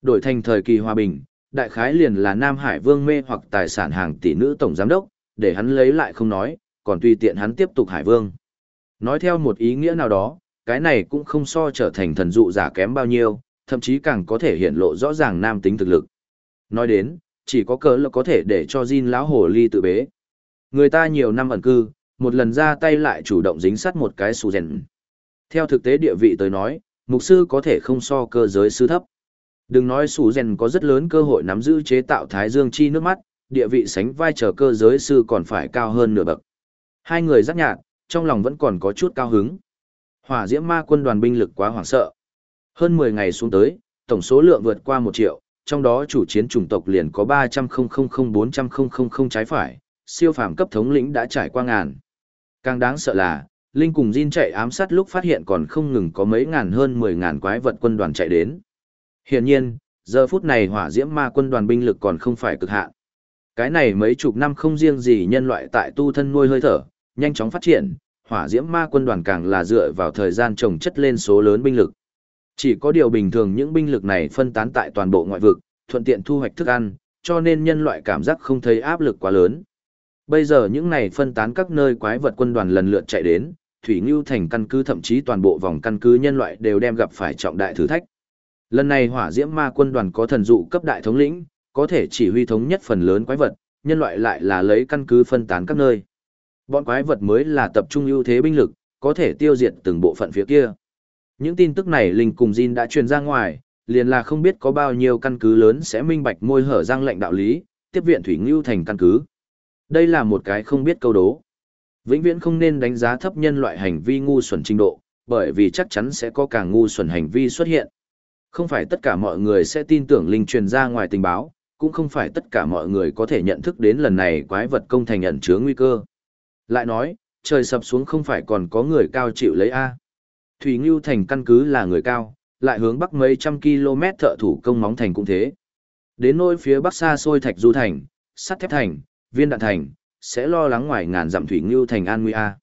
Speaker 1: Đổi thành thời kỳ hòa bình, đại khái liền là Nam Hải Vương mê hoặc tài sản hàng tỷ nữ tổng giám đốc, để hắn lấy lại không nói, còn tùy tiện hắn tiếp tục Hải Vương. Nói theo một ý nghĩa nào đó, cái này cũng không so trở thành thần dụ giả kém bao nhiêu, thậm chí càng có thể hiện lộ rõ ràng nam tính thực lực. Nói đến, chỉ có cớ là có thể để cho Jin lão hồ ly tự bế. Người ta nhiều năm ẩn cư, một lần ra tay lại chủ động dính sắt một cái sù rèn. Theo thực tế địa vị tới nói, mục sư có thể không so cơ giới sư thấp. Đừng nói sù rèn có rất lớn cơ hội nắm giữ chế tạo thái dương chi nước mắt, địa vị sánh vai trở cơ giới sư còn phải cao hơn nửa bậc. Hai người rất nhạt, trong lòng vẫn còn có chút cao hứng. Hỏa diễm ma quân đoàn binh lực quá hoảng sợ. Hơn 10 ngày xuống tới, tổng số lượng vượt qua 1 triệu, trong đó chủ chiến chủng tộc liền có 300.000-400.000 trái phải, siêu phàm cấp thống lĩnh đã trải qua ngàn. Càng đáng sợ là, Linh cùng Jin chạy ám sát lúc phát hiện còn không ngừng có mấy ngàn hơn 10 ngàn quái vật quân đoàn chạy đến. Hiển nhiên, giờ phút này hỏa diễm ma quân đoàn binh lực còn không phải cực hạn. Cái này mấy chục năm không riêng gì nhân loại tại tu thân nuôi hơi thở, nhanh chóng phát triển, hỏa diễm ma quân đoàn càng là dựa vào thời gian trồng chất lên số lớn binh lực. Chỉ có điều bình thường những binh lực này phân tán tại toàn bộ ngoại vực, thuận tiện thu hoạch thức ăn, cho nên nhân loại cảm giác không thấy áp lực quá lớn. Bây giờ những này phân tán các nơi quái vật quân đoàn lần lượt chạy đến, Thủy Ngưu thành căn cứ thậm chí toàn bộ vòng căn cứ nhân loại đều đem gặp phải trọng đại thử thách. Lần này hỏa diễm ma quân đoàn có thần dụ cấp đại thống lĩnh, có thể chỉ huy thống nhất phần lớn quái vật, nhân loại lại là lấy căn cứ phân tán các nơi. Bọn quái vật mới là tập trung ưu thế binh lực, có thể tiêu diệt từng bộ phận phía kia. Những tin tức này Linh cùng Jin đã truyền ra ngoài, liền là không biết có bao nhiêu căn cứ lớn sẽ minh bạch môi hở răng lệnh đạo lý, tiếp viện Thủy Ngưu thành căn cứ. Đây là một cái không biết câu đố. Vĩnh viễn không nên đánh giá thấp nhân loại hành vi ngu xuẩn trình độ, bởi vì chắc chắn sẽ có càng ngu xuẩn hành vi xuất hiện. Không phải tất cả mọi người sẽ tin tưởng linh truyền ra ngoài tình báo, cũng không phải tất cả mọi người có thể nhận thức đến lần này quái vật công thành ẩn chứa nguy cơ. Lại nói, trời sập xuống không phải còn có người cao chịu lấy A. Thủy Ngưu thành căn cứ là người cao, lại hướng bắc mấy trăm km thợ thủ công móng thành cũng thế. Đến nỗi phía bắc xa xôi thạch du thành, sắt thép thành, viên đạn thành, sẽ lo lắng ngoài ngàn dặm thủy ngưu thành an nguy a.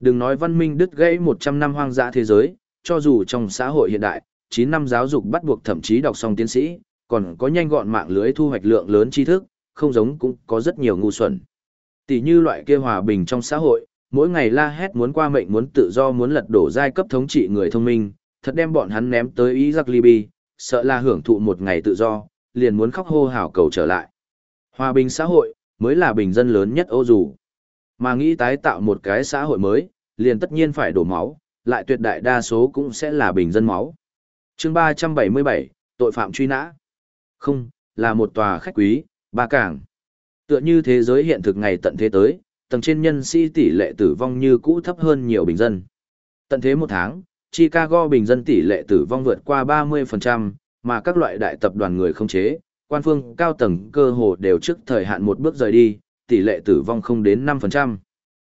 Speaker 1: Đừng nói văn minh đứt gãy 100 năm hoang dã thế giới, cho dù trong xã hội hiện đại, 9 năm giáo dục bắt buộc thậm chí đọc xong tiến sĩ, còn có nhanh gọn mạng lưới thu hoạch lượng lớn tri thức, không giống cũng có rất nhiều ngu xuẩn. Tỷ như loại kia hòa bình trong xã hội, mỗi ngày la hét muốn qua mệnh muốn tự do muốn lật đổ giai cấp thống trị người thông minh, thật đem bọn hắn ném tới Iraq Libya, sợ là hưởng thụ một ngày tự do, liền muốn khóc hô hào cầu trở lại. Hòa bình xã hội, mới là bình dân lớn nhất ô dù. Mà nghĩ tái tạo một cái xã hội mới, liền tất nhiên phải đổ máu, lại tuyệt đại đa số cũng sẽ là bình dân máu. chương 377, tội phạm truy nã. Không, là một tòa khách quý, ba cảng. Tựa như thế giới hiện thực ngày tận thế tới, tầng trên nhân sĩ tỷ lệ tử vong như cũ thấp hơn nhiều bình dân. Tận thế một tháng, Chicago bình dân tỷ lệ tử vong vượt qua 30%, mà các loại đại tập đoàn người không chế, quan phương cao tầng cơ hồ đều trước thời hạn một bước rời đi, tỷ lệ tử vong không đến 5%.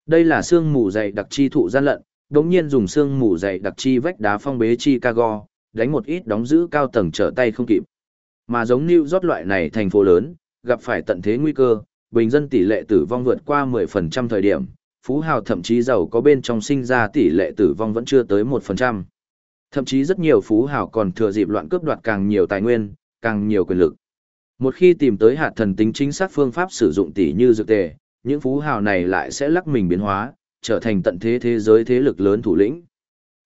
Speaker 1: Đây là xương mù dày đặc chi thụ gian lận, đống nhiên dùng xương mù dày đặc chi vách đá phong bế Chicago, đánh một ít đóng giữ cao tầng trở tay không kịp. Mà giống New York loại này thành phố lớn, gặp phải tận thế nguy cơ, bình dân tỷ lệ tử vong vượt qua 10% thời điểm, phú hào thậm chí giàu có bên trong sinh ra tỷ lệ tử vong vẫn chưa tới 1%. Thậm chí rất nhiều phú hào còn thừa dịp loạn cướp đoạt càng nhiều tài nguyên, càng nhiều quyền lực. Một khi tìm tới hạt thần tính chính xác phương pháp sử dụng tỷ như dược tề, những phú hào này lại sẽ lắc mình biến hóa, trở thành tận thế thế giới thế lực lớn thủ lĩnh.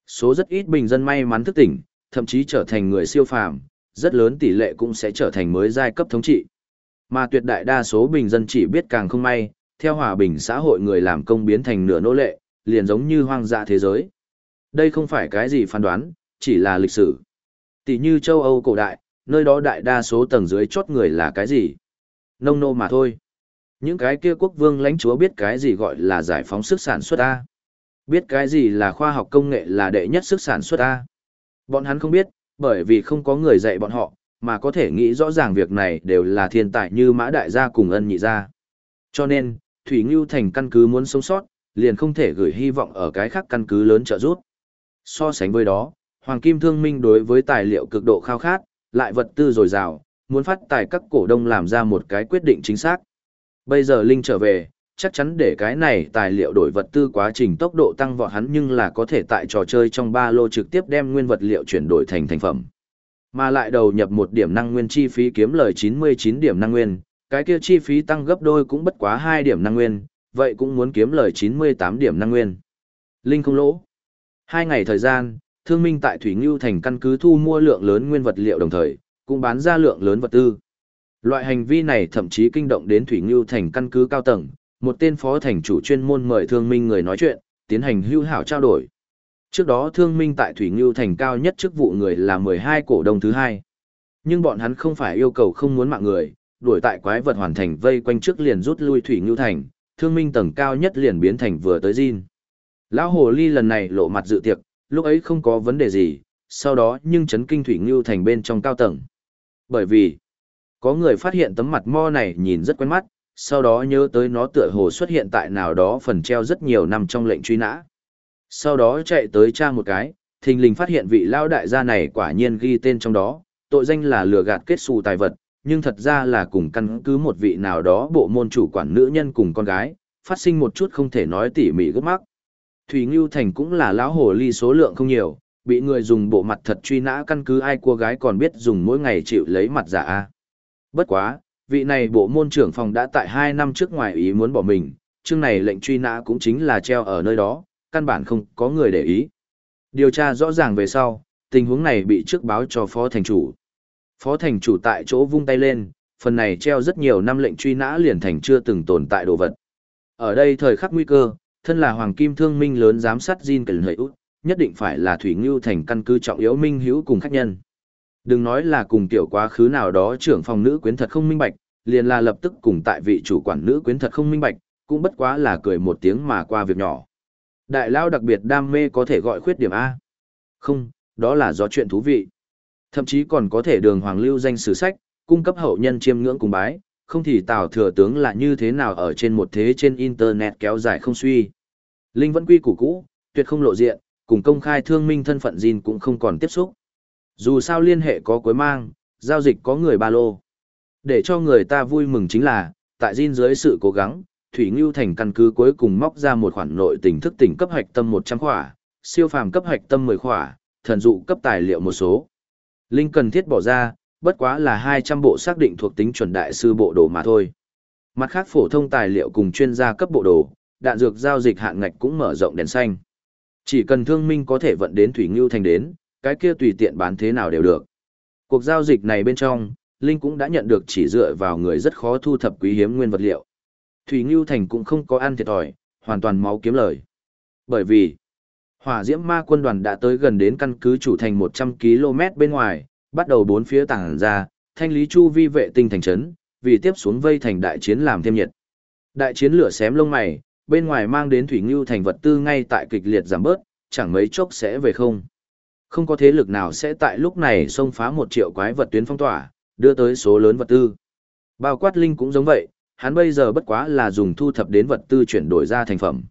Speaker 1: Số rất ít bình dân may mắn thức tỉnh, thậm chí trở thành người siêu phàm, rất lớn tỷ lệ cũng sẽ trở thành mới giai cấp thống trị. Mà tuyệt đại đa số bình dân chỉ biết càng không may, theo hòa bình xã hội người làm công biến thành nửa nô lệ, liền giống như hoang dã thế giới. Đây không phải cái gì phán đoán, chỉ là lịch sử. Tỷ như châu Âu cổ đại, nơi đó đại đa số tầng dưới chốt người là cái gì? Nông nô mà thôi. Những cái kia quốc vương lãnh chúa biết cái gì gọi là giải phóng sức sản xuất A. Biết cái gì là khoa học công nghệ là đệ nhất sức sản xuất A. Bọn hắn không biết, bởi vì không có người dạy bọn họ, mà có thể nghĩ rõ ràng việc này đều là thiên tài như mã đại gia cùng ân nhị gia. Cho nên, Thủy Ngưu Thành căn cứ muốn sống sót, liền không thể gửi hy vọng ở cái khác căn cứ lớn trợ giúp. So sánh với đó, Hoàng Kim Thương Minh đối với tài liệu cực độ khao khát, lại vật tư dồi dào, muốn phát tài các cổ đông làm ra một cái quyết định chính xác. Bây giờ Linh trở về, chắc chắn để cái này tài liệu đổi vật tư quá trình tốc độ tăng vọt hắn nhưng là có thể tại trò chơi trong ba lô trực tiếp đem nguyên vật liệu chuyển đổi thành thành phẩm. Mà lại đầu nhập một điểm năng nguyên chi phí kiếm lời 99 điểm năng nguyên, cái kia chi phí tăng gấp đôi cũng bất quá 2 điểm năng nguyên, vậy cũng muốn kiếm lời 98 điểm năng nguyên. Linh không lỗ. Hai ngày thời gian, thương minh tại Thủy Ngưu thành căn cứ thu mua lượng lớn nguyên vật liệu đồng thời, cũng bán ra lượng lớn vật tư. Loại hành vi này thậm chí kinh động đến Thủy Ngưu thành căn cứ cao tầng, một tên phó thành chủ chuyên môn mời thương minh người nói chuyện, tiến hành hưu hảo trao đổi. Trước đó thương minh tại Thủy Ngưu thành cao nhất chức vụ người là 12 cổ đông thứ hai. Nhưng bọn hắn không phải yêu cầu không muốn mạng người, đuổi tại quái vật hoàn thành vây quanh trước liền rút lui Thủy Ngưu thành, thương minh tầng cao nhất liền biến thành vừa tới Jin. Lão hồ ly lần này lộ mặt dự tiệc, lúc ấy không có vấn đề gì, sau đó nhưng chấn kinh Thủy Ngưu thành bên trong cao tầng. Bởi vì, có người phát hiện tấm mặt mo này nhìn rất quen mắt, sau đó nhớ tới nó tựa hồ xuất hiện tại nào đó phần treo rất nhiều năm trong lệnh truy nã. Sau đó chạy tới tra một cái, thình lình phát hiện vị lao đại gia này quả nhiên ghi tên trong đó, tội danh là lừa gạt kết xù tài vật, nhưng thật ra là cùng căn cứ một vị nào đó bộ môn chủ quản nữ nhân cùng con gái, phát sinh một chút không thể nói tỉ mỉ gấp mắc. Thủy Ngưu Thành cũng là lão hồ ly số lượng không nhiều, bị người dùng bộ mặt thật truy nã căn cứ ai cô gái còn biết dùng mỗi ngày chịu lấy mặt giả. Bất quá, vị này bộ môn trưởng phòng đã tại 2 năm trước ngoài ý muốn bỏ mình, chương này lệnh truy nã cũng chính là treo ở nơi đó, căn bản không có người để ý. Điều tra rõ ràng về sau, tình huống này bị trước báo cho phó thành chủ. Phó thành chủ tại chỗ vung tay lên, phần này treo rất nhiều năm lệnh truy nã liền thành chưa từng tồn tại đồ vật. Ở đây thời khắc nguy cơ, thân là hoàng kim thương minh lớn giám sát Jin Cần Hợi Út, nhất định phải là Thủy Ngưu thành căn cứ trọng yếu minh hữu cùng khách nhân. Đừng nói là cùng tiểu quá khứ nào đó trưởng phòng nữ quyến thật không minh bạch, liền là lập tức cùng tại vị chủ quản nữ quyến thật không minh bạch, cũng bất quá là cười một tiếng mà qua việc nhỏ. Đại lao đặc biệt đam mê có thể gọi khuyết điểm A. Không, đó là do chuyện thú vị. Thậm chí còn có thể đường hoàng lưu danh sử sách, cung cấp hậu nhân chiêm ngưỡng cùng bái, không thì tào thừa tướng là như thế nào ở trên một thế trên internet kéo dài không suy. Linh vẫn quy củ cũ, tuyệt không lộ diện, cùng công khai thương minh thân phận Jin cũng không còn tiếp xúc. Dù sao liên hệ có cuối mang, giao dịch có người ba lô. Để cho người ta vui mừng chính là, tại Jin dưới sự cố gắng, Thủy Ngưu Thành căn cứ cuối cùng móc ra một khoản nội tình thức tỉnh cấp hạch tâm 100 khỏa, siêu phàm cấp hạch tâm 10 khỏa, thần dụ cấp tài liệu một số. Linh cần thiết bỏ ra, bất quá là 200 bộ xác định thuộc tính chuẩn đại sư bộ đồ mà thôi. Mặt khác phổ thông tài liệu cùng chuyên gia cấp bộ đồ, đạn dược giao dịch hạn ngạch cũng mở rộng đèn xanh. Chỉ cần thương minh có thể vận đến Thủy Ngưu Thành đến, cái kia tùy tiện bán thế nào đều được. Cuộc giao dịch này bên trong, Linh cũng đã nhận được chỉ dựa vào người rất khó thu thập quý hiếm nguyên vật liệu. Thủy Ngưu Thành cũng không có ăn thiệt thòi, hoàn toàn máu kiếm lời. Bởi vì, hỏa diễm ma quân đoàn đã tới gần đến căn cứ chủ thành 100 km bên ngoài, bắt đầu bốn phía tảng ra, thanh lý chu vi vệ tinh thành trấn, vì tiếp xuống vây thành đại chiến làm thêm nhiệt. Đại chiến lửa xém lông mày, bên ngoài mang đến thủy ngưu thành vật tư ngay tại kịch liệt giảm bớt, chẳng mấy chốc sẽ về không. Không có thế lực nào sẽ tại lúc này xông phá một triệu quái vật tuyến phong tỏa, đưa tới số lớn vật tư. Bao quát linh cũng giống vậy, hắn bây giờ bất quá là dùng thu thập đến vật tư chuyển đổi ra thành phẩm.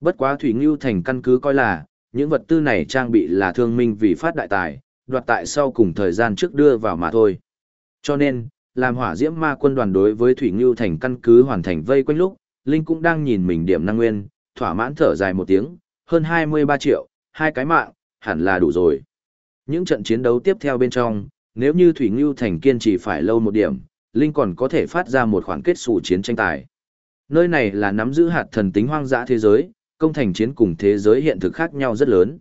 Speaker 1: Bất quá Thủy Ngưu Thành căn cứ coi là, những vật tư này trang bị là thương minh vì phát đại tài, đoạt tại sau cùng thời gian trước đưa vào mà thôi. Cho nên, làm hỏa diễm ma quân đoàn đối với Thủy Ngưu Thành căn cứ hoàn thành vây quanh lúc, Linh cũng đang nhìn mình điểm năng nguyên, thỏa mãn thở dài một tiếng, hơn 23 triệu, hai cái mạng, hẳn là đủ rồi. Những trận chiến đấu tiếp theo bên trong, nếu như Thủy Ngưu Thành kiên trì phải lâu một điểm, Linh còn có thể phát ra một khoản kết xù chiến tranh tài. Nơi này là nắm giữ hạt thần tính hoang dã thế giới, công thành chiến cùng thế giới hiện thực khác nhau rất lớn.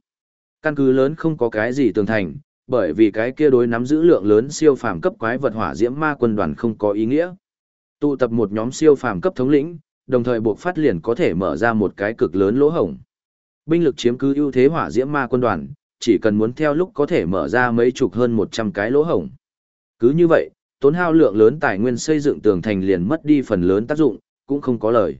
Speaker 1: Căn cứ lớn không có cái gì tường thành, bởi vì cái kia đối nắm giữ lượng lớn siêu phàm cấp quái vật hỏa diễm ma quân đoàn không có ý nghĩa. Tụ tập một nhóm siêu phàm cấp thống lĩnh, đồng thời buộc phát liền có thể mở ra một cái cực lớn lỗ hổng. Binh lực chiếm cứ ưu thế hỏa diễm ma quân đoàn, chỉ cần muốn theo lúc có thể mở ra mấy chục hơn 100 cái lỗ hổng. Cứ như vậy, tốn hao lượng lớn tài nguyên xây dựng tường thành liền mất đi phần lớn tác dụng, cũng không có lời.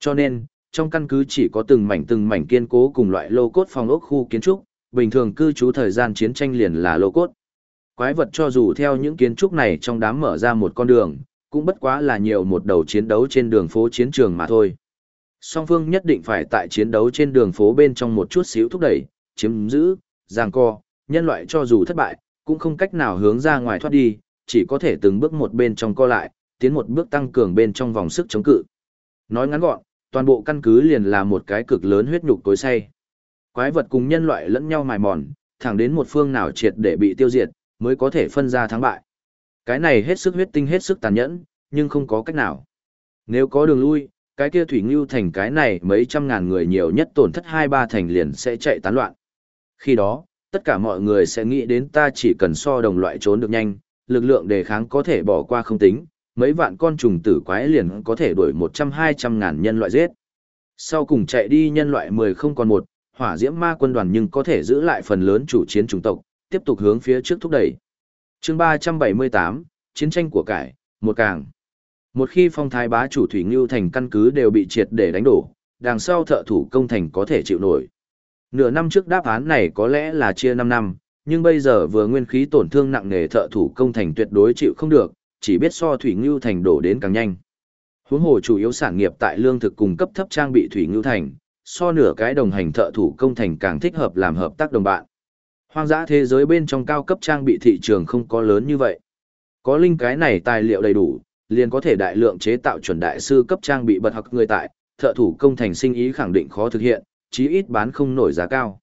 Speaker 1: Cho nên, trong căn cứ chỉ có từng mảnh từng mảnh kiên cố cùng loại lô cốt phòng ốc khu kiến trúc, bình thường cư trú thời gian chiến tranh liền là lô cốt. Quái vật cho dù theo những kiến trúc này trong đám mở ra một con đường, cũng bất quá là nhiều một đầu chiến đấu trên đường phố chiến trường mà thôi. Song phương nhất định phải tại chiến đấu trên đường phố bên trong một chút xíu thúc đẩy, chiếm giữ, giằng co, nhân loại cho dù thất bại, cũng không cách nào hướng ra ngoài thoát đi, chỉ có thể từng bước một bên trong co lại, tiến một bước tăng cường bên trong vòng sức chống cự. Nói ngắn gọn, toàn bộ căn cứ liền là một cái cực lớn huyết nhục tối say. Quái vật cùng nhân loại lẫn nhau mài mòn, thẳng đến một phương nào triệt để bị tiêu diệt, mới có thể phân ra thắng bại. Cái này hết sức huyết tinh hết sức tàn nhẫn, nhưng không có cách nào. Nếu có đường lui, cái kia thủy ngưu thành cái này mấy trăm ngàn người nhiều nhất tổn thất hai ba thành liền sẽ chạy tán loạn. Khi đó, tất cả mọi người sẽ nghĩ đến ta chỉ cần so đồng loại trốn được nhanh, lực lượng đề kháng có thể bỏ qua không tính, mấy vạn con trùng tử quái liền có thể đuổi một trăm hai trăm ngàn nhân loại giết. Sau cùng chạy đi nhân loại mười không còn một, hỏa diễm ma quân đoàn nhưng có thể giữ lại phần lớn chủ chiến chủng tộc, tiếp tục hướng phía trước thúc đẩy. chương ba trăm bảy mươi tám Chiến tranh của cải, một càng. Một khi phong thái bá chủ thủy ngưu thành căn cứ đều bị triệt để đánh đổ, đằng sau thợ thủ công thành có thể chịu nổi. Nửa năm trước đáp án này có lẽ là chia 5 năm, nhưng bây giờ vừa nguyên khí tổn thương nặng nề thợ thủ công thành tuyệt đối chịu không được, chỉ biết so thủy ngưu thành đổ đến càng nhanh. Huống hồ chủ yếu sản nghiệp tại lương thực cung cấp thấp trang bị thủy ngưu thành, so nửa cái đồng hành thợ thủ công thành càng thích hợp làm hợp tác đồng bạn. Hoang dã thế giới bên trong cao cấp trang bị thị trường không có lớn như vậy. Có linh cái này tài liệu đầy đủ, liền có thể đại lượng chế tạo chuẩn đại sư cấp trang bị bật học người tại, thợ thủ công thành sinh ý khẳng định khó thực hiện, chí ít bán không nổi giá cao.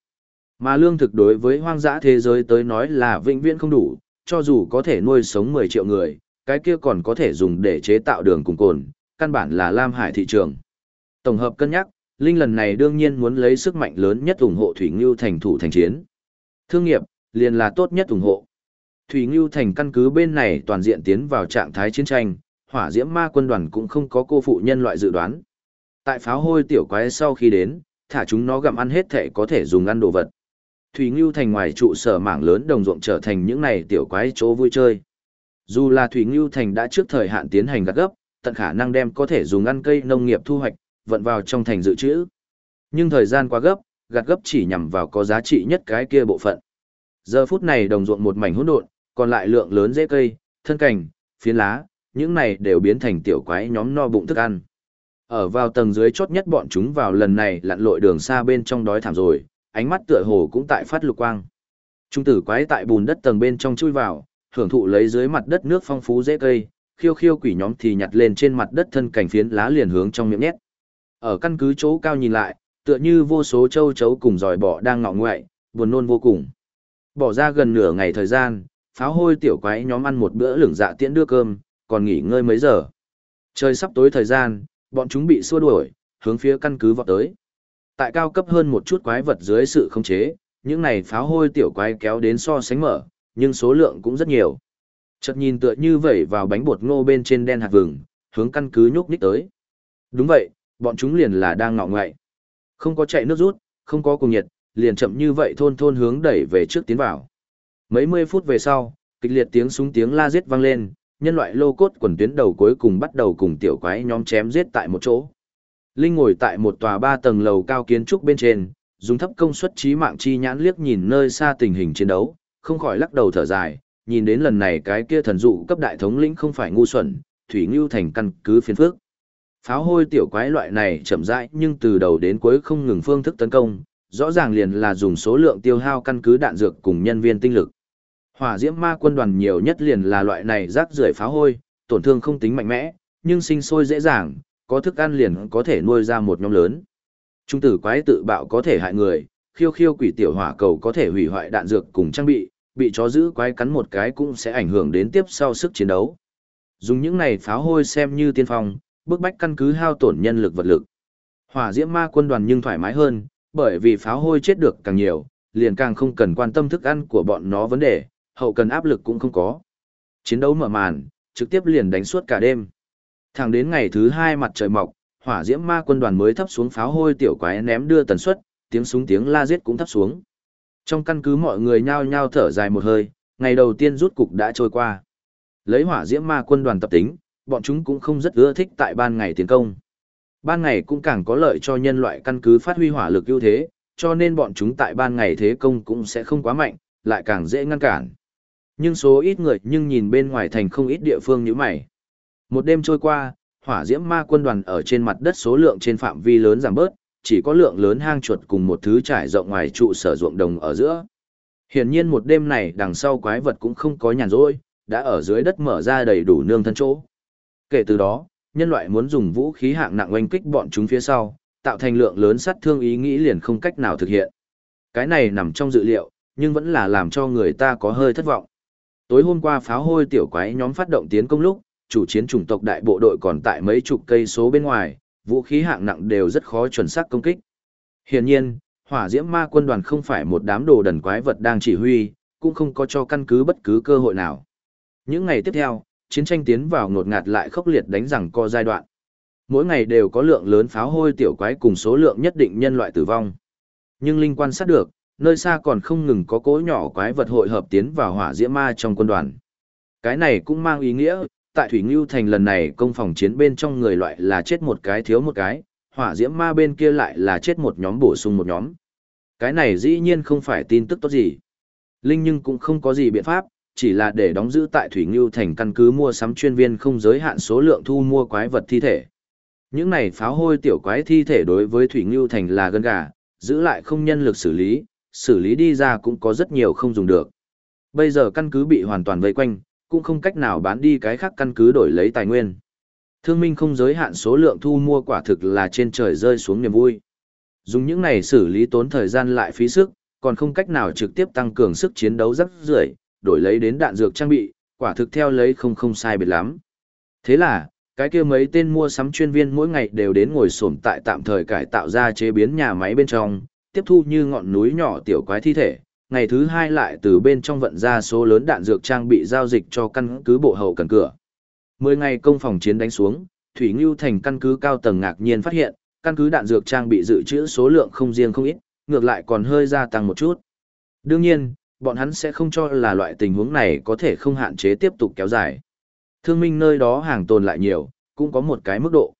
Speaker 1: Mà lương thực đối với hoang dã thế giới tới nói là vĩnh viễn không đủ, cho dù có thể nuôi sống 10 triệu người, cái kia còn có thể dùng để chế tạo đường cùng cồn, căn bản là Lam Hải thị trường. Tổng hợp cân nhắc, Linh lần này đương nhiên muốn lấy sức mạnh lớn nhất ủng hộ Thủy Ngưu thành thủ thành chiến. Thương nghiệp, liền là tốt nhất ủng hộ. Thủy Ngưu thành căn cứ bên này toàn diện tiến vào trạng thái chiến tranh, hỏa diễm ma quân đoàn cũng không có cô phụ nhân loại dự đoán. Tại pháo hôi tiểu quái sau khi đến, thả chúng nó gặm ăn hết thể có thể dùng ăn đồ vật. Thủy Ngưu thành ngoài trụ sở mảng lớn đồng ruộng trở thành những này tiểu quái chỗ vui chơi. Dù là Thủy Ngưu thành đã trước thời hạn tiến hành gặt gấp, tận khả năng đem có thể dùng ăn cây nông nghiệp thu hoạch, vận vào trong thành dự trữ. Nhưng thời gian quá gấp, gặt gấp chỉ nhằm vào có giá trị nhất cái kia bộ phận. Giờ phút này đồng ruộng một mảnh hỗn độn, còn lại lượng lớn rễ cây, thân cành, phiến lá, những này đều biến thành tiểu quái nhóm no bụng thức ăn. Ở vào tầng dưới chốt nhất bọn chúng vào lần này lặn lội đường xa bên trong đói thảm rồi, ánh mắt tựa hồ cũng tại phát lục quang. Trung tử quái tại bùn đất tầng bên trong chui vào, hưởng thụ lấy dưới mặt đất nước phong phú dễ cây, khiêu khiêu quỷ nhóm thì nhặt lên trên mặt đất thân cảnh phiến lá liền hướng trong miệng nhét. Ở căn cứ chỗ cao nhìn lại, tựa như vô số châu chấu cùng dòi bọ đang ngọ ngoại, buồn nôn vô cùng. Bỏ ra gần nửa ngày thời gian, pháo hôi tiểu quái nhóm ăn một bữa lửng dạ tiễn đưa cơm, còn nghỉ ngơi mấy giờ. Trời sắp tối thời gian, bọn chúng bị xua đuổi, hướng phía căn cứ vọt tới. Tại cao cấp hơn một chút quái vật dưới sự khống chế, những này pháo hôi tiểu quái kéo đến so sánh mở, nhưng số lượng cũng rất nhiều. Chợt nhìn tựa như vẩy vào bánh bột ngô bên trên đen hạt vừng, hướng căn cứ nhúc nhích tới. Đúng vậy, bọn chúng liền là đang ngọ ngoại. Không có chạy nước rút, không có cùng nhiệt, liền chậm như vậy thôn thôn hướng đẩy về trước tiến vào. Mấy mươi phút về sau, kịch liệt tiếng súng tiếng la giết vang lên, nhân loại lô cốt quần tuyến đầu cuối cùng bắt đầu cùng tiểu quái nhóm chém giết tại một chỗ. Linh ngồi tại một tòa ba tầng lầu cao kiến trúc bên trên, dùng thấp công suất trí mạng chi nhãn liếc nhìn nơi xa tình hình chiến đấu, không khỏi lắc đầu thở dài, nhìn đến lần này cái kia thần dụ cấp đại thống lĩnh không phải ngu xuẩn, thủy ngưu thành căn cứ phiền phước. Pháo hôi tiểu quái loại này chậm rãi nhưng từ đầu đến cuối không ngừng phương thức tấn công, rõ ràng liền là dùng số lượng tiêu hao căn cứ đạn dược cùng nhân viên tinh lực. Hỏa diễm ma quân đoàn nhiều nhất liền là loại này rác rưởi pháo hôi, tổn thương không tính mạnh mẽ, nhưng sinh sôi dễ dàng, có thức ăn liền có thể nuôi ra một nhóm lớn. Trung tử quái tự bạo có thể hại người, khiêu khiêu quỷ tiểu hỏa cầu có thể hủy hoại đạn dược cùng trang bị, bị chó giữ quái cắn một cái cũng sẽ ảnh hưởng đến tiếp sau sức chiến đấu. Dùng những này pháo hôi xem như tiên phong, bức bách căn cứ hao tổn nhân lực vật lực. Hỏa diễm ma quân đoàn nhưng thoải mái hơn, bởi vì pháo hôi chết được càng nhiều, liền càng không cần quan tâm thức ăn của bọn nó vấn đề, hậu cần áp lực cũng không có. Chiến đấu mở màn, trực tiếp liền đánh suốt cả đêm. Thẳng đến ngày thứ hai mặt trời mọc, hỏa diễm ma quân đoàn mới thấp xuống pháo hôi tiểu quái ném đưa tần suất, tiếng súng tiếng la giết cũng thấp xuống. Trong căn cứ mọi người nhao nhao thở dài một hơi, ngày đầu tiên rút cục đã trôi qua. Lấy hỏa diễm ma quân đoàn tập tính, bọn chúng cũng không rất ưa thích tại ban ngày tiến công. Ban ngày cũng càng có lợi cho nhân loại căn cứ phát huy hỏa lực ưu thế, cho nên bọn chúng tại ban ngày thế công cũng sẽ không quá mạnh, lại càng dễ ngăn cản. Nhưng số ít người nhưng nhìn bên ngoài thành không ít địa phương như mày. Một đêm trôi qua, hỏa diễm ma quân đoàn ở trên mặt đất số lượng trên phạm vi lớn giảm bớt, chỉ có lượng lớn hang chuột cùng một thứ trải rộng ngoài trụ sở ruộng đồng ở giữa. Hiển nhiên một đêm này đằng sau quái vật cũng không có nhàn rỗi, đã ở dưới đất mở ra đầy đủ nương thân chỗ. Kể từ đó, nhân loại muốn dùng vũ khí hạng nặng oanh kích bọn chúng phía sau, tạo thành lượng lớn sát thương ý nghĩ liền không cách nào thực hiện. Cái này nằm trong dự liệu, nhưng vẫn là làm cho người ta có hơi thất vọng. Tối hôm qua pháo hôi tiểu quái nhóm phát động tiến công lúc, chủ chiến chủng tộc đại bộ đội còn tại mấy chục cây số bên ngoài, vũ khí hạng nặng đều rất khó chuẩn xác công kích. Hiển nhiên, hỏa diễm ma quân đoàn không phải một đám đồ đần quái vật đang chỉ huy, cũng không có cho căn cứ bất cứ cơ hội nào. Những ngày tiếp theo, chiến tranh tiến vào ngột ngạt lại khốc liệt đánh rằng co giai đoạn. Mỗi ngày đều có lượng lớn pháo hôi tiểu quái cùng số lượng nhất định nhân loại tử vong. Nhưng linh quan sát được, nơi xa còn không ngừng có cỗ nhỏ quái vật hội hợp tiến vào hỏa diễm ma trong quân đoàn. Cái này cũng mang ý nghĩa, tại Thủy Ngưu Thành lần này công phòng chiến bên trong người loại là chết một cái thiếu một cái, hỏa diễm ma bên kia lại là chết một nhóm bổ sung một nhóm. Cái này dĩ nhiên không phải tin tức tốt gì. Linh nhưng cũng không có gì biện pháp, chỉ là để đóng giữ tại Thủy Ngưu Thành căn cứ mua sắm chuyên viên không giới hạn số lượng thu mua quái vật thi thể. Những này pháo hôi tiểu quái thi thể đối với Thủy Ngưu Thành là gân gà, giữ lại không nhân lực xử lý, xử lý đi ra cũng có rất nhiều không dùng được. Bây giờ căn cứ bị hoàn toàn vây quanh, cũng không cách nào bán đi cái khác căn cứ đổi lấy tài nguyên. Thương minh không giới hạn số lượng thu mua quả thực là trên trời rơi xuống niềm vui. Dùng những này xử lý tốn thời gian lại phí sức, còn không cách nào trực tiếp tăng cường sức chiến đấu rất rưởi, đổi lấy đến đạn dược trang bị, quả thực theo lấy không không sai biệt lắm. Thế là, cái kia mấy tên mua sắm chuyên viên mỗi ngày đều đến ngồi xổm tại tạm thời cải tạo ra chế biến nhà máy bên trong, tiếp thu như ngọn núi nhỏ tiểu quái thi thể, ngày thứ hai lại từ bên trong vận ra số lớn đạn dược trang bị giao dịch cho căn cứ bộ hậu cần cửa. Mười ngày công phòng chiến đánh xuống, Thủy Ngưu thành căn cứ cao tầng ngạc nhiên phát hiện, căn cứ đạn dược trang bị dự trữ số lượng không riêng không ít, ngược lại còn hơi gia tăng một chút. Đương nhiên, bọn hắn sẽ không cho là loại tình huống này có thể không hạn chế tiếp tục kéo dài. Thương minh nơi đó hàng tồn lại nhiều, cũng có một cái mức độ.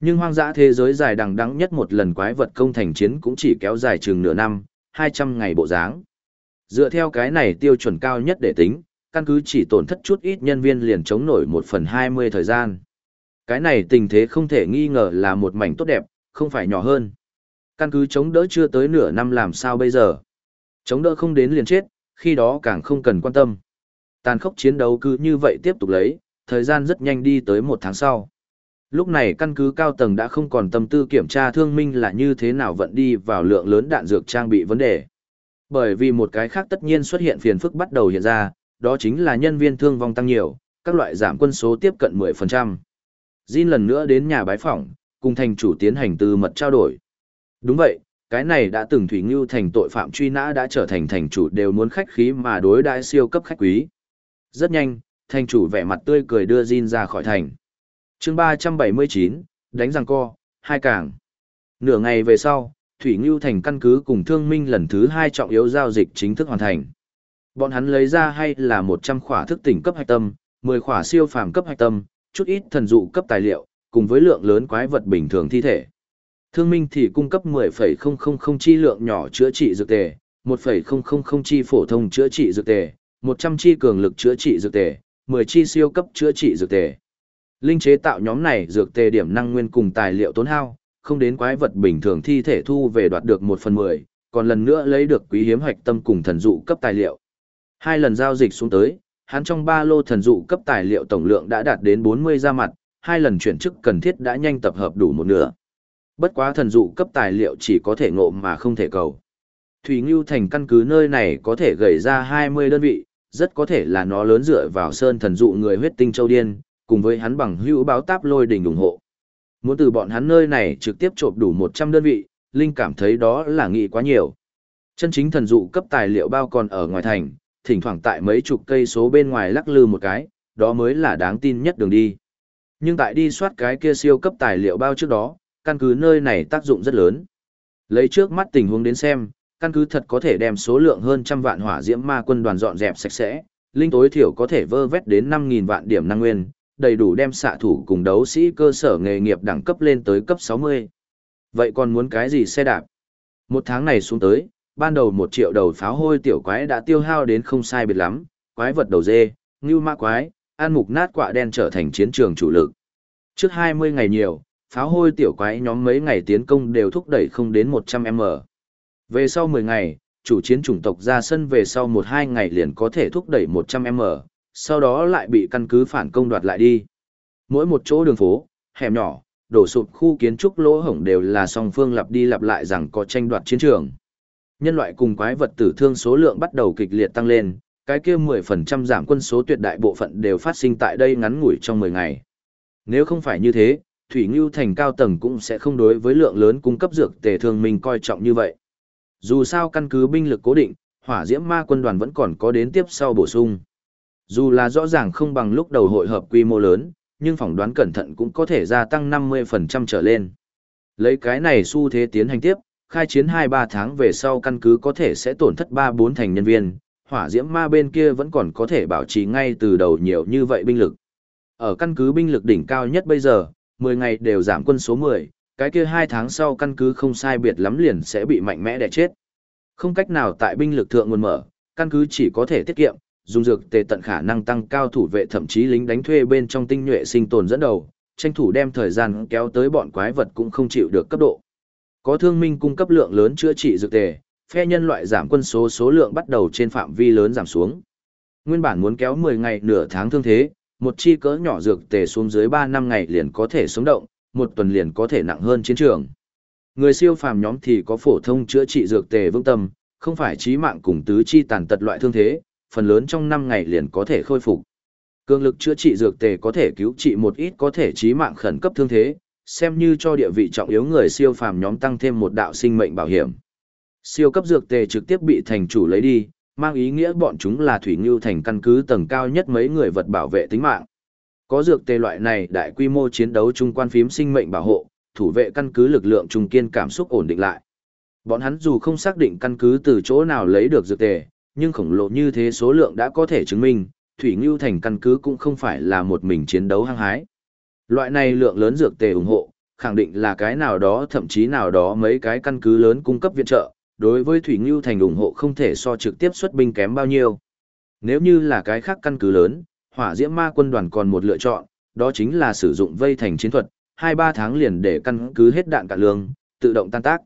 Speaker 1: Nhưng hoang dã thế giới dài đằng đẵng nhất một lần quái vật công thành chiến cũng chỉ kéo dài chừng nửa năm, 200 ngày bộ dáng. Dựa theo cái này tiêu chuẩn cao nhất để tính, căn cứ chỉ tổn thất chút ít nhân viên liền chống nổi một phần 20 thời gian. Cái này tình thế không thể nghi ngờ là một mảnh tốt đẹp, không phải nhỏ hơn. Căn cứ chống đỡ chưa tới nửa năm làm sao bây giờ. Chống đỡ không đến liền chết, khi đó càng không cần quan tâm. Tàn khốc chiến đấu cứ như vậy tiếp tục lấy, thời gian rất nhanh đi tới một tháng sau. Lúc này căn cứ cao tầng đã không còn tâm tư kiểm tra thương minh là như thế nào vận đi vào lượng lớn đạn dược trang bị vấn đề. Bởi vì một cái khác tất nhiên xuất hiện phiền phức bắt đầu hiện ra, đó chính là nhân viên thương vong tăng nhiều, các loại giảm quân số tiếp cận 10%. Jin lần nữa đến nhà bái phỏng, cùng thành chủ tiến hành tư mật trao đổi. Đúng vậy, cái này đã từng thủy ngưu thành tội phạm truy nã đã trở thành thành chủ đều muốn khách khí mà đối đãi siêu cấp khách quý. Rất nhanh, thành chủ vẻ mặt tươi cười đưa Jin ra khỏi thành. chương 379, đánh răng co, hai càng. Nửa ngày về sau, Thủy Ngưu Thành căn cứ cùng thương minh lần thứ hai trọng yếu giao dịch chính thức hoàn thành. Bọn hắn lấy ra hay là 100 khỏa thức tỉnh cấp hạch tâm, 10 khỏa siêu phàm cấp hạch tâm, chút ít thần dụ cấp tài liệu, cùng với lượng lớn quái vật bình thường thi thể. Thương minh thì cung cấp 10,000 chi lượng nhỏ chữa trị dược tề, 1,000 chi phổ thông chữa trị dược tề, 100 chi cường lực chữa trị dược tề, 10 chi siêu cấp chữa trị dược tề. Linh chế tạo nhóm này dược tề điểm năng nguyên cùng tài liệu tốn hao, không đến quái vật bình thường thi thể thu về đoạt được một phần 10, còn lần nữa lấy được quý hiếm hoạch tâm cùng thần dụ cấp tài liệu. Hai lần giao dịch xuống tới, hắn trong ba lô thần dụ cấp tài liệu tổng lượng đã đạt đến 40 ra mặt, hai lần chuyển chức cần thiết đã nhanh tập hợp đủ một nửa. Bất quá thần dụ cấp tài liệu chỉ có thể ngộ mà không thể cầu. Thủy Ngưu Thành căn cứ nơi này có thể gầy ra 20 đơn vị, rất có thể là nó lớn dựa vào sơn thần dụ người huyết tinh châu điên, cùng với hắn bằng hữu báo táp lôi đỉnh ủng hộ. Muốn từ bọn hắn nơi này trực tiếp trộm đủ 100 đơn vị, Linh cảm thấy đó là nghĩ quá nhiều. Chân chính thần dụ cấp tài liệu bao còn ở ngoài thành, thỉnh thoảng tại mấy chục cây số bên ngoài lắc lư một cái, đó mới là đáng tin nhất đường đi. Nhưng tại đi soát cái kia siêu cấp tài liệu bao trước đó, căn cứ nơi này tác dụng rất lớn. Lấy trước mắt tình huống đến xem, căn cứ thật có thể đem số lượng hơn trăm vạn hỏa diễm ma quân đoàn dọn dẹp sạch sẽ, linh tối thiểu có thể vơ vét đến 5.000 vạn điểm năng nguyên, đầy đủ đem xạ thủ cùng đấu sĩ cơ sở nghề nghiệp đẳng cấp lên tới cấp 60. Vậy còn muốn cái gì xe đạp? Một tháng này xuống tới, ban đầu một triệu đầu pháo hôi tiểu quái đã tiêu hao đến không sai biệt lắm, quái vật đầu dê, ngưu ma quái, an mục nát quạ đen trở thành chiến trường chủ lực. Trước 20 ngày nhiều, pháo hôi tiểu quái nhóm mấy ngày tiến công đều thúc đẩy không đến 100m. Về sau 10 ngày, chủ chiến chủng tộc ra sân về sau 1-2 ngày liền có thể thúc đẩy 100m, sau đó lại bị căn cứ phản công đoạt lại đi. Mỗi một chỗ đường phố, hẻm nhỏ, đổ sụp khu kiến trúc lỗ hổng đều là song phương lặp đi lặp lại rằng có tranh đoạt chiến trường. Nhân loại cùng quái vật tử thương số lượng bắt đầu kịch liệt tăng lên, cái kia 10% giảm quân số tuyệt đại bộ phận đều phát sinh tại đây ngắn ngủi trong 10 ngày. Nếu không phải như thế, Thủy Ngưu Thành cao tầng cũng sẽ không đối với lượng lớn cung cấp dược tề thương mình coi trọng như vậy. Dù sao căn cứ binh lực cố định, hỏa diễm ma quân đoàn vẫn còn có đến tiếp sau bổ sung. Dù là rõ ràng không bằng lúc đầu hội hợp quy mô lớn, nhưng phỏng đoán cẩn thận cũng có thể gia tăng 50% trở lên. Lấy cái này xu thế tiến hành tiếp, khai chiến 2-3 tháng về sau căn cứ có thể sẽ tổn thất 3-4 thành nhân viên, hỏa diễm ma bên kia vẫn còn có thể bảo trì ngay từ đầu nhiều như vậy binh lực. Ở căn cứ binh lực đỉnh cao nhất bây giờ, 10 ngày đều giảm quân số 10, cái kia 2 tháng sau căn cứ không sai biệt lắm liền sẽ bị mạnh mẽ đè chết. Không cách nào tại binh lực thượng nguồn mở, căn cứ chỉ có thể tiết kiệm, dùng dược tề tận khả năng tăng cao thủ vệ thậm chí lính đánh thuê bên trong tinh nhuệ sinh tồn dẫn đầu, tranh thủ đem thời gian kéo tới bọn quái vật cũng không chịu được cấp độ. Có thương minh cung cấp lượng lớn chữa trị dược tề, phe nhân loại giảm quân số số lượng bắt đầu trên phạm vi lớn giảm xuống. Nguyên bản muốn kéo 10 ngày nửa tháng thương thế, một chi cỡ nhỏ dược tề xuống dưới 3 năm ngày liền có thể sống động, một tuần liền có thể nặng hơn chiến trường. Người siêu phàm nhóm thì có phổ thông chữa trị dược tề vững tâm, không phải chí mạng cùng tứ chi tàn tật loại thương thế, phần lớn trong 5 ngày liền có thể khôi phục. Cường lực chữa trị dược tề có thể cứu trị một ít có thể chí mạng khẩn cấp thương thế, xem như cho địa vị trọng yếu người siêu phàm nhóm tăng thêm một đạo sinh mệnh bảo hiểm. Siêu cấp dược tề trực tiếp bị thành chủ lấy đi, mang ý nghĩa bọn chúng là thủy ngưu thành căn cứ tầng cao nhất mấy người vật bảo vệ tính mạng. Có dược tề loại này đại quy mô chiến đấu trung quan phím sinh mệnh bảo hộ, thủ vệ căn cứ lực lượng trung kiên cảm xúc ổn định lại. Bọn hắn dù không xác định căn cứ từ chỗ nào lấy được dược tề, nhưng khổng lồ như thế số lượng đã có thể chứng minh, Thủy Ngưu Thành căn cứ cũng không phải là một mình chiến đấu hăng hái. Loại này lượng lớn dược tề ủng hộ, khẳng định là cái nào đó thậm chí nào đó mấy cái căn cứ lớn cung cấp viện trợ, đối với Thủy Ngưu Thành ủng hộ không thể so trực tiếp xuất binh kém bao nhiêu. Nếu như là cái khác căn cứ lớn, hỏa diễm ma quân đoàn còn một lựa chọn, đó chính là sử dụng vây thành chiến thuật, 2-3 tháng liền để căn cứ hết đạn cả lương, tự động tan tác.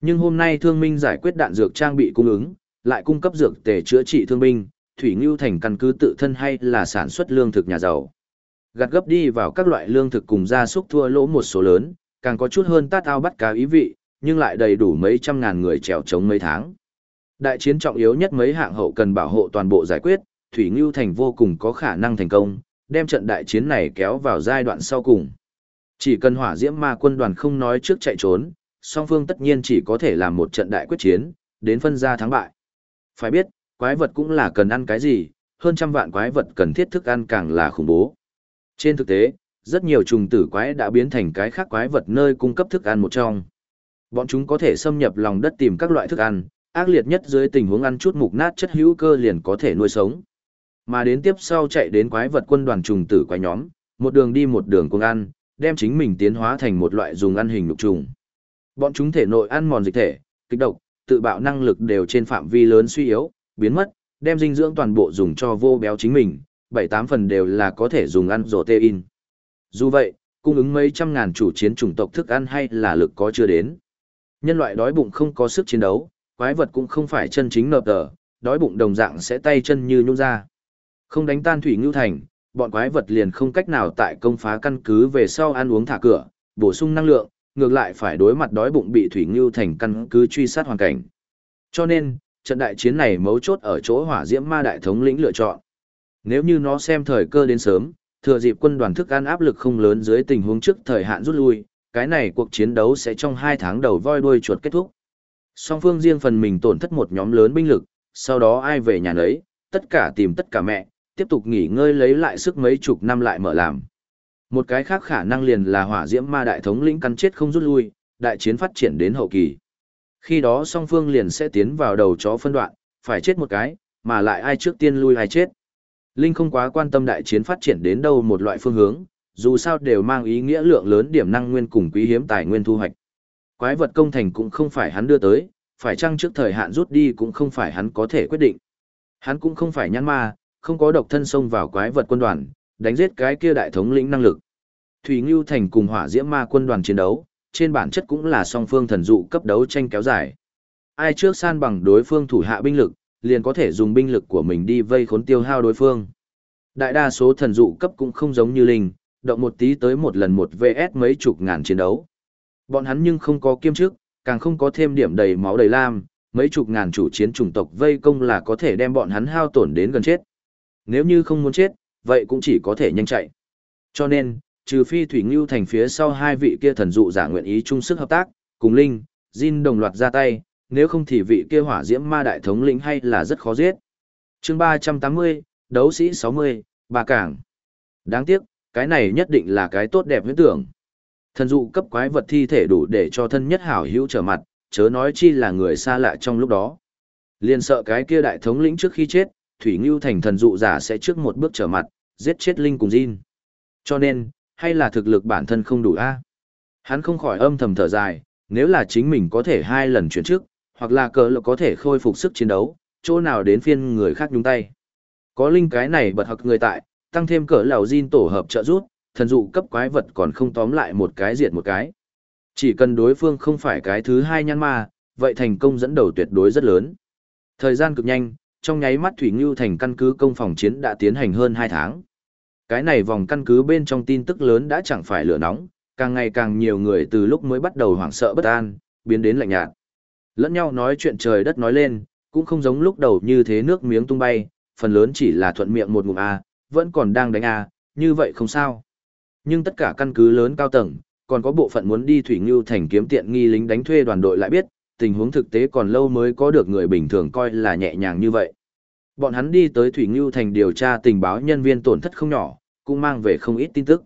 Speaker 1: Nhưng hôm nay thương minh giải quyết đạn dược trang bị cung ứng, lại cung cấp dược tề chữa trị thương binh, Thủy Ngưu Thành căn cứ tự thân hay là sản xuất lương thực nhà giàu. Gạt gấp đi vào các loại lương thực cùng gia súc thua lỗ một số lớn, càng có chút hơn tát ao bắt cá ý vị, nhưng lại đầy đủ mấy trăm ngàn người trèo chống mấy tháng. Đại chiến trọng yếu nhất mấy hạng hậu cần bảo hộ toàn bộ giải quyết, Thủy Ngưu Thành vô cùng có khả năng thành công, đem trận đại chiến này kéo vào giai đoạn sau cùng. Chỉ cần hỏa diễm ma quân đoàn không nói trước chạy trốn, song phương tất nhiên chỉ có thể làm một trận đại quyết chiến, đến phân ra thắng bại. Phải biết, quái vật cũng là cần ăn cái gì, hơn trăm vạn quái vật cần thiết thức ăn càng là khủng bố. Trên thực tế, rất nhiều trùng tử quái đã biến thành cái khác quái vật nơi cung cấp thức ăn một trong. Bọn chúng có thể xâm nhập lòng đất tìm các loại thức ăn, ác liệt nhất dưới tình huống ăn chút mục nát chất hữu cơ liền có thể nuôi sống. Mà đến tiếp sau chạy đến quái vật quân đoàn trùng tử quái nhóm, một đường đi một đường cùng ăn, đem chính mình tiến hóa thành một loại dùng ăn hình lục trùng. Bọn chúng thể nội ăn mòn dịch thể, kích độc, tự bạo năng lực đều trên phạm vi lớn suy yếu, biến mất, đem dinh dưỡng toàn bộ dùng cho vô béo chính mình, bảy tám phần đều là có thể dùng ăn protein. Dù vậy, cung ứng mấy trăm ngàn chủ chiến chủng tộc thức ăn hay là lực có chưa đến. Nhân loại đói bụng không có sức chiến đấu, quái vật cũng không phải chân chính nợp tờ, đói bụng đồng dạng sẽ tay chân như nhung ra. Không đánh tan thủy ngưu thành, bọn quái vật liền không cách nào tại công phá căn cứ về sau ăn uống thả cửa, bổ sung năng lượng, ngược lại phải đối mặt đói bụng bị thủy ngưu thành căn cứ truy sát hoàn cảnh. Cho nên, trận đại chiến này mấu chốt ở chỗ hỏa diễm ma đại thống lĩnh lựa chọn. Nếu như nó xem thời cơ đến sớm, thừa dịp quân đoàn thức ăn áp lực không lớn dưới tình huống trước thời hạn rút lui, cái này cuộc chiến đấu sẽ trong hai tháng đầu voi đuôi chuột kết thúc. Song phương riêng phần mình tổn thất một nhóm lớn binh lực, sau đó ai về nhà nấy, tất cả tìm tất cả mẹ, tiếp tục nghỉ ngơi lấy lại sức mấy chục năm lại mở làm. Một cái khác khả năng liền là hỏa diễm ma đại thống lĩnh căn chết không rút lui, đại chiến phát triển đến hậu kỳ. Khi đó song phương liền sẽ tiến vào đầu chó phân đoạn, phải chết một cái, mà lại ai trước tiên lui ai chết. Linh không quá quan tâm đại chiến phát triển đến đâu một loại phương hướng, dù sao đều mang ý nghĩa lượng lớn điểm năng nguyên cùng quý hiếm tài nguyên thu hoạch. Quái vật công thành cũng không phải hắn đưa tới, phải chăng trước thời hạn rút đi cũng không phải hắn có thể quyết định. Hắn cũng không phải nhãn ma, không có độc thân xông vào quái vật quân đoàn, đánh giết cái kia đại thống lĩnh năng lực. Thủy Ngưu Thành cùng hỏa diễm ma quân đoàn chiến đấu, trên bản chất cũng là song phương thần dụ cấp đấu tranh kéo dài. Ai trước san bằng đối phương thủ hạ binh lực, liền có thể dùng binh lực của mình đi vây khốn tiêu hao đối phương. Đại đa số thần dụ cấp cũng không giống như linh, động một tí tới một lần một VS mấy chục ngàn chiến đấu. Bọn hắn nhưng không có kiêm chức, càng không có thêm điểm đầy máu đầy lam, mấy chục ngàn chủ chiến chủng tộc vây công là có thể đem bọn hắn hao tổn đến gần chết. Nếu như không muốn chết, vậy cũng chỉ có thể nhanh chạy. Cho nên, trừ phi Thủy Ngưu thành phía sau hai vị kia thần dụ giả nguyện ý chung sức hợp tác, cùng Linh, Jin đồng loạt ra tay, nếu không thì vị kia hỏa diễm ma đại thống lĩnh hay là rất khó giết. chương 380, đấu sĩ 60, bà cảng. Đáng tiếc, cái này nhất định là cái tốt đẹp huyễn tưởng. Thần dụ cấp quái vật thi thể đủ để cho thân nhất hảo hữu trở mặt, chớ nói chi là người xa lạ trong lúc đó. Liên sợ cái kia đại thống lĩnh trước khi chết, Thủy Ngưu thành thần dụ giả sẽ trước một bước trở mặt, giết chết Linh cùng Jin. Cho nên, hay là thực lực bản thân không đủ a Hắn không khỏi âm thầm thở dài, nếu là chính mình có thể hai lần chuyển trước, hoặc là cờ lực có thể khôi phục sức chiến đấu, chỗ nào đến phiên người khác nhúng tay. Có linh cái này bật học người tại, tăng thêm cỡ lào Jin tổ hợp trợ giúp, thần dụ cấp quái vật còn không tóm lại một cái diệt một cái. Chỉ cần đối phương không phải cái thứ hai nhăn ma, vậy thành công dẫn đầu tuyệt đối rất lớn. Thời gian cực nhanh, trong nháy mắt Thủy Ngưu thành căn cứ công phòng chiến đã tiến hành hơn 2 tháng. Cái này vòng căn cứ bên trong tin tức lớn đã chẳng phải lửa nóng, càng ngày càng nhiều người từ lúc mới bắt đầu hoảng sợ bất an, biến đến lạnh nhạt. Lẫn nhau nói chuyện trời đất nói lên, cũng không giống lúc đầu như thế nước miếng tung bay, phần lớn chỉ là thuận miệng một ngụm A, vẫn còn đang đánh A, như vậy không sao. Nhưng tất cả căn cứ lớn cao tầng, còn có bộ phận muốn đi Thủy Ngưu thành kiếm tiện nghi lính đánh thuê đoàn đội lại biết, tình huống thực tế còn lâu mới có được người bình thường coi là nhẹ nhàng như vậy. Bọn hắn đi tới Thủy Ngưu thành điều tra tình báo nhân viên tổn thất không nhỏ, cũng mang về không ít tin tức.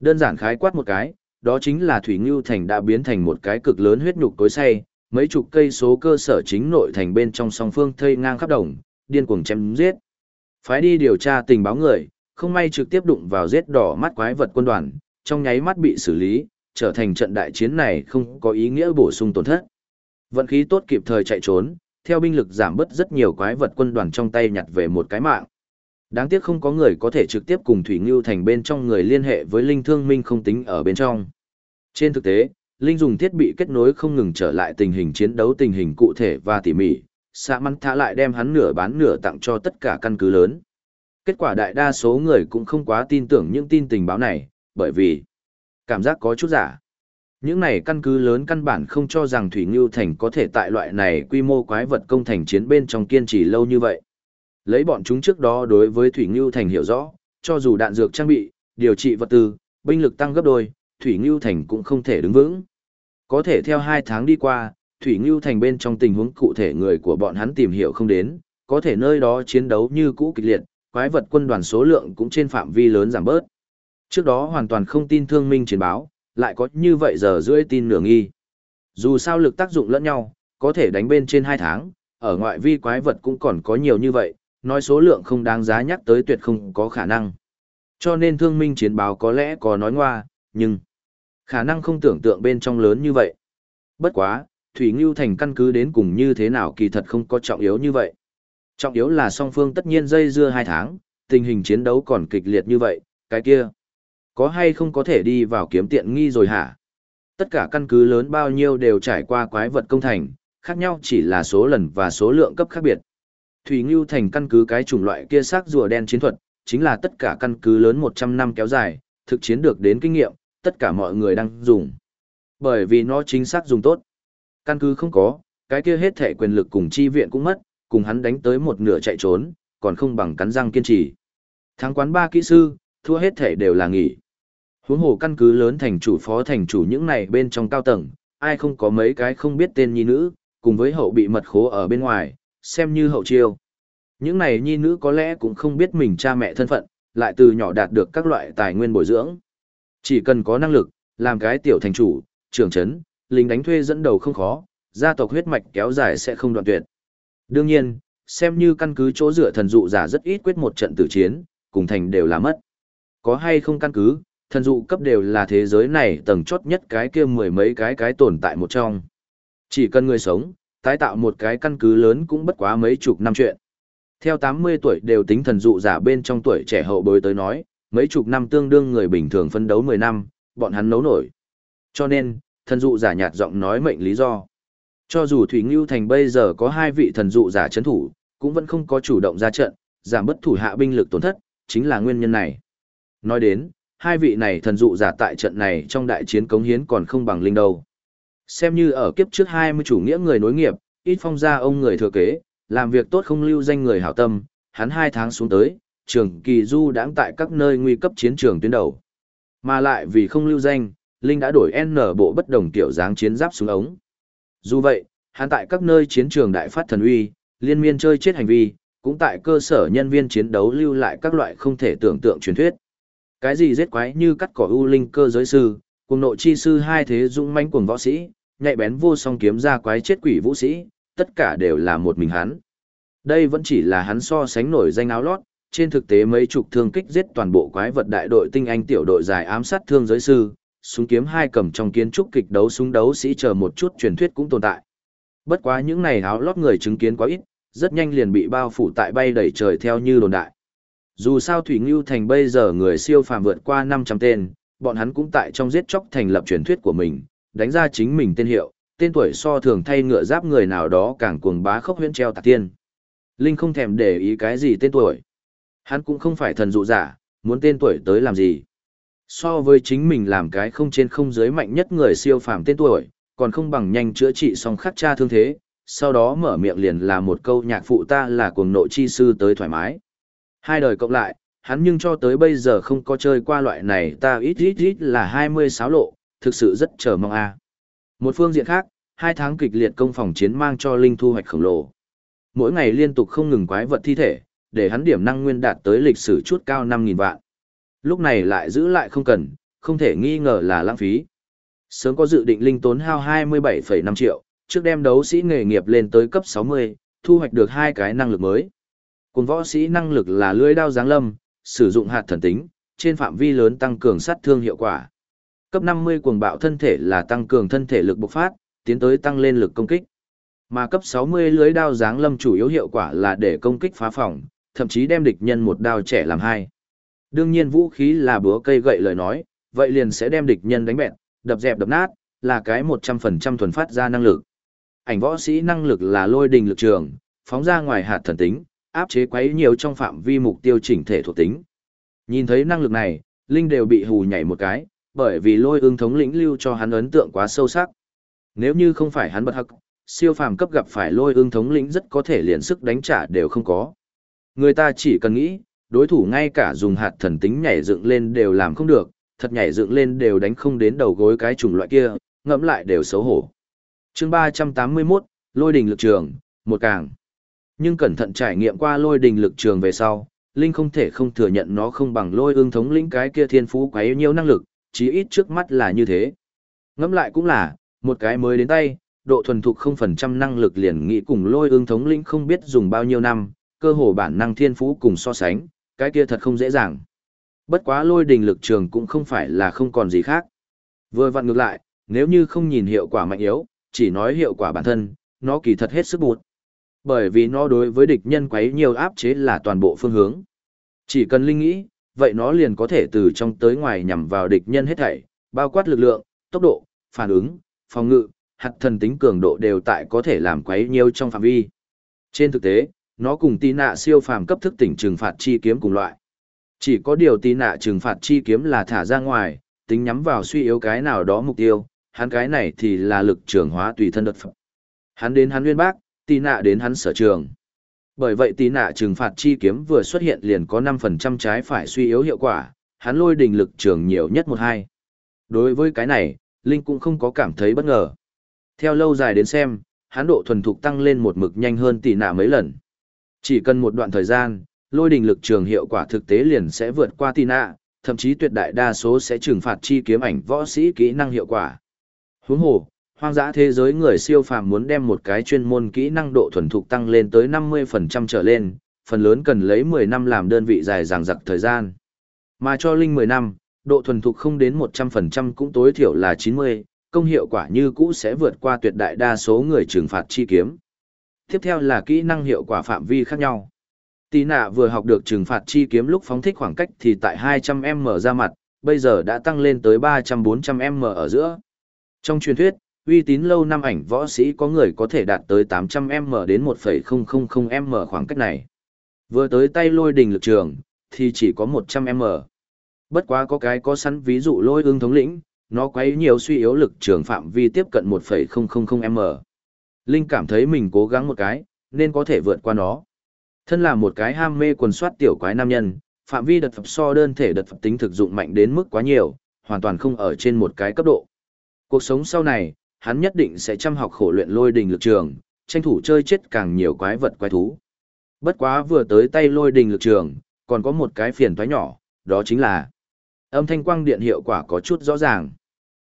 Speaker 1: Đơn giản khái quát một cái, đó chính là Thủy Ngưu thành đã biến thành một cái cực lớn huyết nhục tối say, mấy chục cây số cơ sở chính nội thành bên trong song phương thây ngang khắp đồng, điên cuồng chém giết. Phái đi điều tra tình báo người, không may trực tiếp đụng vào giết đỏ mắt quái vật quân đoàn, trong nháy mắt bị xử lý, trở thành trận đại chiến này không có ý nghĩa bổ sung tổn thất. Vận khí tốt kịp thời chạy trốn, theo binh lực giảm bớt rất nhiều quái vật quân đoàn trong tay nhặt về một cái mạng. Đáng tiếc không có người có thể trực tiếp cùng Thủy Ngưu thành bên trong người liên hệ với Linh Thương Minh không tính ở bên trong. Trên thực tế, Linh dùng thiết bị kết nối không ngừng trở lại tình hình chiến đấu tình hình cụ thể và tỉ mỉ, xã mắn thả lại đem hắn nửa bán nửa tặng cho tất cả căn cứ lớn. Kết quả đại đa số người cũng không quá tin tưởng những tin tình báo này, bởi vì cảm giác có chút giả. Những này căn cứ lớn căn bản không cho rằng Thủy Ngưu Thành có thể tại loại này quy mô quái vật công thành chiến bên trong kiên trì lâu như vậy. Lấy bọn chúng trước đó đối với Thủy Ngưu Thành hiểu rõ, cho dù đạn dược trang bị, điều trị vật tư, binh lực tăng gấp đôi, Thủy Ngưu Thành cũng không thể đứng vững. Có thể theo hai tháng đi qua, Thủy Ngưu Thành bên trong tình huống cụ thể người của bọn hắn tìm hiểu không đến, có thể nơi đó chiến đấu như cũ kịch liệt, quái vật quân đoàn số lượng cũng trên phạm vi lớn giảm bớt. Trước đó hoàn toàn không tin thương minh chiến báo, lại có như vậy giờ rưỡi tin nửa nghi. Dù sao lực tác dụng lẫn nhau, có thể đánh bên trên hai tháng, ở ngoại vi quái vật cũng còn có nhiều như vậy, nói số lượng không đáng giá nhắc tới tuyệt không có khả năng. Cho nên thương minh chiến báo có lẽ có nói ngoa, nhưng khả năng không tưởng tượng bên trong lớn như vậy. Bất quá, Thủy Ngưu Thành căn cứ đến cùng như thế nào kỳ thật không có trọng yếu như vậy. Trọng yếu là song phương tất nhiên dây dưa hai tháng, tình hình chiến đấu còn kịch liệt như vậy, cái kia. Có hay không có thể đi vào kiếm tiện nghi rồi hả? Tất cả căn cứ lớn bao nhiêu đều trải qua quái vật công thành, khác nhau chỉ là số lần và số lượng cấp khác biệt. Thủy Ngưu Thành căn cứ cái chủng loại kia xác rùa đen chiến thuật, chính là tất cả căn cứ lớn 100 năm kéo dài, thực chiến được đến kinh nghiệm, tất cả mọi người đang dùng. Bởi vì nó chính xác dùng tốt. Căn cứ không có, cái kia hết thể quyền lực cùng chi viện cũng mất, cùng hắn đánh tới một nửa chạy trốn, còn không bằng cắn răng kiên trì. Thắng quán ba kỹ sư, thua hết thể đều là nghỉ. Huống hồ căn cứ lớn thành chủ phó thành chủ những này bên trong cao tầng, ai không có mấy cái không biết tên nhi nữ, cùng với hậu bị mật khố ở bên ngoài, xem như hậu chiêu. Những này nhi nữ có lẽ cũng không biết mình cha mẹ thân phận, lại từ nhỏ đạt được các loại tài nguyên bồi dưỡng. Chỉ cần có năng lực, làm cái tiểu thành chủ, trưởng chấn, lính đánh thuê dẫn đầu không khó, gia tộc huyết mạch kéo dài sẽ không đoạn tuyệt. Đương nhiên, xem như căn cứ chỗ dựa thần dụ giả rất ít quyết một trận tử chiến, cùng thành đều là mất. Có hay không căn cứ, thần dụ cấp đều là thế giới này tầng chót nhất cái kia mười mấy cái cái tồn tại một trong. Chỉ cần người sống, tái tạo một cái căn cứ lớn cũng bất quá mấy chục năm chuyện. Theo 80 tuổi đều tính thần dụ giả bên trong tuổi trẻ hậu bối tới nói, mấy chục năm tương đương người bình thường phân đấu 10 năm, bọn hắn nấu nổi. Cho nên, thần dụ giả nhạt giọng nói mệnh lý do. Cho dù Thủy Ngưu Thành bây giờ có hai vị thần dụ giả chấn thủ, cũng vẫn không có chủ động ra trận, giảm bất thủ hạ binh lực tổn thất, chính là nguyên nhân này. Nói đến, hai vị này thần dụ giả tại trận này trong đại chiến cống hiến còn không bằng linh đâu. Xem như ở kiếp trước 20 chủ nghĩa người nối nghiệp, ít phong ra ông người thừa kế, làm việc tốt không lưu danh người hảo tâm, hắn hai tháng xuống tới, trường kỳ du đãng tại các nơi nguy cấp chiến trường tuyến đầu. Mà lại vì không lưu danh, Linh đã đổi N bộ bất đồng tiểu dáng chiến giáp xuống ống. Dù vậy, hắn tại các nơi chiến trường đại phát thần uy, liên miên chơi chết hành vi, cũng tại cơ sở nhân viên chiến đấu lưu lại các loại không thể tưởng tượng truyền thuyết. Cái gì giết quái như cắt cỏ ưu linh cơ giới sư, cùng nội chi sư hai thế dũng mãnh cuồng võ sĩ, nhạy bén vô song kiếm ra quái chết quỷ vũ sĩ, tất cả đều là một mình hắn. Đây vẫn chỉ là hắn so sánh nổi danh áo lót, trên thực tế mấy chục thương kích giết toàn bộ quái vật đại đội tinh anh tiểu đội dài ám sát thương giới sư, súng kiếm hai cầm trong kiến trúc kịch đấu súng đấu sĩ chờ một chút truyền thuyết cũng tồn tại. Bất quá những này áo lót người chứng kiến quá ít, rất nhanh liền bị bao phủ tại bay đẩy trời theo như đồn đại. Dù sao Thủy Ngưu Thành bây giờ người siêu phàm vượt qua 500 tên, bọn hắn cũng tại trong giết chóc thành lập truyền thuyết của mình, đánh ra chính mình tên hiệu, tên tuổi so thường thay ngựa giáp người nào đó càng cuồng bá khốc huyễn treo tạc tiên. Linh không thèm để ý cái gì tên tuổi. Hắn cũng không phải thần dụ giả, muốn tên tuổi tới làm gì. So với chính mình làm cái không trên không dưới mạnh nhất người siêu phàm tên tuổi, còn không bằng nhanh chữa trị xong khắc cha thương thế, sau đó mở miệng liền là một câu nhạc phụ ta là cuồng nội chi sư tới thoải mái. Hai đời cộng lại, hắn nhưng cho tới bây giờ không có chơi qua loại này ta ít ít ít là 26 lộ, thực sự rất chờ mong a. À. Một phương diện khác, hai tháng kịch liệt công phòng chiến mang cho Linh thu hoạch khổng lồ. Mỗi ngày liên tục không ngừng quái vật thi thể, để hắn điểm năng nguyên đạt tới lịch sử chút cao 5.000 vạn. Lúc này lại giữ lại không cần, không thể nghi ngờ là lãng phí. Sớm có dự định Linh tốn hao 27,5 triệu, trước đem đấu sĩ nghề nghiệp lên tới cấp 60, thu hoạch được hai cái năng lực mới. Cùng võ sĩ năng lực là lưỡi đao giáng lâm, sử dụng hạt thần tính, trên phạm vi lớn tăng cường sát thương hiệu quả. Cấp 50 cuồng bạo thân thể là tăng cường thân thể lực bộc phát, tiến tới tăng lên lực công kích. Mà cấp 60 lưới đao giáng lâm chủ yếu hiệu quả là để công kích phá phòng, thậm chí đem địch nhân một đao trẻ làm hai. Đương nhiên vũ khí là búa cây gậy lời nói, vậy liền sẽ đem địch nhân đánh bẹt, đập dẹp đập nát, là cái 100% thuần phát ra năng lực. Ảnh võ sĩ năng lực là lôi đình lực trường, phóng ra ngoài hạt thần tính, áp chế quấy nhiều trong phạm vi mục tiêu chỉnh thể thuộc tính. Nhìn thấy năng lực này, Linh đều bị hù nhảy một cái, bởi vì lôi ương thống lĩnh lưu cho hắn ấn tượng quá sâu sắc. Nếu như không phải hắn bật hắc, siêu phàm cấp gặp phải lôi ương thống lĩnh rất có thể liền sức đánh trả đều không có. Người ta chỉ cần nghĩ, đối thủ ngay cả dùng hạt thần tính nhảy dựng lên đều làm không được, thật nhảy dựng lên đều đánh không đến đầu gối cái chủng loại kia, ngẫm lại đều xấu hổ. chương 381, lôi đỉnh lực trường, một càng. Nhưng cẩn thận trải nghiệm qua lôi đình lực trường về sau, Linh không thể không thừa nhận nó không bằng lôi ương thống lĩnh cái kia thiên phú quá nhiều năng lực, chí ít trước mắt là như thế. Ngẫm lại cũng là, một cái mới đến tay, độ thuần thục 0% năng lực liền nghĩ cùng lôi ương thống lĩnh không biết dùng bao nhiêu năm, cơ hồ bản năng thiên phú cùng so sánh, cái kia thật không dễ dàng. Bất quá lôi đình lực trường cũng không phải là không còn gì khác. Vừa vặn ngược lại, nếu như không nhìn hiệu quả mạnh yếu, chỉ nói hiệu quả bản thân, nó kỳ thật hết sức bụt. Bởi vì nó đối với địch nhân quấy nhiều áp chế là toàn bộ phương hướng. Chỉ cần linh nghĩ, vậy nó liền có thể từ trong tới ngoài nhằm vào địch nhân hết thảy, bao quát lực lượng, tốc độ, phản ứng, phòng ngự, hạt thần tính cường độ đều tại có thể làm quấy nhiều trong phạm vi. Trên thực tế, nó cùng tí nạ siêu phàm cấp thức tỉnh trừng phạt chi kiếm cùng loại. Chỉ có điều tí nạ trừng phạt chi kiếm là thả ra ngoài, tính nhắm vào suy yếu cái nào đó mục tiêu, hắn cái này thì là lực trường hóa tùy thân đột phẩm. Hắn đến hắn nguyên bác, Tì nạ đến hắn sở trường. Bởi vậy Tì nạ trừng phạt chi kiếm vừa xuất hiện liền có 5% trái phải suy yếu hiệu quả, hắn lôi đình lực trường nhiều nhất một hai. Đối với cái này, Linh cũng không có cảm thấy bất ngờ. Theo lâu dài đến xem, hắn độ thuần thục tăng lên một mực nhanh hơn Tì nạ mấy lần. Chỉ cần một đoạn thời gian, lôi đình lực trường hiệu quả thực tế liền sẽ vượt qua Tì nạ, thậm chí tuyệt đại đa số sẽ trừng phạt chi kiếm ảnh võ sĩ kỹ năng hiệu quả. Huống hồ, hoang dã thế giới người siêu phàm muốn đem một cái chuyên môn kỹ năng độ thuần thục tăng lên tới 50% trở lên, phần lớn cần lấy 10 năm làm đơn vị dài dằng dặc thời gian. Mà cho Linh 10 năm, độ thuần thục không đến 100% cũng tối thiểu là 90, công hiệu quả như cũ sẽ vượt qua tuyệt đại đa số người trừng phạt chi kiếm. Tiếp theo là kỹ năng hiệu quả phạm vi khác nhau. Tì nạ vừa học được trừng phạt chi kiếm lúc phóng thích khoảng cách thì tại 200m ra mặt, bây giờ đã tăng lên tới 300-400m ở giữa. Trong truyền thuyết, uy tín lâu năm ảnh võ sĩ có người có thể đạt tới 800m đến 1,000m khoảng cách này. Vừa tới tay lôi đình lực trường, thì chỉ có 100m. Bất quá có cái có sẵn ví dụ lôi ương thống lĩnh, nó quấy nhiều suy yếu lực trường phạm vi tiếp cận 1,000m. Linh cảm thấy mình cố gắng một cái, nên có thể vượt qua nó. Thân là một cái ham mê quần soát tiểu quái nam nhân, phạm vi đợt phập so đơn thể đợt phập tính thực dụng mạnh đến mức quá nhiều, hoàn toàn không ở trên một cái cấp độ. Cuộc sống sau này, hắn nhất định sẽ chăm học khổ luyện lôi đình lực trường, tranh thủ chơi chết càng nhiều quái vật quái thú. Bất quá vừa tới tay lôi đình lực trường, còn có một cái phiền toái nhỏ, đó chính là âm thanh quang điện hiệu quả có chút rõ ràng.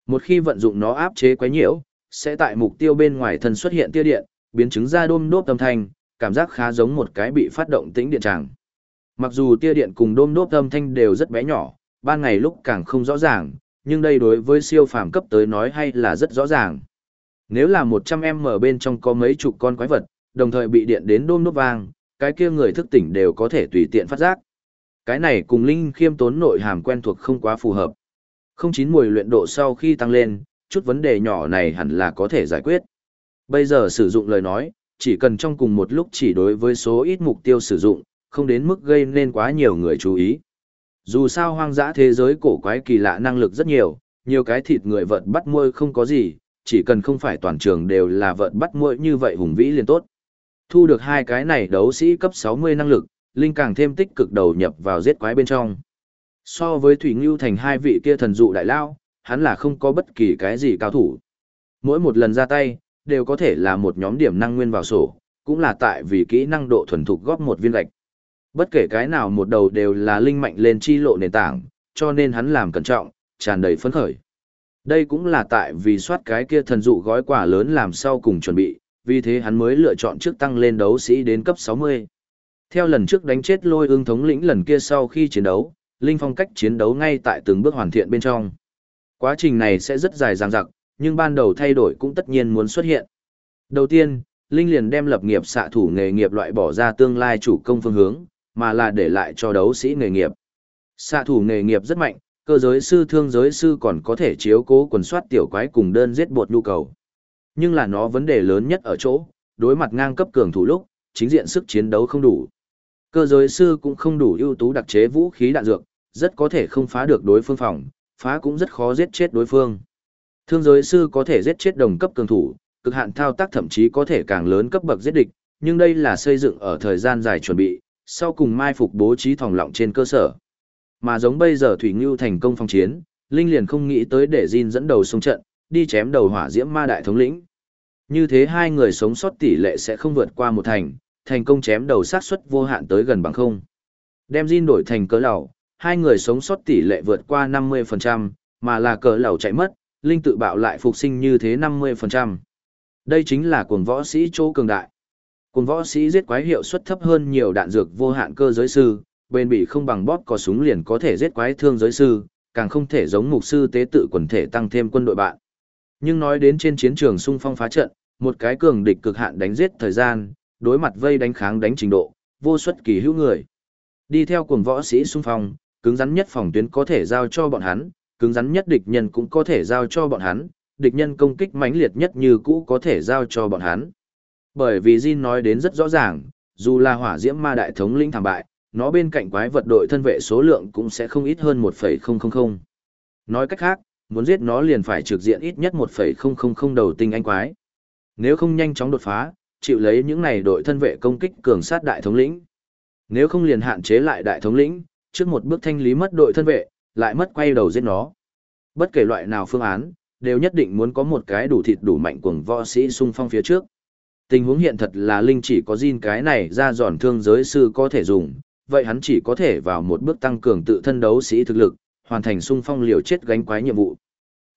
Speaker 1: Một khi vận dụng nó áp chế quái nhiễu, sẽ tại mục tiêu bên ngoài thân xuất hiện tia điện, biến chứng ra đôm đốp âm thanh, cảm giác khá giống một cái bị phát động tĩnh điện tràng. Mặc dù tia điện cùng đôm đốp âm thanh đều rất bé nhỏ, ban ngày lúc càng không rõ ràng, nhưng đây đối với siêu phàm cấp tới nói hay là rất rõ ràng. Nếu là 100m bên trong có mấy chục con quái vật, đồng thời bị điện đến đôm nốt vang, cái kia người thức tỉnh đều có thể tùy tiện phát giác. Cái này cùng linh khiêm tốn nội hàm quen thuộc không quá phù hợp. Không chín mùi luyện độ sau khi tăng lên, chút vấn đề nhỏ này hẳn là có thể giải quyết. Bây giờ sử dụng lời nói, chỉ cần trong cùng một lúc chỉ đối với số ít mục tiêu sử dụng, không đến mức gây nên quá nhiều người chú ý. Dù sao hoang dã thế giới cổ quái kỳ lạ năng lực rất nhiều, nhiều cái thịt người vợt bắt muôi không có gì, chỉ cần không phải toàn trường đều là vợt bắt muôi như vậy hùng vĩ liền tốt. Thu được hai cái này đấu sĩ cấp 60 năng lực, Linh càng thêm tích cực đầu nhập vào giết quái bên trong. So với Thủy Ngưu Thành hai vị kia thần dụ đại lao, hắn là không có bất kỳ cái gì cao thủ. Mỗi một lần ra tay, đều có thể là một nhóm điểm năng nguyên vào sổ, cũng là tại vì kỹ năng độ thuần thục góp một viên gạch. Bất kể cái nào một đầu đều là linh mạnh lên chi lộ nền tảng, cho nên hắn làm cẩn trọng, tràn đầy phấn khởi. Đây cũng là tại vì soát cái kia thần dụ gói quả lớn làm sau cùng chuẩn bị, vì thế hắn mới lựa chọn trước tăng lên đấu sĩ đến cấp 60. Theo lần trước đánh chết lôi ương thống lĩnh lần kia sau khi chiến đấu, Linh phong cách chiến đấu ngay tại từng bước hoàn thiện bên trong. Quá trình này sẽ rất dài dàng dặc, nhưng ban đầu thay đổi cũng tất nhiên muốn xuất hiện. Đầu tiên, Linh liền đem lập nghiệp xạ thủ nghề nghiệp loại bỏ ra tương lai chủ công phương hướng, mà là để lại cho đấu sĩ nghề nghiệp. Xạ thủ nghề nghiệp rất mạnh, cơ giới sư thương giới sư còn có thể chiếu cố quần soát tiểu quái cùng đơn giết bột nhu cầu. Nhưng là nó vấn đề lớn nhất ở chỗ, đối mặt ngang cấp cường thủ lúc, chính diện sức chiến đấu không đủ. Cơ giới sư cũng không đủ ưu tú đặc chế vũ khí đạn dược, rất có thể không phá được đối phương phòng, phá cũng rất khó giết chết đối phương. Thương giới sư có thể giết chết đồng cấp cường thủ, cực hạn thao tác thậm chí có thể càng lớn cấp bậc giết địch, nhưng đây là xây dựng ở thời gian dài chuẩn bị, sau cùng mai phục bố trí thòng lọng trên cơ sở. Mà giống bây giờ Thủy Ngưu thành công phong chiến, Linh liền không nghĩ tới để Jin dẫn đầu xung trận, đi chém đầu hỏa diễm ma đại thống lĩnh. Như thế hai người sống sót tỷ lệ sẽ không vượt qua một thành, thành công chém đầu sát suất vô hạn tới gần bằng không. Đem Jin đổi thành cỡ lầu, hai người sống sót tỷ lệ vượt qua 50%, mà là cỡ lầu chạy mất, Linh tự bạo lại phục sinh như thế 50%. Đây chính là cuồng võ sĩ chỗ cường đại. Cùng võ sĩ giết quái hiệu suất thấp hơn nhiều đạn dược vô hạn cơ giới sư, bên bị không bằng bóp có súng liền có thể giết quái thương giới sư, càng không thể giống mục sư tế tự quần thể tăng thêm quân đội bạn. Nhưng nói đến trên chiến trường xung phong phá trận, một cái cường địch cực hạn đánh giết thời gian, đối mặt vây đánh kháng đánh trình độ, vô suất kỳ hữu người. Đi theo cuồng võ sĩ xung phong, cứng rắn nhất phòng tuyến có thể giao cho bọn hắn, cứng rắn nhất địch nhân cũng có thể giao cho bọn hắn, địch nhân công kích mãnh liệt nhất như cũ có thể giao cho bọn hắn. Bởi vì Jin nói đến rất rõ ràng, dù là hỏa diễm ma đại thống lĩnh thảm bại, nó bên cạnh quái vật đội thân vệ số lượng cũng sẽ không ít hơn 1,000. Nói cách khác, muốn giết nó liền phải trực diện ít nhất 1,000 đầu tinh anh quái. Nếu không nhanh chóng đột phá, chịu lấy những này đội thân vệ công kích cường sát đại thống lĩnh. Nếu không liền hạn chế lại đại thống lĩnh, trước một bước thanh lý mất đội thân vệ, lại mất quay đầu giết nó. Bất kể loại nào phương án, đều nhất định muốn có một cái đủ thịt đủ mạnh cuồng võ sĩ xung phong phía trước. Tình huống hiện thật là Linh chỉ có Jin cái này ra giòn thương giới sư có thể dùng, vậy hắn chỉ có thể vào một bước tăng cường tự thân đấu sĩ thực lực, hoàn thành sung phong liều chết gánh quái nhiệm vụ.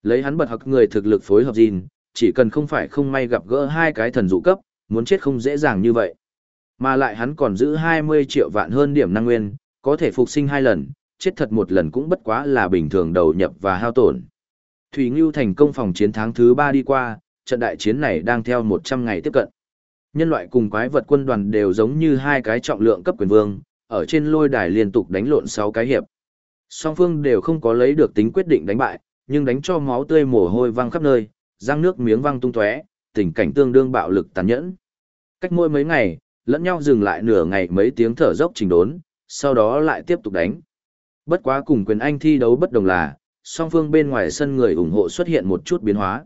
Speaker 1: Lấy hắn bật học người thực lực phối hợp Jin, chỉ cần không phải không may gặp gỡ hai cái thần dụ cấp, muốn chết không dễ dàng như vậy. Mà lại hắn còn giữ 20 triệu vạn hơn điểm năng nguyên, có thể phục sinh hai lần, chết thật một lần cũng bất quá là bình thường đầu nhập và hao tổn. Thủy Ngưu thành công phòng chiến tháng thứ 3 đi qua, trận đại chiến này đang theo 100 ngày tiếp cận. Nhân loại cùng quái vật quân đoàn đều giống như hai cái trọng lượng cấp quyền vương, ở trên lôi đài liên tục đánh lộn 6 cái hiệp. Song phương đều không có lấy được tính quyết định đánh bại, nhưng đánh cho máu tươi mồ hôi văng khắp nơi, răng nước miếng văng tung tóe, tình cảnh tương đương bạo lực tàn nhẫn. Cách mỗi mấy ngày, lẫn nhau dừng lại nửa ngày mấy tiếng thở dốc trình đốn, sau đó lại tiếp tục đánh. Bất quá cùng quyền anh thi đấu bất đồng là, song phương bên ngoài sân người ủng hộ xuất hiện một chút biến hóa.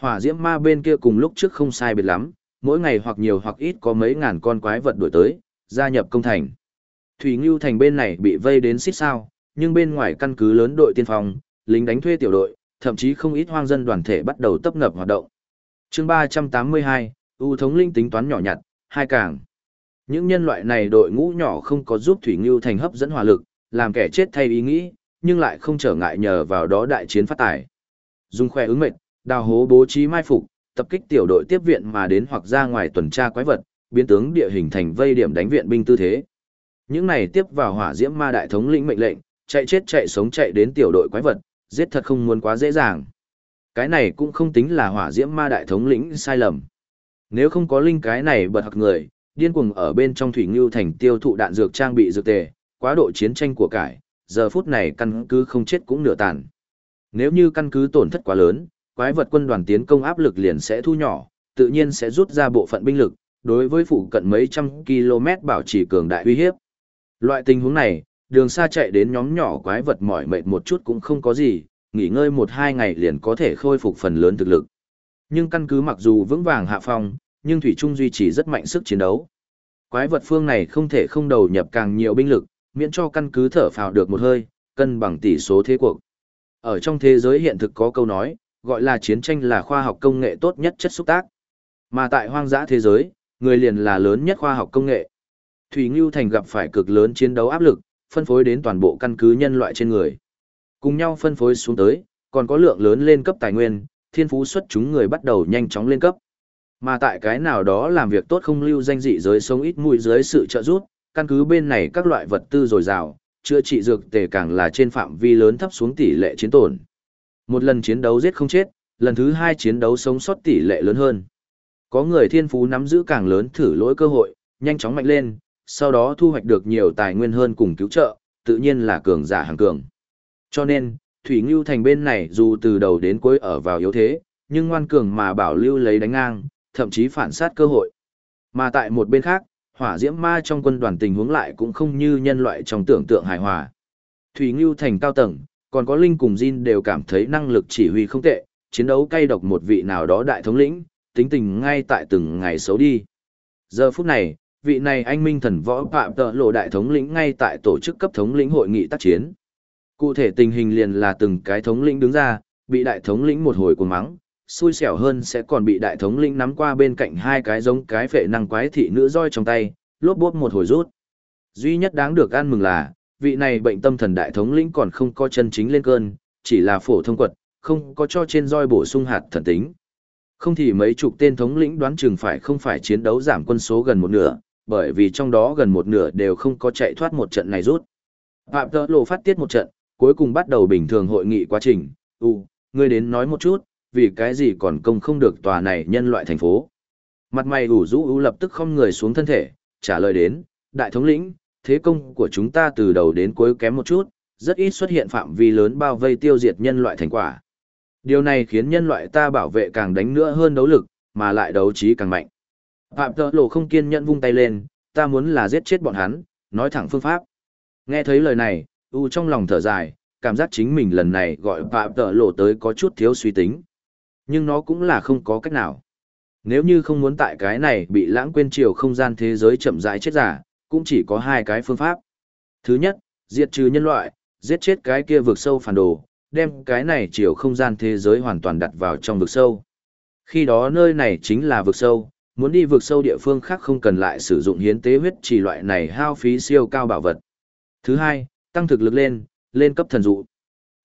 Speaker 1: Hỏa diễm ma bên kia cùng lúc trước không sai biệt lắm, mỗi ngày hoặc nhiều hoặc ít có mấy ngàn con quái vật đuổi tới, gia nhập công thành. Thủy Ngưu thành bên này bị vây đến xít sao, nhưng bên ngoài căn cứ lớn đội tiên phong, lính đánh thuê tiểu đội, thậm chí không ít hoang dân đoàn thể bắt đầu tấp ngập hoạt động. chương 382, ưu thống linh tính toán nhỏ nhặt, hai càng. Những nhân loại này đội ngũ nhỏ không có giúp Thủy Ngưu thành hấp dẫn hỏa lực, làm kẻ chết thay ý nghĩ, nhưng lại không trở ngại nhờ vào đó đại chiến phát tài. Dung khoe ứng mệt, đào hố bố trí mai phục, tập kích tiểu đội tiếp viện mà đến hoặc ra ngoài tuần tra quái vật, biến tướng địa hình thành vây điểm đánh viện binh tư thế. Những này tiếp vào hỏa diễm ma đại thống lĩnh mệnh lệnh, chạy chết chạy sống chạy đến tiểu đội quái vật, giết thật không muốn quá dễ dàng. Cái này cũng không tính là hỏa diễm ma đại thống lĩnh sai lầm. Nếu không có linh cái này bật hặc người, điên cuồng ở bên trong thủy ngưu thành tiêu thụ đạn dược trang bị dược tề, quá độ chiến tranh của cải, giờ phút này căn cứ không chết cũng nửa tàn. Nếu như căn cứ tổn thất quá lớn, quái vật quân đoàn tiến công áp lực liền sẽ thu nhỏ, tự nhiên sẽ rút ra bộ phận binh lực, đối với phụ cận mấy trăm km bảo trì cường đại uy hiếp. Loại tình huống này, đường xa chạy đến nhóm nhỏ quái vật mỏi mệt một chút cũng không có gì, nghỉ ngơi một hai ngày liền có thể khôi phục phần lớn thực lực. Nhưng căn cứ mặc dù vững vàng hạ phong, nhưng Thủy Trung duy trì rất mạnh sức chiến đấu. Quái vật phương này không thể không đầu nhập càng nhiều binh lực, miễn cho căn cứ thở phào được một hơi, cân bằng tỷ số thế cuộc. Ở trong thế giới hiện thực có câu nói, gọi là chiến tranh là khoa học công nghệ tốt nhất chất xúc tác. Mà tại hoang dã thế giới, người liền là lớn nhất khoa học công nghệ. Thủy Ngưu Thành gặp phải cực lớn chiến đấu áp lực, phân phối đến toàn bộ căn cứ nhân loại trên người. Cùng nhau phân phối xuống tới, còn có lượng lớn lên cấp tài nguyên, thiên phú xuất chúng người bắt đầu nhanh chóng lên cấp. Mà tại cái nào đó làm việc tốt không lưu danh dị giới sống ít mùi dưới sự trợ giúp, căn cứ bên này các loại vật tư dồi dào, chữa trị dược tề càng là trên phạm vi lớn thấp xuống tỷ lệ chiến tổn. Một lần chiến đấu giết không chết, lần thứ hai chiến đấu sống sót tỷ lệ lớn hơn. Có người thiên phú nắm giữ càng lớn thử lỗi cơ hội, nhanh chóng mạnh lên, sau đó thu hoạch được nhiều tài nguyên hơn cùng cứu trợ, tự nhiên là cường giả hàng cường. Cho nên, Thủy Ngưu Thành bên này dù từ đầu đến cuối ở vào yếu thế, nhưng ngoan cường mà bảo lưu lấy đánh ngang, thậm chí phản sát cơ hội. Mà tại một bên khác, hỏa diễm ma trong quân đoàn tình huống lại cũng không như nhân loại trong tưởng tượng hài hòa. Thủy Ngưu thành cao tầng, còn có Linh cùng Jin đều cảm thấy năng lực chỉ huy không tệ, chiến đấu cay độc một vị nào đó đại thống lĩnh, tính tình ngay tại từng ngày xấu đi. Giờ phút này, vị này anh minh thần võ phạm tợ lộ đại thống lĩnh ngay tại tổ chức cấp thống lĩnh hội nghị tác chiến. Cụ thể tình hình liền là từng cái thống lĩnh đứng ra, bị đại thống lĩnh một hồi cuồng mắng, xui xẻo hơn sẽ còn bị đại thống lĩnh nắm qua bên cạnh hai cái giống cái phệ năng quái thị nữ roi trong tay, lốp bốp một hồi rút. Duy nhất đáng được ăn mừng là, vị này bệnh tâm thần đại thống lĩnh còn không có chân chính lên cơn, chỉ là phổ thông quật, không có cho trên roi bổ sung hạt thần tính. Không thì mấy chục tên thống lĩnh đoán chừng phải không phải chiến đấu giảm quân số gần một nửa, bởi vì trong đó gần một nửa đều không có chạy thoát một trận này rút. Phạm tơ lộ phát tiết một trận, cuối cùng bắt đầu bình thường hội nghị quá trình. U, ngươi đến nói một chút, vì cái gì còn công không được tòa này nhân loại thành phố. Mặt mày ủ rũ ưu lập tức không người xuống thân thể, trả lời đến, đại thống lĩnh, thế công của chúng ta từ đầu đến cuối kém một chút, rất ít xuất hiện phạm vi lớn bao vây tiêu diệt nhân loại thành quả. Điều này khiến nhân loại ta bảo vệ càng đánh nữa hơn đấu lực, mà lại đấu trí càng mạnh. Phạm tợ lộ không kiên nhẫn vung tay lên, ta muốn là giết chết bọn hắn, nói thẳng phương pháp. Nghe thấy lời này, U trong lòng thở dài, cảm giác chính mình lần này gọi Phạm tợ lộ tới có chút thiếu suy tính. Nhưng nó cũng là không có cách nào. Nếu như không muốn tại cái này bị lãng quên chiều không gian thế giới chậm rãi chết giả, cũng chỉ có hai cái phương pháp. Thứ nhất, diệt trừ nhân loại, giết chết cái kia vực sâu phản đồ, đem cái này chiều không gian thế giới hoàn toàn đặt vào trong vực sâu. Khi đó nơi này chính là vực sâu, muốn đi vực sâu địa phương khác không cần lại sử dụng hiến tế huyết chỉ loại này hao phí siêu cao bảo vật. Thứ hai, tăng thực lực lên, lên cấp thần dụ.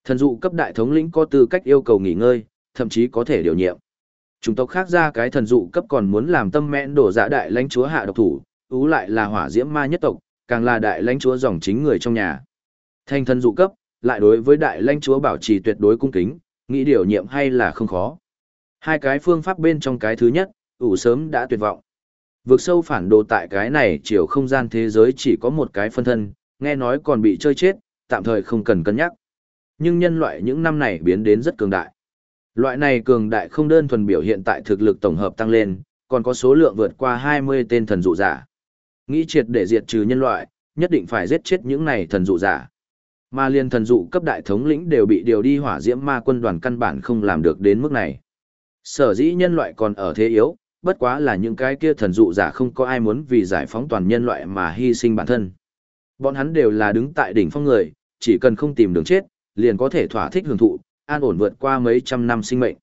Speaker 1: Thần dụ cấp đại thống lĩnh có tư cách yêu cầu nghỉ ngơi, thậm chí có thể điều nhiệm. Chúng tộc khác ra cái thần dụ cấp còn muốn làm tâm mẽn đổ dạ đại lãnh chúa hạ độc thủ, ú lại là hỏa diễm ma nhất tộc, càng là đại lãnh chúa dòng chính người trong nhà. thanh thần dụ cấp, lại đối với đại lãnh chúa bảo trì tuyệt đối cung kính, nghĩ điều nhiệm hay là không khó. Hai cái phương pháp bên trong cái thứ nhất, ủ sớm đã tuyệt vọng. Vượt sâu phản đồ tại cái này chiều không gian thế giới chỉ có một cái phân thân, nghe nói còn bị chơi chết, tạm thời không cần cân nhắc. Nhưng nhân loại những năm này biến đến rất cường đại. Loại này cường đại không đơn thuần biểu hiện tại thực lực tổng hợp tăng lên, còn có số lượng vượt qua 20 tên thần dụ giả. Nghĩ triệt để diệt trừ nhân loại, nhất định phải giết chết những này thần dụ giả. Mà liên thần dụ cấp đại thống lĩnh đều bị điều đi hỏa diễm ma quân đoàn căn bản không làm được đến mức này. Sở dĩ nhân loại còn ở thế yếu, bất quá là những cái kia thần dụ giả không có ai muốn vì giải phóng toàn nhân loại mà hy sinh bản thân. Bọn hắn đều là đứng tại đỉnh phong người, chỉ cần không tìm đường chết, liền có thể thỏa thích hưởng thụ, an ổn vượt qua mấy trăm năm sinh mệnh.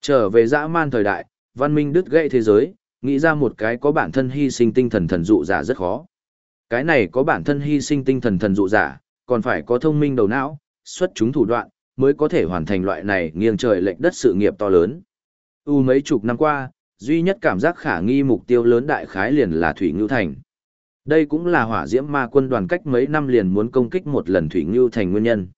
Speaker 1: Trở về dã man thời đại, văn minh đứt gãy thế giới, nghĩ ra một cái có bản thân hy sinh tinh thần thần dụ giả rất khó. Cái này có bản thân hy sinh tinh thần thần dụ giả, còn phải có thông minh đầu não, xuất chúng thủ đoạn, mới có thể hoàn thành loại này nghiêng trời lệch đất sự nghiệp to lớn. U mấy chục năm qua, duy nhất cảm giác khả nghi mục tiêu lớn đại khái liền là Thủy Ngưu Thành. Đây cũng là hỏa diễm ma quân đoàn cách mấy năm liền muốn công kích một lần Thủy Ngưu Thành nguyên nhân.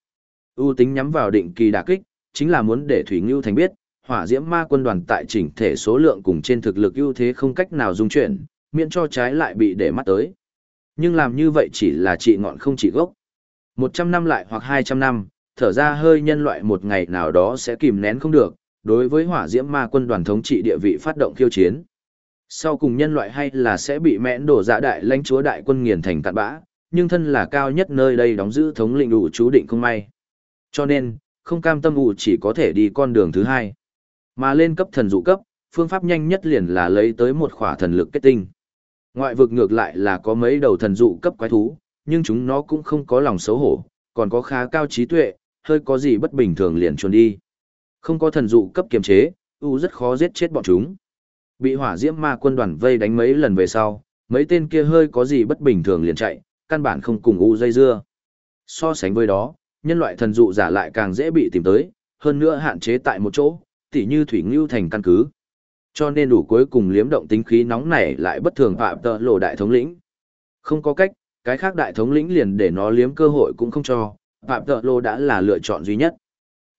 Speaker 1: U tính nhắm vào định kỳ đả kích, chính là muốn để Thủy Ngưu Thành biết, hỏa diễm ma quân đoàn tại chỉnh thể số lượng cùng trên thực lực ưu thế không cách nào dung chuyển, miễn cho trái lại bị để mắt tới. Nhưng làm như vậy chỉ là trị ngọn không trị gốc. 100 năm lại hoặc 200 năm, thở ra hơi nhân loại một ngày nào đó sẽ kìm nén không được, đối với hỏa diễm ma quân đoàn thống trị địa vị phát động khiêu chiến. Sau cùng nhân loại hay là sẽ bị mẽn đổ dạ đại lãnh chúa đại quân nghiền thành cạn bã, nhưng thân là cao nhất nơi đây đóng giữ thống lĩnh đủ chú định không may. Cho nên, không cam tâm ủ chỉ có thể đi con đường thứ hai. Mà lên cấp thần dụ cấp, phương pháp nhanh nhất liền là lấy tới một khỏa thần lực kết tinh. Ngoại vực ngược lại là có mấy đầu thần dụ cấp quái thú, nhưng chúng nó cũng không có lòng xấu hổ, còn có khá cao trí tuệ, hơi có gì bất bình thường liền trốn đi. Không có thần dụ cấp kiềm chế, U rất khó giết chết bọn chúng. Bị hỏa diễm ma quân đoàn vây đánh mấy lần về sau, mấy tên kia hơi có gì bất bình thường liền chạy, căn bản không cùng U dây dưa. So sánh với đó, nhân loại thần dụ giả lại càng dễ bị tìm tới, hơn nữa hạn chế tại một chỗ, tỉ như thủy ngưu thành căn cứ. Cho nên đủ cuối cùng liếm động tính khí nóng này lại bất thường phạm tợ lộ đại thống lĩnh. Không có cách, cái khác đại thống lĩnh liền để nó liếm cơ hội cũng không cho, phạm tợ lộ đã là lựa chọn duy nhất.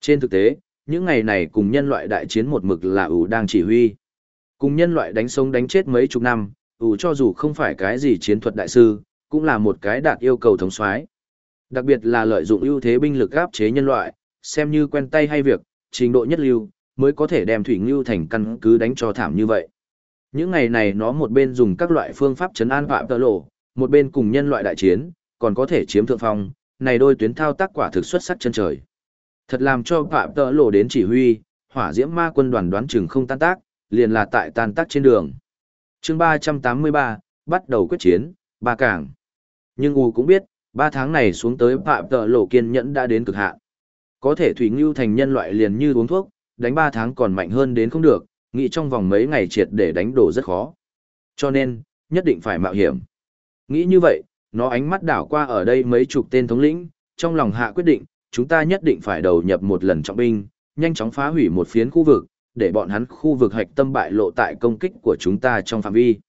Speaker 1: Trên thực tế, những ngày này cùng nhân loại đại chiến một mực là ủ đang chỉ huy. Cùng nhân loại đánh sống đánh chết mấy chục năm, ủ cho dù không phải cái gì chiến thuật đại sư, cũng là một cái đạt yêu cầu thống soái Đặc biệt là lợi dụng ưu thế binh lực áp chế nhân loại, xem như quen tay hay việc, trình độ nhất lưu, mới có thể đem Thủy Ngưu thành căn cứ đánh cho thảm như vậy. Những ngày này nó một bên dùng các loại phương pháp chấn an phạm tơ lộ, một bên cùng nhân loại đại chiến, còn có thể chiếm thượng phong, này đôi tuyến thao tác quả thực xuất sắc chân trời. Thật làm cho phạm tơ lộ đến chỉ huy, hỏa diễm ma quân đoàn đoán chừng không tan tác, liền là tại tan tác trên đường. chương 383, bắt đầu quyết chiến, ba cảng. Nhưng U cũng biết, ba tháng này xuống tới phạm tợ lộ kiên nhẫn đã đến cực hạn. Có thể Thủy Ngưu thành nhân loại liền như uống thuốc, đánh ba tháng còn mạnh hơn đến không được, nghĩ trong vòng mấy ngày triệt để đánh đổ rất khó. Cho nên, nhất định phải mạo hiểm. Nghĩ như vậy, nó ánh mắt đảo qua ở đây mấy chục tên thống lĩnh, trong lòng hạ quyết định, chúng ta nhất định phải đầu nhập một lần trọng binh, nhanh chóng phá hủy một phiến khu vực, để bọn hắn khu vực hạch tâm bại lộ tại công kích của chúng ta trong phạm vi.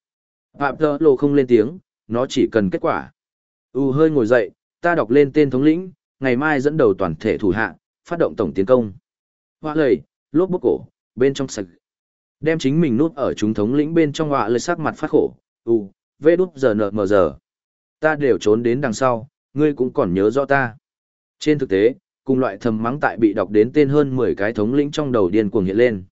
Speaker 1: Phạm Tơ Lộ không lên tiếng, nó chỉ cần kết quả. U hơi ngồi dậy, ta đọc lên tên thống lĩnh, ngày mai dẫn đầu toàn thể thủ hạ, phát động tổng tiến công. Hoa lời, lốp bốc cổ, bên trong sạch. Đem chính mình nút ở chúng thống lĩnh bên trong họa lời sắc mặt phát khổ. U, vê đút giờ nợ mờ giờ. Ta đều trốn đến đằng sau, ngươi cũng còn nhớ rõ ta. Trên thực tế, cùng loại thầm mắng tại bị đọc đến tên hơn 10 cái thống lĩnh trong đầu điên cuồng hiện lên.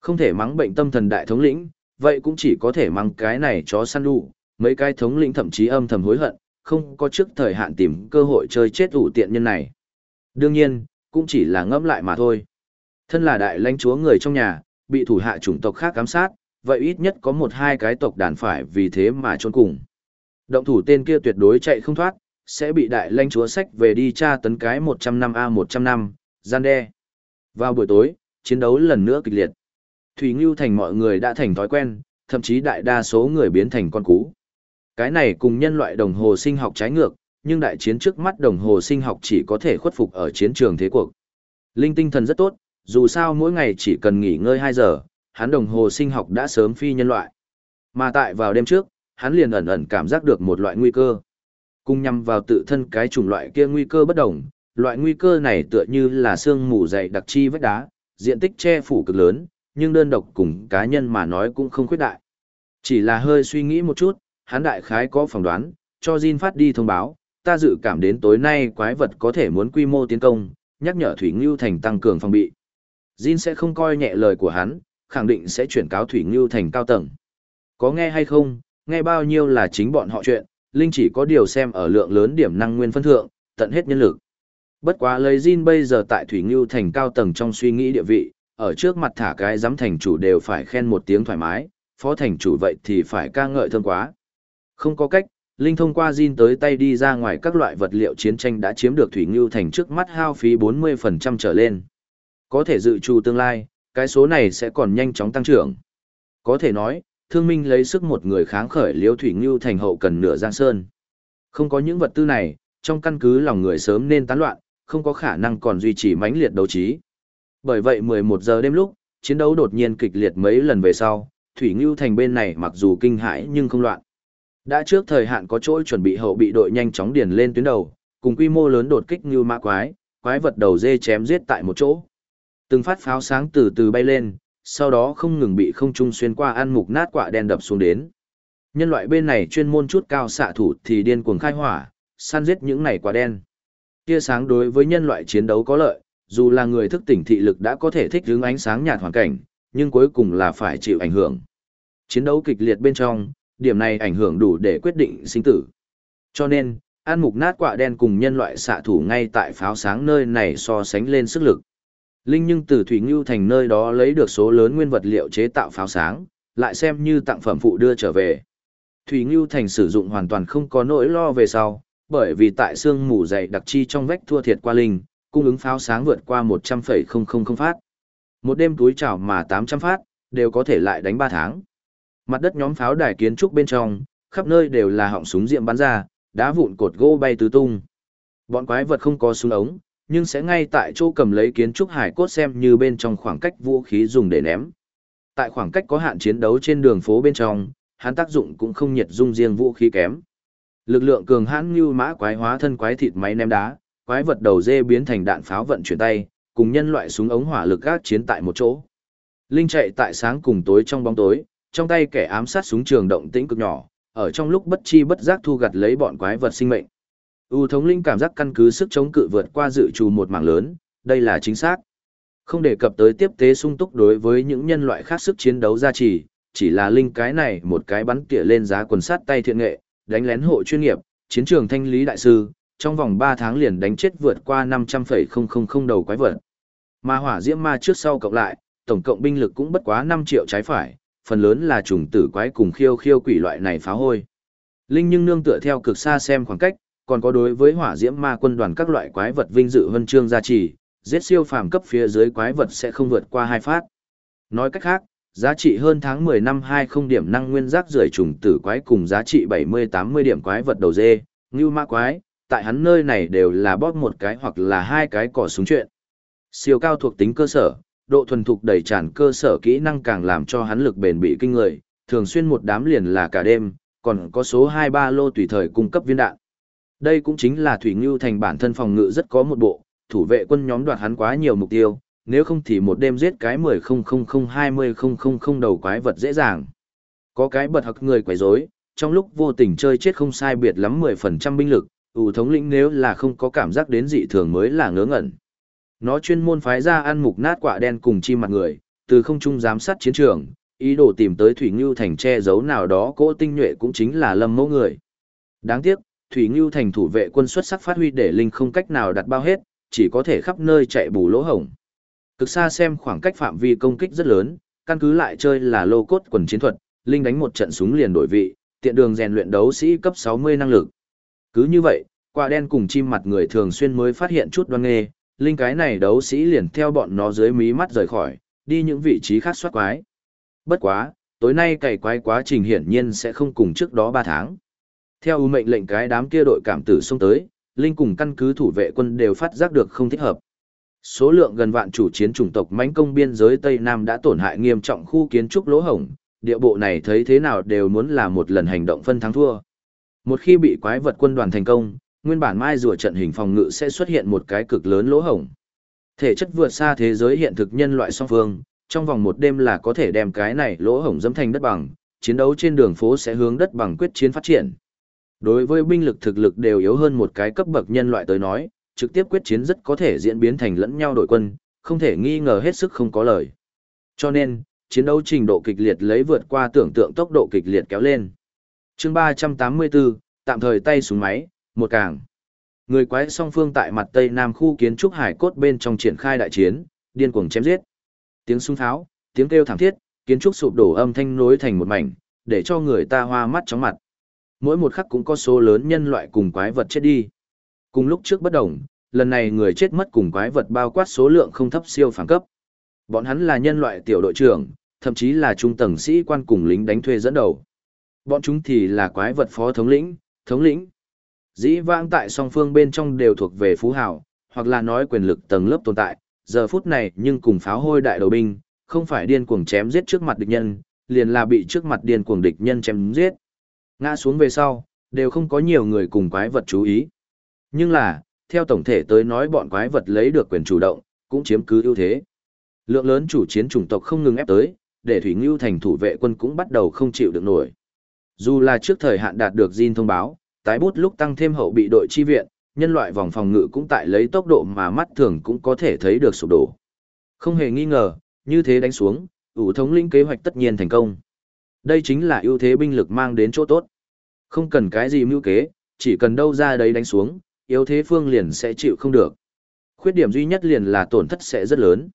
Speaker 1: Không thể mắng bệnh tâm thần đại thống lĩnh, vậy cũng chỉ có thể mắng cái này chó săn đủ, mấy cái thống lĩnh thậm chí âm thầm hối hận, không có trước thời hạn tìm cơ hội chơi chết ủ tiện nhân này. Đương nhiên, cũng chỉ là ngẫm lại mà thôi. Thân là đại lãnh chúa người trong nhà, bị thủ hạ chủng tộc khác ám sát, vậy ít nhất có một hai cái tộc đàn phải vì thế mà chôn cùng. Động thủ tên kia tuyệt đối chạy không thoát, sẽ bị đại lãnh chúa sách về đi tra tấn cái 100 năm A100 năm, gian đe. Vào buổi tối, chiến đấu lần nữa kịch liệt. Thủy Ngưu thành mọi người đã thành thói quen, thậm chí đại đa số người biến thành con cú. Cái này cùng nhân loại đồng hồ sinh học trái ngược, nhưng đại chiến trước mắt đồng hồ sinh học chỉ có thể khuất phục ở chiến trường thế cuộc. Linh tinh thần rất tốt, dù sao mỗi ngày chỉ cần nghỉ ngơi 2 giờ, hắn đồng hồ sinh học đã sớm phi nhân loại. Mà tại vào đêm trước, hắn liền ẩn ẩn cảm giác được một loại nguy cơ. Cùng nhằm vào tự thân cái chủng loại kia nguy cơ bất đồng, loại nguy cơ này tựa như là xương mù dày đặc chi vách đá, diện tích che phủ cực lớn, nhưng đơn độc cùng cá nhân mà nói cũng không khuyết đại. Chỉ là hơi suy nghĩ một chút, hắn đại khái có phỏng đoán, cho Jin phát đi thông báo, ta dự cảm đến tối nay quái vật có thể muốn quy mô tiến công, nhắc nhở Thủy Ngưu Thành tăng cường phòng bị. Jin sẽ không coi nhẹ lời của hắn, khẳng định sẽ chuyển cáo Thủy Ngưu Thành cao tầng. Có nghe hay không, nghe bao nhiêu là chính bọn họ chuyện, Linh chỉ có điều xem ở lượng lớn điểm năng nguyên phân thượng, tận hết nhân lực. Bất quá lấy Jin bây giờ tại Thủy Ngưu Thành cao tầng trong suy nghĩ địa vị, ở trước mặt thả cái giám thành chủ đều phải khen một tiếng thoải mái, phó thành chủ vậy thì phải ca ngợi thơm quá. Không có cách, Linh thông qua Jin tới tay đi ra ngoài các loại vật liệu chiến tranh đã chiếm được Thủy Ngưu Thành trước mắt hao phí 40% trở lên. Có thể dự trù tương lai, cái số này sẽ còn nhanh chóng tăng trưởng. Có thể nói, thương minh lấy sức một người kháng khởi liêu Thủy Ngưu Thành hậu cần nửa giang sơn. Không có những vật tư này, trong căn cứ lòng người sớm nên tán loạn, không có khả năng còn duy trì mãnh liệt đấu trí. Bởi vậy 11 giờ đêm lúc, chiến đấu đột nhiên kịch liệt mấy lần về sau, Thủy Ngưu Thành bên này mặc dù kinh hãi nhưng không loạn. Đã trước thời hạn có chỗ chuẩn bị hậu bị đội nhanh chóng điền lên tuyến đầu, cùng quy mô lớn đột kích như mã quái, quái vật đầu dê chém giết tại một chỗ. Từng phát pháo sáng từ từ bay lên, sau đó không ngừng bị không trung xuyên qua ăn mục nát quả đen đập xuống đến. Nhân loại bên này chuyên môn chút cao xạ thủ thì điên cuồng khai hỏa, săn giết những này quả đen. Tia sáng đối với nhân loại chiến đấu có lợi, dù là người thức tỉnh thị lực đã có thể thích hướng ánh sáng nhạt hoàn cảnh, nhưng cuối cùng là phải chịu ảnh hưởng. Chiến đấu kịch liệt bên trong, điểm này ảnh hưởng đủ để quyết định sinh tử. Cho nên, ăn mục nát quả đen cùng nhân loại xạ thủ ngay tại pháo sáng nơi này so sánh lên sức lực. Linh nhưng từ Thủy Ngưu thành nơi đó lấy được số lớn nguyên vật liệu chế tạo pháo sáng, lại xem như tặng phẩm phụ đưa trở về. Thủy Ngưu thành sử dụng hoàn toàn không có nỗi lo về sau, bởi vì tại xương mù dày đặc chi trong vách thua thiệt qua linh, cung ứng pháo sáng vượt qua 100,000 phát. Một đêm túi chảo mà 800 phát, đều có thể lại đánh 3 tháng. Mặt đất nhóm pháo đài kiến trúc bên trong, khắp nơi đều là họng súng diệm bắn ra, đá vụn cột gỗ bay tứ tung. Bọn quái vật không có súng ống, nhưng sẽ ngay tại chỗ cầm lấy kiến trúc hải cốt xem như bên trong khoảng cách vũ khí dùng để ném. Tại khoảng cách có hạn chiến đấu trên đường phố bên trong, hắn tác dụng cũng không nhiệt dung riêng vũ khí kém. Lực lượng cường hãn như mã quái hóa thân quái thịt máy ném đá, quái vật đầu dê biến thành đạn pháo vận chuyển tay, cùng nhân loại súng ống hỏa lực gác chiến tại một chỗ. Linh chạy tại sáng cùng tối trong bóng tối, trong tay kẻ ám sát súng trường động tĩnh cực nhỏ, ở trong lúc bất chi bất giác thu gặt lấy bọn quái vật sinh mệnh. U thống linh cảm giác căn cứ sức chống cự vượt qua dự trù một mảng lớn, đây là chính xác. Không đề cập tới tiếp tế sung túc đối với những nhân loại khác sức chiến đấu gia trì, chỉ là linh cái này một cái bắn tỉa lên giá quần sát tay thiện nghệ, đánh lén hộ chuyên nghiệp, chiến trường thanh lý đại sư, trong vòng 3 tháng liền đánh chết vượt qua 500,000 đầu quái vật. Ma hỏa diễm ma trước sau cộng lại, tổng cộng binh lực cũng bất quá 5 triệu trái phải, phần lớn là trùng tử quái cùng khiêu khiêu quỷ loại này phá hôi. Linh nhưng nương tựa theo cực xa xem khoảng cách, còn có đối với hỏa diễm ma quân đoàn các loại quái vật vinh dự vân chương gia trì, giết siêu phàm cấp phía dưới quái vật sẽ không vượt qua hai phát. Nói cách khác, giá trị hơn tháng 10 năm 20 điểm năng nguyên rác rưởi trùng tử quái cùng giá trị 70-80 điểm quái vật đầu dê, như ma quái, tại hắn nơi này đều là bóp một cái hoặc là hai cái cỏ súng chuyện. Siêu cao thuộc tính cơ sở, độ thuần thục đầy tràn cơ sở kỹ năng càng làm cho hắn lực bền bị kinh người, thường xuyên một đám liền là cả đêm, còn có số 2-3 lô tùy thời cung cấp viên đạn. Đây cũng chính là Thủy Ngưu thành bản thân phòng ngự rất có một bộ, thủ vệ quân nhóm đoạt hắn quá nhiều mục tiêu, nếu không thì một đêm giết cái 10-000-20-000 đầu quái vật dễ dàng. Có cái bật hặc người quấy rối, trong lúc vô tình chơi chết không sai biệt lắm 10% binh lực, ủ thống lĩnh nếu là không có cảm giác đến dị thường mới là ngớ ngẩn. Nó chuyên môn phái ra ăn mục nát quả đen cùng chi mặt người, từ không trung giám sát chiến trường, ý đồ tìm tới Thủy Ngưu Thành che giấu nào đó cỗ tinh nhuệ cũng chính là lâm mẫu người. Đáng tiếc, Thủy Ngưu Thành thủ vệ quân xuất sắc phát huy để Linh không cách nào đặt bao hết, chỉ có thể khắp nơi chạy bù lỗ hổng. Cực xa xem khoảng cách phạm vi công kích rất lớn, căn cứ lại chơi là lô cốt quần chiến thuật, Linh đánh một trận súng liền đổi vị, tiện đường rèn luyện đấu sĩ cấp 60 năng lực. Cứ như vậy, quả đen cùng chim mặt người thường xuyên mới phát hiện chút đoan nghê, Linh cái này đấu sĩ liền theo bọn nó dưới mí mắt rời khỏi, đi những vị trí khác soát quái. Bất quá, tối nay cày quái quá trình hiển nhiên sẽ không cùng trước đó 3 tháng. Theo ưu mệnh lệnh cái đám kia đội cảm tử xông tới, Linh cùng căn cứ thủ vệ quân đều phát giác được không thích hợp. Số lượng gần vạn chủ chiến chủng tộc mãnh công biên giới Tây Nam đã tổn hại nghiêm trọng khu kiến trúc lỗ hổng, địa bộ này thấy thế nào đều muốn là một lần hành động phân thắng thua. Một khi bị quái vật quân đoàn thành công, nguyên bản mai rùa trận hình phòng ngự sẽ xuất hiện một cái cực lớn lỗ hổng. Thể chất vượt xa thế giới hiện thực nhân loại song phương, trong vòng một đêm là có thể đem cái này lỗ hổng dẫm thành đất bằng, chiến đấu trên đường phố sẽ hướng đất bằng quyết chiến phát triển. Đối với binh lực thực lực đều yếu hơn một cái cấp bậc nhân loại tới nói, trực tiếp quyết chiến rất có thể diễn biến thành lẫn nhau đội quân, không thể nghi ngờ hết sức không có lời. Cho nên, chiến đấu trình độ kịch liệt lấy vượt qua tưởng tượng tốc độ kịch liệt kéo lên. chương 384, tạm thời tay xuống máy, một càng. Người quái song phương tại mặt tây nam khu kiến trúc hải cốt bên trong triển khai đại chiến, điên cuồng chém giết. Tiếng súng tháo, tiếng kêu thảm thiết, kiến trúc sụp đổ âm thanh nối thành một mảnh, để cho người ta hoa mắt chóng mặt. Mỗi một khắc cũng có số lớn nhân loại cùng quái vật chết đi. Cùng lúc trước bất đồng, lần này người chết mất cùng quái vật bao quát số lượng không thấp siêu phàm cấp. Bọn hắn là nhân loại tiểu đội trưởng, thậm chí là trung tầng sĩ quan cùng lính đánh thuê dẫn đầu. Bọn chúng thì là quái vật phó thống lĩnh, thống lĩnh. Dĩ vãng tại song phương bên trong đều thuộc về phú hào, hoặc là nói quyền lực tầng lớp tồn tại, giờ phút này nhưng cùng pháo hôi đại đầu binh, không phải điên cuồng chém giết trước mặt địch nhân, liền là bị trước mặt điên cuồng địch nhân chém giết. Ngã xuống về sau, đều không có nhiều người cùng quái vật chú ý. Nhưng là, theo tổng thể tới nói bọn quái vật lấy được quyền chủ động, cũng chiếm cứ ưu thế. Lượng lớn chủ chiến chủng tộc không ngừng ép tới, để Thủy Ngưu thành thủ vệ quân cũng bắt đầu không chịu được nổi. Dù là trước thời hạn đạt được Jin thông báo, tái bút lúc tăng thêm hậu bị đội chi viện, nhân loại vòng phòng ngự cũng tại lấy tốc độ mà mắt thường cũng có thể thấy được sụp đổ. Không hề nghi ngờ, như thế đánh xuống, ủ thống lĩnh kế hoạch tất nhiên thành công. Đây chính là ưu thế binh lực mang đến chỗ tốt. Không cần cái gì mưu kế, chỉ cần đâu ra đấy đánh xuống, yếu thế phương liền sẽ chịu không được. Khuyết điểm duy nhất liền là tổn thất sẽ rất lớn.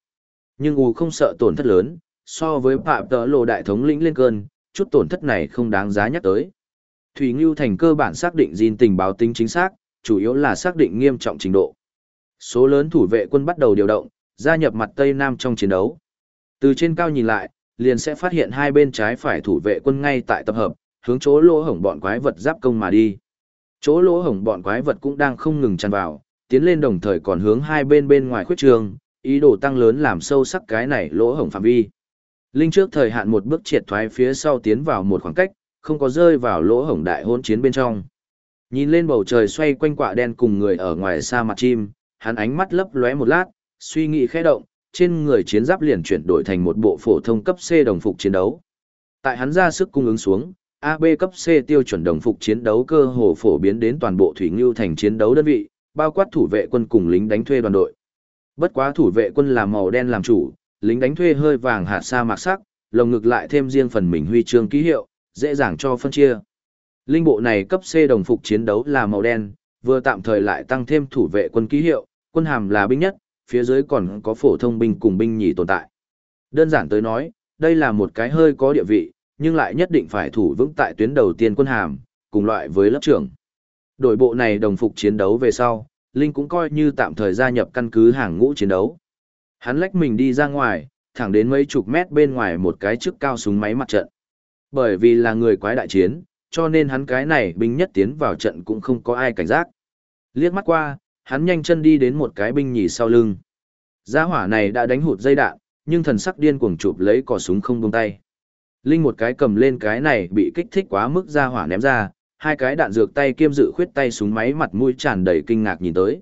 Speaker 1: Nhưng U không sợ tổn thất lớn, so với phạm tỡ lộ đại thống lĩnh lên cơn, chút tổn thất này không đáng giá nhắc tới. Thủy Ngưu thành cơ bản xác định gìn tình báo tính chính xác, chủ yếu là xác định nghiêm trọng trình độ. Số lớn thủ vệ quân bắt đầu điều động, gia nhập mặt Tây Nam trong chiến đấu. Từ trên cao nhìn lại, liền sẽ phát hiện hai bên trái phải thủ vệ quân ngay tại tập hợp, hướng chỗ lỗ hổng bọn quái vật giáp công mà đi. Chỗ lỗ hổng bọn quái vật cũng đang không ngừng tràn vào, tiến lên đồng thời còn hướng hai bên bên ngoài khuyết trường, ý đồ tăng lớn làm sâu sắc cái này lỗ hổng phạm vi. Linh trước thời hạn một bước triệt thoái phía sau tiến vào một khoảng cách, không có rơi vào lỗ hổng đại hỗn chiến bên trong. Nhìn lên bầu trời xoay quanh quạ đen cùng người ở ngoài xa mặt chim, hắn ánh mắt lấp lóe một lát, suy nghĩ khẽ động, trên người chiến giáp liền chuyển đổi thành một bộ phổ thông cấp C đồng phục chiến đấu. Tại hắn ra sức cung ứng xuống, AB cấp C tiêu chuẩn đồng phục chiến đấu cơ hồ phổ biến đến toàn bộ thủy ngưu thành chiến đấu đơn vị, bao quát thủ vệ quân cùng lính đánh thuê đoàn đội. Bất quá thủ vệ quân là màu đen làm chủ, lính đánh thuê hơi vàng hạt sa mạc sắc, lồng ngực lại thêm riêng phần mình huy chương ký hiệu, dễ dàng cho phân chia. Linh bộ này cấp C đồng phục chiến đấu là màu đen, vừa tạm thời lại tăng thêm thủ vệ quân ký hiệu, quân hàm là binh nhất, phía dưới còn có phổ thông binh cùng binh nhì tồn tại. Đơn giản tới nói, đây là một cái hơi có địa vị, nhưng lại nhất định phải thủ vững tại tuyến đầu tiên quân hàm, cùng loại với lớp trưởng. Đội bộ này đồng phục chiến đấu về sau, Linh cũng coi như tạm thời gia nhập căn cứ hàng ngũ chiến đấu. Hắn lách mình đi ra ngoài, thẳng đến mấy chục mét bên ngoài một cái chức cao súng máy mặt trận. Bởi vì là người quái đại chiến, cho nên hắn cái này binh nhất tiến vào trận cũng không có ai cảnh giác. Liếc mắt qua, hắn nhanh chân đi đến một cái binh nhì sau lưng. Gia hỏa này đã đánh hụt dây đạn, nhưng thần sắc điên cuồng chụp lấy cò súng không buông tay. Linh một cái cầm lên cái này bị kích thích quá mức gia hỏa ném ra, hai cái đạn dược tay kiêm dự khuyết tay súng máy mặt mũi tràn đầy kinh ngạc nhìn tới.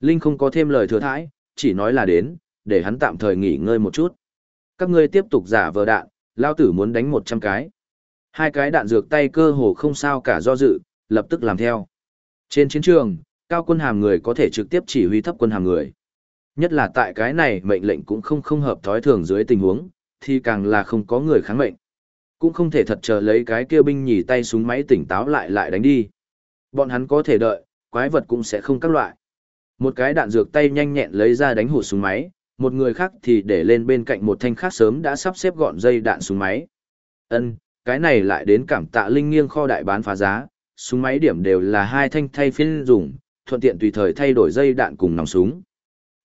Speaker 1: Linh không có thêm lời thừa thãi, chỉ nói là đến, để hắn tạm thời nghỉ ngơi một chút. Các ngươi tiếp tục giả vờ đạn, lao tử muốn đánh 100 cái. Hai cái đạn dược tay cơ hồ không sao cả do dự, lập tức làm theo. Trên chiến trường, cao quân hàm người có thể trực tiếp chỉ huy thấp quân hàm người. Nhất là tại cái này mệnh lệnh cũng không không hợp thói thường dưới tình huống, thì càng là không có người kháng mệnh. Cũng không thể thật chờ lấy cái kia binh nhì tay súng máy tỉnh táo lại lại đánh đi. Bọn hắn có thể đợi, quái vật cũng sẽ không các loại. Một cái đạn dược tay nhanh nhẹn lấy ra đánh hụt súng máy, một người khác thì để lên bên cạnh một thanh khác sớm đã sắp xếp gọn dây đạn súng máy. Ân, cái này lại đến cảm tạ linh nghiêng kho đại bán phá giá, súng máy điểm đều là hai thanh thay phiên dùng, thuận tiện tùy thời thay đổi dây đạn cùng nòng súng.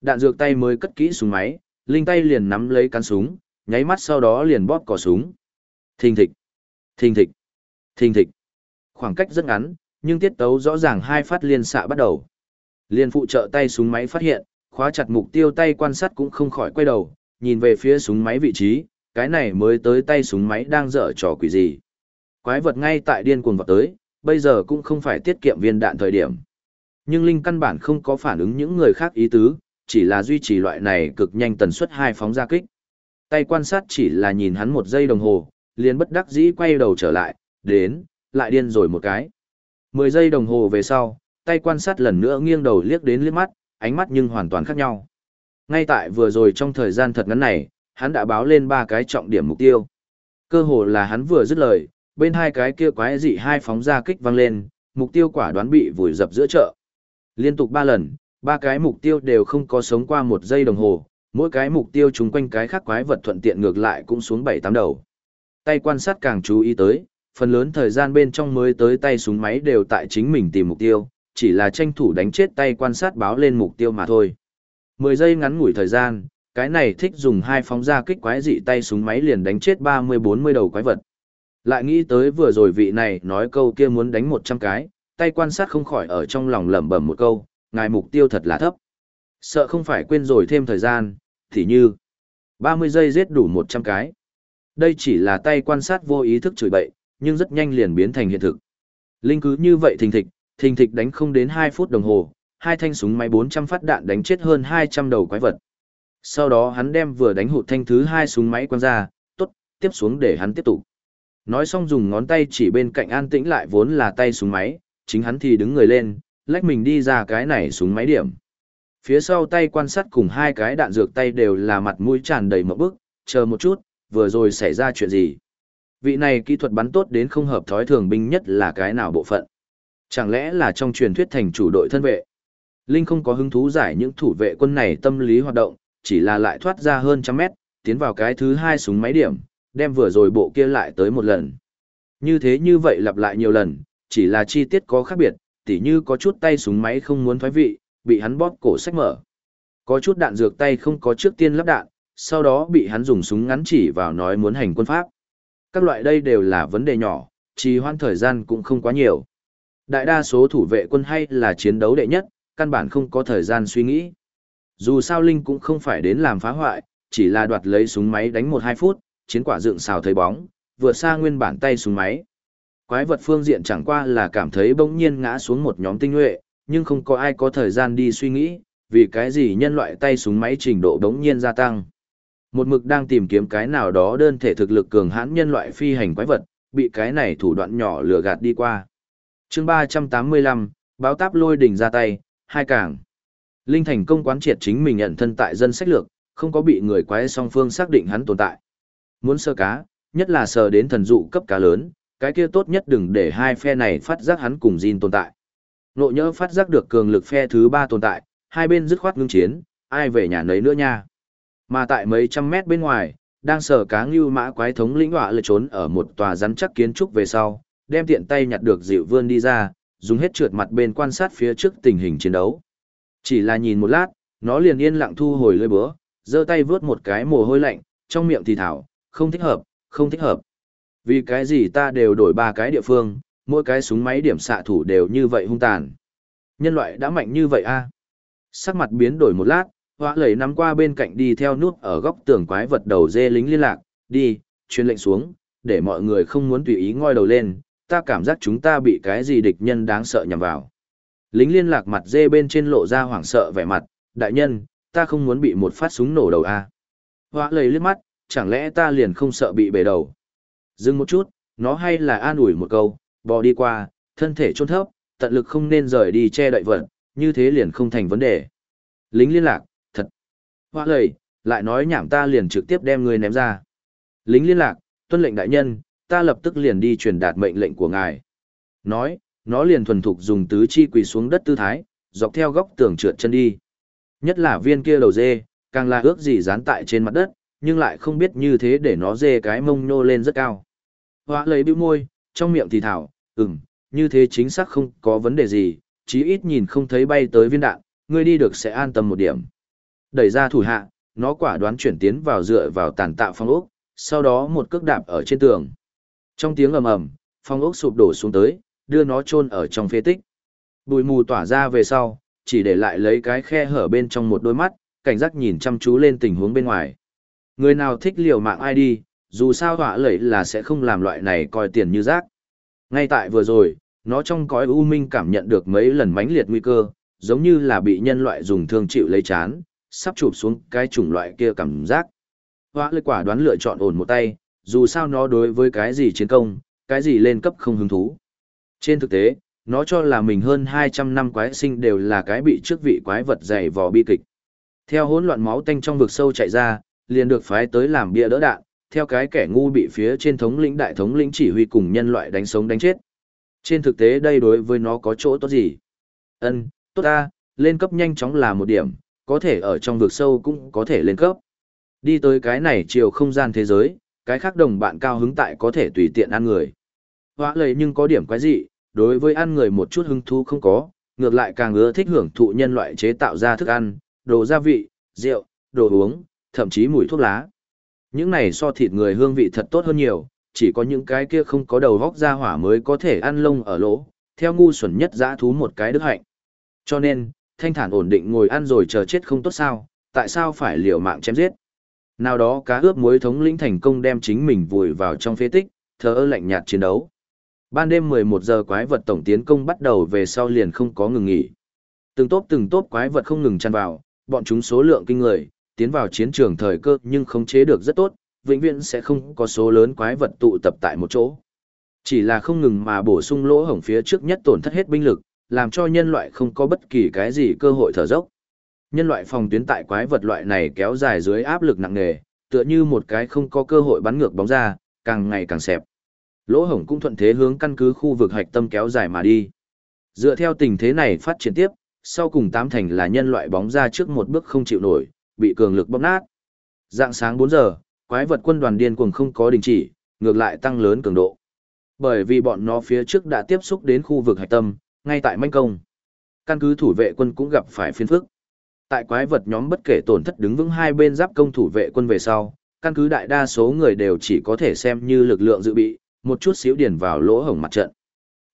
Speaker 1: Đạn dược tay mới cất kỹ súng máy, linh tay liền nắm lấy cán súng, nháy mắt sau đó liền bóp cò súng. Thình thịch, thình thịch, thình thịch. Khoảng cách rất ngắn, nhưng tiết tấu rõ ràng hai phát liên xạ bắt đầu. Liên phụ trợ tay súng máy phát hiện, khóa chặt mục tiêu tay quan sát cũng không khỏi quay đầu, nhìn về phía súng máy vị trí, cái này mới tới tay súng máy đang dở trò quỷ gì. Quái vật ngay tại điên cuồng vào tới, bây giờ cũng không phải tiết kiệm viên đạn thời điểm. Nhưng Linh căn bản không có phản ứng những người khác ý tứ, chỉ là duy trì loại này cực nhanh tần suất hai phóng ra kích. Tay quan sát chỉ là nhìn hắn một giây đồng hồ, liền bất đắc dĩ quay đầu trở lại, đến, lại điên rồi một cái. Mười giây đồng hồ về sau, tay quan sát lần nữa nghiêng đầu liếc đến liếc mắt, ánh mắt nhưng hoàn toàn khác nhau. Ngay tại vừa rồi trong thời gian thật ngắn này, hắn đã báo lên ba cái trọng điểm mục tiêu. Cơ hồ là hắn vừa dứt lời, bên hai cái kia quái dị hai phóng ra kích vang lên, mục tiêu quả đoán bị vùi dập giữa chợ. Liên tục ba lần, ba cái mục tiêu đều không có sống qua một giây đồng hồ, mỗi cái mục tiêu chúng quanh cái khác quái vật thuận tiện ngược lại cũng xuống bảy tám đầu. Tay quan sát càng chú ý tới, phần lớn thời gian bên trong mới tới tay súng máy đều tại chính mình tìm mục tiêu, chỉ là tranh thủ đánh chết tay quan sát báo lên mục tiêu mà thôi. 10 giây ngắn ngủi thời gian, cái này thích dùng hai phóng ra kích quái dị tay súng máy liền đánh chết 30-40 đầu quái vật. Lại nghĩ tới vừa rồi vị này nói câu kia muốn đánh 100 cái, tay quan sát không khỏi ở trong lòng lẩm bẩm một câu, ngài mục tiêu thật là thấp. Sợ không phải quên rồi thêm thời gian, thì như 30 giây giết đủ 100 cái. Đây chỉ là tay quan sát vô ý thức chửi bậy, nhưng rất nhanh liền biến thành hiện thực. Linh cứ như vậy thình thịch, thình thịch đánh không đến 2 phút đồng hồ, hai thanh súng máy 400 phát đạn đánh chết hơn 200 đầu quái vật. Sau đó hắn đem vừa đánh hụt thanh thứ hai súng máy quăng ra, tốt, tiếp xuống để hắn tiếp tục. Nói xong dùng ngón tay chỉ bên cạnh an tĩnh lại vốn là tay súng máy, chính hắn thì đứng người lên, lách mình đi ra cái này súng máy điểm. Phía sau tay quan sát cùng hai cái đạn dược tay đều là mặt mũi tràn đầy một bức, chờ một chút, vừa rồi xảy ra chuyện gì. Vị này kỹ thuật bắn tốt đến không hợp thói thường binh nhất là cái nào bộ phận. Chẳng lẽ là trong truyền thuyết thành chủ đội thân vệ? Linh không có hứng thú giải những thủ vệ quân này tâm lý hoạt động, chỉ là lại thoát ra hơn trăm mét, tiến vào cái thứ hai súng máy điểm, đem vừa rồi bộ kia lại tới một lần. Như thế như vậy lặp lại nhiều lần, chỉ là chi tiết có khác biệt, tỉ như có chút tay súng máy không muốn thoái vị, bị hắn bóp cổ sách mở. Có chút đạn dược tay không có trước tiên lắp đạn, sau đó bị hắn dùng súng ngắn chỉ vào nói muốn hành quân pháp. Các loại đây đều là vấn đề nhỏ, trì hoãn thời gian cũng không quá nhiều. Đại đa số thủ vệ quân hay là chiến đấu đệ nhất, căn bản không có thời gian suy nghĩ. Dù sao Linh cũng không phải đến làm phá hoại, chỉ là đoạt lấy súng máy đánh 1-2 phút, chiến quả dựng xào thấy bóng, vừa xa nguyên bản tay súng máy. Quái vật phương diện chẳng qua là cảm thấy bỗng nhiên ngã xuống một nhóm tinh nhuệ, nhưng không có ai có thời gian đi suy nghĩ, vì cái gì nhân loại tay súng máy trình độ bỗng nhiên gia tăng. Một mực đang tìm kiếm cái nào đó đơn thể thực lực cường hãn nhân loại phi hành quái vật, bị cái này thủ đoạn nhỏ lừa gạt đi qua. chương 385, báo táp lôi đỉnh ra tay, hai càng. Linh thành công quán triệt chính mình nhận thân tại dân sách lược, không có bị người quái song phương xác định hắn tồn tại. Muốn sơ cá, nhất là sờ đến thần dụ cấp cá lớn, cái kia tốt nhất đừng để hai phe này phát giác hắn cùng Jin tồn tại. Nộ nhỡ phát giác được cường lực phe thứ ba tồn tại, hai bên dứt khoát ngưng chiến, ai về nhà nấy nữa nha. Mà tại mấy trăm mét bên ngoài, đang sờ cá ngưu mã quái thống lĩnh họa lựa trốn ở một tòa rắn chắc kiến trúc về sau, đem tiện tay nhặt được dịu vươn đi ra, dùng hết trượt mặt bên quan sát phía trước tình hình chiến đấu. Chỉ là nhìn một lát, nó liền yên lặng thu hồi lưỡi búa, giơ tay vướt một cái mồ hôi lạnh, trong miệng thì thảo, không thích hợp, không thích hợp. Vì cái gì ta đều đổi ba cái địa phương, mỗi cái súng máy điểm xạ thủ đều như vậy hung tàn. Nhân loại đã mạnh như vậy a Sắc mặt biến đổi một lát, họa lầy nắm qua bên cạnh đi theo nút ở góc tường quái vật đầu dê lính liên lạc, đi, truyền lệnh xuống, để mọi người không muốn tùy ý ngoi đầu lên, ta cảm giác chúng ta bị cái gì địch nhân đáng sợ nhằm vào. Lính liên lạc mặt dê bên trên lộ ra hoảng sợ vẻ mặt, đại nhân, ta không muốn bị một phát súng nổ đầu a. Họa lầy liếc mắt, chẳng lẽ ta liền không sợ bị bể đầu. Dừng một chút, nó hay là an ủi một câu, bò đi qua, thân thể trôn thấp, tận lực không nên rời đi che đậy vật, như thế liền không thành vấn đề. Lính liên lạc, thật. Hoa lời, lại nói nhảm ta liền trực tiếp đem người ném ra. Lính liên lạc, tuân lệnh đại nhân, ta lập tức liền đi truyền đạt mệnh lệnh của ngài. Nói, nó liền thuần thục dùng tứ chi quỳ xuống đất tư thái, dọc theo góc tường trượt chân đi. Nhất là viên kia đầu dê, càng là ước gì dán tại trên mặt đất, nhưng lại không biết như thế để nó dê cái mông nhô lên rất cao. Hóa lấy bĩu môi, trong miệng thì thảo, ừm, như thế chính xác không có vấn đề gì, chí ít nhìn không thấy bay tới viên đạn, ngươi đi được sẽ an tâm một điểm. Đẩy ra thủ hạ, nó quả đoán chuyển tiến vào dựa vào tàn tạo phong ốc, sau đó một cước đạp ở trên tường. Trong tiếng ầm ầm, phong ốc sụp đổ xuống tới, đưa nó chôn ở trong phế tích. Bụi mù tỏa ra về sau, chỉ để lại lấy cái khe hở bên trong một đôi mắt, cảnh giác nhìn chăm chú lên tình huống bên ngoài. Người nào thích liều mạng ai đi, dù sao họa lẩy là sẽ không làm loại này coi tiền như rác. Ngay tại vừa rồi, nó trong cõi u minh cảm nhận được mấy lần mãnh liệt nguy cơ, giống như là bị nhân loại dùng thương chịu lấy chán, sắp chụp xuống cái chủng loại kia cảm giác. Họa lẩy quả đoán lựa chọn ổn một tay, dù sao nó đối với cái gì chiến công, cái gì lên cấp không hứng thú. Trên thực tế, nó cho là mình hơn 200 năm quái sinh đều là cái bị trước vị quái vật dày vò bi kịch. Theo hỗn loạn máu tanh trong vực sâu chạy ra, liền được phái tới làm bia đỡ đạn, theo cái kẻ ngu bị phía trên thống lĩnh đại thống lĩnh chỉ huy cùng nhân loại đánh sống đánh chết. Trên thực tế đây đối với nó có chỗ tốt gì? Ân, tốt ta, lên cấp nhanh chóng là một điểm, có thể ở trong vực sâu cũng có thể lên cấp. Đi tới cái này chiều không gian thế giới, cái khác đồng bạn cao hứng tại có thể tùy tiện ăn người. Hóa lời nhưng có điểm quái gì, đối với ăn người một chút hứng thú không có, ngược lại càng ưa thích hưởng thụ nhân loại chế tạo ra thức ăn, đồ gia vị, rượu, đồ uống, thậm chí mùi thuốc lá. Những này so thịt người hương vị thật tốt hơn nhiều, chỉ có những cái kia không có đầu vóc ra hỏa mới có thể ăn lông ở lỗ, theo ngu xuẩn nhất dã thú một cái đức hạnh. Cho nên, thanh thản ổn định ngồi ăn rồi chờ chết không tốt sao, tại sao phải liều mạng chém giết. Nào đó cá ướp muối thống lĩnh thành công đem chính mình vùi vào trong phế tích, thở lạnh nhạt chiến đấu. Ban đêm 11 giờ quái vật tổng tiến công bắt đầu về sau liền không có ngừng nghỉ. Từng tốp từng tốp quái vật không ngừng chăn vào, bọn chúng số lượng kinh người, tiến vào chiến trường thời cơ nhưng không chế được rất tốt, vĩnh viễn sẽ không có số lớn quái vật tụ tập tại một chỗ. Chỉ là không ngừng mà bổ sung lỗ hổng phía trước nhất tổn thất hết binh lực, làm cho nhân loại không có bất kỳ cái gì cơ hội thở dốc. Nhân loại phòng tuyến tại quái vật loại này kéo dài dưới áp lực nặng nề, tựa như một cái không có cơ hội bắn ngược bóng ra, càng ngày càng xẹp. Lỗ hổng cũng thuận thế hướng căn cứ khu vực hạch tâm kéo dài mà đi. Dựa theo tình thế này phát triển tiếp, sau cùng tám thành là nhân loại bóng ra trước một bước không chịu nổi, bị cường lực bóp nát. Dạng sáng 4 giờ, quái vật quân đoàn điên cuồng không có đình chỉ, ngược lại tăng lớn cường độ. Bởi vì bọn nó phía trước đã tiếp xúc đến khu vực hạch tâm, ngay tại manh công. Căn cứ thủ vệ quân cũng gặp phải phiên phức. Tại quái vật nhóm bất kể tổn thất đứng vững hai bên giáp công thủ vệ quân về sau, căn cứ đại đa số người đều chỉ có thể xem như lực lượng dự bị, một chút xíu điền vào lỗ hổng mặt trận.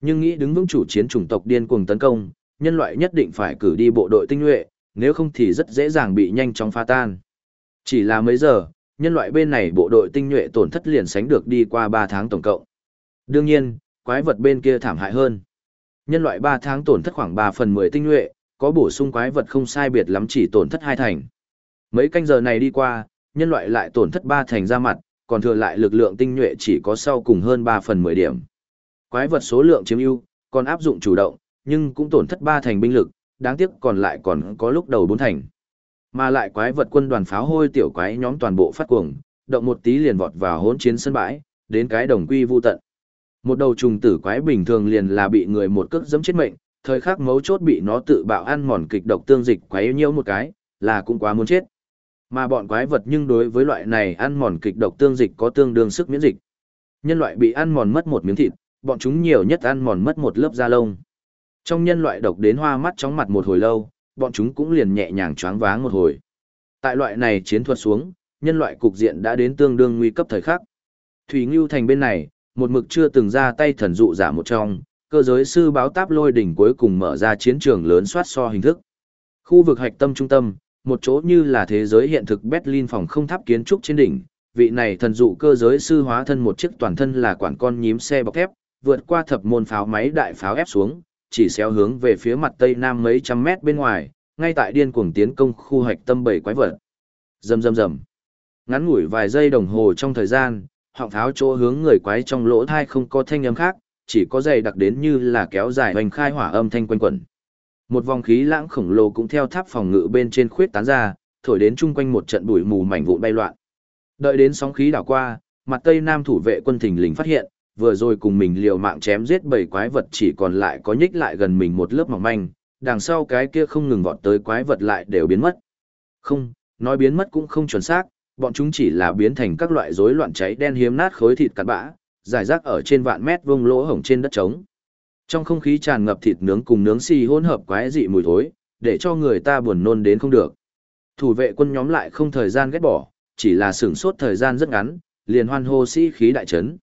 Speaker 1: Nhưng nghĩ đứng vững chủ chiến chủng tộc điên cuồng tấn công, nhân loại nhất định phải cử đi bộ đội tinh nhuệ, nếu không thì rất dễ dàng bị nhanh chóng phá tan. Chỉ là mấy giờ, nhân loại bên này bộ đội tinh nhuệ tổn thất liền sánh được đi qua 3 tháng tổng cộng. Đương nhiên, quái vật bên kia thảm hại hơn. Nhân loại 3 tháng tổn thất khoảng 3 phần 10 tinh nhuệ, có bổ sung quái vật không sai biệt lắm chỉ tổn thất hai thành. Mấy canh giờ này đi qua, nhân loại lại tổn thất 3 thành ra mặt, còn thừa lại lực lượng tinh nhuệ chỉ có sau cùng hơn 3 phần 10 điểm. Quái vật số lượng chiếm ưu, còn áp dụng chủ động, nhưng cũng tổn thất 3 thành binh lực, đáng tiếc còn lại còn có lúc đầu bốn thành. Mà lại quái vật quân đoàn pháo hôi tiểu quái nhóm toàn bộ phát cuồng, động một tí liền vọt vào hỗn chiến sân bãi, đến cái đồng quy vu tận. Một đầu trùng tử quái bình thường liền là bị người một cước giẫm chết mệnh, thời khắc mấu chốt bị nó tự bạo ăn mòn kịch độc tương dịch quái nhiễu một cái, là cũng quá muốn chết. Mà bọn quái vật nhưng đối với loại này ăn mòn kịch độc tương dịch có tương đương sức miễn dịch. Nhân loại bị ăn mòn mất một miếng thịt, bọn chúng nhiều nhất ăn mòn mất một lớp da lông. Trong nhân loại độc đến hoa mắt chóng mặt một hồi lâu, bọn chúng cũng liền nhẹ nhàng choáng váng một hồi. Tại loại này chiến thuật xuống, nhân loại cục diện đã đến tương đương nguy cấp thời khắc. Thủy Ngưu Thành bên này, một mực chưa từng ra tay thần dụ giả một trong, cơ giới sư báo táp lôi đỉnh cuối cùng mở ra chiến trường lớn soát so hình thức. Khu vực hạch tâm trung tâm, một chỗ như là thế giới hiện thực Berlin phòng không tháp kiến trúc trên đỉnh, vị này thần dụ cơ giới sư hóa thân một chiếc toàn thân là quản con nhím xe bọc thép, vượt qua thập môn pháo máy đại pháo ép xuống, chỉ xéo hướng về phía mặt tây nam mấy trăm mét bên ngoài, ngay tại điên cuồng tiến công khu hạch tâm bảy quái vật. Rầm rầm rầm. Ngắn ngủi vài giây đồng hồ trong thời gian, họng pháo chỗ hướng người quái trong lỗ thai không có thanh âm khác, chỉ có dày đặc đến như là kéo dài hoành khai hỏa âm thanh quanh quẩn. Một vòng khí lãng khổng lồ cũng theo tháp phòng ngự bên trên khuyết tán ra, thổi đến chung quanh một trận bụi mù mảnh vụn bay loạn. Đợi đến sóng khí đảo qua, mặt Tây Nam thủ vệ quân thình lình phát hiện, vừa rồi cùng mình liều mạng chém giết bảy quái vật chỉ còn lại có nhích lại gần mình một lớp mỏng manh, đằng sau cái kia không ngừng vọt tới quái vật lại đều biến mất. Không, nói biến mất cũng không chuẩn xác, bọn chúng chỉ là biến thành các loại rối loạn cháy đen hiếm nát khối thịt cặn bã, giải rác ở trên vạn mét vuông lỗ hổng trên đất trống. Trong không khí tràn ngập thịt nướng cùng nướng xì hỗn hợp quái dị mùi thối, để cho người ta buồn nôn đến không được. Thủ vệ quân nhóm lại không thời gian ghét bỏ, chỉ là sửng sốt thời gian rất ngắn, liền hoan hô sĩ khí đại trấn.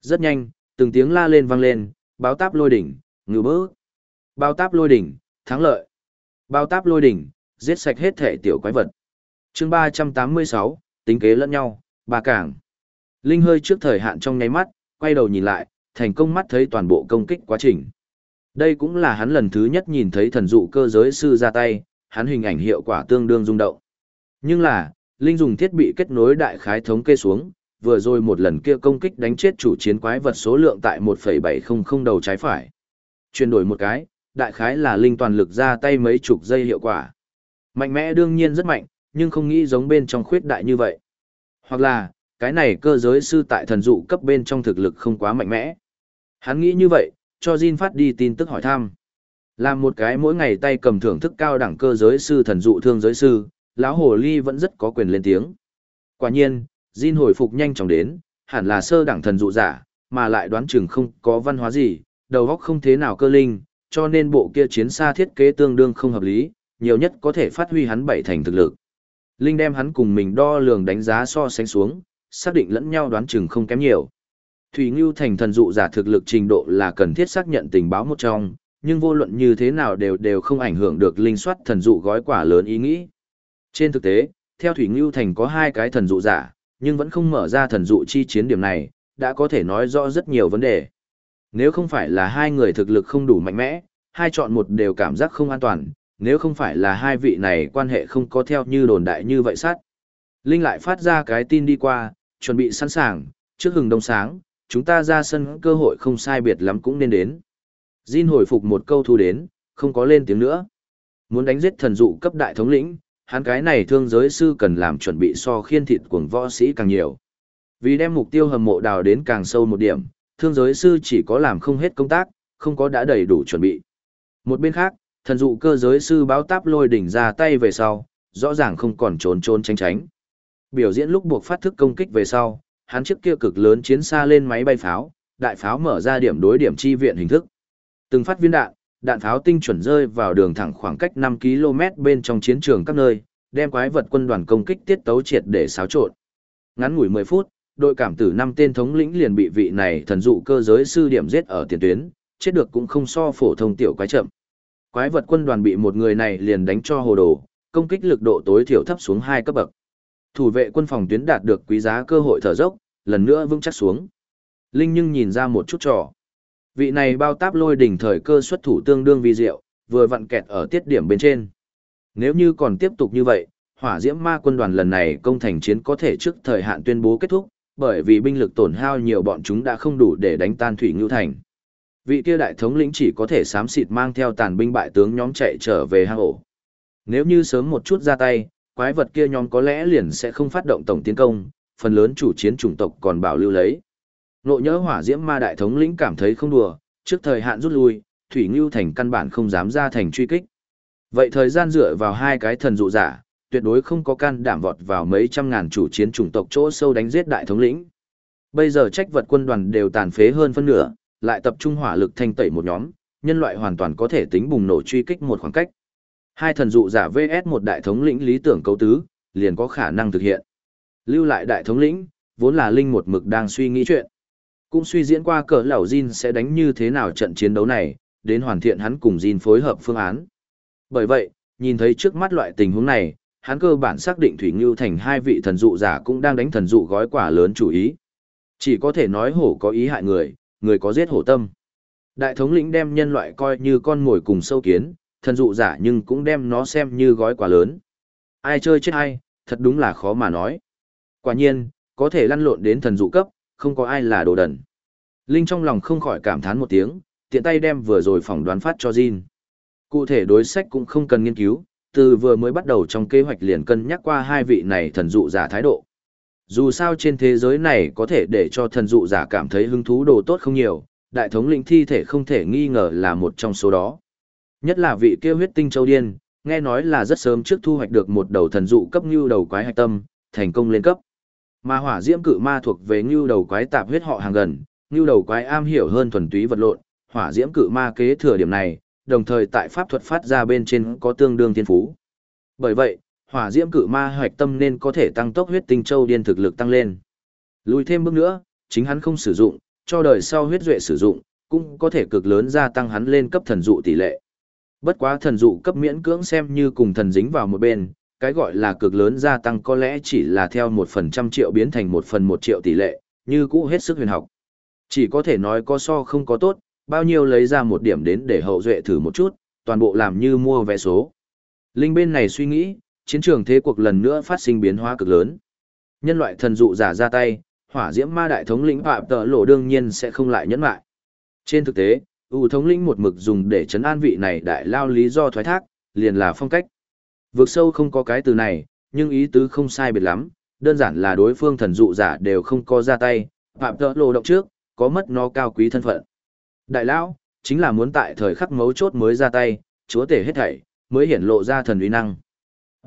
Speaker 1: Rất nhanh, từng tiếng la lên vang lên, báo táp lôi đỉnh, ngư bớ. Báo táp lôi đỉnh, thắng lợi. Báo táp lôi đỉnh, giết sạch hết thể tiểu quái vật. chương 386, tính kế lẫn nhau, ba cảng. Linh hơi trước thời hạn trong nháy mắt, quay đầu nhìn lại, thành công mắt thấy toàn bộ công kích quá trình. Đây cũng là hắn lần thứ nhất nhìn thấy thần dụ cơ giới sư ra tay, hắn hình ảnh hiệu quả tương đương rung động. Nhưng là, Linh dùng thiết bị kết nối đại khái thống kê xuống, vừa rồi một lần kia công kích đánh chết chủ chiến quái vật số lượng tại 1.700 đầu trái phải. Chuyển đổi một cái, đại khái là Linh toàn lực ra tay mấy chục giây hiệu quả. Mạnh mẽ đương nhiên rất mạnh, nhưng không nghĩ giống bên trong khuyết đại như vậy. Hoặc là, cái này cơ giới sư tại thần dụ cấp bên trong thực lực không quá mạnh mẽ. Hắn nghĩ như vậy, cho Jin phát đi tin tức hỏi thăm. Làm một cái mỗi ngày tay cầm thưởng thức cao đẳng cơ giới sư thần dụ thương giới sư, lão hồ ly vẫn rất có quyền lên tiếng. Quả nhiên, Jin hồi phục nhanh chóng đến, hẳn là sơ đẳng thần dụ giả, mà lại đoán chừng không có văn hóa gì, đầu óc không thế nào cơ linh, cho nên bộ kia chiến xa thiết kế tương đương không hợp lý, nhiều nhất có thể phát huy hắn bảy thành thực lực. Linh đem hắn cùng mình đo lường đánh giá so sánh xuống, xác định lẫn nhau đoán chừng không kém nhiều. Thủy Ngưu thành thần dụ giả thực lực trình độ là cần thiết xác nhận tình báo một trong, nhưng vô luận như thế nào đều đều không ảnh hưởng được linh soát thần dụ gói quả lớn ý nghĩ. Trên thực tế, theo Thủy Ngưu thành có hai cái thần dụ giả, nhưng vẫn không mở ra thần dụ chi chiến điểm này, đã có thể nói rõ rất nhiều vấn đề. Nếu không phải là hai người thực lực không đủ mạnh mẽ, hai chọn một đều cảm giác không an toàn, nếu không phải là hai vị này quan hệ không có theo như đồn đại như vậy sát. Linh lại phát ra cái tin đi qua, chuẩn bị sẵn sàng, trước hừng đông sáng, chúng ta ra sân cơ hội không sai biệt lắm cũng nên đến. Jin hồi phục một câu thu đến, không có lên tiếng nữa. Muốn đánh giết thần dụ cấp đại thống lĩnh, hắn cái này thương giới sư cần làm chuẩn bị so khiên thịt cuồng võ sĩ càng nhiều. Vì đem mục tiêu hầm mộ đào đến càng sâu một điểm, thương giới sư chỉ có làm không hết công tác, không có đã đầy đủ chuẩn bị. Một bên khác, thần dụ cơ giới sư báo táp lôi đỉnh ra tay về sau, rõ ràng không còn trốn trốn tránh tránh. Biểu diễn lúc buộc phát thức công kích về sau, hắn chiếc kia cực lớn chiến xa lên máy bay pháo, đại pháo mở ra điểm đối điểm chi viện hình thức. Từng phát viên đạn, đạn pháo tinh chuẩn rơi vào đường thẳng khoảng cách 5 km bên trong chiến trường các nơi, đem quái vật quân đoàn công kích tiết tấu triệt để xáo trộn. Ngắn ngủi 10 phút, đội cảm tử năm tên thống lĩnh liền bị vị này thần dụ cơ giới sư điểm giết ở tiền tuyến, chết được cũng không so phổ thông tiểu quái chậm. Quái vật quân đoàn bị một người này liền đánh cho hồ đồ, công kích lực độ tối thiểu thấp xuống hai cấp bậc. Thủ vệ quân phòng tuyến đạt được quý giá cơ hội thở dốc, lần nữa vững chắc xuống. Linh nhưng nhìn ra một chút trò. Vị này bao táp lôi đỉnh thời cơ xuất thủ tương đương vi diệu, vừa vặn kẹt ở tiết điểm bên trên. Nếu như còn tiếp tục như vậy, hỏa diễm ma quân đoàn lần này công thành chiến có thể trước thời hạn tuyên bố kết thúc, bởi vì binh lực tổn hao nhiều bọn chúng đã không đủ để đánh tan thủy ngưu thành. Vị kia đại thống lĩnh chỉ có thể xám xịt mang theo tàn binh bại tướng nhóm chạy trở về hang ổ. Nếu như sớm một chút ra tay, quái vật kia nhóm có lẽ liền sẽ không phát động tổng tiến công, phần lớn chủ chiến chủng tộc còn bảo lưu lấy. Nộ nhớ hỏa diễm ma đại thống lĩnh cảm thấy không đùa, trước thời hạn rút lui, Thủy Ngưu Thành căn bản không dám ra thành truy kích. Vậy thời gian dựa vào hai cái thần dụ giả, tuyệt đối không có can đảm vọt vào mấy trăm ngàn chủ chiến chủng tộc chỗ sâu đánh giết đại thống lĩnh. Bây giờ trách vật quân đoàn đều tàn phế hơn phân nửa, lại tập trung hỏa lực thanh tẩy một nhóm, nhân loại hoàn toàn có thể tính bùng nổ truy kích một khoảng cách. Hai thần dụ giả VS một đại thống lĩnh lý tưởng cấu tứ, liền có khả năng thực hiện. Lưu lại đại thống lĩnh, vốn là linh một mực đang suy nghĩ chuyện. Cũng suy diễn qua cỡ lão Jin sẽ đánh như thế nào trận chiến đấu này, đến hoàn thiện hắn cùng Jin phối hợp phương án. Bởi vậy, nhìn thấy trước mắt loại tình huống này, hắn cơ bản xác định Thủy Ngưu thành hai vị thần dụ giả cũng đang đánh thần dụ gói quả lớn chủ ý. Chỉ có thể nói hổ có ý hại người, người có giết hổ tâm. Đại thống lĩnh đem nhân loại coi như con ngồi cùng sâu kiến, thần dụ giả nhưng cũng đem nó xem như gói quả lớn. Ai chơi chết ai, thật đúng là khó mà nói. Quả nhiên, có thể lăn lộn đến thần dụ cấp, không có ai là đồ đần. Linh trong lòng không khỏi cảm thán một tiếng, tiện tay đem vừa rồi phỏng đoán phát cho Jin. Cụ thể đối sách cũng không cần nghiên cứu, từ vừa mới bắt đầu trong kế hoạch liền cân nhắc qua hai vị này thần dụ giả thái độ. Dù sao trên thế giới này có thể để cho thần dụ giả cảm thấy hứng thú đồ tốt không nhiều, đại thống lĩnh thi thể không thể nghi ngờ là một trong số đó. Nhất là vị kia huyết tinh châu điên, nghe nói là rất sớm trước thu hoạch được một đầu thần dụ cấp như đầu quái hạch tâm, thành công lên cấp. Mà hỏa diễm cự ma thuộc về như đầu quái tạp huyết họ hàng gần, như đầu quái am hiểu hơn thuần túy vật lộn, hỏa diễm cự ma kế thừa điểm này, đồng thời tại pháp thuật phát ra bên trên có tương đương thiên phú. Bởi vậy, hỏa diễm cự ma hoạch tâm nên có thể tăng tốc huyết tinh châu điên thực lực tăng lên. Lùi thêm bước nữa, chính hắn không sử dụng, cho đời sau huyết duệ sử dụng, cũng có thể cực lớn gia tăng hắn lên cấp thần dụ tỷ lệ. Bất quá thần dụ cấp miễn cưỡng xem như cùng thần dính vào một bên, cái gọi là cực lớn gia tăng có lẽ chỉ là theo một phần trăm triệu biến thành một phần một triệu tỷ lệ, như cũ hết sức huyền học. Chỉ có thể nói có so không có tốt, bao nhiêu lấy ra một điểm đến để hậu duệ thử một chút, toàn bộ làm như mua vé số. Linh bên này suy nghĩ, chiến trường thế cuộc lần nữa phát sinh biến hóa cực lớn. Nhân loại thần dụ giả ra tay, hỏa diễm ma đại thống lĩnh phạm tợ lộ đương nhiên sẽ không lại nhẫn lại. Trên thực tế, ưu thống lĩnh một mực dùng để chấn an vị này đại lao lý do thoái thác, liền là phong cách. Vượt sâu không có cái từ này, nhưng ý tứ không sai biệt lắm, đơn giản là đối phương thần dụ giả đều không có ra tay, phạm tợ lộ động trước, có mất nó cao quý thân phận. Đại lão, chính là muốn tại thời khắc mấu chốt mới ra tay, chúa tể hết thảy, mới hiển lộ ra thần uy năng.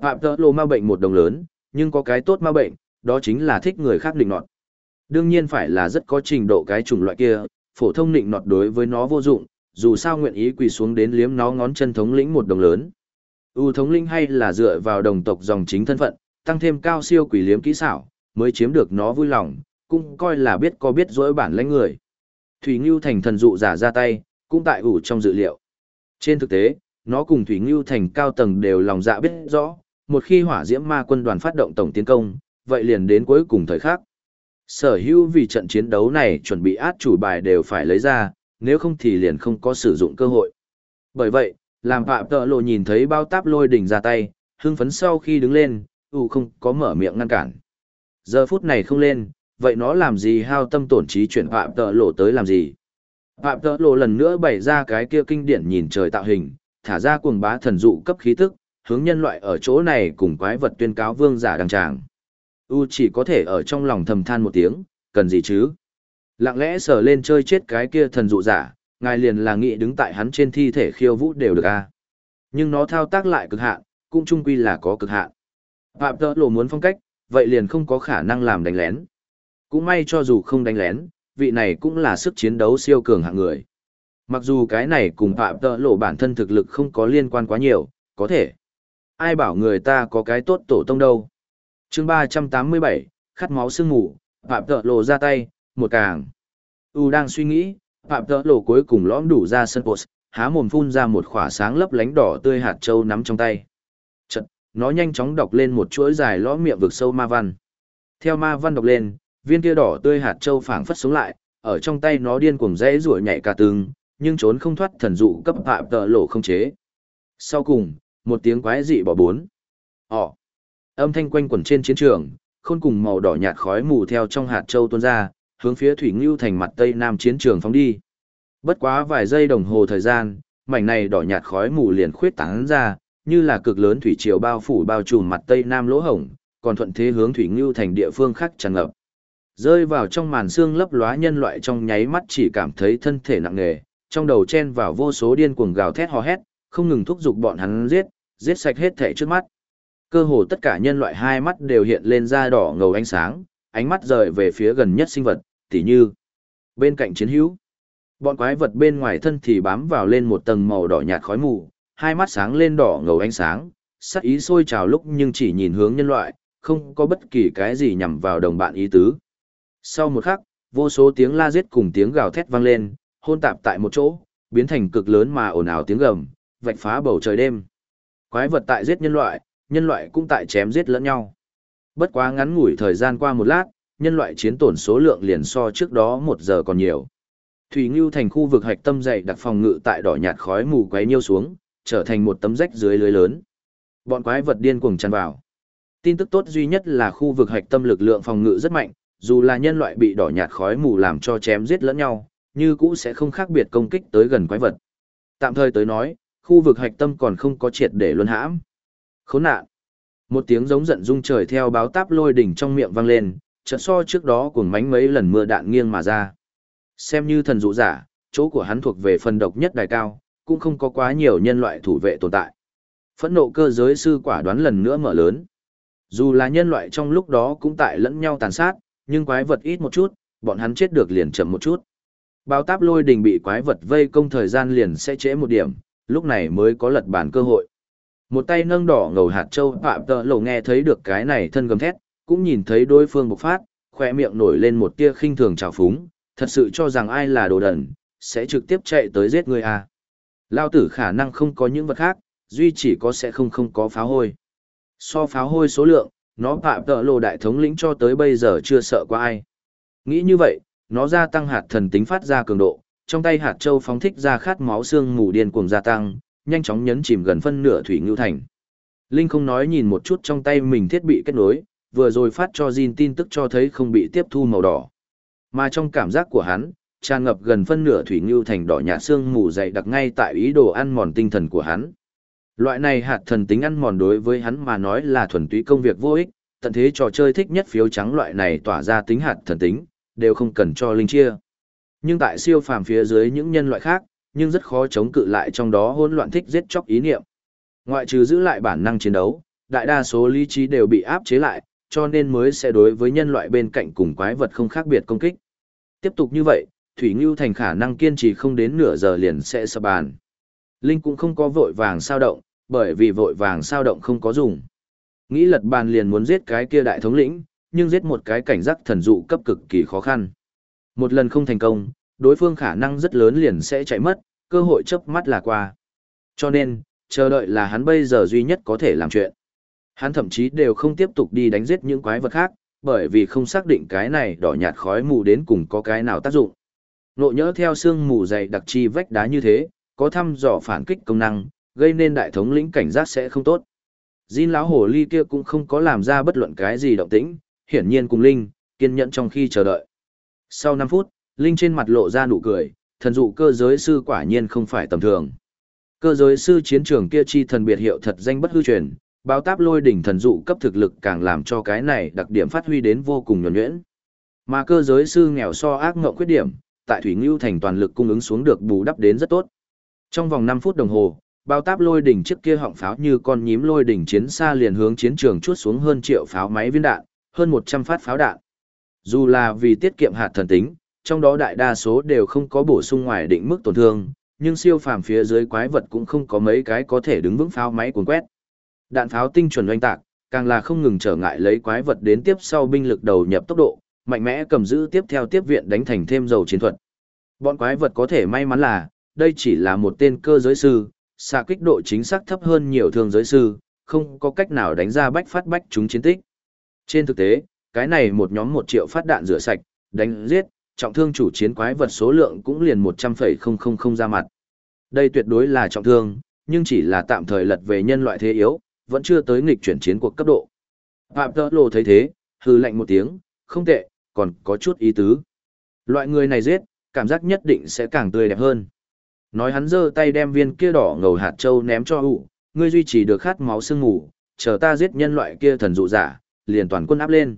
Speaker 1: Phạm tợ lộ ma bệnh một đồng lớn, nhưng có cái tốt ma bệnh, đó chính là thích người khác định nọt. Đương nhiên phải là rất có trình độ cái chủng loại kia, phổ thông định nọt đối với nó vô dụng, dù sao nguyện ý quỳ xuống đến liếm nó ngón chân thống lĩnh một đồng lớn ưu thống linh hay là dựa vào đồng tộc dòng chính thân phận, tăng thêm cao siêu quỷ liếm kỹ xảo, mới chiếm được nó vui lòng, cũng coi là biết có biết dỗi bản lãnh người. Thủy Ngưu Thành thần dụ giả ra tay, cũng tại ủ trong dự liệu. Trên thực tế, nó cùng Thủy Ngưu Thành cao tầng đều lòng dạ biết rõ, một khi hỏa diễm ma quân đoàn phát động tổng tiến công, vậy liền đến cuối cùng thời khắc. Sở hữu vì trận chiến đấu này chuẩn bị át chủ bài đều phải lấy ra, nếu không thì liền không có sử dụng cơ hội. Bởi vậy, làm phạm tợ lộ nhìn thấy bao táp lôi đỉnh ra tay, hưng phấn sau khi đứng lên, ủ không có mở miệng ngăn cản. Giờ phút này không lên, vậy nó làm gì hao tâm tổn trí chuyển phạm tợ lộ tới làm gì? Phạm tợ lộ lần nữa bày ra cái kia kinh điển nhìn trời tạo hình, thả ra cuồng bá thần dụ cấp khí tức, hướng nhân loại ở chỗ này cùng quái vật tuyên cáo vương giả đăng tràng. U chỉ có thể ở trong lòng thầm than một tiếng, cần gì chứ? Lặng lẽ sờ lên chơi chết cái kia thần dụ giả, ngài liền là nghĩ đứng tại hắn trên thi thể khiêu vũ đều được a. À? Nhưng nó thao tác lại cực hạn, cũng trung quy là có cực hạn. Phạm tợ lộ muốn phong cách, vậy liền không có khả năng làm đánh lén. Cũng may cho dù không đánh lén, vị này cũng là sức chiến đấu siêu cường hạng người. Mặc dù cái này cùng phạm tợ lộ bản thân thực lực không có liên quan quá nhiều, có thể. Ai bảo người ta có cái tốt tổ tông đâu. chương ba trăm tám mươi bảy khát máu sương ngủ, phạm tợ lộ ra tay, một càng. U đang suy nghĩ, phạm tợ lộ cuối cùng lõm đủ ra sân post, há mồm phun ra một khỏa sáng lấp lánh đỏ tươi hạt châu nắm trong tay. Chật, nó nhanh chóng đọc lên một chuỗi dài lõm miệng vực sâu ma văn. Theo ma văn đọc lên, viên kia đỏ tươi hạt châu phảng phất xuống lại, ở trong tay nó điên cuồng rẽ rủa nhảy cả tường, nhưng trốn không thoát thần dụ cấp phạm tợ lộ không chế. Sau cùng, một tiếng quái dị bỏ bốn. Ồ! Âm thanh quanh quẩn trên chiến trường, khôn cùng màu đỏ nhạt khói mù theo trong hạt châu tuôn ra, hướng phía thủy ngưu thành mặt tây nam chiến trường phóng đi. Bất quá vài giây đồng hồ thời gian, mảnh này đỏ nhạt khói mù liền khuyết tán ra, như là cực lớn thủy triều bao phủ bao trùm mặt tây nam lỗ hổng, còn thuận thế hướng thủy ngưu thành địa phương khác tràn ngập. Rơi vào trong màn xương lấp lóa nhân loại trong nháy mắt chỉ cảm thấy thân thể nặng nề, trong đầu chen vào vô số điên cuồng gào thét hò hét, không ngừng thúc giục bọn hắn giết, giết sạch hết thể trước mắt. Cơ hồ tất cả nhân loại hai mắt đều hiện lên da đỏ ngầu ánh sáng, ánh mắt rời về phía gần nhất sinh vật, tỉ như bên cạnh chiến hữu. Bọn quái vật bên ngoài thân thì bám vào lên một tầng màu đỏ nhạt khói mù, hai mắt sáng lên đỏ ngầu ánh sáng, sắc ý sôi trào lúc nhưng chỉ nhìn hướng nhân loại, không có bất kỳ cái gì nhằm vào đồng bạn ý tứ. Sau một khắc, vô số tiếng la giết cùng tiếng gào thét vang lên, hôn tạp tại một chỗ, biến thành cực lớn mà ồn ào tiếng gầm, vạch phá bầu trời đêm. Quái vật tại giết nhân loại, nhân loại cũng tại chém giết lẫn nhau. Bất quá ngắn ngủi thời gian qua một lát, nhân loại chiến tổn số lượng liền so trước đó một giờ còn nhiều. Thủy Ngưu thành khu vực hạch tâm dày đặc phòng ngự tại đỏ nhạt khói mù quấy nhiêu xuống, trở thành một tấm rách dưới lưới lớn. Bọn quái vật điên cuồng tràn vào. Tin tức tốt duy nhất là khu vực hạch tâm lực lượng phòng ngự rất mạnh, dù là nhân loại bị đỏ nhạt khói mù làm cho chém giết lẫn nhau, như cũ sẽ không khác biệt công kích tới gần quái vật. Tạm thời tới nói, khu vực hạch tâm còn không có triệt để luân hãm. Khốn nạn. Một tiếng giống giận rung trời theo báo táp lôi đỉnh trong miệng vang lên, chợt so trước đó cuồng mánh mấy lần mưa đạn nghiêng mà ra. Xem như thần dụ giả, chỗ của hắn thuộc về phần độc nhất đài cao, cũng không có quá nhiều nhân loại thủ vệ tồn tại. Phẫn nộ cơ giới sư quả đoán lần nữa mở lớn. Dù là nhân loại trong lúc đó cũng tại lẫn nhau tàn sát, nhưng quái vật ít một chút, bọn hắn chết được liền chậm một chút. Bao táp lôi đình bị quái vật vây công thời gian liền sẽ trễ một điểm, lúc này mới có lật bản cơ hội. Một tay nâng đỏ ngầu hạt châu phạm tợ lầu nghe thấy được cái này thân gầm thét, cũng nhìn thấy đối phương bộc phát, khoe miệng nổi lên một tia khinh thường trào phúng, thật sự cho rằng ai là đồ đần, sẽ trực tiếp chạy tới giết người à. Lao tử khả năng không có những vật khác, duy chỉ có sẽ không không có pháo hôi. So pháo hôi số lượng, nó phạm tợ lộ đại thống lĩnh cho tới bây giờ chưa sợ qua ai. Nghĩ như vậy, nó gia tăng hạt thần tính phát ra cường độ, trong tay hạt châu phóng thích ra khát máu xương mù điên cuồng gia tăng, nhanh chóng nhấn chìm gần phân nửa thủy ngưu thành. Linh không nói nhìn một chút trong tay mình thiết bị kết nối, vừa rồi phát cho Jin tin tức cho thấy không bị tiếp thu màu đỏ. Mà trong cảm giác của hắn, tràn ngập gần phân nửa thủy ngưu thành đỏ nhạt xương mù dày đặc ngay tại ý đồ ăn mòn tinh thần của hắn. Loại này hạt thần tính ăn mòn đối với hắn mà nói là thuần túy công việc vô ích, tận thế trò chơi thích nhất phiếu trắng loại này tỏa ra tính hạt thần tính, đều không cần cho linh chia. Nhưng tại siêu phàm phía dưới những nhân loại khác, nhưng rất khó chống cự lại trong đó hỗn loạn thích giết chóc ý niệm. Ngoại trừ giữ lại bản năng chiến đấu, đại đa số lý trí đều bị áp chế lại, cho nên mới sẽ đối với nhân loại bên cạnh cùng quái vật không khác biệt công kích. Tiếp tục như vậy, Thủy Ngưu Thành khả năng kiên trì không đến nửa giờ liền sẽ sập bàn. Linh cũng không có vội vàng sao động, bởi vì vội vàng sao động không có dùng. Nghĩ lật bàn liền muốn giết cái kia đại thống lĩnh, nhưng giết một cái cảnh giác thần dụ cấp cực kỳ khó khăn. Một lần không thành công, đối phương khả năng rất lớn liền sẽ chạy mất, cơ hội chớp mắt là qua. Cho nên, chờ đợi là hắn bây giờ duy nhất có thể làm chuyện. Hắn thậm chí đều không tiếp tục đi đánh giết những quái vật khác, bởi vì không xác định cái này đỏ nhạt khói mù đến cùng có cái nào tác dụng. Nộ nhỡ theo xương mù dày đặc chi vách đá như thế, có thăm dò phản kích công năng, gây nên đại thống lĩnh cảnh giác sẽ không tốt. Jin lão hồ ly kia cũng không có làm ra bất luận cái gì động tĩnh, hiển nhiên cùng Linh, kiên nhẫn trong khi chờ đợi. Sau 5 phút, Linh trên mặt lộ ra nụ cười, thần dụ cơ giới sư quả nhiên không phải tầm thường. Cơ giới sư chiến trường kia chi thần biệt hiệu thật danh bất hư truyền, báo táp lôi đỉnh thần dụ cấp thực lực càng làm cho cái này đặc điểm phát huy đến vô cùng nhuẩn nhuyễn. Mà cơ giới sư nghèo so ác ngộng khuyết điểm, tại Thủy Ngưu thành toàn lực cung ứng xuống được bù đắp đến rất tốt. Trong vòng 5 phút đồng hồ, bao táp lôi đỉnh trước kia họng pháo như con nhím lôi đỉnh chiến xa liền hướng chiến trường chuốt xuống hơn triệu pháo máy viên đạn, hơn 100 phát pháo đạn. Dù là vì tiết kiệm hạt thần tính, trong đó đại đa số đều không có bổ sung ngoài định mức tổn thương, nhưng siêu phàm phía dưới quái vật cũng không có mấy cái có thể đứng vững pháo máy cuốn quét. Đạn pháo tinh chuẩn oanh tạc, càng là không ngừng trở ngại lấy quái vật đến tiếp sau binh lực đầu nhập tốc độ, mạnh mẽ cầm giữ tiếp theo tiếp viện đánh thành thêm dầu chiến thuật. Bọn quái vật có thể may mắn là, đây chỉ là một tên cơ giới sư, xạ kích độ chính xác thấp hơn nhiều thương giới sư, không có cách nào đánh ra bách phát bách chúng chiến tích. Trên thực tế, cái này một nhóm một triệu phát đạn rửa sạch, đánh giết, trọng thương chủ chiến quái vật số lượng cũng liền một trăm phẩy không không không ra mặt. Đây tuyệt đối là trọng thương, nhưng chỉ là tạm thời lật về nhân loại thế yếu, vẫn chưa tới nghịch chuyển chiến cuộc cấp độ. Phạm Tơ Lô thấy thế, hư lạnh một tiếng, không tệ, còn có chút ý tứ. Loại người này giết, cảm giác nhất định sẽ càng tươi đẹp hơn. Nói hắn giơ tay đem viên kia đỏ ngầu hạt châu ném cho ủ, ngươi duy trì được khát máu sương ngủ, chờ ta giết nhân loại kia thần dụ giả, liền toàn quân áp lên.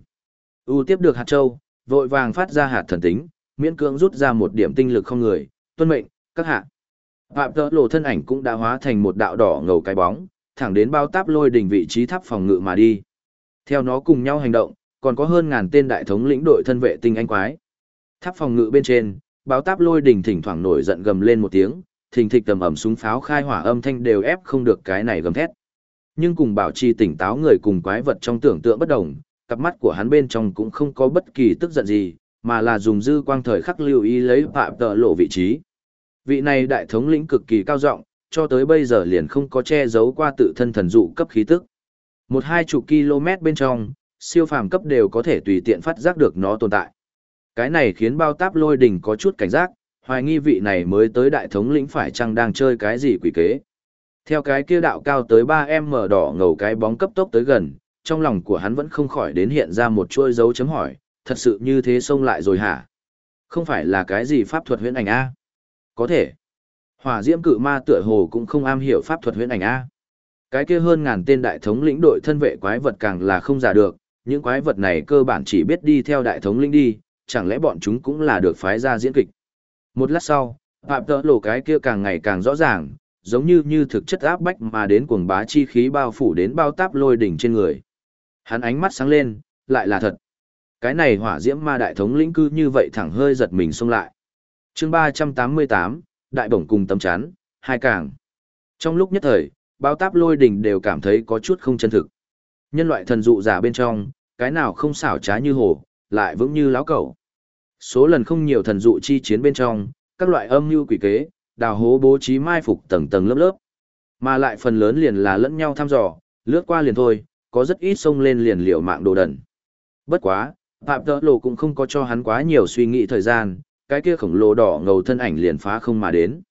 Speaker 1: U tiếp được hạt châu, vội vàng phát ra hạt thần tính, miễn cưỡng rút ra một điểm tinh lực không người, tuân mệnh, các hạ. Phạm tỡ lộ thân ảnh cũng đã hóa thành một đạo đỏ ngầu cái bóng, thẳng đến bao táp lôi đỉnh vị trí tháp phòng ngự mà đi. Theo nó cùng nhau hành động, còn có hơn ngàn tên đại thống lĩnh đội thân vệ tinh anh quái. Tháp phòng ngự bên trên, báo táp lôi đỉnh thỉnh thoảng nổi giận gầm lên một tiếng, thình thịch tầm ẩm súng pháo khai hỏa âm thanh đều ép không được cái này gầm thét. Nhưng cùng bảo trì tỉnh táo người cùng quái vật trong tưởng tượng bất đồng, cặp mắt của hắn bên trong cũng không có bất kỳ tức giận gì, mà là dùng dư quang thời khắc lưu ý lấy phạm tợ lộ vị trí. Vị này đại thống lĩnh cực kỳ cao rộng, cho tới bây giờ liền không có che giấu qua tự thân thần dụ cấp khí tức. Một hai chục km bên trong, siêu phàm cấp đều có thể tùy tiện phát giác được nó tồn tại. Cái này khiến bao táp lôi đỉnh có chút cảnh giác, hoài nghi vị này mới tới đại thống lĩnh phải chăng đang chơi cái gì quỷ kế. Theo cái kia đạo cao tới 3M đỏ ngầu cái bóng cấp tốc tới gần, trong lòng của hắn vẫn không khỏi đến hiện ra một chuôi dấu chấm hỏi, thật sự như thế xông lại rồi hả? Không phải là cái gì pháp thuật huyễn ảnh A? Có thể. Hỏa diễm cự ma tựa hồ cũng không am hiểu pháp thuật huyễn ảnh A. Cái kia hơn ngàn tên đại thống lĩnh đội thân vệ quái vật càng là không giả được, những quái vật này cơ bản chỉ biết đi theo đại thống lĩnh đi, chẳng lẽ bọn chúng cũng là được phái ra diễn kịch. Một lát sau, phạm tợ lộ cái kia càng ngày càng rõ ràng, giống như như thực chất áp bách mà đến cuồng bá chi khí bao phủ đến bao táp lôi đỉnh trên người. Hắn ánh mắt sáng lên, lại là thật. Cái này hỏa diễm ma đại thống lĩnh cư như vậy thẳng hơi giật mình xông lại. chương 388, đại bổng cùng tấm chán, hai càng. Trong lúc nhất thời, bao táp lôi đỉnh đều cảm thấy có chút không chân thực. Nhân loại thần dụ giả bên trong, cái nào không xảo trá như hổ, lại vững như láo cẩu. Số lần không nhiều thần dụ chi chiến bên trong, các loại âm mưu quỷ kế, đào hố bố trí mai phục tầng tầng lớp lớp. Mà lại phần lớn liền là lẫn nhau thăm dò, lướt qua liền thôi, có rất ít sông lên liền liệu mạng đồ đần. Bất quá, Phạm Tợ Lộ cũng không có cho hắn quá nhiều suy nghĩ thời gian, cái kia khổng lồ đỏ ngầu thân ảnh liền phá không mà đến.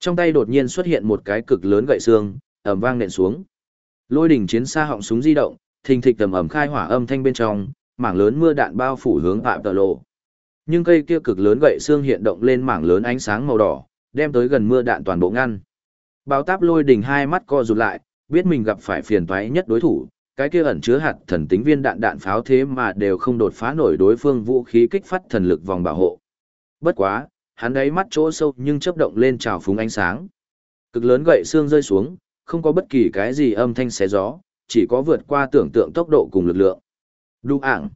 Speaker 1: Trong tay đột nhiên xuất hiện một cái cực lớn gậy xương, ầm vang nện xuống. Lôi đỉnh chiến xa họng súng di động, thình thịch tầm ầm khai hỏa âm thanh bên trong, mảng lớn mưa đạn bao phủ hướng Phạm Tơ Lộ. Nhưng cây kia cực lớn gậy xương hiện động lên mảng lớn ánh sáng màu đỏ, đem tới gần mưa đạn toàn bộ ngăn. Bao táp lôi đỉnh hai mắt co rụt lại, biết mình gặp phải phiền toái nhất đối thủ, cái kia ẩn chứa hạt thần tính viên đạn đạn pháo thế mà đều không đột phá nổi đối phương vũ khí kích phát thần lực vòng bảo hộ. Bất quá, hắn ấy mắt chỗ sâu nhưng chớp động lên trào phúng ánh sáng. Cực lớn gậy xương rơi xuống, không có bất kỳ cái gì âm thanh xé gió, chỉ có vượt qua tưởng tượng tốc độ cùng lực lượng. Đu ảng.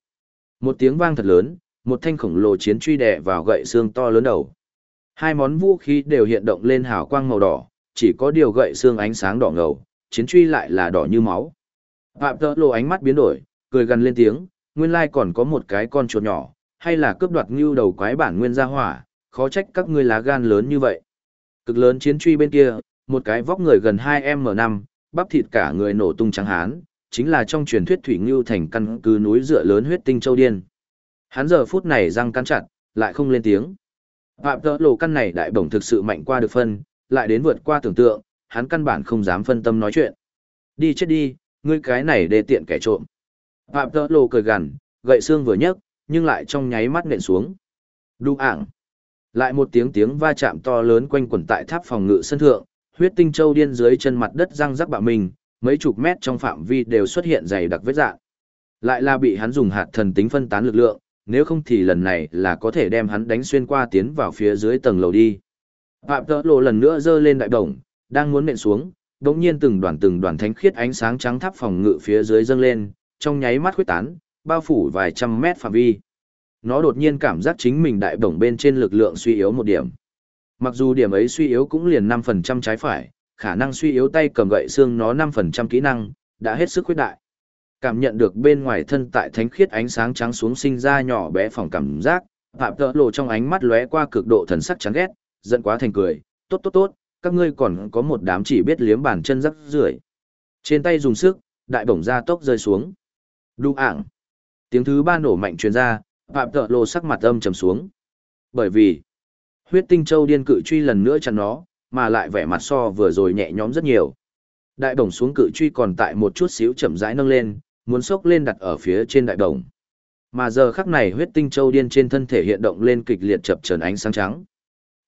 Speaker 1: Một tiếng vang thật lớn, một thanh khổng lồ chiến truy đè vào gậy xương to lớn đầu. Hai món vũ khí đều hiện động lên hào quang màu đỏ, chỉ có điều gậy xương ánh sáng đỏ ngầu, chiến truy lại là đỏ như máu. Phạm tỡ lộ ánh mắt biến đổi, cười gần lên tiếng, nguyên lai còn có một cái con chuột nhỏ, hay là cướp đoạt ngưu đầu quái bản nguyên gia hỏa, khó trách các ngươi lá gan lớn như vậy. Cực lớn chiến truy bên kia, một cái vóc người gần 2M5, bắp thịt cả người nổ tung trắng hán, chính là trong truyền thuyết thủy ngưu thành căn cứ núi dựa lớn huyết tinh châu điên. Hắn giờ phút này răng cắn chặt, lại không lên tiếng. Phạm tỡ lộ căn này đại bổng thực sự mạnh qua được phân, lại đến vượt qua tưởng tượng, hắn căn bản không dám phân tâm nói chuyện. Đi chết đi, ngươi cái này để tiện kẻ trộm. Phạm tỡ lộ cười gằn, gậy xương vừa nhấc, nhưng lại trong nháy mắt nện xuống. Đu ảng. Lại một tiếng tiếng va chạm to lớn quanh quẩn tại tháp phòng ngự sân thượng, huyết tinh châu điên dưới chân mặt đất răng rắc bạo mình, mấy chục mét trong phạm vi đều xuất hiện dày đặc vết dạng. Lại là bị hắn dùng hạt thần tính phân tán lực lượng, nếu không thì lần này là có thể đem hắn đánh xuyên qua tiến vào phía dưới tầng lầu đi. Phạm tỡ lộ lần nữa giơ lên đại đồng, đang muốn nện xuống, đống nhiên từng đoàn từng đoàn thánh khiết ánh sáng trắng tháp phòng ngự phía dưới dâng lên, trong nháy mắt khuyết tán, bao phủ vài trăm mét phạm vi. Nó đột nhiên cảm giác chính mình đại bổng bên trên lực lượng suy yếu một điểm. Mặc dù điểm ấy suy yếu cũng liền 5% trái phải, khả năng suy yếu tay cầm gậy xương nó 5% kỹ năng, đã hết sức khuyết đại cảm nhận được bên ngoài thân tại thánh khiết ánh sáng trắng xuống sinh ra nhỏ bé phòng cảm giác, phạm tợ lộ trong ánh mắt lóe qua cực độ thần sắc chán ghét, giận quá thành cười, tốt tốt tốt, các ngươi còn có một đám chỉ biết liếm bàn chân rắc rưởi. Trên tay dùng sức, đại bổng ra tốc rơi xuống. Đu ảng. Tiếng thứ ba nổ mạnh truyền ra, phạm tợ lộ sắc mặt âm trầm xuống. Bởi vì, huyết tinh châu điên cự truy lần nữa chắn nó, mà lại vẻ mặt so vừa rồi nhẹ nhõm rất nhiều. Đại đồng xuống cự truy còn tại một chút xíu chậm rãi nâng lên, muốn xốc lên đặt ở phía trên đại đồng. Mà giờ khắc này huyết tinh châu điên trên thân thể hiện động lên kịch liệt chập chờn ánh sáng trắng.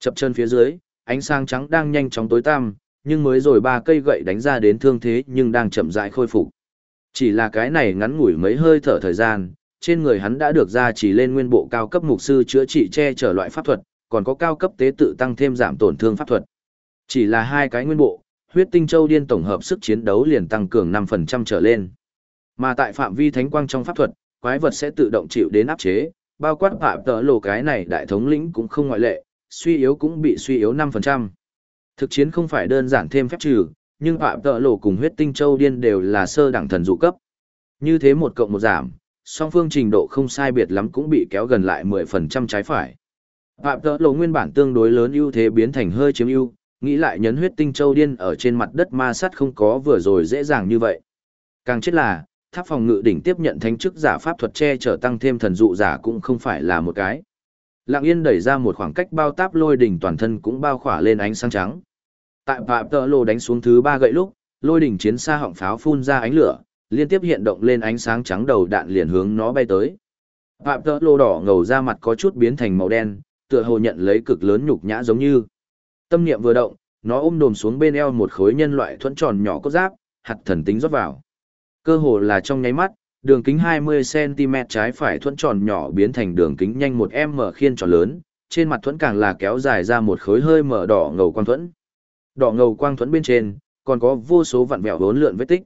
Speaker 1: Chập chân phía dưới, ánh sáng trắng đang nhanh chóng tối tăm, nhưng mới rồi ba cây gậy đánh ra đến thương thế nhưng đang chậm rãi khôi phục. Chỉ là cái này ngắn ngủi mấy hơi thở thời gian, trên người hắn đã được ra chỉ lên nguyên bộ cao cấp mục sư chữa trị che chở loại pháp thuật, còn có cao cấp tế tự tăng thêm giảm tổn thương pháp thuật. Chỉ là hai cái nguyên bộ, huyết tinh châu điên tổng hợp sức chiến đấu liền tăng cường 5% trở lên. Mà tại phạm vi thánh quang trong pháp thuật, quái vật sẽ tự động chịu đến áp chế, bao quát phạm tờ lộ cái này đại thống lĩnh cũng không ngoại lệ, suy yếu cũng bị suy yếu 5%. Thực chiến không phải đơn giản thêm phép trừ, nhưng phạm tợ lộ cùng huyết tinh châu điên đều là sơ đẳng thần dụ cấp. Như thế một cộng một giảm, song phương trình độ không sai biệt lắm cũng bị kéo gần lại 10% trái phải. Phạm tợ lộ nguyên bản tương đối lớn ưu thế biến thành hơi chiếm ưu, nghĩ lại nhấn huyết tinh châu điên ở trên mặt đất ma sát không có vừa rồi dễ dàng như vậy. Càng chết là, tháp phòng ngự đỉnh tiếp nhận thánh chức giả pháp thuật che chở tăng thêm thần dụ giả cũng không phải là một cái. Lặng yên đẩy ra một khoảng cách bao táp lôi đỉnh toàn thân cũng bao khỏa lên ánh sáng trắng. Tại Phạm Tờ Lô đánh xuống thứ ba gậy lúc, lôi đỉnh chiến xa họng pháo phun ra ánh lửa, liên tiếp hiện động lên ánh sáng trắng đầu đạn liền hướng nó bay tới. Phạm Tờ Lô đỏ ngầu ra mặt có chút biến thành màu đen, tựa hồ nhận lấy cực lớn nhục nhã giống như. Tâm niệm vừa động, nó ôm đồm xuống bên eo một khối nhân loại thuẫn tròn nhỏ có giáp, hạt thần tính rót vào. Cơ hồ là trong nháy mắt, đường kính 20cm trái phải thuẫn tròn nhỏ biến thành đường kính nhanh một m khiên tròn lớn, trên mặt thuẫn càng là kéo dài ra một khối hơi mở đỏ ngầu quan thuẫn. Đỏ ngầu quang thuẫn bên trên, còn có vô số vặn vẹo vốn lượn vết tích.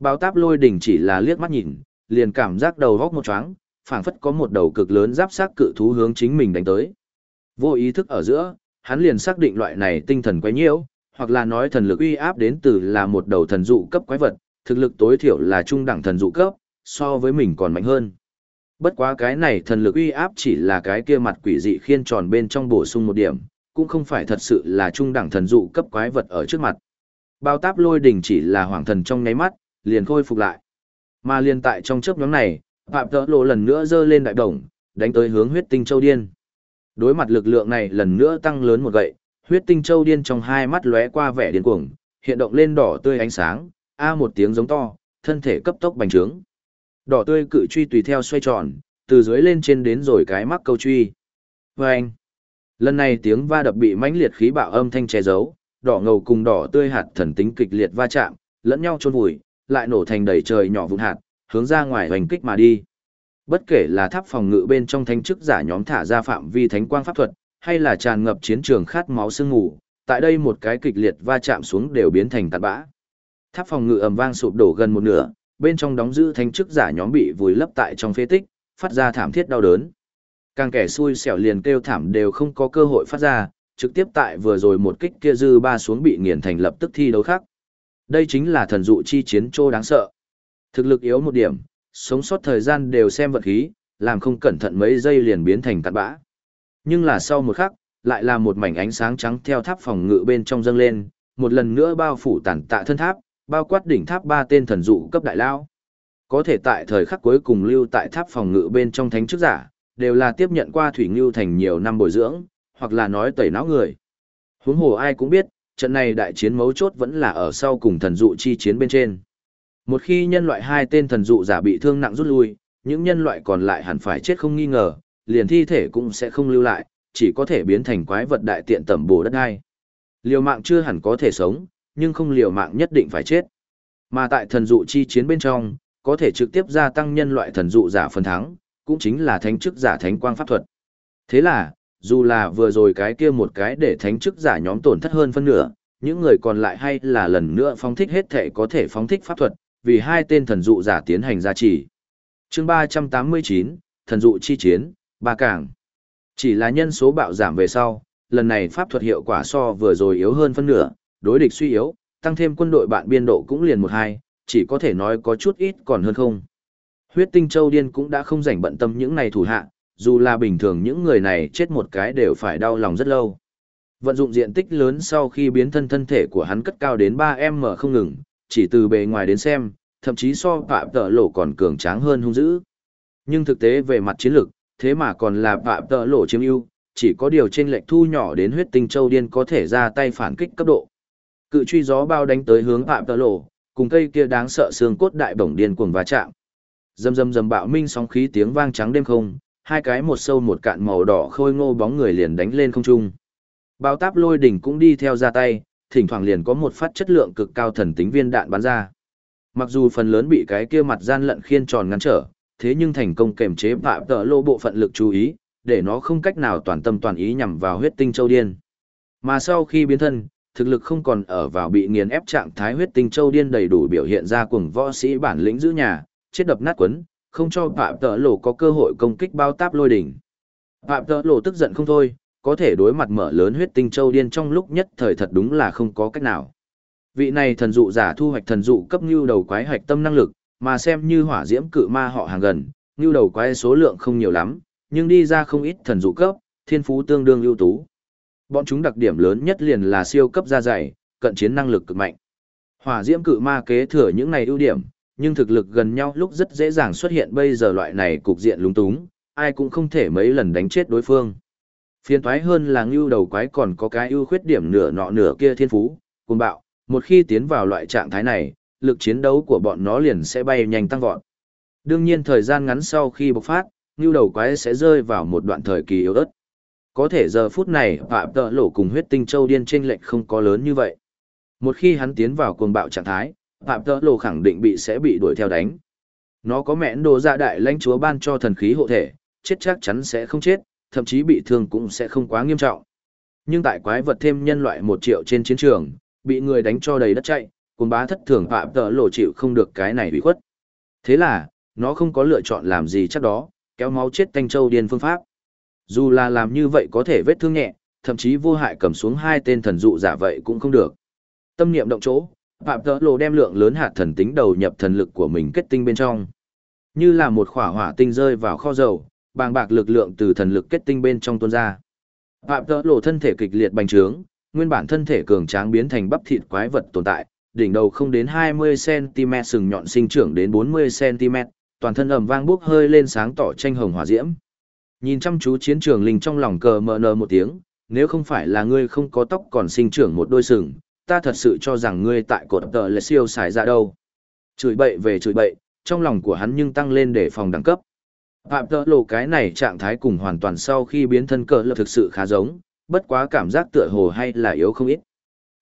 Speaker 1: Báo táp lôi đỉnh chỉ là liếc mắt nhìn, liền cảm giác đầu góc một thoáng phảng phất có một đầu cực lớn giáp xác cự thú hướng chính mình đánh tới. Vô ý thức ở giữa, hắn liền xác định loại này tinh thần quái nhiễu, hoặc là nói thần lực uy áp đến từ là một đầu thần dụ cấp quái vật, thực lực tối thiểu là trung đẳng thần dụ cấp, so với mình còn mạnh hơn. Bất quá cái này thần lực uy áp chỉ là cái kia mặt quỷ dị khiên tròn bên trong bổ sung một điểm, cũng không phải thật sự là trung đẳng thần dụ cấp quái vật ở trước mặt. Bao táp lôi đỉnh chỉ là hoàng thần trong nháy mắt, liền khôi phục lại. Mà liền tại trong chớp nhóm này, Phạm Tỡ Lộ lần nữa giơ lên đại đồng, đánh tới hướng huyết tinh châu điên. Đối mặt lực lượng này lần nữa tăng lớn một gậy, huyết tinh châu điên trong hai mắt lóe qua vẻ điên cuồng, hiện động lên đỏ tươi ánh sáng, a một tiếng giống to, thân thể cấp tốc bành trướng. Đỏ tươi cự truy tùy theo xoay tròn, từ dưới lên trên đến rồi cái mắc câu truy. Vâng! Lần này tiếng va đập bị mãnh liệt khí bạo âm thanh che giấu, đỏ ngầu cùng đỏ tươi hạt thần tính kịch liệt va chạm, lẫn nhau chôn vùi, lại nổ thành đầy trời nhỏ vụn hạt, hướng ra ngoài hoành kích mà đi. Bất kể là tháp phòng ngự bên trong thánh chức giả nhóm thả ra phạm vi thánh quang pháp thuật, hay là tràn ngập chiến trường khát máu sương ngủ, tại đây một cái kịch liệt va chạm xuống đều biến thành tạt bã. Tháp phòng ngự ầm vang sụp đổ gần một nửa, bên trong đóng giữ thánh chức giả nhóm bị vùi lấp tại trong phế tích, phát ra thảm thiết đau đớn. Càng kẻ xui xẻo liền kêu thảm đều không có cơ hội phát ra, trực tiếp tại vừa rồi một kích kia dư ba xuống bị nghiền thành lập tức thi đấu khác. Đây chính là thần dụ chi chiến trô đáng sợ. Thực lực yếu một điểm, sống sót thời gian đều xem vật khí, làm không cẩn thận mấy giây liền biến thành tạt bã. Nhưng là sau một khắc, lại là một mảnh ánh sáng trắng theo tháp phòng ngự bên trong dâng lên, một lần nữa bao phủ tản tạ thân tháp, bao quát đỉnh tháp ba tên thần dụ cấp đại lao. Có thể tại thời khắc cuối cùng lưu tại tháp phòng ngự bên trong thánh chức giả, đều là tiếp nhận qua thủy ngưu thành nhiều năm bồi dưỡng, hoặc là nói tẩy não người. Huống hồ ai cũng biết, trận này đại chiến mấu chốt vẫn là ở sau cùng thần dụ chi chiến bên trên. Một khi nhân loại hai tên thần dụ giả bị thương nặng rút lui, những nhân loại còn lại hẳn phải chết không nghi ngờ, liền thi thể cũng sẽ không lưu lại, chỉ có thể biến thành quái vật đại tiện tẩm bổ đất ai. Liều mạng chưa hẳn có thể sống, nhưng không liều mạng nhất định phải chết. Mà tại thần dụ chi chiến bên trong, có thể trực tiếp gia tăng nhân loại thần dụ giả phần thắng, cũng chính là thánh chức giả thánh quang pháp thuật. Thế là, dù là vừa rồi cái kia một cái để thánh chức giả nhóm tổn thất hơn phân nửa, những người còn lại hay là lần nữa phóng thích hết thể có thể phóng thích pháp thuật, vì hai tên thần dụ giả tiến hành gia trì. chương 389, thần dụ chi chiến, ba cảng. Chỉ là nhân số bạo giảm về sau, lần này pháp thuật hiệu quả so vừa rồi yếu hơn phân nửa, đối địch suy yếu, tăng thêm quân đội bạn biên độ cũng liền một hai, chỉ có thể nói có chút ít còn hơn không. Huyết tinh châu điên cũng đã không rảnh bận tâm những này thủ hạ, dù là bình thường những người này chết một cái đều phải đau lòng rất lâu. Vận dụng diện tích lớn sau khi biến thân thân thể của hắn cất cao đến 3m không ngừng, chỉ từ bề ngoài đến xem, thậm chí so phạm tợ lộ còn cường tráng hơn hung dữ. Nhưng thực tế về mặt chiến lược, thế mà còn là phạm tợ lộ chiếm ưu, chỉ có điều trên lệch thu nhỏ đến huyết tinh châu điên có thể ra tay phản kích cấp độ. Cự truy gió bao đánh tới hướng phạm tợ lộ, cùng cây kia đáng sợ xương cốt đại bổng điên cuồng va chạm. Dầm dầm dầm bạo minh sóng khí tiếng vang trắng đêm không, hai cái một sâu một cạn màu đỏ khôi ngô bóng người liền đánh lên không trung. Bao táp lôi đỉnh cũng đi theo ra tay, thỉnh thoảng liền có một phát chất lượng cực cao thần tính viên đạn bắn ra. Mặc dù phần lớn bị cái kia mặt gian lận khiên tròn ngăn trở, thế nhưng thành công kềm chế bạo tợ lô bộ phận lực chú ý, để nó không cách nào toàn tâm toàn ý nhằm vào huyết tinh châu điên. Mà sau khi biến thân, thực lực không còn ở vào bị nghiền ép trạng thái huyết tinh châu điên đầy đủ biểu hiện ra cuồng võ sĩ bản lĩnh giữ nhà, chết đập nát quấn, không cho phạm tợ lộ có cơ hội công kích bao táp lôi đỉnh. Phạm tợ lộ tức giận không thôi, có thể đối mặt mở lớn huyết tinh châu điên trong lúc nhất thời thật đúng là không có cách nào. Vị này thần dụ giả thu hoạch thần dụ cấp như đầu quái hoạch tâm năng lực, mà xem như hỏa diễm cự ma họ hàng gần, như đầu quái số lượng không nhiều lắm, nhưng đi ra không ít thần dụ cấp, thiên phú tương đương ưu tú. Bọn chúng đặc điểm lớn nhất liền là siêu cấp da dày, cận chiến năng lực cực mạnh. Hỏa diễm cự ma kế thừa những này ưu điểm, nhưng thực lực gần nhau lúc rất dễ dàng xuất hiện bây giờ loại này cục diện lúng túng, ai cũng không thể mấy lần đánh chết đối phương. Phiên thoái hơn là ngưu đầu quái còn có cái ưu khuyết điểm nửa nọ nửa kia thiên phú, cùng bạo, một khi tiến vào loại trạng thái này, lực chiến đấu của bọn nó liền sẽ bay nhanh tăng vọt. Đương nhiên thời gian ngắn sau khi bộc phát, ngưu đầu quái sẽ rơi vào một đoạn thời kỳ yếu ớt. Có thể giờ phút này, phạm tợ lỗ cùng huyết tinh châu điên trên lệch không có lớn như vậy. Một khi hắn tiến vào cuồng bạo trạng thái, phạm tơ lộ khẳng định bị sẽ bị đuổi theo đánh. Nó có mẹn đồ dạ đại lãnh chúa ban cho thần khí hộ thể, chết chắc chắn sẽ không chết, thậm chí bị thương cũng sẽ không quá nghiêm trọng. Nhưng tại quái vật thêm nhân loại một triệu trên chiến trường, bị người đánh cho đầy đất chạy, cồn bá thất thường phạm tợ lộ chịu không được cái này bị khuất. Thế là, nó không có lựa chọn làm gì chắc đó, kéo máu chết tanh châu điên phương pháp. Dù là làm như vậy có thể vết thương nhẹ, thậm chí vô hại cầm xuống hai tên thần dụ giả vậy cũng không được. Tâm niệm động chỗ, Phạm Tợ Lộ đem lượng lớn hạt thần tính đầu nhập thần lực của mình kết tinh bên trong. Như là một khỏa hỏa tinh rơi vào kho dầu, bàng bạc lực lượng từ thần lực kết tinh bên trong tuôn ra. Phạm Tợ Lộ thân thể kịch liệt bành trướng, nguyên bản thân thể cường tráng biến thành bắp thịt quái vật tồn tại, đỉnh đầu không đến 20cm sừng nhọn sinh trưởng đến 40cm, toàn thân ẩm vang bốc hơi lên sáng tỏ tranh hồng hỏa diễm. Nhìn chăm chú chiến trường linh trong lòng cờ mờ nờ một tiếng, nếu không phải là ngươi không có tóc còn sinh trưởng một đôi sừng, ta thật sự cho rằng ngươi tại cột tờ là siêu xài ra đâu. Chửi bậy về chửi bậy, trong lòng của hắn nhưng tăng lên để phòng đẳng cấp. Phạm tờ lộ cái này trạng thái cùng hoàn toàn sau khi biến thân cờ lập thực sự khá giống, bất quá cảm giác tựa hồ hay là yếu không ít.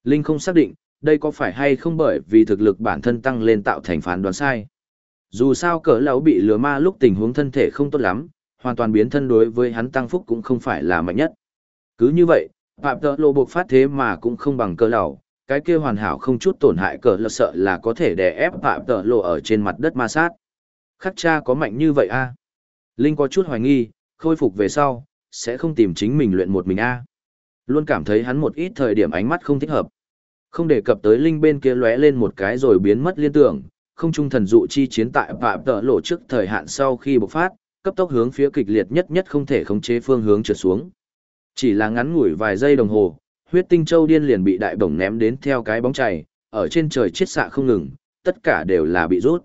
Speaker 1: Linh không xác định, đây có phải hay không bởi vì thực lực bản thân tăng lên tạo thành phán đoán sai. Dù sao cỡ lão bị lừa ma lúc tình huống thân thể không tốt lắm, hoàn toàn biến thân đối với hắn tăng phúc cũng không phải là mạnh nhất. Cứ như vậy, Phạm tờ Lộ buộc phát thế mà cũng không bằng cỡ lão, cái kia hoàn hảo không chút tổn hại cỡ là sợ là có thể đè ép Phạm Tợ Lộ ở trên mặt đất ma sát. Khắc cha có mạnh như vậy a? Linh có chút hoài nghi, khôi phục về sau, sẽ không tìm chính mình luyện một mình a. Luôn cảm thấy hắn một ít thời điểm ánh mắt không thích hợp. Không đề cập tới Linh bên kia lóe lên một cái rồi biến mất liên tưởng, không trung thần dụ chi chiến tại Phạm Tợ Lộ trước thời hạn sau khi bộc phát, cấp tốc hướng phía kịch liệt nhất nhất không thể khống chế phương hướng trượt xuống. Chỉ là ngắn ngủi vài giây đồng hồ, huyết tinh châu điên liền bị đại bổng ném đến theo cái bóng chảy, ở trên trời chết xạ không ngừng, tất cả đều là bị rút.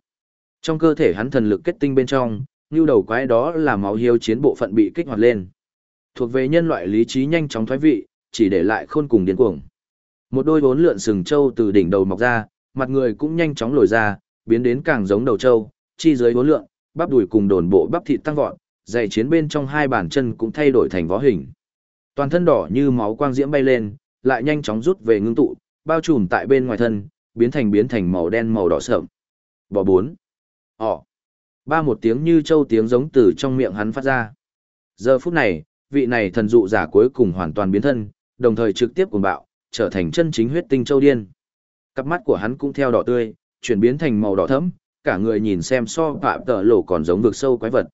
Speaker 1: Trong cơ thể hắn thần lực kết tinh bên trong, như đầu quái đó là máu hiếu chiến bộ phận bị kích hoạt lên. Thuộc về nhân loại lý trí nhanh chóng thoái vị, chỉ để lại khôn cùng điên cuồng. Một đôi bốn lượn sừng châu từ đỉnh đầu mọc ra, mặt người cũng nhanh chóng lồi ra, biến đến càng giống đầu châu, chi dưới bốn lượn, bắp đùi cùng đồn bộ bắp thịt tăng vọt, dày chiến bên trong hai bàn chân cũng thay đổi thành vó hình. Toàn thân đỏ như máu quang diễm bay lên, lại nhanh chóng rút về ngưng tụ, bao trùm tại bên ngoài thân, biến thành biến thành màu đen màu đỏ sợm. Bỏ bốn. Ồ. Ba một tiếng như châu tiếng giống từ trong miệng hắn phát ra. Giờ phút này, vị này thần dụ giả cuối cùng hoàn toàn biến thân, đồng thời trực tiếp cuồng bạo, trở thành chân chính huyết tinh châu điên. Cặp mắt của hắn cũng theo đỏ tươi, chuyển biến thành màu đỏ thẫm, cả người nhìn xem so phạm tợ lộ còn giống vực sâu quái vật.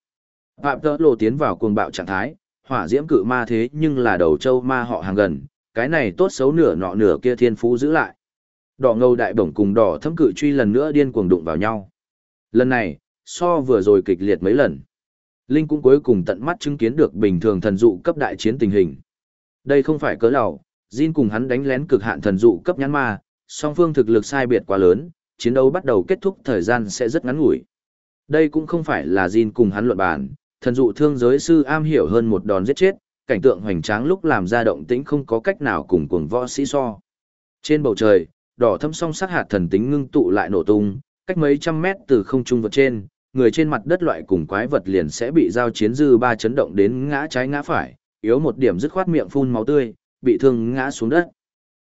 Speaker 1: Phạm tợ lộ tiến vào cuồng bạo trạng thái, hỏa diễm cự ma thế nhưng là đầu châu ma họ hàng gần, cái này tốt xấu nửa nọ nửa kia thiên phú giữ lại. Đỏ ngầu đại bổng cùng đỏ thấm cự truy lần nữa điên cuồng đụng vào nhau. Lần này, so vừa rồi kịch liệt mấy lần. Linh cũng cuối cùng tận mắt chứng kiến được bình thường thần dụ cấp đại chiến tình hình. Đây không phải cớ lầu, Jin cùng hắn đánh lén cực hạn thần dụ cấp nhãn ma, song phương thực lực sai biệt quá lớn, chiến đấu bắt đầu kết thúc thời gian sẽ rất ngắn ngủi. Đây cũng không phải là Jin cùng hắn luận bàn, thần dụ thương giới sư am hiểu hơn một đòn giết chết, cảnh tượng hoành tráng lúc làm ra động tĩnh không có cách nào cùng cuồng võ sĩ so. Trên bầu trời, đỏ thâm song sắc hạt thần tính ngưng tụ lại nổ tung, cách mấy trăm mét từ không trung vật trên, người trên mặt đất loại cùng quái vật liền sẽ bị giao chiến dư ba chấn động đến ngã trái ngã phải, yếu một điểm dứt khoát miệng phun máu tươi, bị thương ngã xuống đất.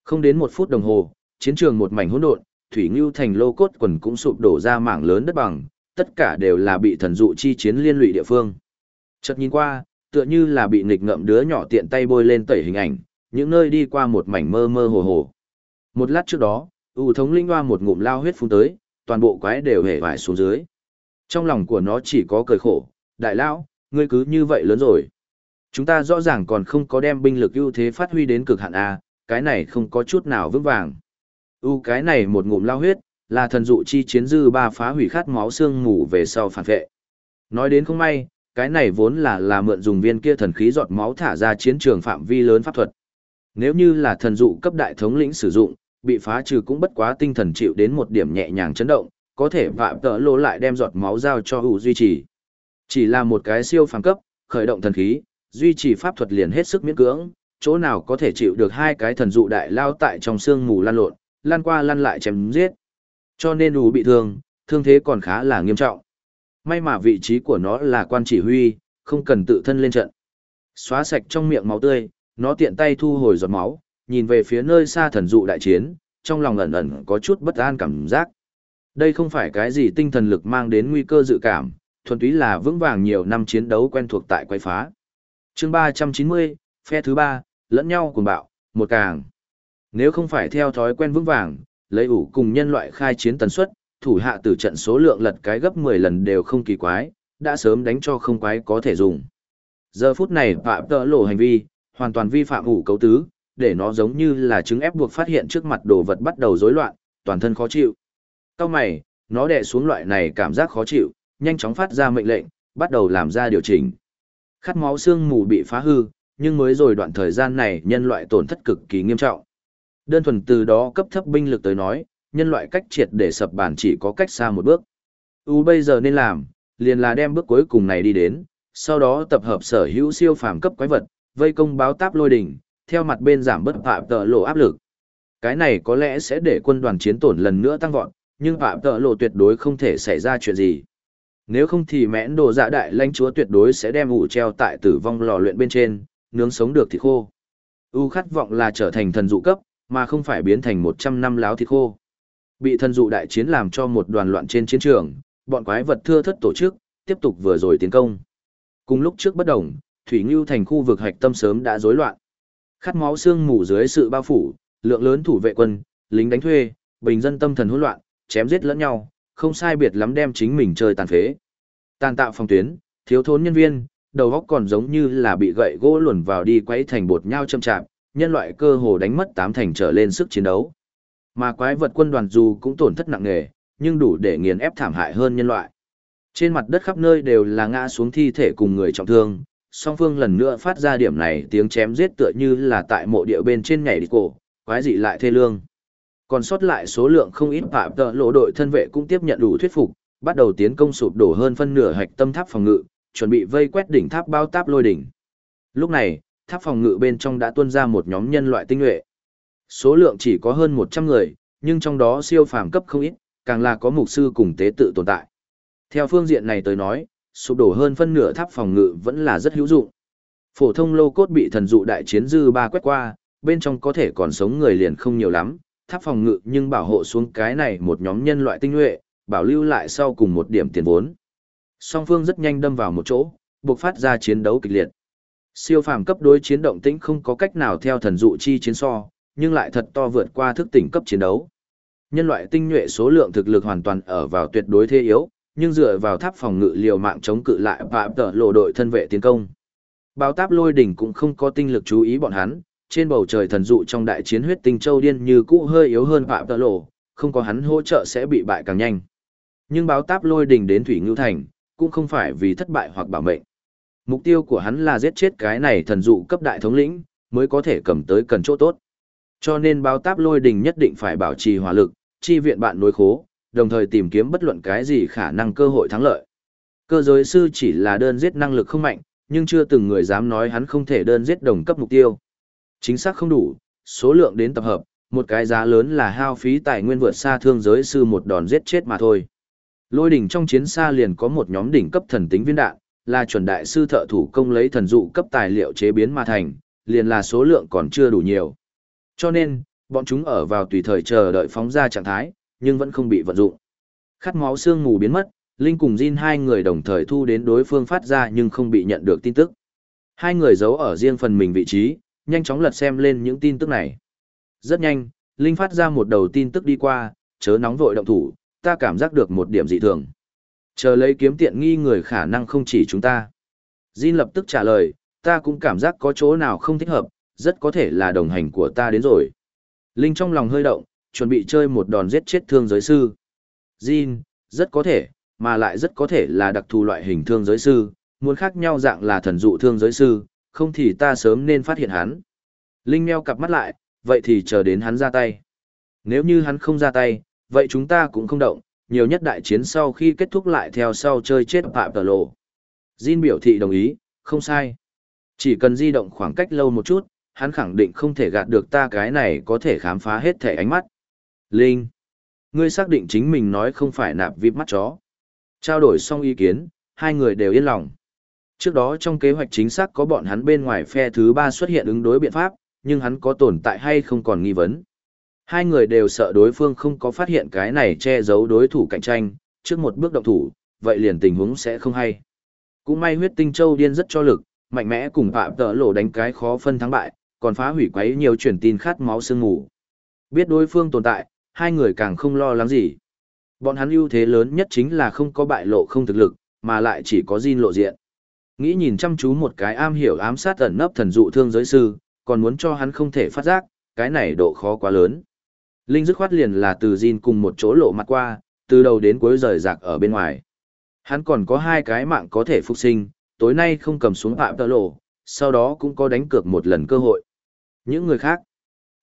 Speaker 1: Không đến một phút đồng hồ, chiến trường một mảnh hỗn độn, Thủy Ngưu thành lô cốt quần cũng sụp đổ ra mảng lớn đất bằng, tất cả đều là bị thần dụ chi chiến liên lụy địa phương. Chợt nhìn qua, tựa như là bị nghịch ngợm đứa nhỏ tiện tay bôi lên tẩy hình ảnh, những nơi đi qua một mảnh mơ mơ hồ hồ. Một lát trước đó, ủ thống linh hoa một ngụm lao huyết phun tới, toàn bộ quái đều hề vải xuống dưới. Trong lòng của nó chỉ có cười khổ, đại lão, ngươi cứ như vậy lớn rồi. Chúng ta rõ ràng còn không có đem binh lực ưu thế phát huy đến cực hạn A, cái này không có chút nào vững vàng. U cái này một ngụm lao huyết, là thần dụ chi chiến dư ba phá hủy khát máu xương ngủ về sau phản vệ. Nói đến không may, cái này vốn là là mượn dùng viên kia thần khí giọt máu thả ra chiến trường phạm vi lớn pháp thuật. Nếu như là thần dụ cấp đại thống lĩnh sử dụng, bị phá trừ cũng bất quá tinh thần chịu đến một điểm nhẹ nhàng chấn động, có thể vạm tợ lô lại đem giọt máu giao cho hữu duy trì. Chỉ là một cái siêu phàm cấp, khởi động thần khí, duy trì pháp thuật liền hết sức miễn cưỡng, chỗ nào có thể chịu được hai cái thần dụ đại lao tại trong xương mù lan lộn, lan qua lăn lại chém giết. Cho nên ủ bị thương, thương thế còn khá là nghiêm trọng. May mà vị trí của nó là quan chỉ huy, không cần tự thân lên trận. Xóa sạch trong miệng máu tươi, nó tiện tay thu hồi giọt máu, nhìn về phía nơi xa thần dụ đại chiến, trong lòng ẩn ẩn có chút bất an cảm giác. Đây không phải cái gì tinh thần lực mang đến nguy cơ dự cảm, thuần túy là vững vàng nhiều năm chiến đấu quen thuộc tại quay phá. chương 390, phe thứ ba, lẫn nhau cùng bạo, một càng. Nếu không phải theo thói quen vững vàng, lấy ủ cùng nhân loại khai chiến tần suất, thủ hạ tử trận số lượng lật cái gấp 10 lần đều không kỳ quái, đã sớm đánh cho không quái có thể dùng. Giờ phút này phạm tợ lộ hành vi, hoàn toàn vi phạm ủ cấu tứ, để nó giống như là chứng ép buộc phát hiện trước mặt đồ vật bắt đầu rối loạn, toàn thân khó chịu. Cao mày, nó đè xuống loại này cảm giác khó chịu, nhanh chóng phát ra mệnh lệnh, bắt đầu làm ra điều chỉnh. Khát máu xương mù bị phá hư, nhưng mới rồi đoạn thời gian này nhân loại tổn thất cực kỳ nghiêm trọng. Đơn thuần từ đó cấp thấp binh lực tới nói, nhân loại cách triệt để sập bàn chỉ có cách xa một bước. U bây giờ nên làm, liền là đem bước cuối cùng này đi đến, sau đó tập hợp sở hữu siêu phàm cấp quái vật, vây công báo táp lôi đỉnh, theo mặt bên giảm bất phạm tợ lộ áp lực. Cái này có lẽ sẽ để quân đoàn chiến tổn lần nữa tăng vọt, nhưng phạm tợ lộ tuyệt đối không thể xảy ra chuyện gì. Nếu không thì mẽn đồ dạ đại lãnh chúa tuyệt đối sẽ đem ủ treo tại tử vong lò luyện bên trên, nướng sống được thì khô. U khát vọng là trở thành thần dụ cấp, mà không phải biến thành 100 năm láo thịt khô. Bị thần dụ đại chiến làm cho một đoàn loạn trên chiến trường, bọn quái vật thưa thất tổ chức, tiếp tục vừa rồi tiến công. Cùng lúc trước bất đồng, Thủy Ngưu thành khu vực hạch tâm sớm đã rối loạn. Khát máu xương mù dưới sự bao phủ, lượng lớn thủ vệ quân, lính đánh thuê, bình dân tâm thần hỗn loạn, chém giết lẫn nhau, không sai biệt lắm đem chính mình chơi tàn phế. Tàn tạo phòng tuyến, thiếu thốn nhân viên, đầu óc còn giống như là bị gậy gỗ luồn vào đi quấy thành bột nhau châm chạm, nhân loại cơ hồ đánh mất tám thành trở lên sức chiến đấu. Mà quái vật quân đoàn dù cũng tổn thất nặng nề, nhưng đủ để nghiền ép thảm hại hơn nhân loại. Trên mặt đất khắp nơi đều là ngã xuống thi thể cùng người trọng thương, song phương lần nữa phát ra điểm này tiếng chém giết tựa như là tại mộ địa bên trên nhảy đi cổ, quái dị lại thê lương. Còn sót lại số lượng không ít phạm tợ lộ đội thân vệ cũng tiếp nhận đủ thuyết phục, bắt đầu tiến công sụp đổ hơn phân nửa hạch tâm tháp phòng ngự, chuẩn bị vây quét đỉnh tháp bao táp lôi đỉnh. Lúc này, tháp phòng ngự bên trong đã tuôn ra một nhóm nhân loại tinh nhuệ. Số lượng chỉ có hơn 100 người, nhưng trong đó siêu phàm cấp không ít, càng là có mục sư cùng tế tự tồn tại. Theo phương diện này tới nói, sụp đổ hơn phân nửa tháp phòng ngự vẫn là rất hữu dụng. Phổ thông lô cốt bị thần dụ đại chiến dư ba quét qua, bên trong có thể còn sống người liền không nhiều lắm, tháp phòng ngự nhưng bảo hộ xuống cái này một nhóm nhân loại tinh nhuệ, bảo lưu lại sau cùng một điểm tiền vốn. Song phương rất nhanh đâm vào một chỗ, buộc phát ra chiến đấu kịch liệt. Siêu phàm cấp đối chiến động tĩnh không có cách nào theo thần dụ chi chiến so, nhưng lại thật to vượt qua thức tỉnh cấp chiến đấu. Nhân loại tinh nhuệ số lượng thực lực hoàn toàn ở vào tuyệt đối thế yếu, nhưng dựa vào tháp phòng ngự liều mạng chống cự lại và tở lộ đội thân vệ tiến công. Báo táp lôi đỉnh cũng không có tinh lực chú ý bọn hắn, trên bầu trời thần dụ trong đại chiến huyết tinh châu điên như cũ hơi yếu hơn phạm tợ lộ, không có hắn hỗ trợ sẽ bị bại càng nhanh. Nhưng báo táp lôi đỉnh đến Thủy Ngưu Thành, cũng không phải vì thất bại hoặc bảo mệnh. Mục tiêu của hắn là giết chết cái này thần dụ cấp đại thống lĩnh, mới có thể cầm tới cần chỗ tốt. Cho nên báo táp lôi đình nhất định phải bảo trì hỏa lực, chi viện bạn nối khố, đồng thời tìm kiếm bất luận cái gì khả năng cơ hội thắng lợi. Cơ giới sư chỉ là đơn giết năng lực không mạnh, nhưng chưa từng người dám nói hắn không thể đơn giết đồng cấp mục tiêu. Chính xác không đủ, số lượng đến tập hợp, một cái giá lớn là hao phí tài nguyên vượt xa thương giới sư một đòn giết chết mà thôi. Lôi đỉnh trong chiến xa liền có một nhóm đỉnh cấp thần tính viên đạn, là chuẩn đại sư thợ thủ công lấy thần dụ cấp tài liệu chế biến mà thành, liền là số lượng còn chưa đủ nhiều. Cho nên, bọn chúng ở vào tùy thời chờ đợi phóng ra trạng thái, nhưng vẫn không bị vận dụng. Khát máu xương mù biến mất, Linh cùng Jin hai người đồng thời thu đến đối phương phát ra nhưng không bị nhận được tin tức. Hai người giấu ở riêng phần mình vị trí, nhanh chóng lật xem lên những tin tức này. Rất nhanh, Linh phát ra một đầu tin tức đi qua, chớ nóng vội động thủ, ta cảm giác được một điểm dị thường. Chờ lấy kiếm tiện nghi người khả năng không chỉ chúng ta. Jin lập tức trả lời, ta cũng cảm giác có chỗ nào không thích hợp, rất có thể là đồng hành của ta đến rồi. Linh trong lòng hơi động, chuẩn bị chơi một đòn giết chết thương giới sư. Jin, rất có thể, mà lại rất có thể là đặc thù loại hình thương giới sư, muốn khác nhau dạng là thần dụ thương giới sư, không thì ta sớm nên phát hiện hắn. Linh meo cặp mắt lại, vậy thì chờ đến hắn ra tay. Nếu như hắn không ra tay, vậy chúng ta cũng không động, nhiều nhất đại chiến sau khi kết thúc lại theo sau chơi chết Phạm Tờ Lộ. Jin biểu thị đồng ý, không sai. Chỉ cần di động khoảng cách lâu một chút, hắn khẳng định không thể gạt được ta cái này có thể khám phá hết thể ánh mắt. Linh, ngươi xác định chính mình nói không phải nạp vip mắt chó. Trao đổi xong ý kiến, hai người đều yên lòng. Trước đó trong kế hoạch chính xác có bọn hắn bên ngoài phe thứ ba xuất hiện ứng đối biện pháp, nhưng hắn có tồn tại hay không còn nghi vấn. Hai người đều sợ đối phương không có phát hiện cái này che giấu đối thủ cạnh tranh, trước một bước động thủ, vậy liền tình huống sẽ không hay. Cũng may huyết tinh châu điên rất cho lực, mạnh mẽ cùng phạm tợ lộ đánh cái khó phân thắng bại, còn phá hủy quấy nhiều truyền tin khát máu sương ngủ. Biết đối phương tồn tại, hai người càng không lo lắng gì. Bọn hắn ưu thế lớn nhất chính là không có bại lộ không thực lực, mà lại chỉ có Jin lộ diện. Nghĩ nhìn chăm chú một cái am hiểu ám sát ẩn nấp thần dụ thương giới sư, còn muốn cho hắn không thể phát giác, cái này độ khó quá lớn. Linh dứt khoát liền là từ Jin cùng một chỗ lộ mặt qua, từ đầu đến cuối rời rạc ở bên ngoài. Hắn còn có hai cái mạng có thể phục sinh, tối nay không cầm xuống phạm tơ lộ, sau đó cũng có đánh cược một lần cơ hội. Những người khác,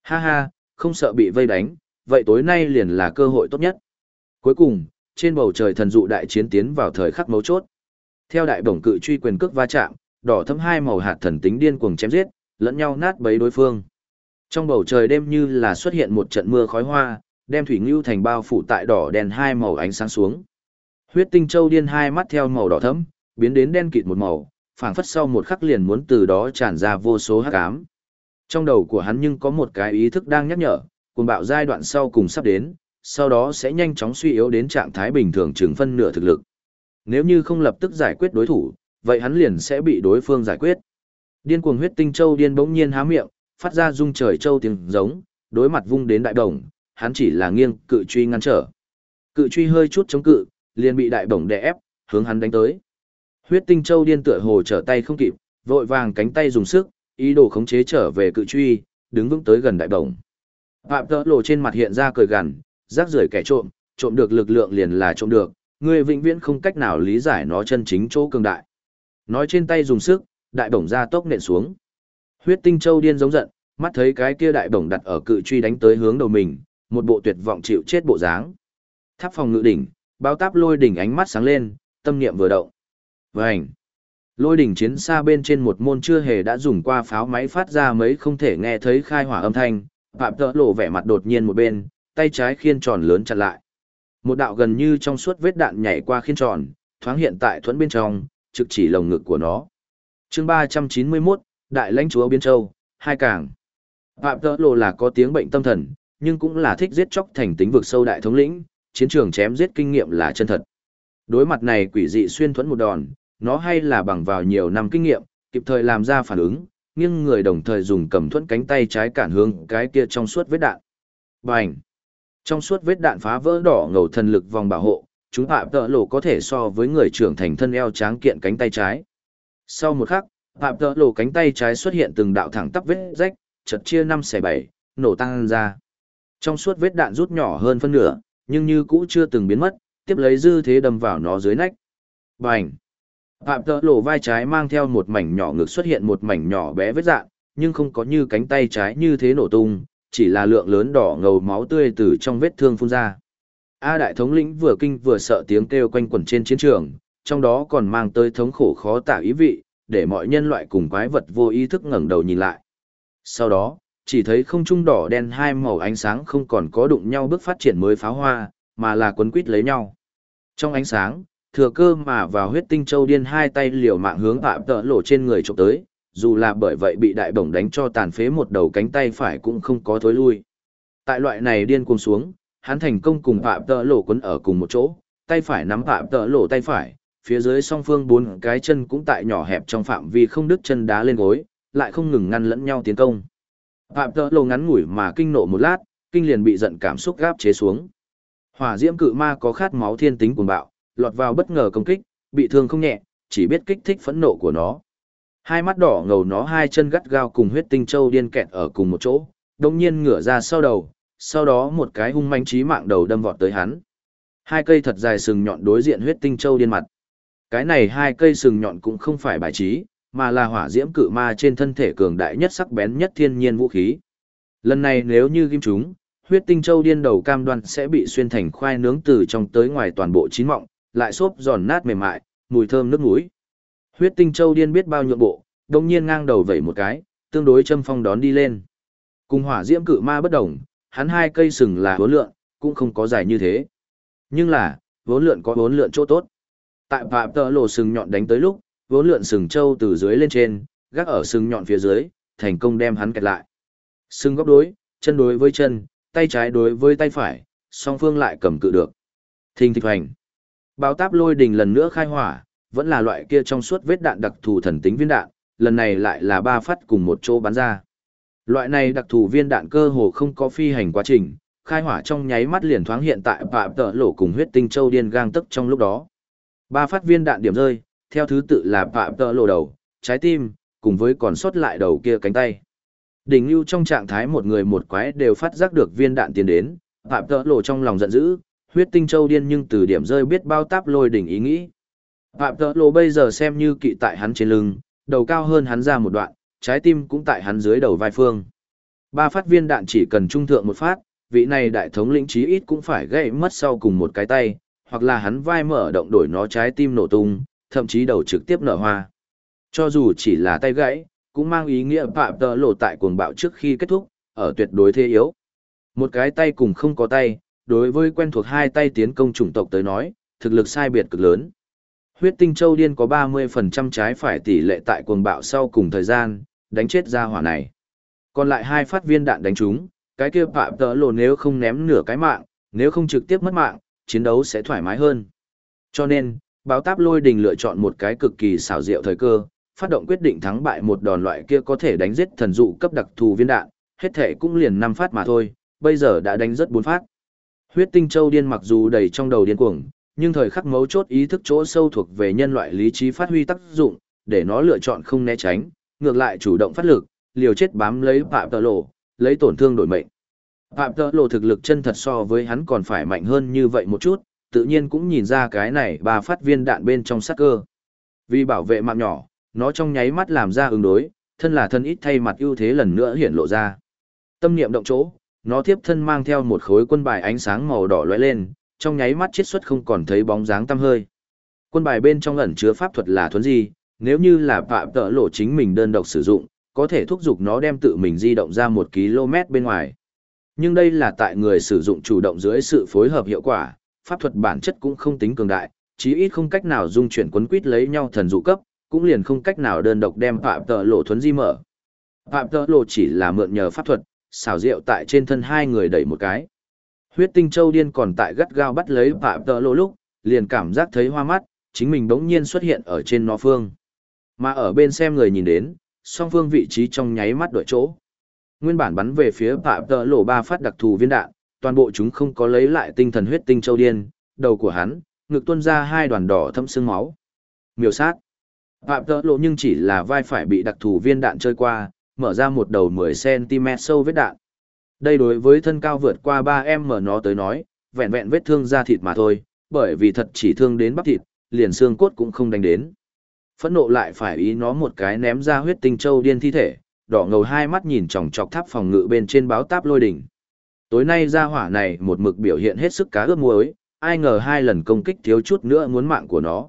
Speaker 1: ha ha, không sợ bị vây đánh, vậy tối nay liền là cơ hội tốt nhất. Cuối cùng, trên bầu trời thần dụ đại chiến tiến vào thời khắc mấu chốt. Theo đại bổng cự truy quyền cước va chạm, đỏ thấm hai màu hạt thần tính điên cuồng chém giết, lẫn nhau nát bấy đối phương. Trong bầu trời đêm như là xuất hiện một trận mưa khói hoa, đem thủy ngưu thành bao phủ tại đỏ đèn hai màu ánh sáng xuống. Huyết tinh châu điên hai mắt theo màu đỏ thẫm, biến đến đen kịt một màu, phảng phất sau một khắc liền muốn từ đó tràn ra vô số hắc ám. Trong đầu của hắn nhưng có một cái ý thức đang nhắc nhở, cuồng bạo giai đoạn sau cùng sắp đến, sau đó sẽ nhanh chóng suy yếu đến trạng thái bình thường chừng phân nửa thực lực. Nếu như không lập tức giải quyết đối thủ, vậy hắn liền sẽ bị đối phương giải quyết. Điên cuồng huyết tinh châu điên bỗng nhiên há miệng, phát ra rung trời châu tiếng giống, đối mặt vung đến đại đồng, hắn chỉ là nghiêng cự truy ngăn trở. Cự truy hơi chút chống cự, liền bị đại đồng đè ép, hướng hắn đánh tới. Huyết tinh châu điên tựa hồ trở tay không kịp, vội vàng cánh tay dùng sức, ý đồ khống chế trở về cự truy, đứng vững tới gần đại bổng. Phạm tỡ lộ trên mặt hiện ra cười gằn, rác rưởi kẻ trộm, trộm được lực lượng liền là trộm được, người vĩnh viễn không cách nào lý giải nó chân chính chỗ cường đại. Nói trên tay dùng sức, đại bổng ra tốc nện xuống. Huyết tinh châu điên giống giận, mắt thấy cái kia đại bổng đặt ở cự truy đánh tới hướng đầu mình, một bộ tuyệt vọng chịu chết bộ dáng. Tháp phòng ngự đỉnh, bao táp lôi đỉnh ánh mắt sáng lên, tâm niệm vừa động. Vành. Lôi đỉnh chiến xa bên trên một môn chưa hề đã dùng qua pháo máy phát ra mấy không thể nghe thấy khai hỏa âm thanh, phạm tợ lộ vẻ mặt đột nhiên một bên, tay trái khiên tròn lớn chặt lại. Một đạo gần như trong suốt vết đạn nhảy qua khiên tròn, thoáng hiện tại thuẫn bên trong, trực chỉ lồng ngực của nó. chương 391, Đại lãnh chúa Biên Châu, hai cảng. Phạm tợ lộ là có tiếng bệnh tâm thần, nhưng cũng là thích giết chóc thành tính vực sâu đại thống lĩnh, chiến trường chém giết kinh nghiệm là chân thật. Đối mặt này quỷ dị xuyên thuẫn một đòn, nó hay là bằng vào nhiều năm kinh nghiệm, kịp thời làm ra phản ứng, nhưng người đồng thời dùng cầm thuẫn cánh tay trái cản hướng cái kia trong suốt vết đạn. Bành! Trong suốt vết đạn phá vỡ đỏ ngầu thần lực vòng bảo hộ, chúng hạ tợ lộ có thể so với người trưởng thành thân eo tráng kiện cánh tay trái. Sau một khắc, hạ tợ lộ cánh tay trái xuất hiện từng đạo thẳng tắp vết rách, chật chia năm xẻ bảy, nổ tăng ra. Trong suốt vết đạn rút nhỏ hơn phân nửa, nhưng như cũ chưa từng biến mất, tiếp lấy dư thế đâm vào nó dưới nách. Bành! Phạm tợ lộ vai trái mang theo một mảnh nhỏ ngực xuất hiện một mảnh nhỏ bé vết dạng, nhưng không có như cánh tay trái như thế nổ tung, chỉ là lượng lớn đỏ ngầu máu tươi từ trong vết thương phun ra. A đại thống lĩnh vừa kinh vừa sợ tiếng kêu quanh quẩn trên chiến trường, trong đó còn mang tới thống khổ khó tả ý vị, để mọi nhân loại cùng quái vật vô ý thức ngẩng đầu nhìn lại. Sau đó, chỉ thấy không trung đỏ đen hai màu ánh sáng không còn có đụng nhau bước phát triển mới pháo hoa, mà là quấn quít lấy nhau. Trong ánh sáng, thừa cơ mà vào huyết tinh châu điên hai tay liều mạng hướng phạm tợ lộ trên người trộm tới, dù là bởi vậy bị đại bổng đánh cho tàn phế một đầu cánh tay phải cũng không có thối lui. Tại loại này điên cuồng xuống, hắn thành công cùng phạm tợ lộ quấn ở cùng một chỗ, tay phải nắm phạm tợ lộ tay phải, phía dưới song phương bốn cái chân cũng tại nhỏ hẹp trong phạm vi không đứt chân đá lên gối, lại không ngừng ngăn lẫn nhau tiến công. Phạm tợ lộ ngắn ngủi mà kinh nộ một lát, kinh liền bị giận cảm xúc gáp chế xuống. Hỏa diễm cự ma có khát máu thiên tính cuồng bạo, lọt vào bất ngờ công kích, bị thương không nhẹ, chỉ biết kích thích phẫn nộ của nó. Hai mắt đỏ ngầu nó hai chân gắt gao cùng huyết tinh châu điên kẹt ở cùng một chỗ, đồng nhiên ngửa ra sau đầu, sau đó một cái hung manh trí mạng đầu đâm vọt tới hắn. Hai cây thật dài sừng nhọn đối diện huyết tinh châu điên mặt. Cái này hai cây sừng nhọn cũng không phải bài trí, mà là hỏa diễm cự ma trên thân thể cường đại nhất sắc bén nhất thiên nhiên vũ khí. Lần này nếu như ghim chúng, huyết tinh châu điên đầu cam đoan sẽ bị xuyên thành khoai nướng từ trong tới ngoài toàn bộ chín mọng, lại xốp giòn nát mềm mại, mùi thơm nước mũi. Huyết tinh châu điên biết bao nhượng bộ, đồng nhiên ngang đầu vẩy một cái, tương đối châm phong đón đi lên. Cùng hỏa diễm cự ma bất đồng, hắn hai cây sừng là vốn lượn, cũng không có dài như thế. Nhưng là, vốn lượn có vốn lượn chỗ tốt. Tại phạm tờ lộ sừng nhọn đánh tới lúc, vốn lượn sừng châu từ dưới lên trên, gác ở sừng nhọn phía dưới, thành công đem hắn kẹt lại. Sừng góc đối, chân đối với chân, tay trái đối với tay phải, song phương lại cầm cự được. Thình thịch hoành. Báo táp lôi đình lần nữa khai hỏa, vẫn là loại kia trong suốt vết đạn đặc thù thần tính viên đạn, lần này lại là ba phát cùng một chỗ bắn ra. Loại này đặc thù viên đạn cơ hồ không có phi hành quá trình, khai hỏa trong nháy mắt liền thoáng hiện tại phạm tợ lỗ cùng huyết tinh châu điên gang tức trong lúc đó. Ba phát viên đạn điểm rơi, theo thứ tự là phạm tợ lỗ đầu, trái tim, cùng với còn sót lại đầu kia cánh tay. Đỉnh lưu trong trạng thái một người một quái đều phát giác được viên đạn tiến đến, phạm tợ lỗ trong lòng giận dữ, huyết tinh châu điên nhưng từ điểm rơi biết bao táp lôi đỉnh ý nghĩ. Phạm tợ lỗ bây giờ xem như kỵ tại hắn trên lưng, đầu cao hơn hắn ra một đoạn, trái tim cũng tại hắn dưới đầu vai phương. Ba phát viên đạn chỉ cần trung thượng một phát, vị này đại thống lĩnh chí ít cũng phải gãy mất sau cùng một cái tay, hoặc là hắn vai mở động đổi nó trái tim nổ tung, thậm chí đầu trực tiếp nở hoa. Cho dù chỉ là tay gãy, cũng mang ý nghĩa phạm tợ lộ tại cuồng bạo trước khi kết thúc, ở tuyệt đối thế yếu. Một cái tay cùng không có tay, đối với quen thuộc hai tay tiến công chủng tộc tới nói, thực lực sai biệt cực lớn. Huyết tinh châu điên có 30% trái phải tỷ lệ tại cuồng bạo sau cùng thời gian, đánh chết ra hỏa này. Còn lại hai phát viên đạn đánh trúng, cái kia phạm tỡ lộ nếu không ném nửa cái mạng, nếu không trực tiếp mất mạng, chiến đấu sẽ thoải mái hơn. Cho nên, báo táp lôi đình lựa chọn một cái cực kỳ xảo diệu thời cơ, phát động quyết định thắng bại một đòn loại kia có thể đánh giết thần dụ cấp đặc thù viên đạn, hết thể cũng liền 5 phát mà thôi, bây giờ đã đánh rất 4 phát. Huyết tinh châu điên mặc dù đầy trong đầu điên cuồng, nhưng thời khắc mấu chốt ý thức chỗ sâu thuộc về nhân loại lý trí phát huy tác dụng, để nó lựa chọn không né tránh, ngược lại chủ động phát lực, liều chết bám lấy Phạm Tờ Lộ, lấy tổn thương đổi mệnh. Phạm Tờ Lộ thực lực chân thật so với hắn còn phải mạnh hơn như vậy một chút, tự nhiên cũng nhìn ra cái này ba phát viên đạn bên trong sắc cơ. Vì bảo vệ mạng nhỏ, nó trong nháy mắt làm ra ứng đối, thân là thân ít thay mặt ưu thế lần nữa hiển lộ ra. Tâm niệm động chỗ, nó tiếp thân mang theo một khối quân bài ánh sáng màu đỏ lóe lên, trong nháy mắt chết xuất không còn thấy bóng dáng tăm hơi. Quân bài bên trong ẩn chứa pháp thuật là thuấn gì, nếu như là phạm tợ lộ chính mình đơn độc sử dụng, có thể thúc giục nó đem tự mình di động ra một km bên ngoài. Nhưng đây là tại người sử dụng chủ động dưới sự phối hợp hiệu quả, pháp thuật bản chất cũng không tính cường đại, chí ít không cách nào dung chuyển quấn quýt lấy nhau thần dụ cấp, cũng liền không cách nào đơn độc đem phạm tợ lộ thuấn di mở. Phạm tợ lộ chỉ là mượn nhờ pháp thuật, xảo rượu tại trên thân hai người đẩy một cái. Huyết tinh châu điên còn tại gắt gao bắt lấy phạm tợ lộ lúc, liền cảm giác thấy hoa mắt, chính mình đống nhiên xuất hiện ở trên nó phương. Mà ở bên xem người nhìn đến, song phương vị trí trong nháy mắt đổi chỗ. Nguyên bản bắn về phía phạm tợ lộ ba phát đặc thù viên đạn, toàn bộ chúng không có lấy lại tinh thần huyết tinh châu điên, đầu của hắn, ngực tuôn ra hai đoàn đỏ thâm xương máu. Miêu sát. Phạm tợ lộ nhưng chỉ là vai phải bị đặc thù viên đạn chơi qua, mở ra một đầu 10cm sâu vết đạn. Đây đối với thân cao vượt qua 3m nó tới nói, vẹn vẹn vết thương da thịt mà thôi, bởi vì thật chỉ thương đến bắp thịt, liền xương cốt cũng không đánh đến. Phẫn nộ lại phải ý nó một cái ném ra huyết tinh châu điên thi thể, đỏ ngầu hai mắt nhìn chòng chọc tháp phòng ngự bên trên báo táp lôi đỉnh. Tối nay ra hỏa này một mực biểu hiện hết sức cá ướp muối, ai ngờ hai lần công kích thiếu chút nữa muốn mạng của nó.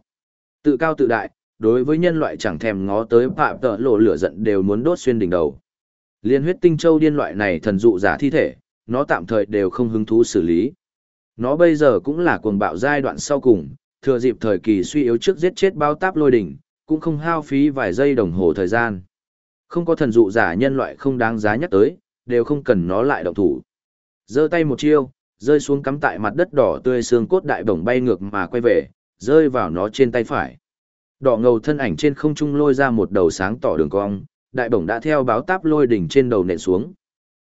Speaker 1: Tự cao tự đại, đối với nhân loại chẳng thèm ngó tới phạm tợ lộ lửa giận đều muốn đốt xuyên đỉnh đầu. Liên huyết tinh châu điên loại này thần dụ giả thi thể, nó tạm thời đều không hứng thú xử lý. Nó bây giờ cũng là cuồng bạo giai đoạn sau cùng, thừa dịp thời kỳ suy yếu trước giết chết bao táp lôi đỉnh, cũng không hao phí vài giây đồng hồ thời gian. Không có thần dụ giả nhân loại không đáng giá nhắc tới, đều không cần nó lại động thủ. giơ tay một chiêu, rơi xuống cắm tại mặt đất đỏ tươi xương cốt đại bổng bay ngược mà quay về, rơi vào nó trên tay phải. Đỏ ngầu thân ảnh trên không trung lôi ra một đầu sáng tỏ đường cong, đại bổng đã theo báo táp lôi đỉnh trên đầu nện xuống.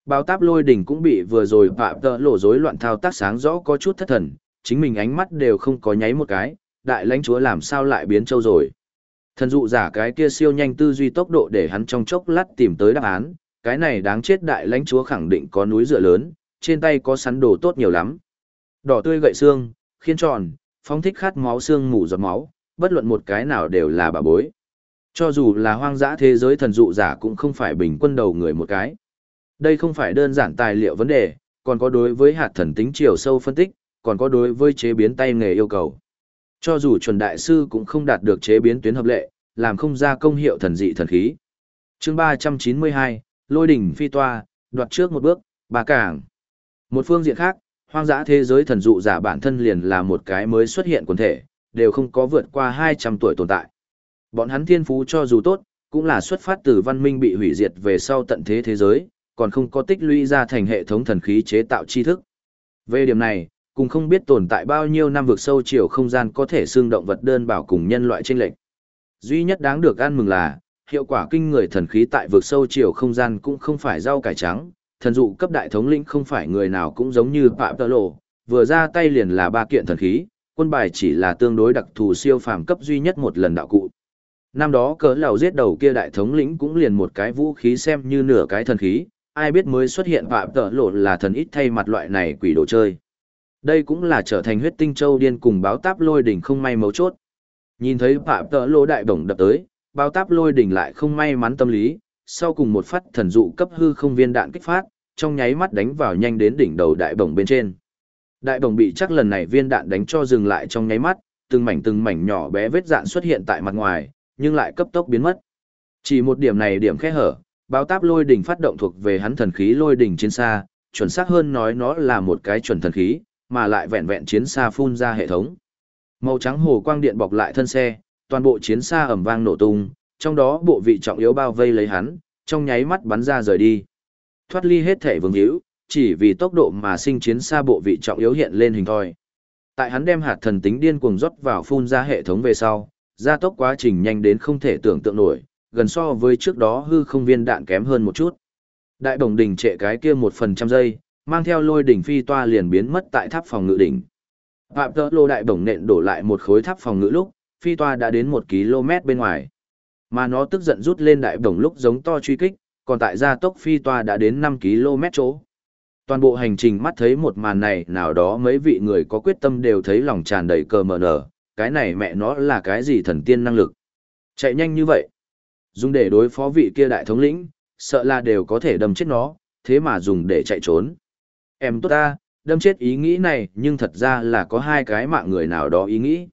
Speaker 1: Báo táp lôi đỉnh cũng bị vừa rồi phạm tợ lộ rối loạn thao tác sáng rõ có chút thất thần, chính mình ánh mắt đều không có nháy một cái, đại lãnh chúa làm sao lại biến châu rồi. Thần dụ giả cái kia siêu nhanh tư duy tốc độ để hắn trong chốc lát tìm tới đáp án, cái này đáng chết đại lãnh chúa khẳng định có núi dựa lớn, trên tay có sắn đồ tốt nhiều lắm. Đỏ tươi gậy xương, khiên tròn, phóng thích khát máu xương ngủ giọt máu, bất luận một cái nào đều là bà bối. Cho dù là hoang dã thế giới thần dụ giả cũng không phải bình quân đầu người một cái. Đây không phải đơn giản tài liệu vấn đề, còn có đối với hạt thần tính chiều sâu phân tích, còn có đối với chế biến tay nghề yêu cầu. Cho dù chuẩn đại sư cũng không đạt được chế biến tuyến hợp lệ, làm không ra công hiệu thần dị thần khí. chương 392, lôi đỉnh phi toa, đoạt trước một bước, bà cảng. Một phương diện khác, hoang dã thế giới thần dụ giả bản thân liền là một cái mới xuất hiện quần thể, đều không có vượt qua 200 tuổi tồn tại. Bọn hắn thiên phú cho dù tốt, cũng là xuất phát từ văn minh bị hủy diệt về sau tận thế thế giới, còn không có tích lũy ra thành hệ thống thần khí chế tạo tri thức. Về điểm này, cùng không biết tồn tại bao nhiêu năm vượt sâu chiều không gian có thể xương động vật đơn bảo cùng nhân loại trên lệnh. Duy nhất đáng được ăn mừng là, hiệu quả kinh người thần khí tại vượt sâu chiều không gian cũng không phải rau cải trắng, thần dụ cấp đại thống lĩnh không phải người nào cũng giống như Phạm Tơ Lộ, vừa ra tay liền là ba kiện thần khí, quân bài chỉ là tương đối đặc thù siêu phàm cấp duy nhất một lần đạo cụ. Năm đó cỡ lầu giết đầu kia đại thống lĩnh cũng liền một cái vũ khí xem như nửa cái thần khí, ai biết mới xuất hiện Phạm Tơ Lộ là thần ít thay mặt loại này quỷ đồ chơi. Đây cũng là trở thành huyết tinh châu điên cùng báo táp lôi đỉnh không may mấu chốt. Nhìn thấy Phạm Tơ Lộ đại bổng đập tới, báo táp lôi đỉnh lại không may mắn tâm lý, sau cùng một phát thần dụ cấp hư không viên đạn kích phát, trong nháy mắt đánh vào nhanh đến đỉnh đầu đại bổng bên trên. Đại bổng bị chắc lần này viên đạn đánh cho dừng lại trong nháy mắt, từng mảnh từng mảnh nhỏ bé vết dạn xuất hiện tại mặt ngoài, nhưng lại cấp tốc biến mất. Chỉ một điểm này điểm khe hở, báo táp lôi đỉnh phát động thuộc về hắn thần khí lôi đỉnh chiến xa, chuẩn xác hơn nói nó là một cái chuẩn thần khí, mà lại vẹn vẹn chiến xa phun ra hệ thống. Màu trắng hồ quang điện bọc lại thân xe, toàn bộ chiến xa ầm vang nổ tung, trong đó bộ vị trọng yếu bao vây lấy hắn, trong nháy mắt bắn ra rời đi. Thoát ly hết thể vương hữu, chỉ vì tốc độ mà sinh chiến xa bộ vị trọng yếu hiện lên hình thoi. Tại hắn đem hạt thần tính điên cuồng rót vào phun ra hệ thống về sau, gia tốc quá trình nhanh đến không thể tưởng tượng nổi, gần so với trước đó hư không viên đạn kém hơn một chút. Đại đồng đỉnh trệ cái kia một phần trăm giây, mang theo lôi đỉnh phi toa liền biến mất tại tháp phòng ngự đỉnh. Phạm tỡ lô đại bổng nện đổ lại một khối tháp phòng ngự lúc, phi toa đã đến một km bên ngoài. Mà nó tức giận rút lên đại bổng lúc giống to truy kích, còn tại gia tốc phi toa đã đến 5 km chỗ. Toàn bộ hành trình mắt thấy một màn này nào đó mấy vị người có quyết tâm đều thấy lòng tràn đầy cờ mờ nở, cái này mẹ nó là cái gì thần tiên năng lực. Chạy nhanh như vậy. Dùng để đối phó vị kia đại thống lĩnh, sợ là đều có thể đâm chết nó, thế mà dùng để chạy trốn. Em tốt ta, đâm chết ý nghĩ này nhưng thật ra là có hai cái mạng người nào đó ý nghĩ.